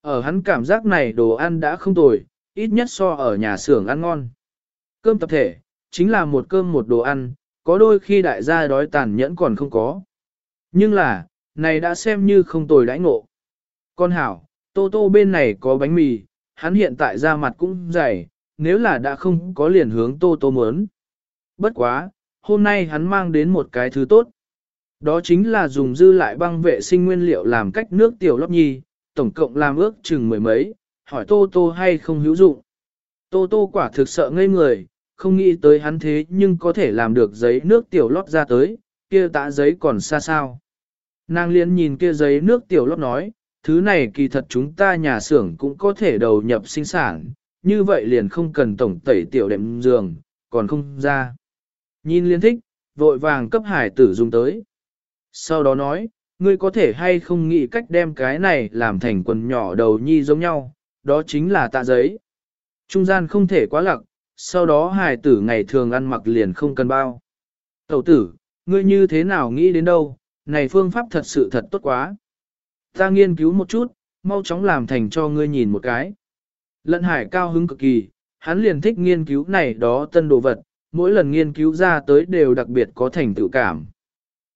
Ở hắn cảm giác này đồ ăn đã không tồi, ít nhất so ở nhà xưởng ăn ngon. Cơm tập thể, chính là một cơm một đồ ăn, có đôi khi đại gia đói tàn nhẫn còn không có. Nhưng là, này đã xem như không tồi đãi ngộ. Con hảo, tô tô bên này có bánh mì, hắn hiện tại da mặt cũng dày, nếu là đã không có liền hướng tô tô muốn. Bất quá, hôm nay hắn mang đến một cái thứ tốt. Đó chính là dùng dư lại băng vệ sinh nguyên liệu làm cách nước tiểu lót nhi, tổng cộng làm ước chừng mười mấy, hỏi tô tô hay không hữu dụng. Tô tô quả thực sợ ngây người, không nghĩ tới hắn thế nhưng có thể làm được giấy nước tiểu lót ra tới, kia tạ giấy còn xa sao. Nàng liên nhìn kia giấy nước tiểu lót nói, thứ này kỳ thật chúng ta nhà xưởng cũng có thể đầu nhập sinh sản, như vậy liền không cần tổng tẩy tiểu đệm giường, còn không ra. Nhìn liên thích, vội vàng cấp hải tử dùng tới. Sau đó nói, ngươi có thể hay không nghĩ cách đem cái này làm thành quần nhỏ đầu nhi giống nhau, đó chính là tạ giấy. Trung gian không thể quá lặng, sau đó hài tử ngày thường ăn mặc liền không cần bao. Tẩu tử, ngươi như thế nào nghĩ đến đâu, này phương pháp thật sự thật tốt quá. Ta nghiên cứu một chút, mau chóng làm thành cho ngươi nhìn một cái. Lận hải cao hứng cực kỳ, hắn liền thích nghiên cứu này đó tân đồ vật, mỗi lần nghiên cứu ra tới đều đặc biệt có thành tựu cảm.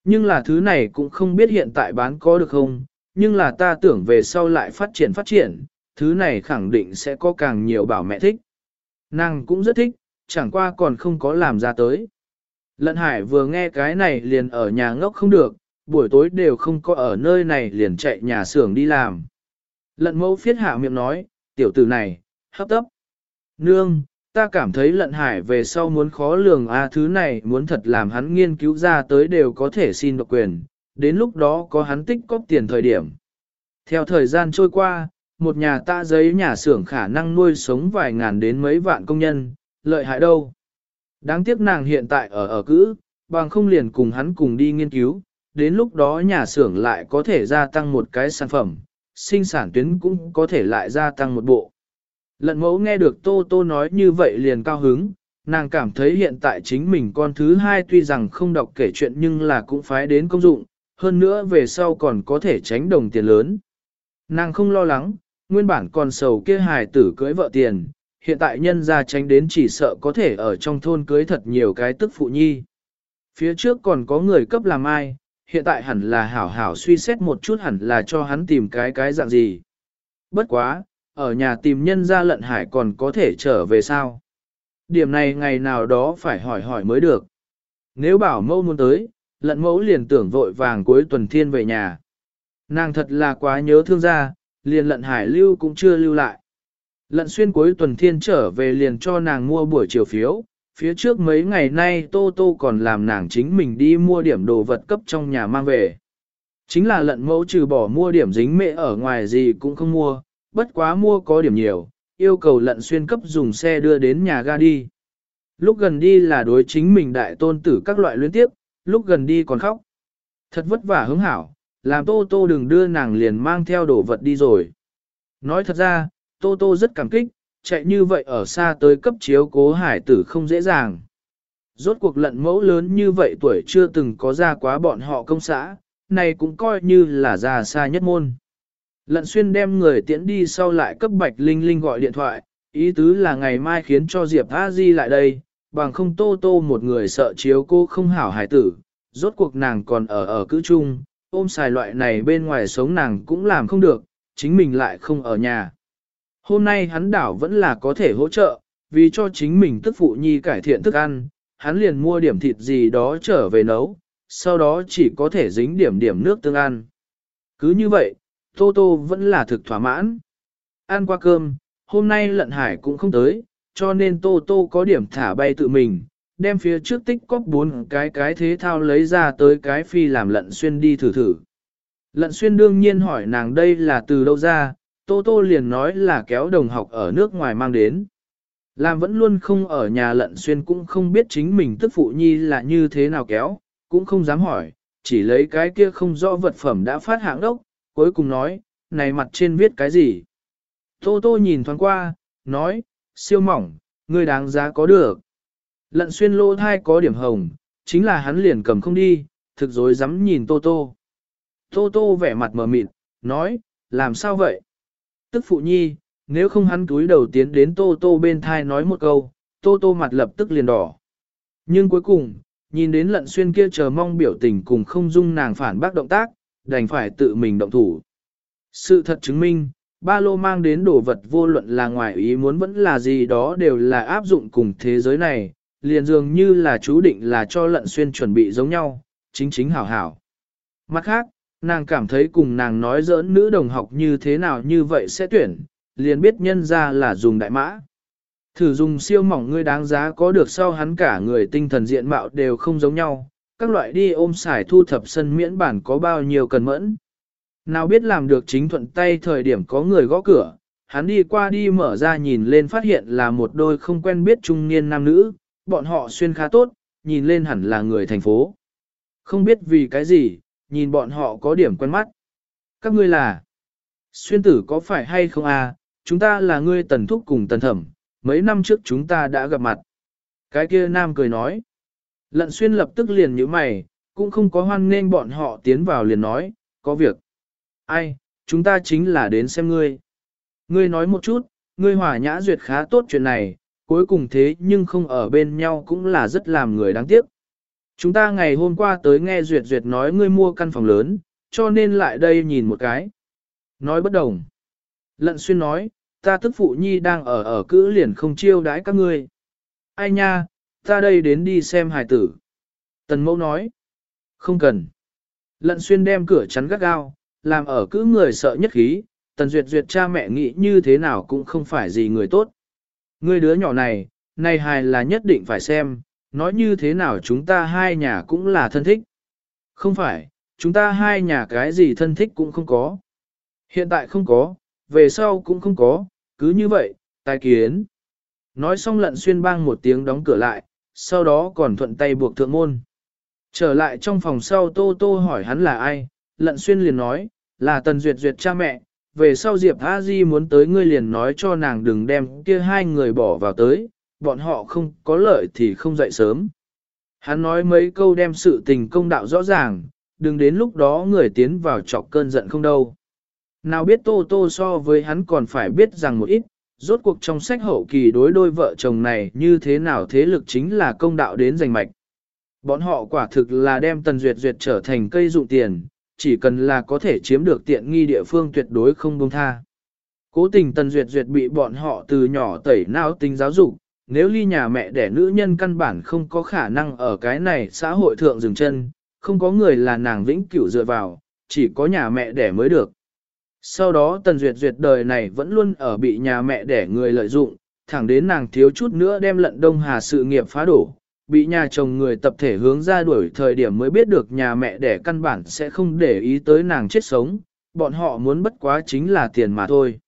Nhưng là thứ này cũng không biết hiện tại bán có được không, nhưng là ta tưởng về sau lại phát triển phát triển, thứ này khẳng định sẽ có càng nhiều bảo mẹ thích. Nàng cũng rất thích, chẳng qua còn không có làm ra tới. Lận hải vừa nghe cái này liền ở nhà ngốc không được, buổi tối đều không có ở nơi này liền chạy nhà xưởng đi làm. Lận mẫu phiết hạ miệng nói, tiểu tử này, hấp tấp. Nương, ta cảm thấy lận hải về sau muốn khó lường a thứ này muốn thật làm hắn nghiên cứu ra tới đều có thể xin độc quyền, đến lúc đó có hắn tích cóp tiền thời điểm. Theo thời gian trôi qua, một nhà tạ giấy nhà xưởng khả năng nuôi sống vài ngàn đến mấy vạn công nhân, lợi hại đâu. Đáng tiếc nàng hiện tại ở ở cữ, bằng không liền cùng hắn cùng đi nghiên cứu, đến lúc đó nhà xưởng lại có thể gia tăng một cái sản phẩm, sinh sản tuyến cũng có thể lại gia tăng một bộ. Lận mẫu nghe được Tô Tô nói như vậy liền cao hứng, nàng cảm thấy hiện tại chính mình con thứ hai tuy rằng không đọc kể chuyện nhưng là cũng phải đến công dụng, hơn nữa về sau còn có thể tránh đồng tiền lớn. Nàng không lo lắng, nguyên bản còn sầu kia hài tử cưới vợ tiền, hiện tại nhân ra tránh đến chỉ sợ có thể ở trong thôn cưới thật nhiều cái tức phụ nhi. Phía trước còn có người cấp làm ai, hiện tại hẳn là hảo hảo suy xét một chút hẳn là cho hắn tìm cái cái dạng gì. Bất quá, ở nhà tìm nhân ra lận hải còn có thể trở về sao? Điểm này ngày nào đó phải hỏi hỏi mới được. Nếu bảo mẫu muốn tới, lận mẫu liền tưởng vội vàng cuối tuần thiên về nhà. Nàng thật là quá nhớ thương gia, liền lận hải lưu cũng chưa lưu lại. Lận xuyên cuối tuần thiên trở về liền cho nàng mua buổi chiều phiếu, phía trước mấy ngày nay Tô Tô còn làm nàng chính mình đi mua điểm đồ vật cấp trong nhà mang về. Chính là lận mẫu trừ bỏ mua điểm dính mẹ ở ngoài gì cũng không mua, bất quá mua có điểm nhiều, yêu cầu lận xuyên cấp dùng xe đưa đến nhà ga đi. Lúc gần đi là đối chính mình đại tôn tử các loại luyến tiếp, lúc gần đi còn khóc. Thật vất vả hứng hảo, làm Tô Tô đừng đưa nàng liền mang theo đồ vật đi rồi. Nói thật ra, Tô Tô rất cảm kích, chạy như vậy ở xa tới cấp chiếu cố hải tử không dễ dàng. Rốt cuộc lận mẫu lớn như vậy tuổi chưa từng có ra quá bọn họ công xã, này cũng coi như là già xa nhất môn. Lận xuyên đem người tiễn đi sau lại cấp Bạch Linh Linh gọi điện thoại, ý tứ là ngày mai khiến cho Diệp A Di lại đây, bằng không tô tô một người sợ chiếu cô không hảo hải tử, rốt cuộc nàng còn ở ở cữ chung, ôm xài loại này bên ngoài sống nàng cũng làm không được, chính mình lại không ở nhà. Hôm nay hắn đảo vẫn là có thể hỗ trợ, vì cho chính mình tức phụ nhi cải thiện thức ăn, hắn liền mua điểm thịt gì đó trở về nấu, sau đó chỉ có thể dính điểm điểm nước tương ăn. Cứ như vậy, Tô Tô vẫn là thực thỏa mãn. Ăn qua cơm, hôm nay lận hải cũng không tới, cho nên Tô Tô có điểm thả bay tự mình, đem phía trước tích cóp bốn cái cái thế thao lấy ra tới cái phi làm lận xuyên đi thử thử. Lận xuyên đương nhiên hỏi nàng đây là từ đâu ra, Tô Tô liền nói là kéo đồng học ở nước ngoài mang đến. Làm vẫn luôn không ở nhà lận xuyên cũng không biết chính mình tức phụ nhi là như thế nào kéo, cũng không dám hỏi, chỉ lấy cái kia không rõ vật phẩm đã phát hạng đốc, cuối cùng nói, này mặt trên viết cái gì. Tô Tô nhìn thoáng qua, nói, siêu mỏng, ngươi đáng giá có được. Lận xuyên lô thai có điểm hồng, chính là hắn liền cầm không đi, thực dối dám nhìn Tô Tô. Tô Tô vẻ mặt mờ mịt, nói, làm sao vậy? Tức phụ nhi, nếu không hắn túi đầu tiến đến Tô Tô bên thai nói một câu, Tô Tô mặt lập tức liền đỏ. Nhưng cuối cùng, nhìn đến lận xuyên kia chờ mong biểu tình cùng không dung nàng phản bác động tác, đành phải tự mình động thủ. Sự thật chứng minh, ba lô mang đến đồ vật vô luận là ngoài ý muốn vẫn là gì đó đều là áp dụng cùng thế giới này, liền dường như là chú định là cho lận xuyên chuẩn bị giống nhau, chính chính hảo hảo. Mặt khác, nàng cảm thấy cùng nàng nói giỡn nữ đồng học như thế nào như vậy sẽ tuyển, liền biết nhân ra là dùng đại mã. Thử dùng siêu mỏng ngươi đáng giá có được sau hắn cả người tinh thần diện mạo đều không giống nhau, các loại đi ôm xài thu thập sân miễn bản có bao nhiêu cần mẫn. Nào biết làm được chính thuận tay thời điểm có người gõ cửa, hắn đi qua đi mở ra nhìn lên phát hiện là một đôi không quen biết trung niên nam nữ, bọn họ xuyên khá tốt, nhìn lên hẳn là người thành phố. Không biết vì cái gì, nhìn bọn họ có điểm quen mắt. Các ngươi là, xuyên tử có phải hay không à, chúng ta là ngươi tần thúc cùng tần thẩm, mấy năm trước chúng ta đã gặp mặt. Cái kia nam cười nói, lận xuyên lập tức liền như mày, cũng không có hoan nên bọn họ tiến vào liền nói, có việc. Ai, chúng ta chính là đến xem ngươi. Ngươi nói một chút, ngươi hỏa nhã duyệt khá tốt chuyện này, cuối cùng thế nhưng không ở bên nhau cũng là rất làm người đáng tiếc. Chúng ta ngày hôm qua tới nghe Duyệt Duyệt nói ngươi mua căn phòng lớn, cho nên lại đây nhìn một cái. Nói bất đồng. Lận xuyên nói, ta tức phụ nhi đang ở ở cữ liền không chiêu đãi các ngươi. Ai nha, ta đây đến đi xem hài tử. Tần mẫu nói, không cần. Lận xuyên đem cửa chắn gắt gao, làm ở cữ người sợ nhất khí, tần duyệt duyệt cha mẹ nghĩ như thế nào cũng không phải gì người tốt. Ngươi đứa nhỏ này, này hài là nhất định phải xem, nói như thế nào chúng ta hai nhà cũng là thân thích. Không phải, chúng ta hai nhà cái gì thân thích cũng không có. Hiện tại không có, về sau cũng không có, cứ như vậy, tài kiến. Nói xong lận xuyên bang một tiếng đóng cửa lại, sau đó còn thuận tay buộc thượng môn. Trở lại trong phòng sau Tô Tô hỏi hắn là ai, lận xuyên liền nói, là Tần Duyệt Duyệt cha mẹ, về sau Diệp A Di muốn tới ngươi liền nói cho nàng đừng đem kia hai người bỏ vào tới, bọn họ không có lợi thì không dậy sớm. Hắn nói mấy câu đem sự tình công đạo rõ ràng, đừng đến lúc đó người tiến vào trọc cơn giận không đâu. Nào biết Tô Tô so với hắn còn phải biết rằng một ít, rốt cuộc trong sách hậu kỳ đối đôi vợ chồng này như thế nào thế lực chính là công đạo đến giành mạch. Bọn họ quả thực là đem Tần Duyệt Duyệt trở thành cây dụng tiền, chỉ cần là có thể chiếm được tiện nghi địa phương tuyệt đối không buông tha. Cố tình Tần Duyệt Duyệt bị bọn họ từ nhỏ tẩy não tính giáo dục, nếu ly nhà mẹ đẻ nữ nhân căn bản không có khả năng ở cái này xã hội thượng dừng chân, không có người là nàng vĩnh cửu dựa vào, chỉ có nhà mẹ đẻ mới được. Sau đó Tần Duyệt Duyệt đời này vẫn luôn ở bị nhà mẹ đẻ người lợi dụng, thẳng đến nàng thiếu chút nữa đem lận đông hà sự nghiệp phá đổ, bị nhà chồng người tập thể hướng ra đuổi thời điểm mới biết được nhà mẹ đẻ căn bản sẽ không để ý tới nàng chết sống, bọn họ muốn bất quá chính là tiền mà thôi.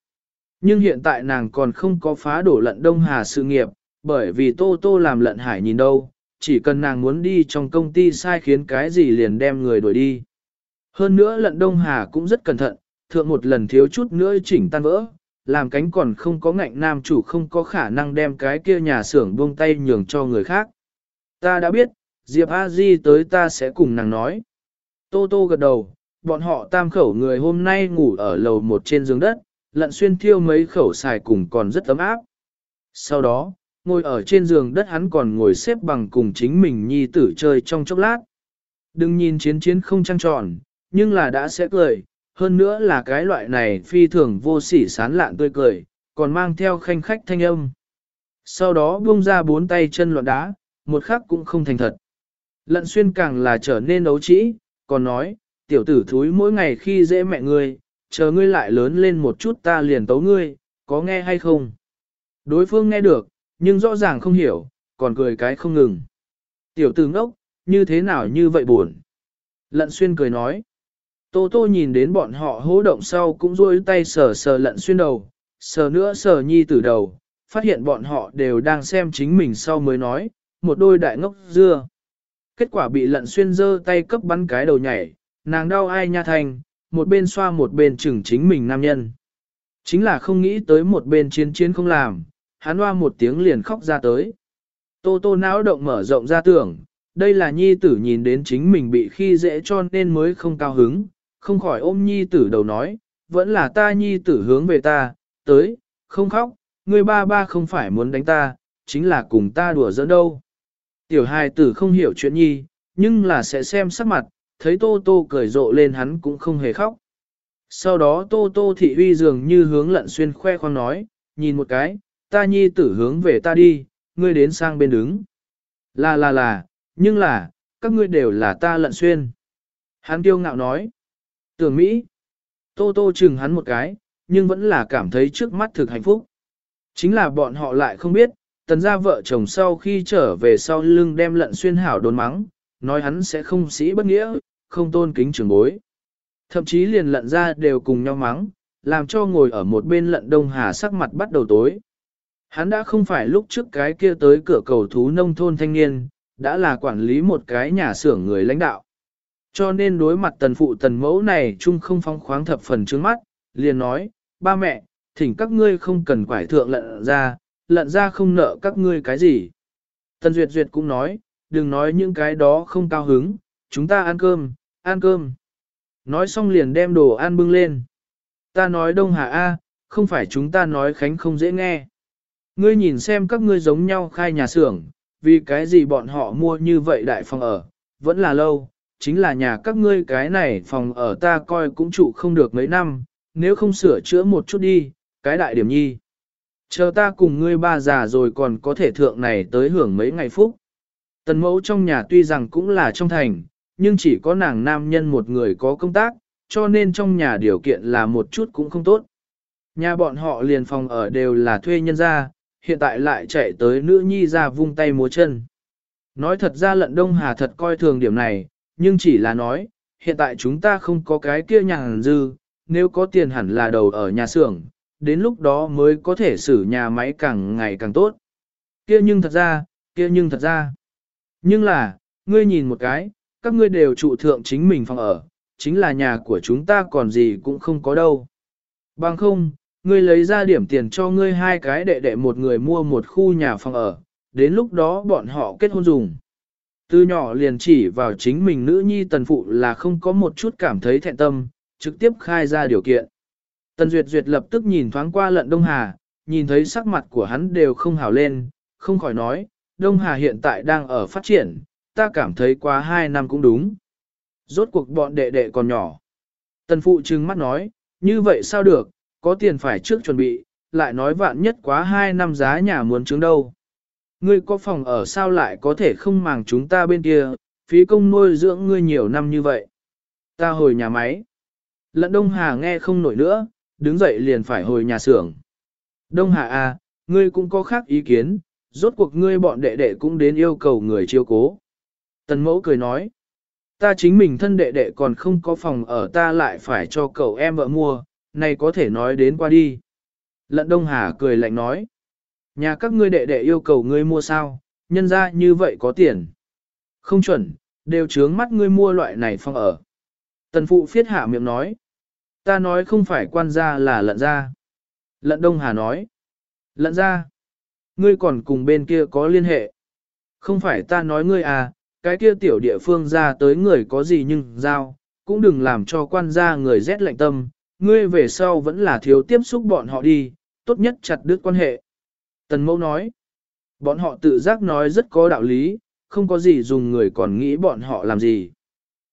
Nhưng hiện tại nàng còn không có phá đổ lận đông hà sự nghiệp, bởi vì Tô Tô làm lận hải nhìn đâu, chỉ cần nàng muốn đi trong công ty sai khiến cái gì liền đem người đuổi đi. Hơn nữa lận đông hà cũng rất cẩn thận, thượng một lần thiếu chút nữa chỉnh tan vỡ, làm cánh còn không có ngạnh nam chủ không có khả năng đem cái kia nhà xưởng buông tay nhường cho người khác. Ta đã biết, Diệp A Di tới ta sẽ cùng nàng nói. Tô Tô gật đầu, bọn họ tam khẩu người hôm nay ngủ ở lầu một trên giường đất, lận xuyên thiêu mấy khẩu xài cùng còn rất ấm áp. Sau đó, ngồi ở trên giường đất hắn còn ngồi xếp bằng cùng chính mình nhi tử chơi trong chốc lát. Đừng nhìn chiến chiến không trăng tròn, nhưng là đã sẽ cười, hơn nữa là cái loại này phi thường vô sỉ sán lạn tươi cười, còn mang theo khanh khách thanh âm. Sau đó buông ra bốn tay chân loạn đá, một khắc cũng không thành thật. Lận xuyên càng là trở nên ấu trĩ, còn nói, tiểu tử thúi mỗi ngày khi dễ mẹ ngươi, chờ ngươi lại lớn lên một chút ta liền tấu ngươi, có nghe hay không? Đối phương nghe được, nhưng rõ ràng không hiểu, còn cười cái không ngừng. Tiểu tử ngốc, như thế nào như vậy buồn? Lận xuyên cười nói. Tô tô nhìn đến bọn họ hố động sau cũng rôi tay sờ sờ lận xuyên đầu, sờ nữa sờ nhi tử đầu, phát hiện bọn họ đều đang xem chính mình sau mới nói, một đôi đại ngốc dưa. Kết quả bị lận xuyên giơ tay cấp bắn cái đầu nhảy, nàng đau ai nha thành, một bên xoa một bên chừng chính mình nam nhân. Chính là không nghĩ tới một bên chiến chiến không làm, hắn hoa một tiếng liền khóc ra tới. Tô tô não động mở rộng ra tưởng, đây là nhi tử nhìn đến chính mình bị khi dễ cho nên mới không cao hứng, không khỏi ôm nhi tử đầu nói, vẫn là ta nhi tử hướng về ta, tới, không khóc, người ba ba không phải muốn đánh ta, chính là cùng ta đùa giỡn đâu. Tiểu hài tử không hiểu chuyện nhi, nhưng là sẽ xem sắc mặt, thấy tô tô cười rộ lên hắn cũng không hề khóc. Sau đó tô tô thị uy dường như hướng lận xuyên khoe khoang nói, nhìn một cái, ta nhi tử hướng về ta đi, ngươi đến sang bên đứng. Là là là, nhưng là, các ngươi đều là ta lận xuyên. Hắn kiêu ngạo nói, tưởng Mỹ, tô tô chừng hắn một cái, nhưng vẫn là cảm thấy trước mắt thực hạnh phúc. Chính là bọn họ lại không biết, tần gia vợ chồng sau khi trở về sau lưng đem lận xuyên hảo đồn mắng, nói hắn sẽ không sĩ bất nghĩa, không tôn kính trưởng bối. Thậm chí liền lận ra đều cùng nhau mắng, làm cho ngồi ở một bên lận đông hà sắc mặt bắt đầu tối. Hắn đã không phải lúc trước cái kia tới cửa cầu thú nông thôn thanh niên, đã là quản lý một cái nhà xưởng người lãnh đạo. Cho nên đối mặt tần phụ tần mẫu này chung không phong khoáng thập phần trước mắt, liền nói, ba mẹ, thỉnh các ngươi không cần quải thượng lận ra, lận ra không nợ các ngươi cái gì. Tần Duyệt Duyệt cũng nói, đừng nói những cái đó không cao hứng, chúng ta ăn cơm, ăn cơm. Nói xong liền đem đồ ăn bưng lên. Ta nói Đông Hà A, không phải chúng ta nói Khánh không dễ nghe. Ngươi nhìn xem các ngươi giống nhau khai nhà xưởng, vì cái gì bọn họ mua như vậy đại phòng ở, vẫn là lâu, chính là nhà các ngươi cái này phòng ở ta coi cũng trụ không được mấy năm, nếu không sửa chữa một chút đi, cái đại điểm nhi. Chờ ta cùng ngươi ba già rồi còn có thể thượng này tới hưởng mấy ngày phúc. Tần mẫu trong nhà tuy rằng cũng là trong thành, nhưng chỉ có nàng nam nhân một người có công tác, cho nên trong nhà điều kiện là một chút cũng không tốt. Nhà bọn họ liền phòng ở đều là thuê nhân ra, hiện tại lại chạy tới nữ nhi ra vung tay múa chân. Nói thật ra lận đông hà thật coi thường điểm này, nhưng chỉ là nói, hiện tại chúng ta không có cái kia nhàn dư, nếu có tiền hẳn là đầu ở nhà xưởng, đến lúc đó mới có thể xử nhà máy càng ngày càng tốt. Kia nhưng thật ra, kia nhưng thật ra. Nhưng là, ngươi nhìn một cái, các ngươi đều trụ thượng chính mình phòng ở, chính là nhà của chúng ta còn gì cũng không có đâu. Bằng không, ngươi lấy ra điểm tiền cho ngươi hai cái đệ đệ một người mua một khu nhà phòng ở, đến lúc đó bọn họ kết hôn dùng. Từ nhỏ liền chỉ vào chính mình nữ nhi tần phụ là không có một chút cảm thấy thẹn tâm, trực tiếp khai ra điều kiện. Tần Duyệt Duyệt lập tức nhìn thoáng qua lận Đông Hà, nhìn thấy sắc mặt của hắn đều không hào lên, không khỏi nói, Đông Hà hiện tại đang ở phát triển, ta cảm thấy quá hai năm cũng đúng. Rốt cuộc bọn đệ đệ còn nhỏ. Tần Phụ trừng mắt nói, như vậy sao được, có tiền phải trước chuẩn bị, lại nói vạn nhất quá hai năm giá nhà muốn chứng đâu. Ngươi có phòng ở sao lại có thể không màng chúng ta bên kia, phí công nuôi dưỡng ngươi nhiều năm như vậy. Ta hồi nhà máy. Lận Đông Hà nghe không nổi nữa, đứng dậy liền phải hồi nhà xưởng. Đông Hà à, ngươi cũng có khác ý kiến, rốt cuộc ngươi bọn đệ đệ cũng đến yêu cầu người chiêu cố. Tần mẫu cười nói, ta chính mình thân đệ đệ còn không có phòng ở ta lại phải cho cậu em vợ mua, này có thể nói đến qua đi. Lận Đông Hà cười lạnh nói, nhà các ngươi đệ đệ yêu cầu ngươi mua sao, nhân ra như vậy có tiền. Không chuẩn, đều trướng mắt ngươi mua loại này phong ở. Tần phụ phiết hạ miệng nói, ta nói không phải quan gia là lận gia. Lận Đông Hà nói, lận gia, ngươi còn cùng bên kia có liên hệ. Không phải ta nói ngươi à, cái kia tiểu địa phương ra tới người có gì nhưng giao, cũng đừng làm cho quan gia người rét lạnh tâm, ngươi về sau vẫn là thiếu tiếp xúc bọn họ đi, tốt nhất chặt đứt quan hệ. Tần mẫu nói, bọn họ tự giác nói rất có đạo lý, không có gì dùng người còn nghĩ bọn họ làm gì.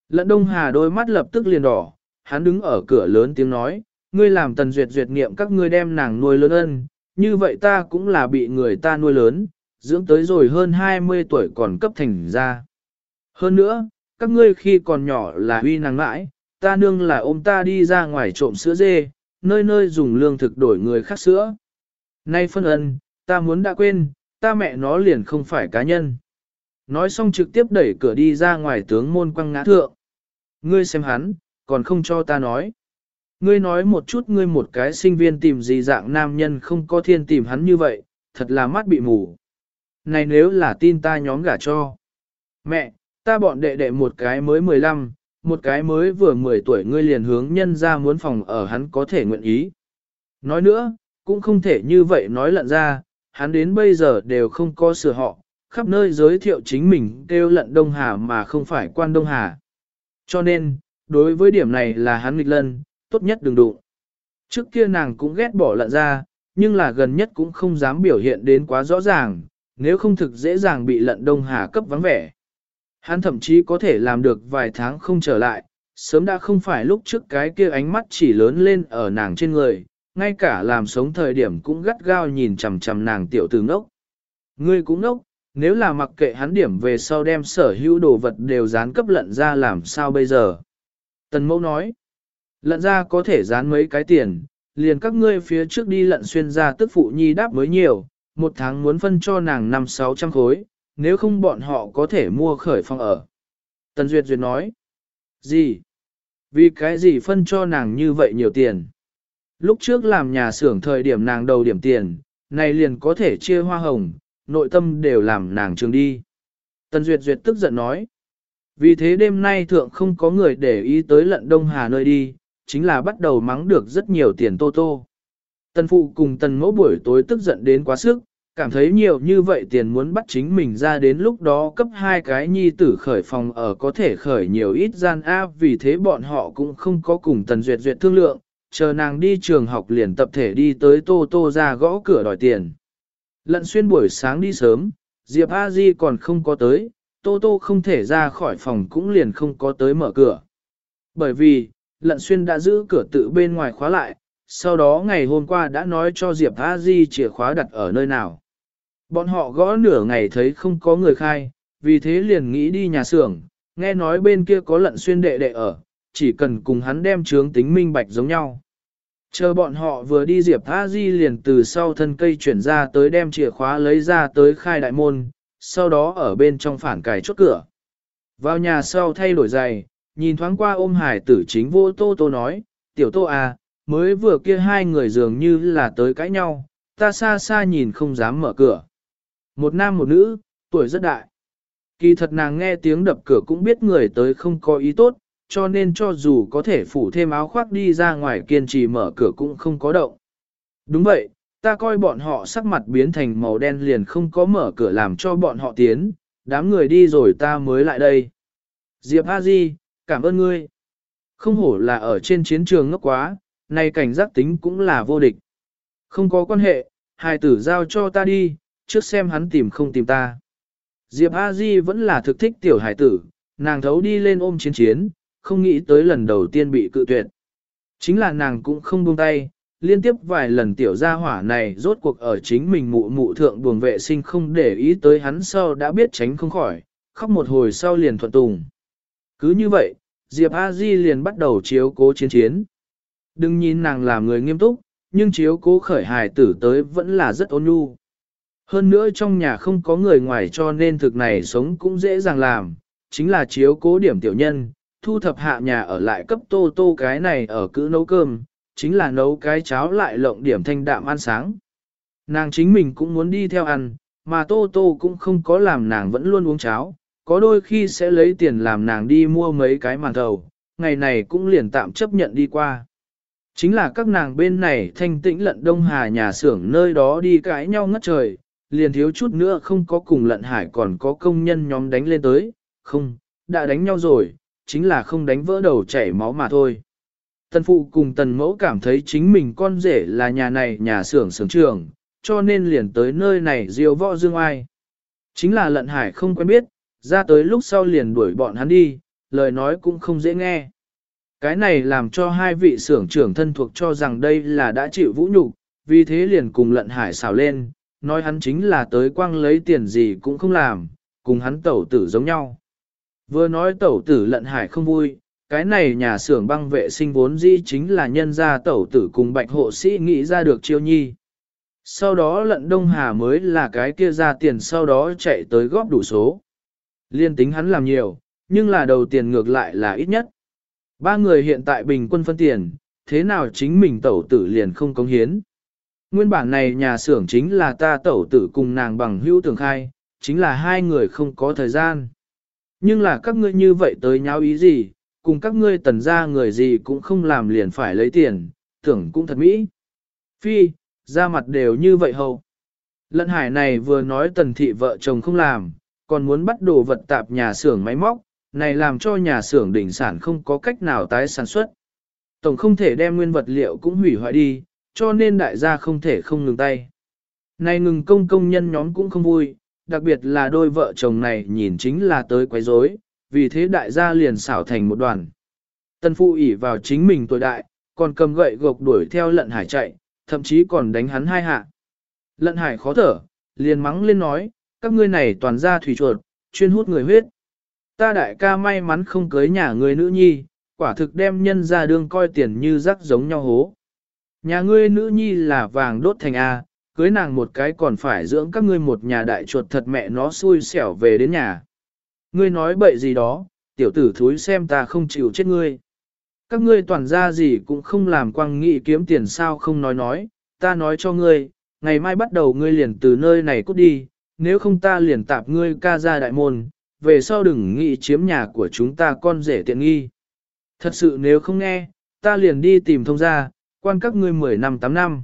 Lận Đông Hà đôi mắt lập tức liền đỏ, hắn đứng ở cửa lớn tiếng nói, ngươi làm tần duyệt duyệt niệm các ngươi đem nàng nuôi lớn ân, như vậy ta cũng là bị người ta nuôi lớn, dưỡng tới rồi hơn 20 tuổi còn cấp thành ra. Hơn nữa, các ngươi khi còn nhỏ là huy nàng mãi, ta nương là ôm ta đi ra ngoài trộm sữa dê, nơi nơi dùng lương thực đổi người khác sữa. Nay phân ân, ta muốn đã quên, ta mẹ nó liền không phải cá nhân. Nói xong trực tiếp đẩy cửa đi ra ngoài tướng môn quăng ngã thượng. Ngươi xem hắn, còn không cho ta nói. Ngươi nói một chút ngươi một cái sinh viên tìm gì dạng nam nhân không có thiên tìm hắn như vậy, thật là mắt bị mù. Này nếu là tin ta nhóm gả cho. Mẹ, ta bọn đệ đệ một cái mới 15, một cái mới vừa 10 tuổi ngươi liền hướng nhân ra muốn phòng ở hắn có thể nguyện ý. Nói nữa, cũng không thể như vậy nói lận ra, hắn đến bây giờ đều không có sửa họ, khắp nơi giới thiệu chính mình kêu lận Đông Hà mà không phải quan Đông Hà. Cho nên, đối với điểm này là hắn nghịch lân, tốt nhất đừng đụng. Trước kia nàng cũng ghét bỏ lận ra, nhưng là gần nhất cũng không dám biểu hiện đến quá rõ ràng, nếu không thực dễ dàng bị lận Đông Hà cấp vắng vẻ. Hắn thậm chí có thể làm được vài tháng không trở lại, sớm đã không phải lúc trước cái kia ánh mắt chỉ lớn lên ở nàng trên người, ngay cả làm sống thời điểm cũng gắt gao nhìn chằm chằm nàng tiểu tử ngốc. Ngươi cũng ngốc, nếu là mặc kệ hắn điểm về sau đem sở hữu đồ vật đều dán cấp lận ra làm sao bây giờ. Tần mẫu nói, lận ra có thể dán mấy cái tiền, liền các ngươi phía trước đi lận xuyên ra tức phụ nhi đáp mới nhiều, một tháng muốn phân cho nàng năm sáu trăm khối, nếu không bọn họ có thể mua khởi phòng ở. Tần Duyệt Duyệt nói, gì? Vì cái gì phân cho nàng như vậy nhiều tiền? Lúc trước làm nhà xưởng thời điểm nàng đầu điểm tiền, này liền có thể chia hoa hồng, nội tâm đều làm nàng trường đi. Tần Duyệt Duyệt tức giận nói, vì thế đêm nay thượng không có người để ý tới lận Đông Hà nơi đi, chính là bắt đầu mắng được rất nhiều tiền tô tô. Tần Phụ cùng Tần Mẫu buổi tối tức giận đến quá sức, cảm thấy nhiều như vậy tiền muốn bắt chính mình ra đến lúc đó cấp hai cái nhi tử khởi phòng ở có thể khởi nhiều ít gian A vì thế bọn họ cũng không có cùng Tần Duyệt Duyệt thương lượng, chờ nàng đi trường học liền tập thể đi tới Tô Tô ra gõ cửa đòi tiền. Lận xuyên buổi sáng đi sớm, Diệp A Di còn không có tới, Tô Tô không thể ra khỏi phòng cũng liền không có tới mở cửa. Bởi vì, lận xuyên đã giữ cửa tự bên ngoài khóa lại, sau đó ngày hôm qua đã nói cho Diệp A Di chìa khóa đặt ở nơi nào. Bọn họ gõ nửa ngày thấy không có người khai, vì thế liền nghĩ đi nhà xưởng, nghe nói bên kia có lận xuyên đệ đệ ở, chỉ cần cùng hắn đem trướng tính minh bạch giống nhau. Chờ bọn họ vừa đi Diệp tha Di liền từ sau thân cây chuyển ra tới đem chìa khóa lấy ra tới khai đại môn, sau đó ở bên trong phản cài chốt cửa. Vào nhà sau thay đổi giày, nhìn thoáng qua ôm hải tử chính vô tô tô nói, tiểu tô à, mới vừa kia hai người dường như là tới cãi nhau, ta xa xa nhìn không dám mở cửa. Một nam một nữ, tuổi rất đại. Kỳ thật nàng nghe tiếng đập cửa cũng biết người tới không có ý tốt, cho nên cho dù có thể phủ thêm áo khoác đi ra ngoài kiên trì mở cửa cũng không có động. Đúng vậy, ta coi bọn họ sắc mặt biến thành màu đen liền không có mở cửa làm cho bọn họ tiến, đám người đi rồi ta mới lại đây. Diệp A Di, cảm ơn ngươi. Không hổ là ở trên chiến trường ngốc quá, nay cảnh giác tính cũng là vô địch. Không có quan hệ, hài tử giao cho ta đi, trước xem hắn tìm không tìm ta. Diệp A Di vẫn là thực thích tiểu Hải tử, nàng thấu đi lên ôm chiến chiến, không nghĩ tới lần đầu tiên bị cự tuyệt. Chính là nàng cũng không buông tay, liên tiếp vài lần tiểu gia hỏa này rốt cuộc ở chính mình mụ mụ thượng buồng vệ sinh không để ý tới hắn sau đã biết tránh không khỏi, khóc một hồi sau liền thuận tùng. Cứ như vậy, Diệp A Di liền bắt đầu chiếu cố chiến chiến. Đừng nhìn nàng làm người nghiêm túc, nhưng chiếu cố khởi hài tử tới vẫn là rất ôn nhu. Hơn nữa trong nhà không có người ngoài cho nên thực này sống cũng dễ dàng làm, chính là chiếu cố điểm tiểu nhân, thu thập hạ nhà ở lại cấp tô tô cái này ở cữ nấu cơm, chính là nấu cái cháo lại lộng điểm thanh đạm ăn sáng. Nàng chính mình cũng muốn đi theo ăn, mà tô tô cũng không có làm nàng vẫn luôn uống cháo, có đôi khi sẽ lấy tiền làm nàng đi mua mấy cái màn thầu, ngày này cũng liền tạm chấp nhận đi qua. Chính là các nàng bên này thanh tĩnh lận Đông Hà nhà xưởng nơi đó đi cãi nhau ngất trời, liền thiếu chút nữa không có cùng lận hải còn có công nhân nhóm đánh lên tới, không, đã đánh nhau rồi, chính là không đánh vỡ đầu chảy máu mà thôi. Tần phụ cùng tần mẫu cảm thấy chính mình con rể là nhà này nhà xưởng xưởng trường, cho nên liền tới nơi này diêu võ dương ai. Chính là lận hải không quen biết, ra tới lúc sau liền đuổi bọn hắn đi, lời nói cũng không dễ nghe. Cái này làm cho hai vị xưởng trưởng thân thuộc cho rằng đây là đã chịu vũ nhục, vì thế liền cùng lận hải xào lên, nói hắn chính là tới quang lấy tiền gì cũng không làm, cùng hắn tẩu tử giống nhau. Vừa nói tẩu tử lận hải không vui, cái này nhà xưởng băng vệ sinh vốn dĩ chính là nhân gia tẩu tử cùng bạch hộ sĩ nghĩ ra được chiêu nhi. Sau đó lận Đông Hà mới là cái kia ra tiền sau đó chạy tới góp đủ số. Liên tính hắn làm nhiều, nhưng là đầu tiền ngược lại là ít nhất. Ba người hiện tại bình quân phân tiền, thế nào chính mình tẩu tử liền không cống hiến. Nguyên bản này nhà xưởng chính là ta tẩu tử cùng nàng bằng hữu tưởng khai, chính là hai người không có thời gian. Nhưng là các ngươi như vậy tới nháo ý gì, cùng các ngươi tần ra người gì cũng không làm liền phải lấy tiền, tưởng cũng thật mỹ. Phi, ra mặt đều như vậy hầu. Lận hải này vừa nói tần thị vợ chồng không làm, còn muốn bắt đồ vật tạp nhà xưởng máy móc, này làm cho nhà xưởng đỉnh sản không có cách nào tái sản xuất. Tổng không thể đem nguyên vật liệu cũng hủy hoại đi, cho nên đại gia không thể không ngừng tay. Này ngừng công công nhân nhóm cũng không vui, đặc biệt là đôi vợ chồng này nhìn chính là tới quấy rối, vì thế đại gia liền xảo thành một đoàn. Tân phụ ỉ vào chính mình tuổi đại, còn cầm gậy gộc đuổi theo lận hải chạy, thậm chí còn đánh hắn hai hạ. Lận hải khó thở, liền mắng lên nói, các ngươi này toàn ra thủy chuột, chuyên hút người huyết. Ta đại ca may mắn không cưới nhà người nữ nhi, quả thực đem nhân ra đương coi tiền như rắc giống nhau hố. Nhà ngươi nữ nhi là vàng đốt thành A, cưới nàng một cái còn phải dưỡng các ngươi một nhà đại chuột thật mẹ nó xui xẻo về đến nhà. Ngươi nói bậy gì đó, tiểu tử thúi xem ta không chịu chết ngươi. Các ngươi toàn ra gì cũng không làm quang nghị kiếm tiền sao không nói nói, ta nói cho ngươi, ngày mai bắt đầu ngươi liền từ nơi này cút đi, nếu không ta liền tạp ngươi ca ra đại môn, về sau đừng nghĩ chiếm nhà của chúng ta con rể tiện nghi. Thật sự nếu không nghe, ta liền đi tìm thông gia, quan các ngươi 10 năm 8 năm.